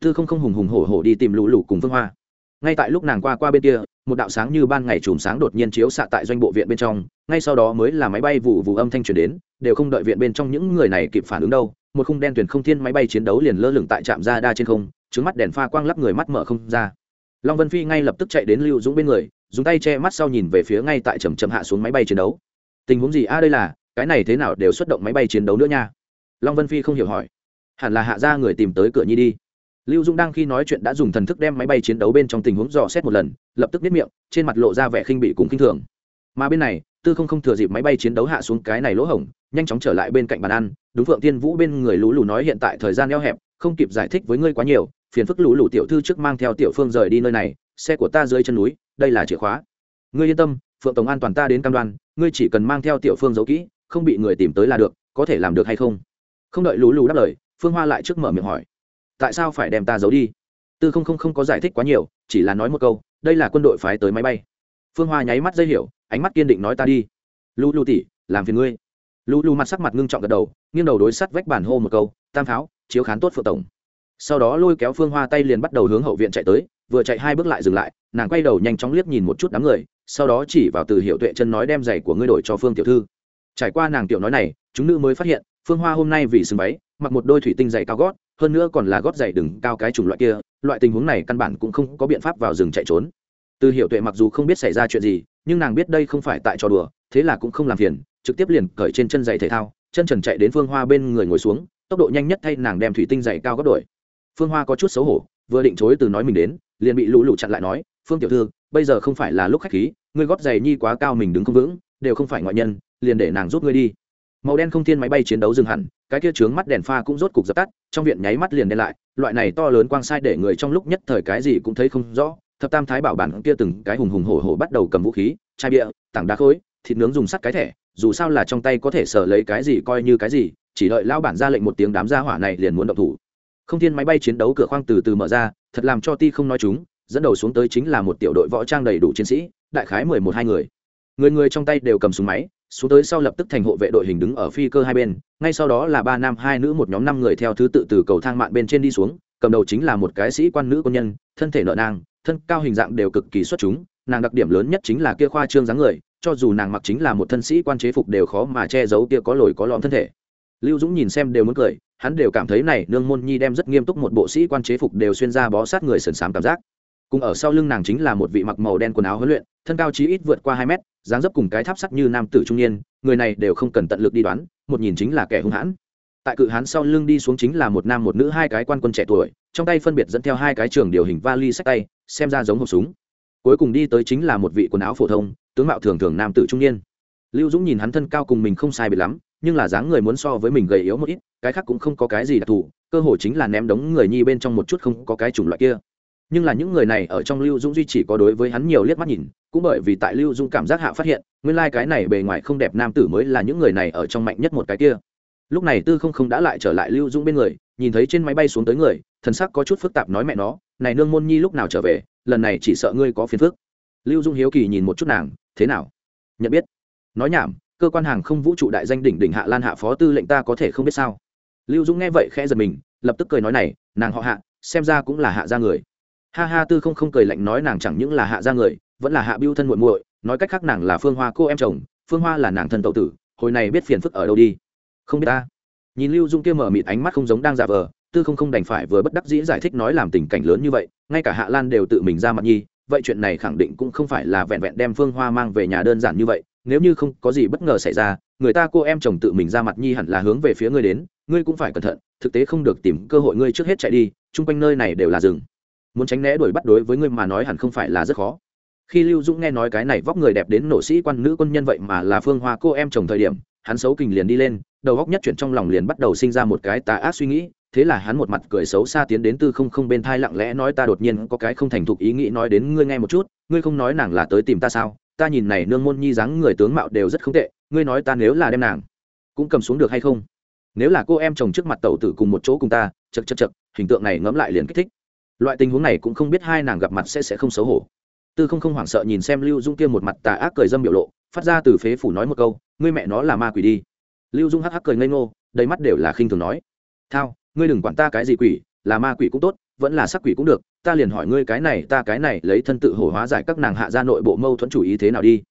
Tư không không hùng hùng hổ hổ đi tìm lũ lũ cùng phương hoa ngay tại lúc nàng qua qua bên kia, một đạo sáng như ban ngày chùm sáng đột nhiên chiếu xạ tại doanh bộ viện bên trong, ngay sau đó mới là máy bay vụ vụ âm thanh truyền đến, đều không đợi viện bên trong những người này kịp phản ứng đâu, một khung đen tuyển không thiên máy bay chiến đấu liền lơ lửng tại trạm ra đa trên không trứng mắt đèn pha quang lắp người mắt mở không ra. Long vân phi ngay lập tức chạy đến lưu dũng bên người, dùng tay che mắt sau nhìn về phía ngay tại trầm trầm hạ xuống máy bay chiến đấu. Tình huống gì? A, đây là, cái này thế nào đều xuất động máy bay chiến đấu nữa nha. Long vân phi không hiểu hỏi. Hẳn là hạ ra người tìm tới cửa nhi đi lưu dũng đang khi nói chuyện đã dùng thần thức đem máy bay chiến đấu bên trong tình huống dò xét một lần, lập tức biết miệng, trên mặt lộ ra vẻ khinh bị cùng khinh thường. Mà bên này, tư không không thừa dịp máy bay chiến đấu hạ xuống cái này lỗ hổng, nhanh chóng trở lại bên cạnh bàn ăn. Đúng phượng tiên vũ bên người lũ lù nói hiện tại thời gian eo hẹp, không kịp giải thích với ngươi quá nhiều, phiền phức lũ lù tiểu thư trước mang theo tiểu phương rời đi nơi này, xe của ta dưới chân núi, đây là chìa khóa. Ngươi yên tâm, phượng tổng an toàn ta đến cam đoan, ngươi chỉ cần mang theo tiểu phương giấu kỹ, không bị người tìm tới là được, có thể làm được hay không? Không đợi lũ lù đáp lời, phương hoa lại trước mở miệng hỏi tại sao phải đem ta giấu đi? Tư không không không có giải thích quá nhiều, chỉ là nói một câu, đây là quân đội phái tới máy bay. Phương hoa nháy mắt dây hiểu, ánh mắt kiên định nói ta đi. Lu lu tỉ, làm phiền ngươi. Lu lu mặt sắc mặt ngưng trọng gật đầu, nghiêng đầu đối sắt vách bản hô một câu, tam pháo, chiếu khán tốt phượng tổng. Sau đó lôi kéo phương hoa tay liền bắt đầu hướng hậu viện chạy tới, vừa chạy hai bước lại dừng lại, nàng quay đầu nhanh chóng liếc nhìn một chút đám người, sau đó chỉ vào từ hiệu tuệ chân nói đem giày của ngươi đổi cho phương tiểu thư. Trải qua nàng tiểu nói này, chúng nữ mới phát hiện, phương hoa hôm nay vì sừng váy, mặc một đôi thủy tinh giày cao gót hơn nữa còn là gót giày đừng cao cái chủng loại kia, loại tình huống này căn bản cũng không có biện pháp vào rừng chạy trốn. Từ hiểu tuệ mặc dù không biết xảy ra chuyện gì, nhưng nàng biết đây không phải tại trò đùa, thế là cũng không làm phiền, trực tiếp liền cởi trên chân giày thể thao, chân trần chạy đến phương hoa bên người ngồi xuống, tốc độ nhanh nhất thay nàng đem thủy tinh giày cao gấp đổi. Phương hoa có chút xấu hổ, vừa định chối từ nói mình đến, liền bị lũ lụ chặn lại nói, phương tiểu thư, bây giờ không phải là lúc khách khí, ngươi gót giày nhi quá cao mình đứng không vững, đều không phải ngoại nhân, liền để nàng giúp ngươi đi. Màu đen không thiên máy bay chiến đấu dừng hẳn cái kia trướng mắt đèn pha cũng rốt cục dập tắt, trong viện nháy mắt liền đen lại, loại này to lớn quang sai để người trong lúc nhất thời cái gì cũng thấy không rõ. Thập tam thái bảo bản kia từng cái hùng hùng hổ hổ bắt đầu cầm vũ khí, chai bia, tảng đá khối, thịt nướng dùng sắt cái thẻ, dù sao là trong tay có thể sở lấy cái gì coi như cái gì, chỉ đợi lao bản ra lệnh một tiếng đám gia hỏa này liền muốn động thủ. Không thiên máy bay chiến đấu cửa khoang từ từ mở ra, thật làm cho ti không nói chúng, dẫn đầu xuống tới chính là một tiểu đội võ trang đầy đủ chiến sĩ, đại khái mười một hai người. Người người trong tay đều cầm súng máy xuống tới sau lập tức thành hộ vệ đội hình đứng ở phi cơ hai bên, ngay sau đó là ba nam hai nữ một nhóm năm người theo thứ tự từ cầu thang mạn bên trên đi xuống, cầm đầu chính là một cái sĩ quan nữ quân nhân, thân thể nợ nang, thân cao hình dạng đều cực kỳ xuất chúng, nàng đặc điểm lớn nhất chính là kia khoa trương dáng người, cho dù nàng mặc chính là một thân sĩ quan chế phục đều khó mà che giấu kia có lồi có lõm thân thể. Lưu dũng nhìn xem đều muốn cười, hắn đều cảm thấy này nương môn nhi đem rất nghiêm túc một bộ sĩ quan chế phục đều xuyên ra bó sát người sần sám cảm giác. Cùng ở sau lưng nàng chính là một vị mặc màu đen quần áo huấn luyện, thân cao chí ít vượt qua hai mét dáng dấp cùng cái tháp sắt như nam tử trung niên, người này đều không cần tận lực đi đoán, một nhìn chính là kẻ hung hãn. Tại cự hán sau lưng đi xuống chính là một nam một nữ hai cái quan quân trẻ tuổi, trong tay phân biệt dẫn theo hai cái trường điều hình vali sách tay, xem ra giống hộp súng. Cuối cùng đi tới chính là một vị quần áo phổ thông, tướng mạo thường thường nam tử trung niên. Lưu dũng nhìn hắn thân cao cùng mình không sai biệt lắm, nhưng là dáng người muốn so với mình gầy yếu một ít, cái khác cũng không có cái gì đặc thù, cơ hội chính là ném đống người nhi bên trong một chút không có cái chủng loại kia nhưng là những người này ở trong lưu dũng duy chỉ có đối với hắn nhiều liếc mắt nhìn, cũng bởi vì tại lưu dũng cảm giác hạ phát hiện, nguyên lai、like、cái này bề ngoài không đẹp nam tử mới là những người này ở trong mạnh nhất một cái kia. Lúc này tư không không đã lại trở lại lưu dũng bên người, nhìn thấy trên máy bay xuống tới người, thần sắc có chút phức tạp nói mẹ nó, này nương môn nhi lúc nào trở về, lần này chỉ sợ ngươi có phiền phức. Lưu dung hiếu kỳ nhìn một chút nàng, thế nào? Nhận biết. Nói nhảm, cơ quan hàng không vũ trụ đại danh đỉnh đỉnh hạ lan hạ phó tư lệnh ta có thể không biết sao? Lưu dung nghe vậy khẽ giật mình, lập tức cười nói này, nàng họ hạ, xem ra cũng là hạ gia người ha ha, tư không không cười lạnh nói nàng chẳng những là hạ gia người, vẫn là hạ biêu thân muội muội, nói cách khác nàng là phương hoa cô em chồng, phương hoa là nàng thân tậu tử, hồi này biết phiền phức ở đâu đi. Không biết ta. Nhìn lưu dung kia mở mịt ánh mắt không giống đang giả vờ, tư không không đành phải vừa bất đắc dĩ giải thích nói làm tình cảnh lớn như vậy, ngay cả hạ lan đều tự mình ra mặt nhi, vậy chuyện này khẳng định cũng không phải là vẹn vẹn đem phương hoa mang về nhà đơn giản như vậy, nếu như không có gì bất ngờ xảy ra, người ta cô em chồng tự mình ra mặt nhi hẳn là hướng về phía ngươi đến, ngươi cũng phải cẩn thận, thực tế không được tìm cơ hội ngươi trước hết chạy đi, chung quanh nơi này đều là rừng muốn tránh né đuổi bắt đối với ngươi mà nói hẳn không phải là rất khó. Khi lưu dũng nghe nói cái này vóc người đẹp đến nổ sĩ quan nữ quân nhân vậy mà là phương hoa cô em chồng thời điểm, hắn xấu kình liền đi lên, đầu góc nhất chuyển trong lòng liền bắt đầu sinh ra một cái tà ác suy nghĩ, thế là hắn một mặt cười xấu xa tiến đến tư không không bên thai lặng lẽ nói ta đột nhiên có cái không thành thục ý nghĩ nói đến ngươi nghe một chút, ngươi không nói nàng là tới tìm ta sao? Ta nhìn này nương môn nhi dáng người tướng mạo đều rất không tệ, ngươi nói ta nếu là đem nàng cũng cầm xuống được hay không? Nếu là cô em chồng trước mặt tẩu tử cùng một chỗ cùng ta chật chật chật hình tượng này ngẫm lại liền kích thích loại tình huống này cũng không biết hai nàng gặp mặt sẽ sẽ không xấu hổ. Tư không không hoảng sợ nhìn xem lưu dung kia một mặt tà ác cười dâm biểu lộ, phát ra từ phế phủ nói một câu, ngươi mẹ nó là ma quỷ đi. Lưu dung hắc hắc cười ngây ngô, đầy mắt đều là khinh thường nói, thao, ngươi đừng quản ta cái gì quỷ, là ma quỷ cũng tốt, vẫn là sắc quỷ cũng được, ta liền hỏi ngươi cái này, ta cái này, lấy thân tự hổ hóa giải các nàng hạ ra nội bộ mâu thuẫn chủ ý thế nào đi.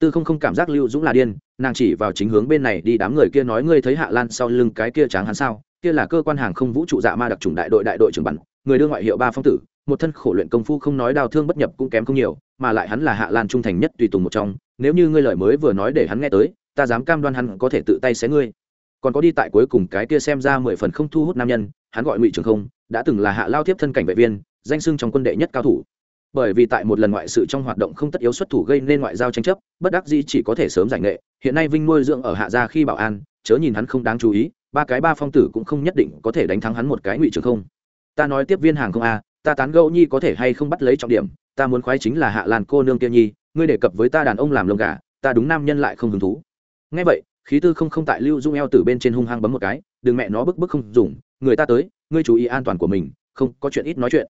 Tư không không cảm giác lưu dũng là điên, nàng chỉ vào chính hướng bên này đi, đám người kia nói, ngươi thấy hạ lan sau lưng cái kia tráng hắn sao? Kia là cơ quan hàng không vũ trụ dạ ma đặc trùng đại đội đại đội trưởng bản người đưa ngoại hiệu ba phong tử, một thân khổ luyện công phu không nói đào thương bất nhập cũng kém không nhiều, mà lại hắn là hạ lan trung thành nhất tùy tùng một trong, nếu như ngươi lời mới vừa nói để hắn nghe tới, ta dám cam đoan hắn có thể tự tay xé ngươi. Còn có đi tại cuối cùng cái kia xem ra mười phần không thu hút nam nhân, hắn gọi ngụy trường không, đã từng là hạ lao tiếp thân cảnh vệ viên, danh sưng trong quân đệ nhất cao thủ. Bởi vì tại một lần ngoại sự trong hoạt động không tất yếu xuất thủ gây nên ngoại giao tranh chấp, bất đắc dĩ chỉ có thể sớm giải nghệ, hiện nay vinh nuôi dưỡng ở hạ gia khi bảo an, chớ nhìn hắn không đáng chú ý, ba cái ba phong tử cũng không nhất định có thể đánh thắng hắn một cái ngụy trường không ta nói tiếp viên hàng không a, ta tán gẫu nhi có thể hay không bắt lấy trọng điểm, ta muốn khoái chính là hạ lan cô nương kia nhi, ngươi đề cập với ta đàn ông làm lông gà, ta đúng nam nhân lại không hứng thú. Ngay vậy, khí tư không không tại lưu dung eo từ bên trên hung hăng bấm một cái, đừng mẹ nó bức bức không dùng, người ta tới, ngươi chú ý an toàn của mình, không có chuyện ít nói chuyện.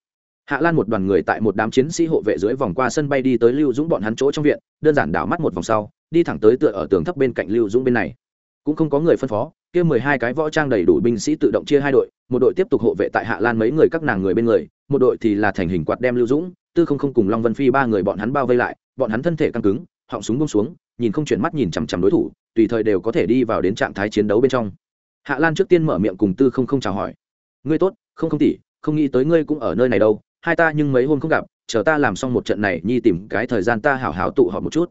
Hạ lan một đoàn người tại một đám chiến sĩ hộ vệ dưới vòng qua sân bay đi tới lưu dũng bọn hắn chỗ trong viện, đơn giản đảo mắt một vòng sau, đi thẳng tới tựa ở tường thấp bên cạnh lưu dũng bên này cũng không có người phân phó, kia mười hai cái võ trang đầy đủ binh sĩ tự động chia hai đội, một đội tiếp tục hộ vệ tại hạ lan mấy người các nàng người bên người, một đội thì là thành hình quạt đem lưu dũng, tư không không cùng long vân phi ba người bọn hắn bao vây lại, bọn hắn thân thể căng cứng, họng súng bông xuống, nhìn không chuyển mắt nhìn chằm chằm đối thủ, tùy thời đều có thể đi vào đến trạng thái chiến đấu bên trong. Hạ lan trước tiên mở miệng cùng tư không không chào hỏi. Ngươi tốt, không không tỷ không nghĩ tới ngươi cũng ở nơi này đâu, hai ta nhưng mấy hôm không gặp, chờ ta làm xong một trận này, nhi tìm cái thời gian ta hảo hảo tụ họp một chút.